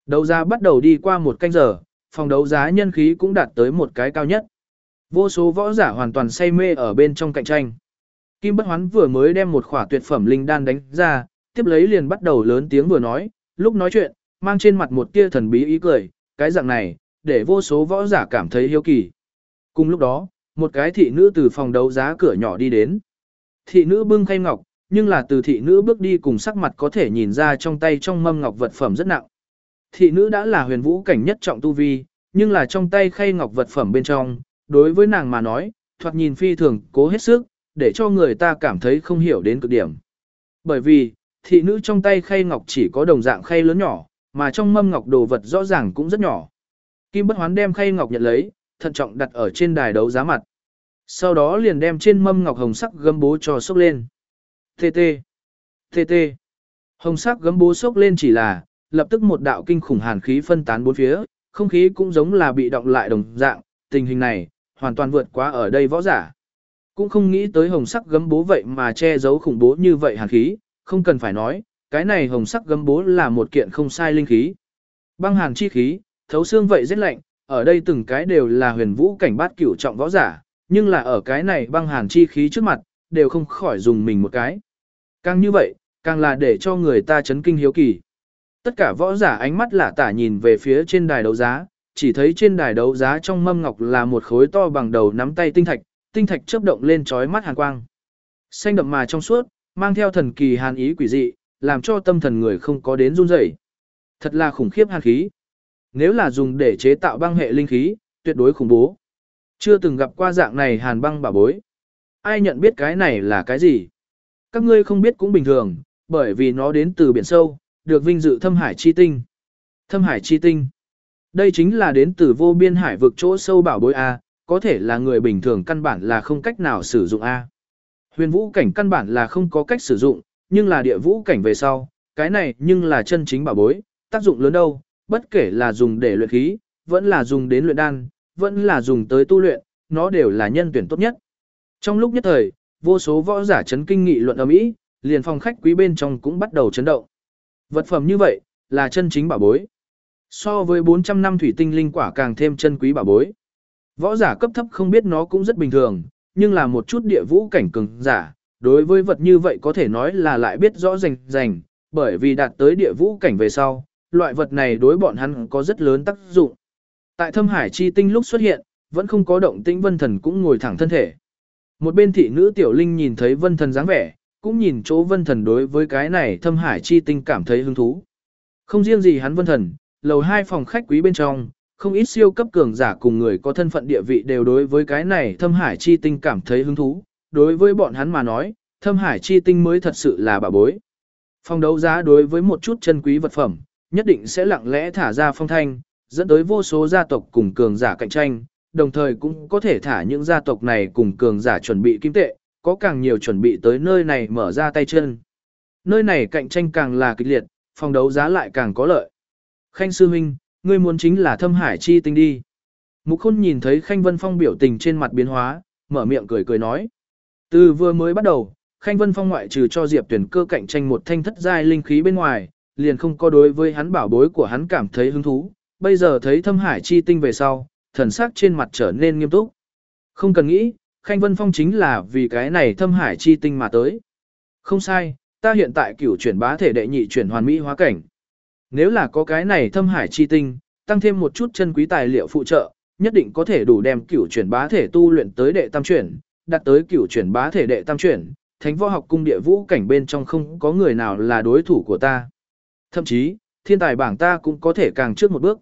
Đấu giá bắt đầu đi qua một canh giờ, phòng đấu giá nhân khí cũng đạt tới một cái cao nhất. Vô số võ giả hoàn toàn say mê ở bên trong cạnh tranh. Kim Bất Hoán vừa mới đem một khỏa tuyệt phẩm linh đan đánh ra, tiếp lấy liền bắt đầu lớn tiếng vừa nói, lúc nói chuyện, mang trên mặt một tia thần bí ý cười, cái dạng này, để vô số võ giả cảm thấy hiếu kỳ. Cùng lúc đó, một cái thị nữ từ phòng đấu giá cửa nhỏ đi đến. Thị nữ bưng khay ngọc, nhưng là từ thị nữ bước đi cùng sắc mặt có thể nhìn ra trong tay trong mâm ngọc vật phẩm rất nặng. Thị nữ đã là huyền vũ cảnh nhất trọng tu vi, nhưng là trong tay khay ngọc vật phẩm bên trong, đối với nàng mà nói, thoạt nhìn phi thường cố hết sức, để cho người ta cảm thấy không hiểu đến cực điểm. Bởi vì, thị nữ trong tay khay ngọc chỉ có đồng dạng khay lớn nhỏ, mà trong mâm ngọc đồ vật rõ ràng cũng rất nhỏ. Kim bất hoán đem khay ngọc nhận lấy, thận trọng đặt ở trên đài đấu giá mặt. Sau đó liền đem trên mâm ngọc hồng sắc gấm bố cho sốc lên. TT. TT. Hồng sắc gấm bố sốc lên chỉ là, lập tức một đạo kinh khủng hàn khí phân tán bốn phía, không khí cũng giống là bị động lại đồng dạng, tình hình này, hoàn toàn vượt quá ở đây võ giả. Cũng không nghĩ tới hồng sắc gấm bố vậy mà che giấu khủng bố như vậy hàn khí, không cần phải nói, cái này hồng sắc gấm bố là một kiện không sai linh khí. Băng hàn chi khí, thấu xương vậy rất lạnh, ở đây từng cái đều là huyền vũ cảnh bát cửu trọng võ giả, nhưng là ở cái này băng hàn chi khí trước mặt, đều không khỏi dùng mình một cái. Càng như vậy, càng là để cho người ta chấn kinh hiếu kỳ. Tất cả võ giả ánh mắt lạ tả nhìn về phía trên đài đấu giá, chỉ thấy trên đài đấu giá trong mâm ngọc là một khối to bằng đầu nắm tay tinh thạch, tinh thạch chớp động lên chói mắt hàn quang. Xanh đậm mà trong suốt, mang theo thần kỳ hàn ý quỷ dị, làm cho tâm thần người không có đến run rẩy. Thật là khủng khiếp hàn khí. nếu là dùng để chế tạo băng hệ linh khí, tuyệt đối khủng bố. Chưa từng gặp qua dạng này hàn băng bảo bối. Ai nhận biết cái này là cái gì? Các ngươi không biết cũng bình thường, bởi vì nó đến từ biển sâu, được vinh dự thâm hải chi tinh. Thâm hải chi tinh. Đây chính là đến từ vô biên hải vực chỗ sâu bảo bối A, có thể là người bình thường căn bản là không cách nào sử dụng A. Huyền vũ cảnh căn bản là không có cách sử dụng, nhưng là địa vũ cảnh về sau, cái này nhưng là chân chính bảo bối, tác dụng lớn đâu, bất kể là dùng để luyện khí, vẫn là dùng đến luyện đan, vẫn là dùng tới tu luyện, nó đều là nhân tuyển tốt nhất. Trong lúc nhất thời, vô số võ giả chấn kinh nghị luận ầm ĩ, liền phòng khách quý bên trong cũng bắt đầu chấn động. Vật phẩm như vậy, là chân chính bảo bối. So với 400 năm thủy tinh linh quả càng thêm chân quý bảo bối. Võ giả cấp thấp không biết nó cũng rất bình thường, nhưng là một chút địa vũ cảnh cường giả, đối với vật như vậy có thể nói là lại biết rõ rành rành, bởi vì đạt tới địa vũ cảnh về sau, loại vật này đối bọn hắn có rất lớn tác dụng. Tại thâm hải chi tinh lúc xuất hiện, vẫn không có động tĩnh vân thần cũng ngồi thẳng thân thể. Một bên thị nữ tiểu linh nhìn thấy vân thần dáng vẻ, cũng nhìn chỗ vân thần đối với cái này thâm hải chi tinh cảm thấy hứng thú. Không riêng gì hắn vân thần, lầu hai phòng khách quý bên trong, không ít siêu cấp cường giả cùng người có thân phận địa vị đều đối với cái này thâm hải chi tinh cảm thấy hứng thú. Đối với bọn hắn mà nói, thâm hải chi tinh mới thật sự là bà bối. Phong đấu giá đối với một chút chân quý vật phẩm, nhất định sẽ lặng lẽ thả ra phong thanh, dẫn tới vô số gia tộc cùng cường giả cạnh tranh, đồng thời cũng có thể thả những gia tộc này cùng cường giả chuẩn bị kim tệ, có càng nhiều chuẩn bị tới nơi này mở ra tay chân. Nơi này cạnh tranh càng là kịch liệt, phong đấu giá lại càng có lợi. Khanh sư huynh, ngươi muốn chính là thâm hải chi tinh đi. Mục khôn nhìn thấy Khanh Vân Phong biểu tình trên mặt biến hóa, mở miệng cười cười nói. Từ vừa mới bắt đầu, Khanh Vân Phong ngoại trừ cho Diệp Tuyển cơ cạnh tranh một thanh thất giai linh khí bên ngoài, liền không có đối với hắn bảo bối của hắn cảm thấy hứng thú. Bây giờ thấy thâm hải chi tinh về sau, thần sắc trên mặt trở nên nghiêm túc. Không cần nghĩ, Khanh Vân Phong chính là vì cái này thâm hải chi tinh mà tới. Không sai, ta hiện tại cửu chuyển bá thể đệ nhị chuyển hoàn mỹ hóa cảnh. Nếu là có cái này thâm hải chi tinh, tăng thêm một chút chân quý tài liệu phụ trợ, nhất định có thể đủ đem cửu chuyển bá thể tu luyện tới đệ tam chuyển, đạt tới cửu chuyển bá thể đệ tam chuyển, thánh võ học cung địa vũ cảnh bên trong không có người nào là đối thủ của ta. Thậm chí, thiên tài bảng ta cũng có thể càng trước một bước.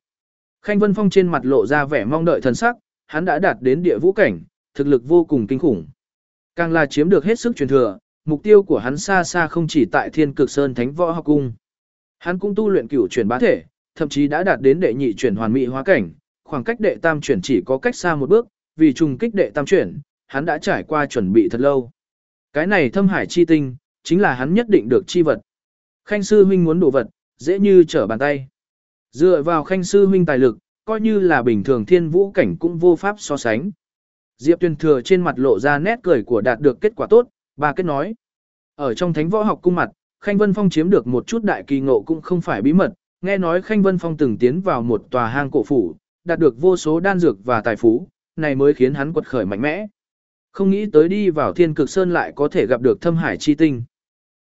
Khanh Vân Phong trên mặt lộ ra vẻ mong đợi thần sắc, hắn đã đạt đến địa vũ cảnh, thực lực vô cùng kinh khủng. Càng là chiếm được hết sức truyền thừa, mục tiêu của hắn xa xa không chỉ tại Thiên Cực Sơn Thánh Võ Học Cung. Hắn cũng tu luyện cửu chuyển bá thể, thậm chí đã đạt đến đệ nhị chuyển hoàn mỹ hóa cảnh, khoảng cách đệ tam chuyển chỉ có cách xa một bước, vì trùng kích đệ tam chuyển, hắn đã trải qua chuẩn bị thật lâu. Cái này thâm hải chi tinh, chính là hắn nhất định được chi vật. Khanh sư huynh muốn đổ vật, dễ như trở bàn tay. Dựa vào khanh sư huynh tài lực, coi như là bình thường thiên vũ cảnh cũng vô pháp so sánh. Diệp Tuyên thừa trên mặt lộ ra nét cười của đạt được kết quả tốt, bà kết nói. Ở trong thánh võ học cung mặt, Khanh Vân Phong chiếm được một chút đại kỳ ngộ cũng không phải bí mật, nghe nói Khanh Vân Phong từng tiến vào một tòa hang cổ phủ, đạt được vô số đan dược và tài phú, này mới khiến hắn quật khởi mạnh mẽ. Không nghĩ tới đi vào thiên cực sơn lại có thể gặp được thâm hải chi tinh.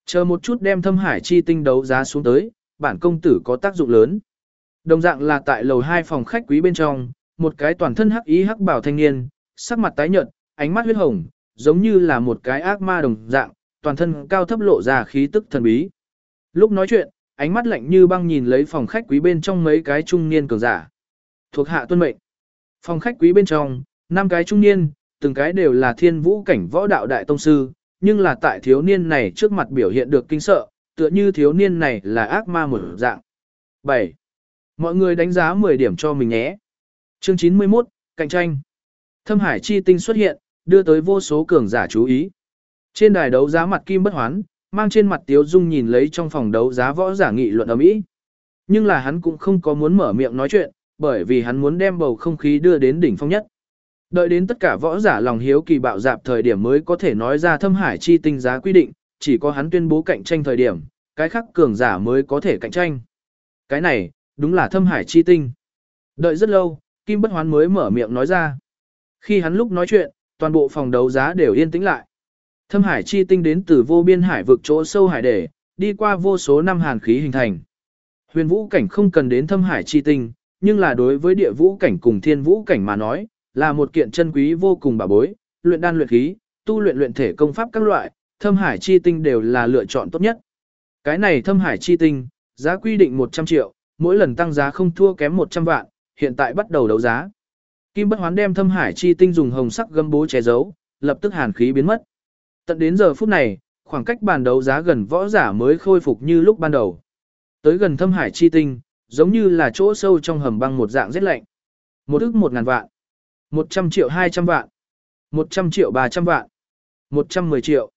Chờ một chút đem thâm hải chi tinh đấu giá xuống tới, bản công tử có tác dụng lớn. Đồng dạng là tại lầu hai phòng khách quý bên trong, một cái toàn thân hắc ý hắc bảo thanh niên, sắc mặt tái nhợt, ánh mắt huyết hồng, giống như là một cái ác ma đồng dạng, toàn thân cao thấp lộ ra khí tức thần bí. Lúc nói chuyện, ánh mắt lạnh như băng nhìn lấy phòng khách quý bên trong mấy cái trung niên cường giả. Thuộc hạ tuân mệnh. Phòng khách quý bên trong, năm cái trung niên, từng cái đều là thiên vũ cảnh võ đạo đại tông sư, nhưng là tại thiếu niên này trước mặt biểu hiện được kinh sợ, tựa như thiếu niên này là ác ma một dạng. 7. Mọi người đánh giá 10 điểm cho mình nhé. Chương 91, cạnh tranh. Thâm Hải chi tinh xuất hiện, đưa tới vô số cường giả chú ý. Trên đài đấu giá mặt kim bất hoán, mang trên mặt tiếu dung nhìn lấy trong phòng đấu giá võ giả nghị luận ầm ĩ. Nhưng là hắn cũng không có muốn mở miệng nói chuyện, bởi vì hắn muốn đem bầu không khí đưa đến đỉnh phong nhất. Đợi đến tất cả võ giả lòng hiếu kỳ bạo dạp thời điểm mới có thể nói ra thâm hải chi tinh giá quy định, chỉ có hắn tuyên bố cạnh tranh thời điểm, cái khác cường giả mới có thể cạnh tranh. Cái này, đúng là thâm hải chi tinh. Đợi rất lâu, Kim Bất Hoán mới mở miệng nói ra. Khi hắn lúc nói chuyện, toàn bộ phòng đấu giá đều yên tĩnh lại. Thâm hải chi tinh đến từ vô biên hải vực chỗ sâu hải để, đi qua vô số năm hàn khí hình thành. Huyền vũ cảnh không cần đến thâm hải chi tinh, nhưng là đối với địa vũ cảnh cùng thiên vũ cảnh mà nói, là một kiện chân quý vô cùng bà bối, luyện đan luyện khí, tu luyện luyện thể công pháp các loại, thâm hải chi tinh đều là lựa chọn tốt nhất. Cái này thâm hải chi tinh, giá quy định 100 triệu, mỗi lần tăng giá không thua kém 100 vạn, hiện tại bắt đầu đấu giá. Kim Bất Hoán đem Thâm Hải chi tinh dùng hồng sắc gâm bố che giấu, lập tức hàn khí biến mất. Tận đến giờ phút này, khoảng cách bàn đấu giá gần võ giả mới khôi phục như lúc ban đầu. Tới gần Thâm Hải chi tinh, giống như là chỗ sâu trong hầm băng một dạng rất lạnh. Một ức một ngàn vạn, một trăm triệu hai trăm vạn, một trăm triệu ba trăm vạn, một trăm mười triệu.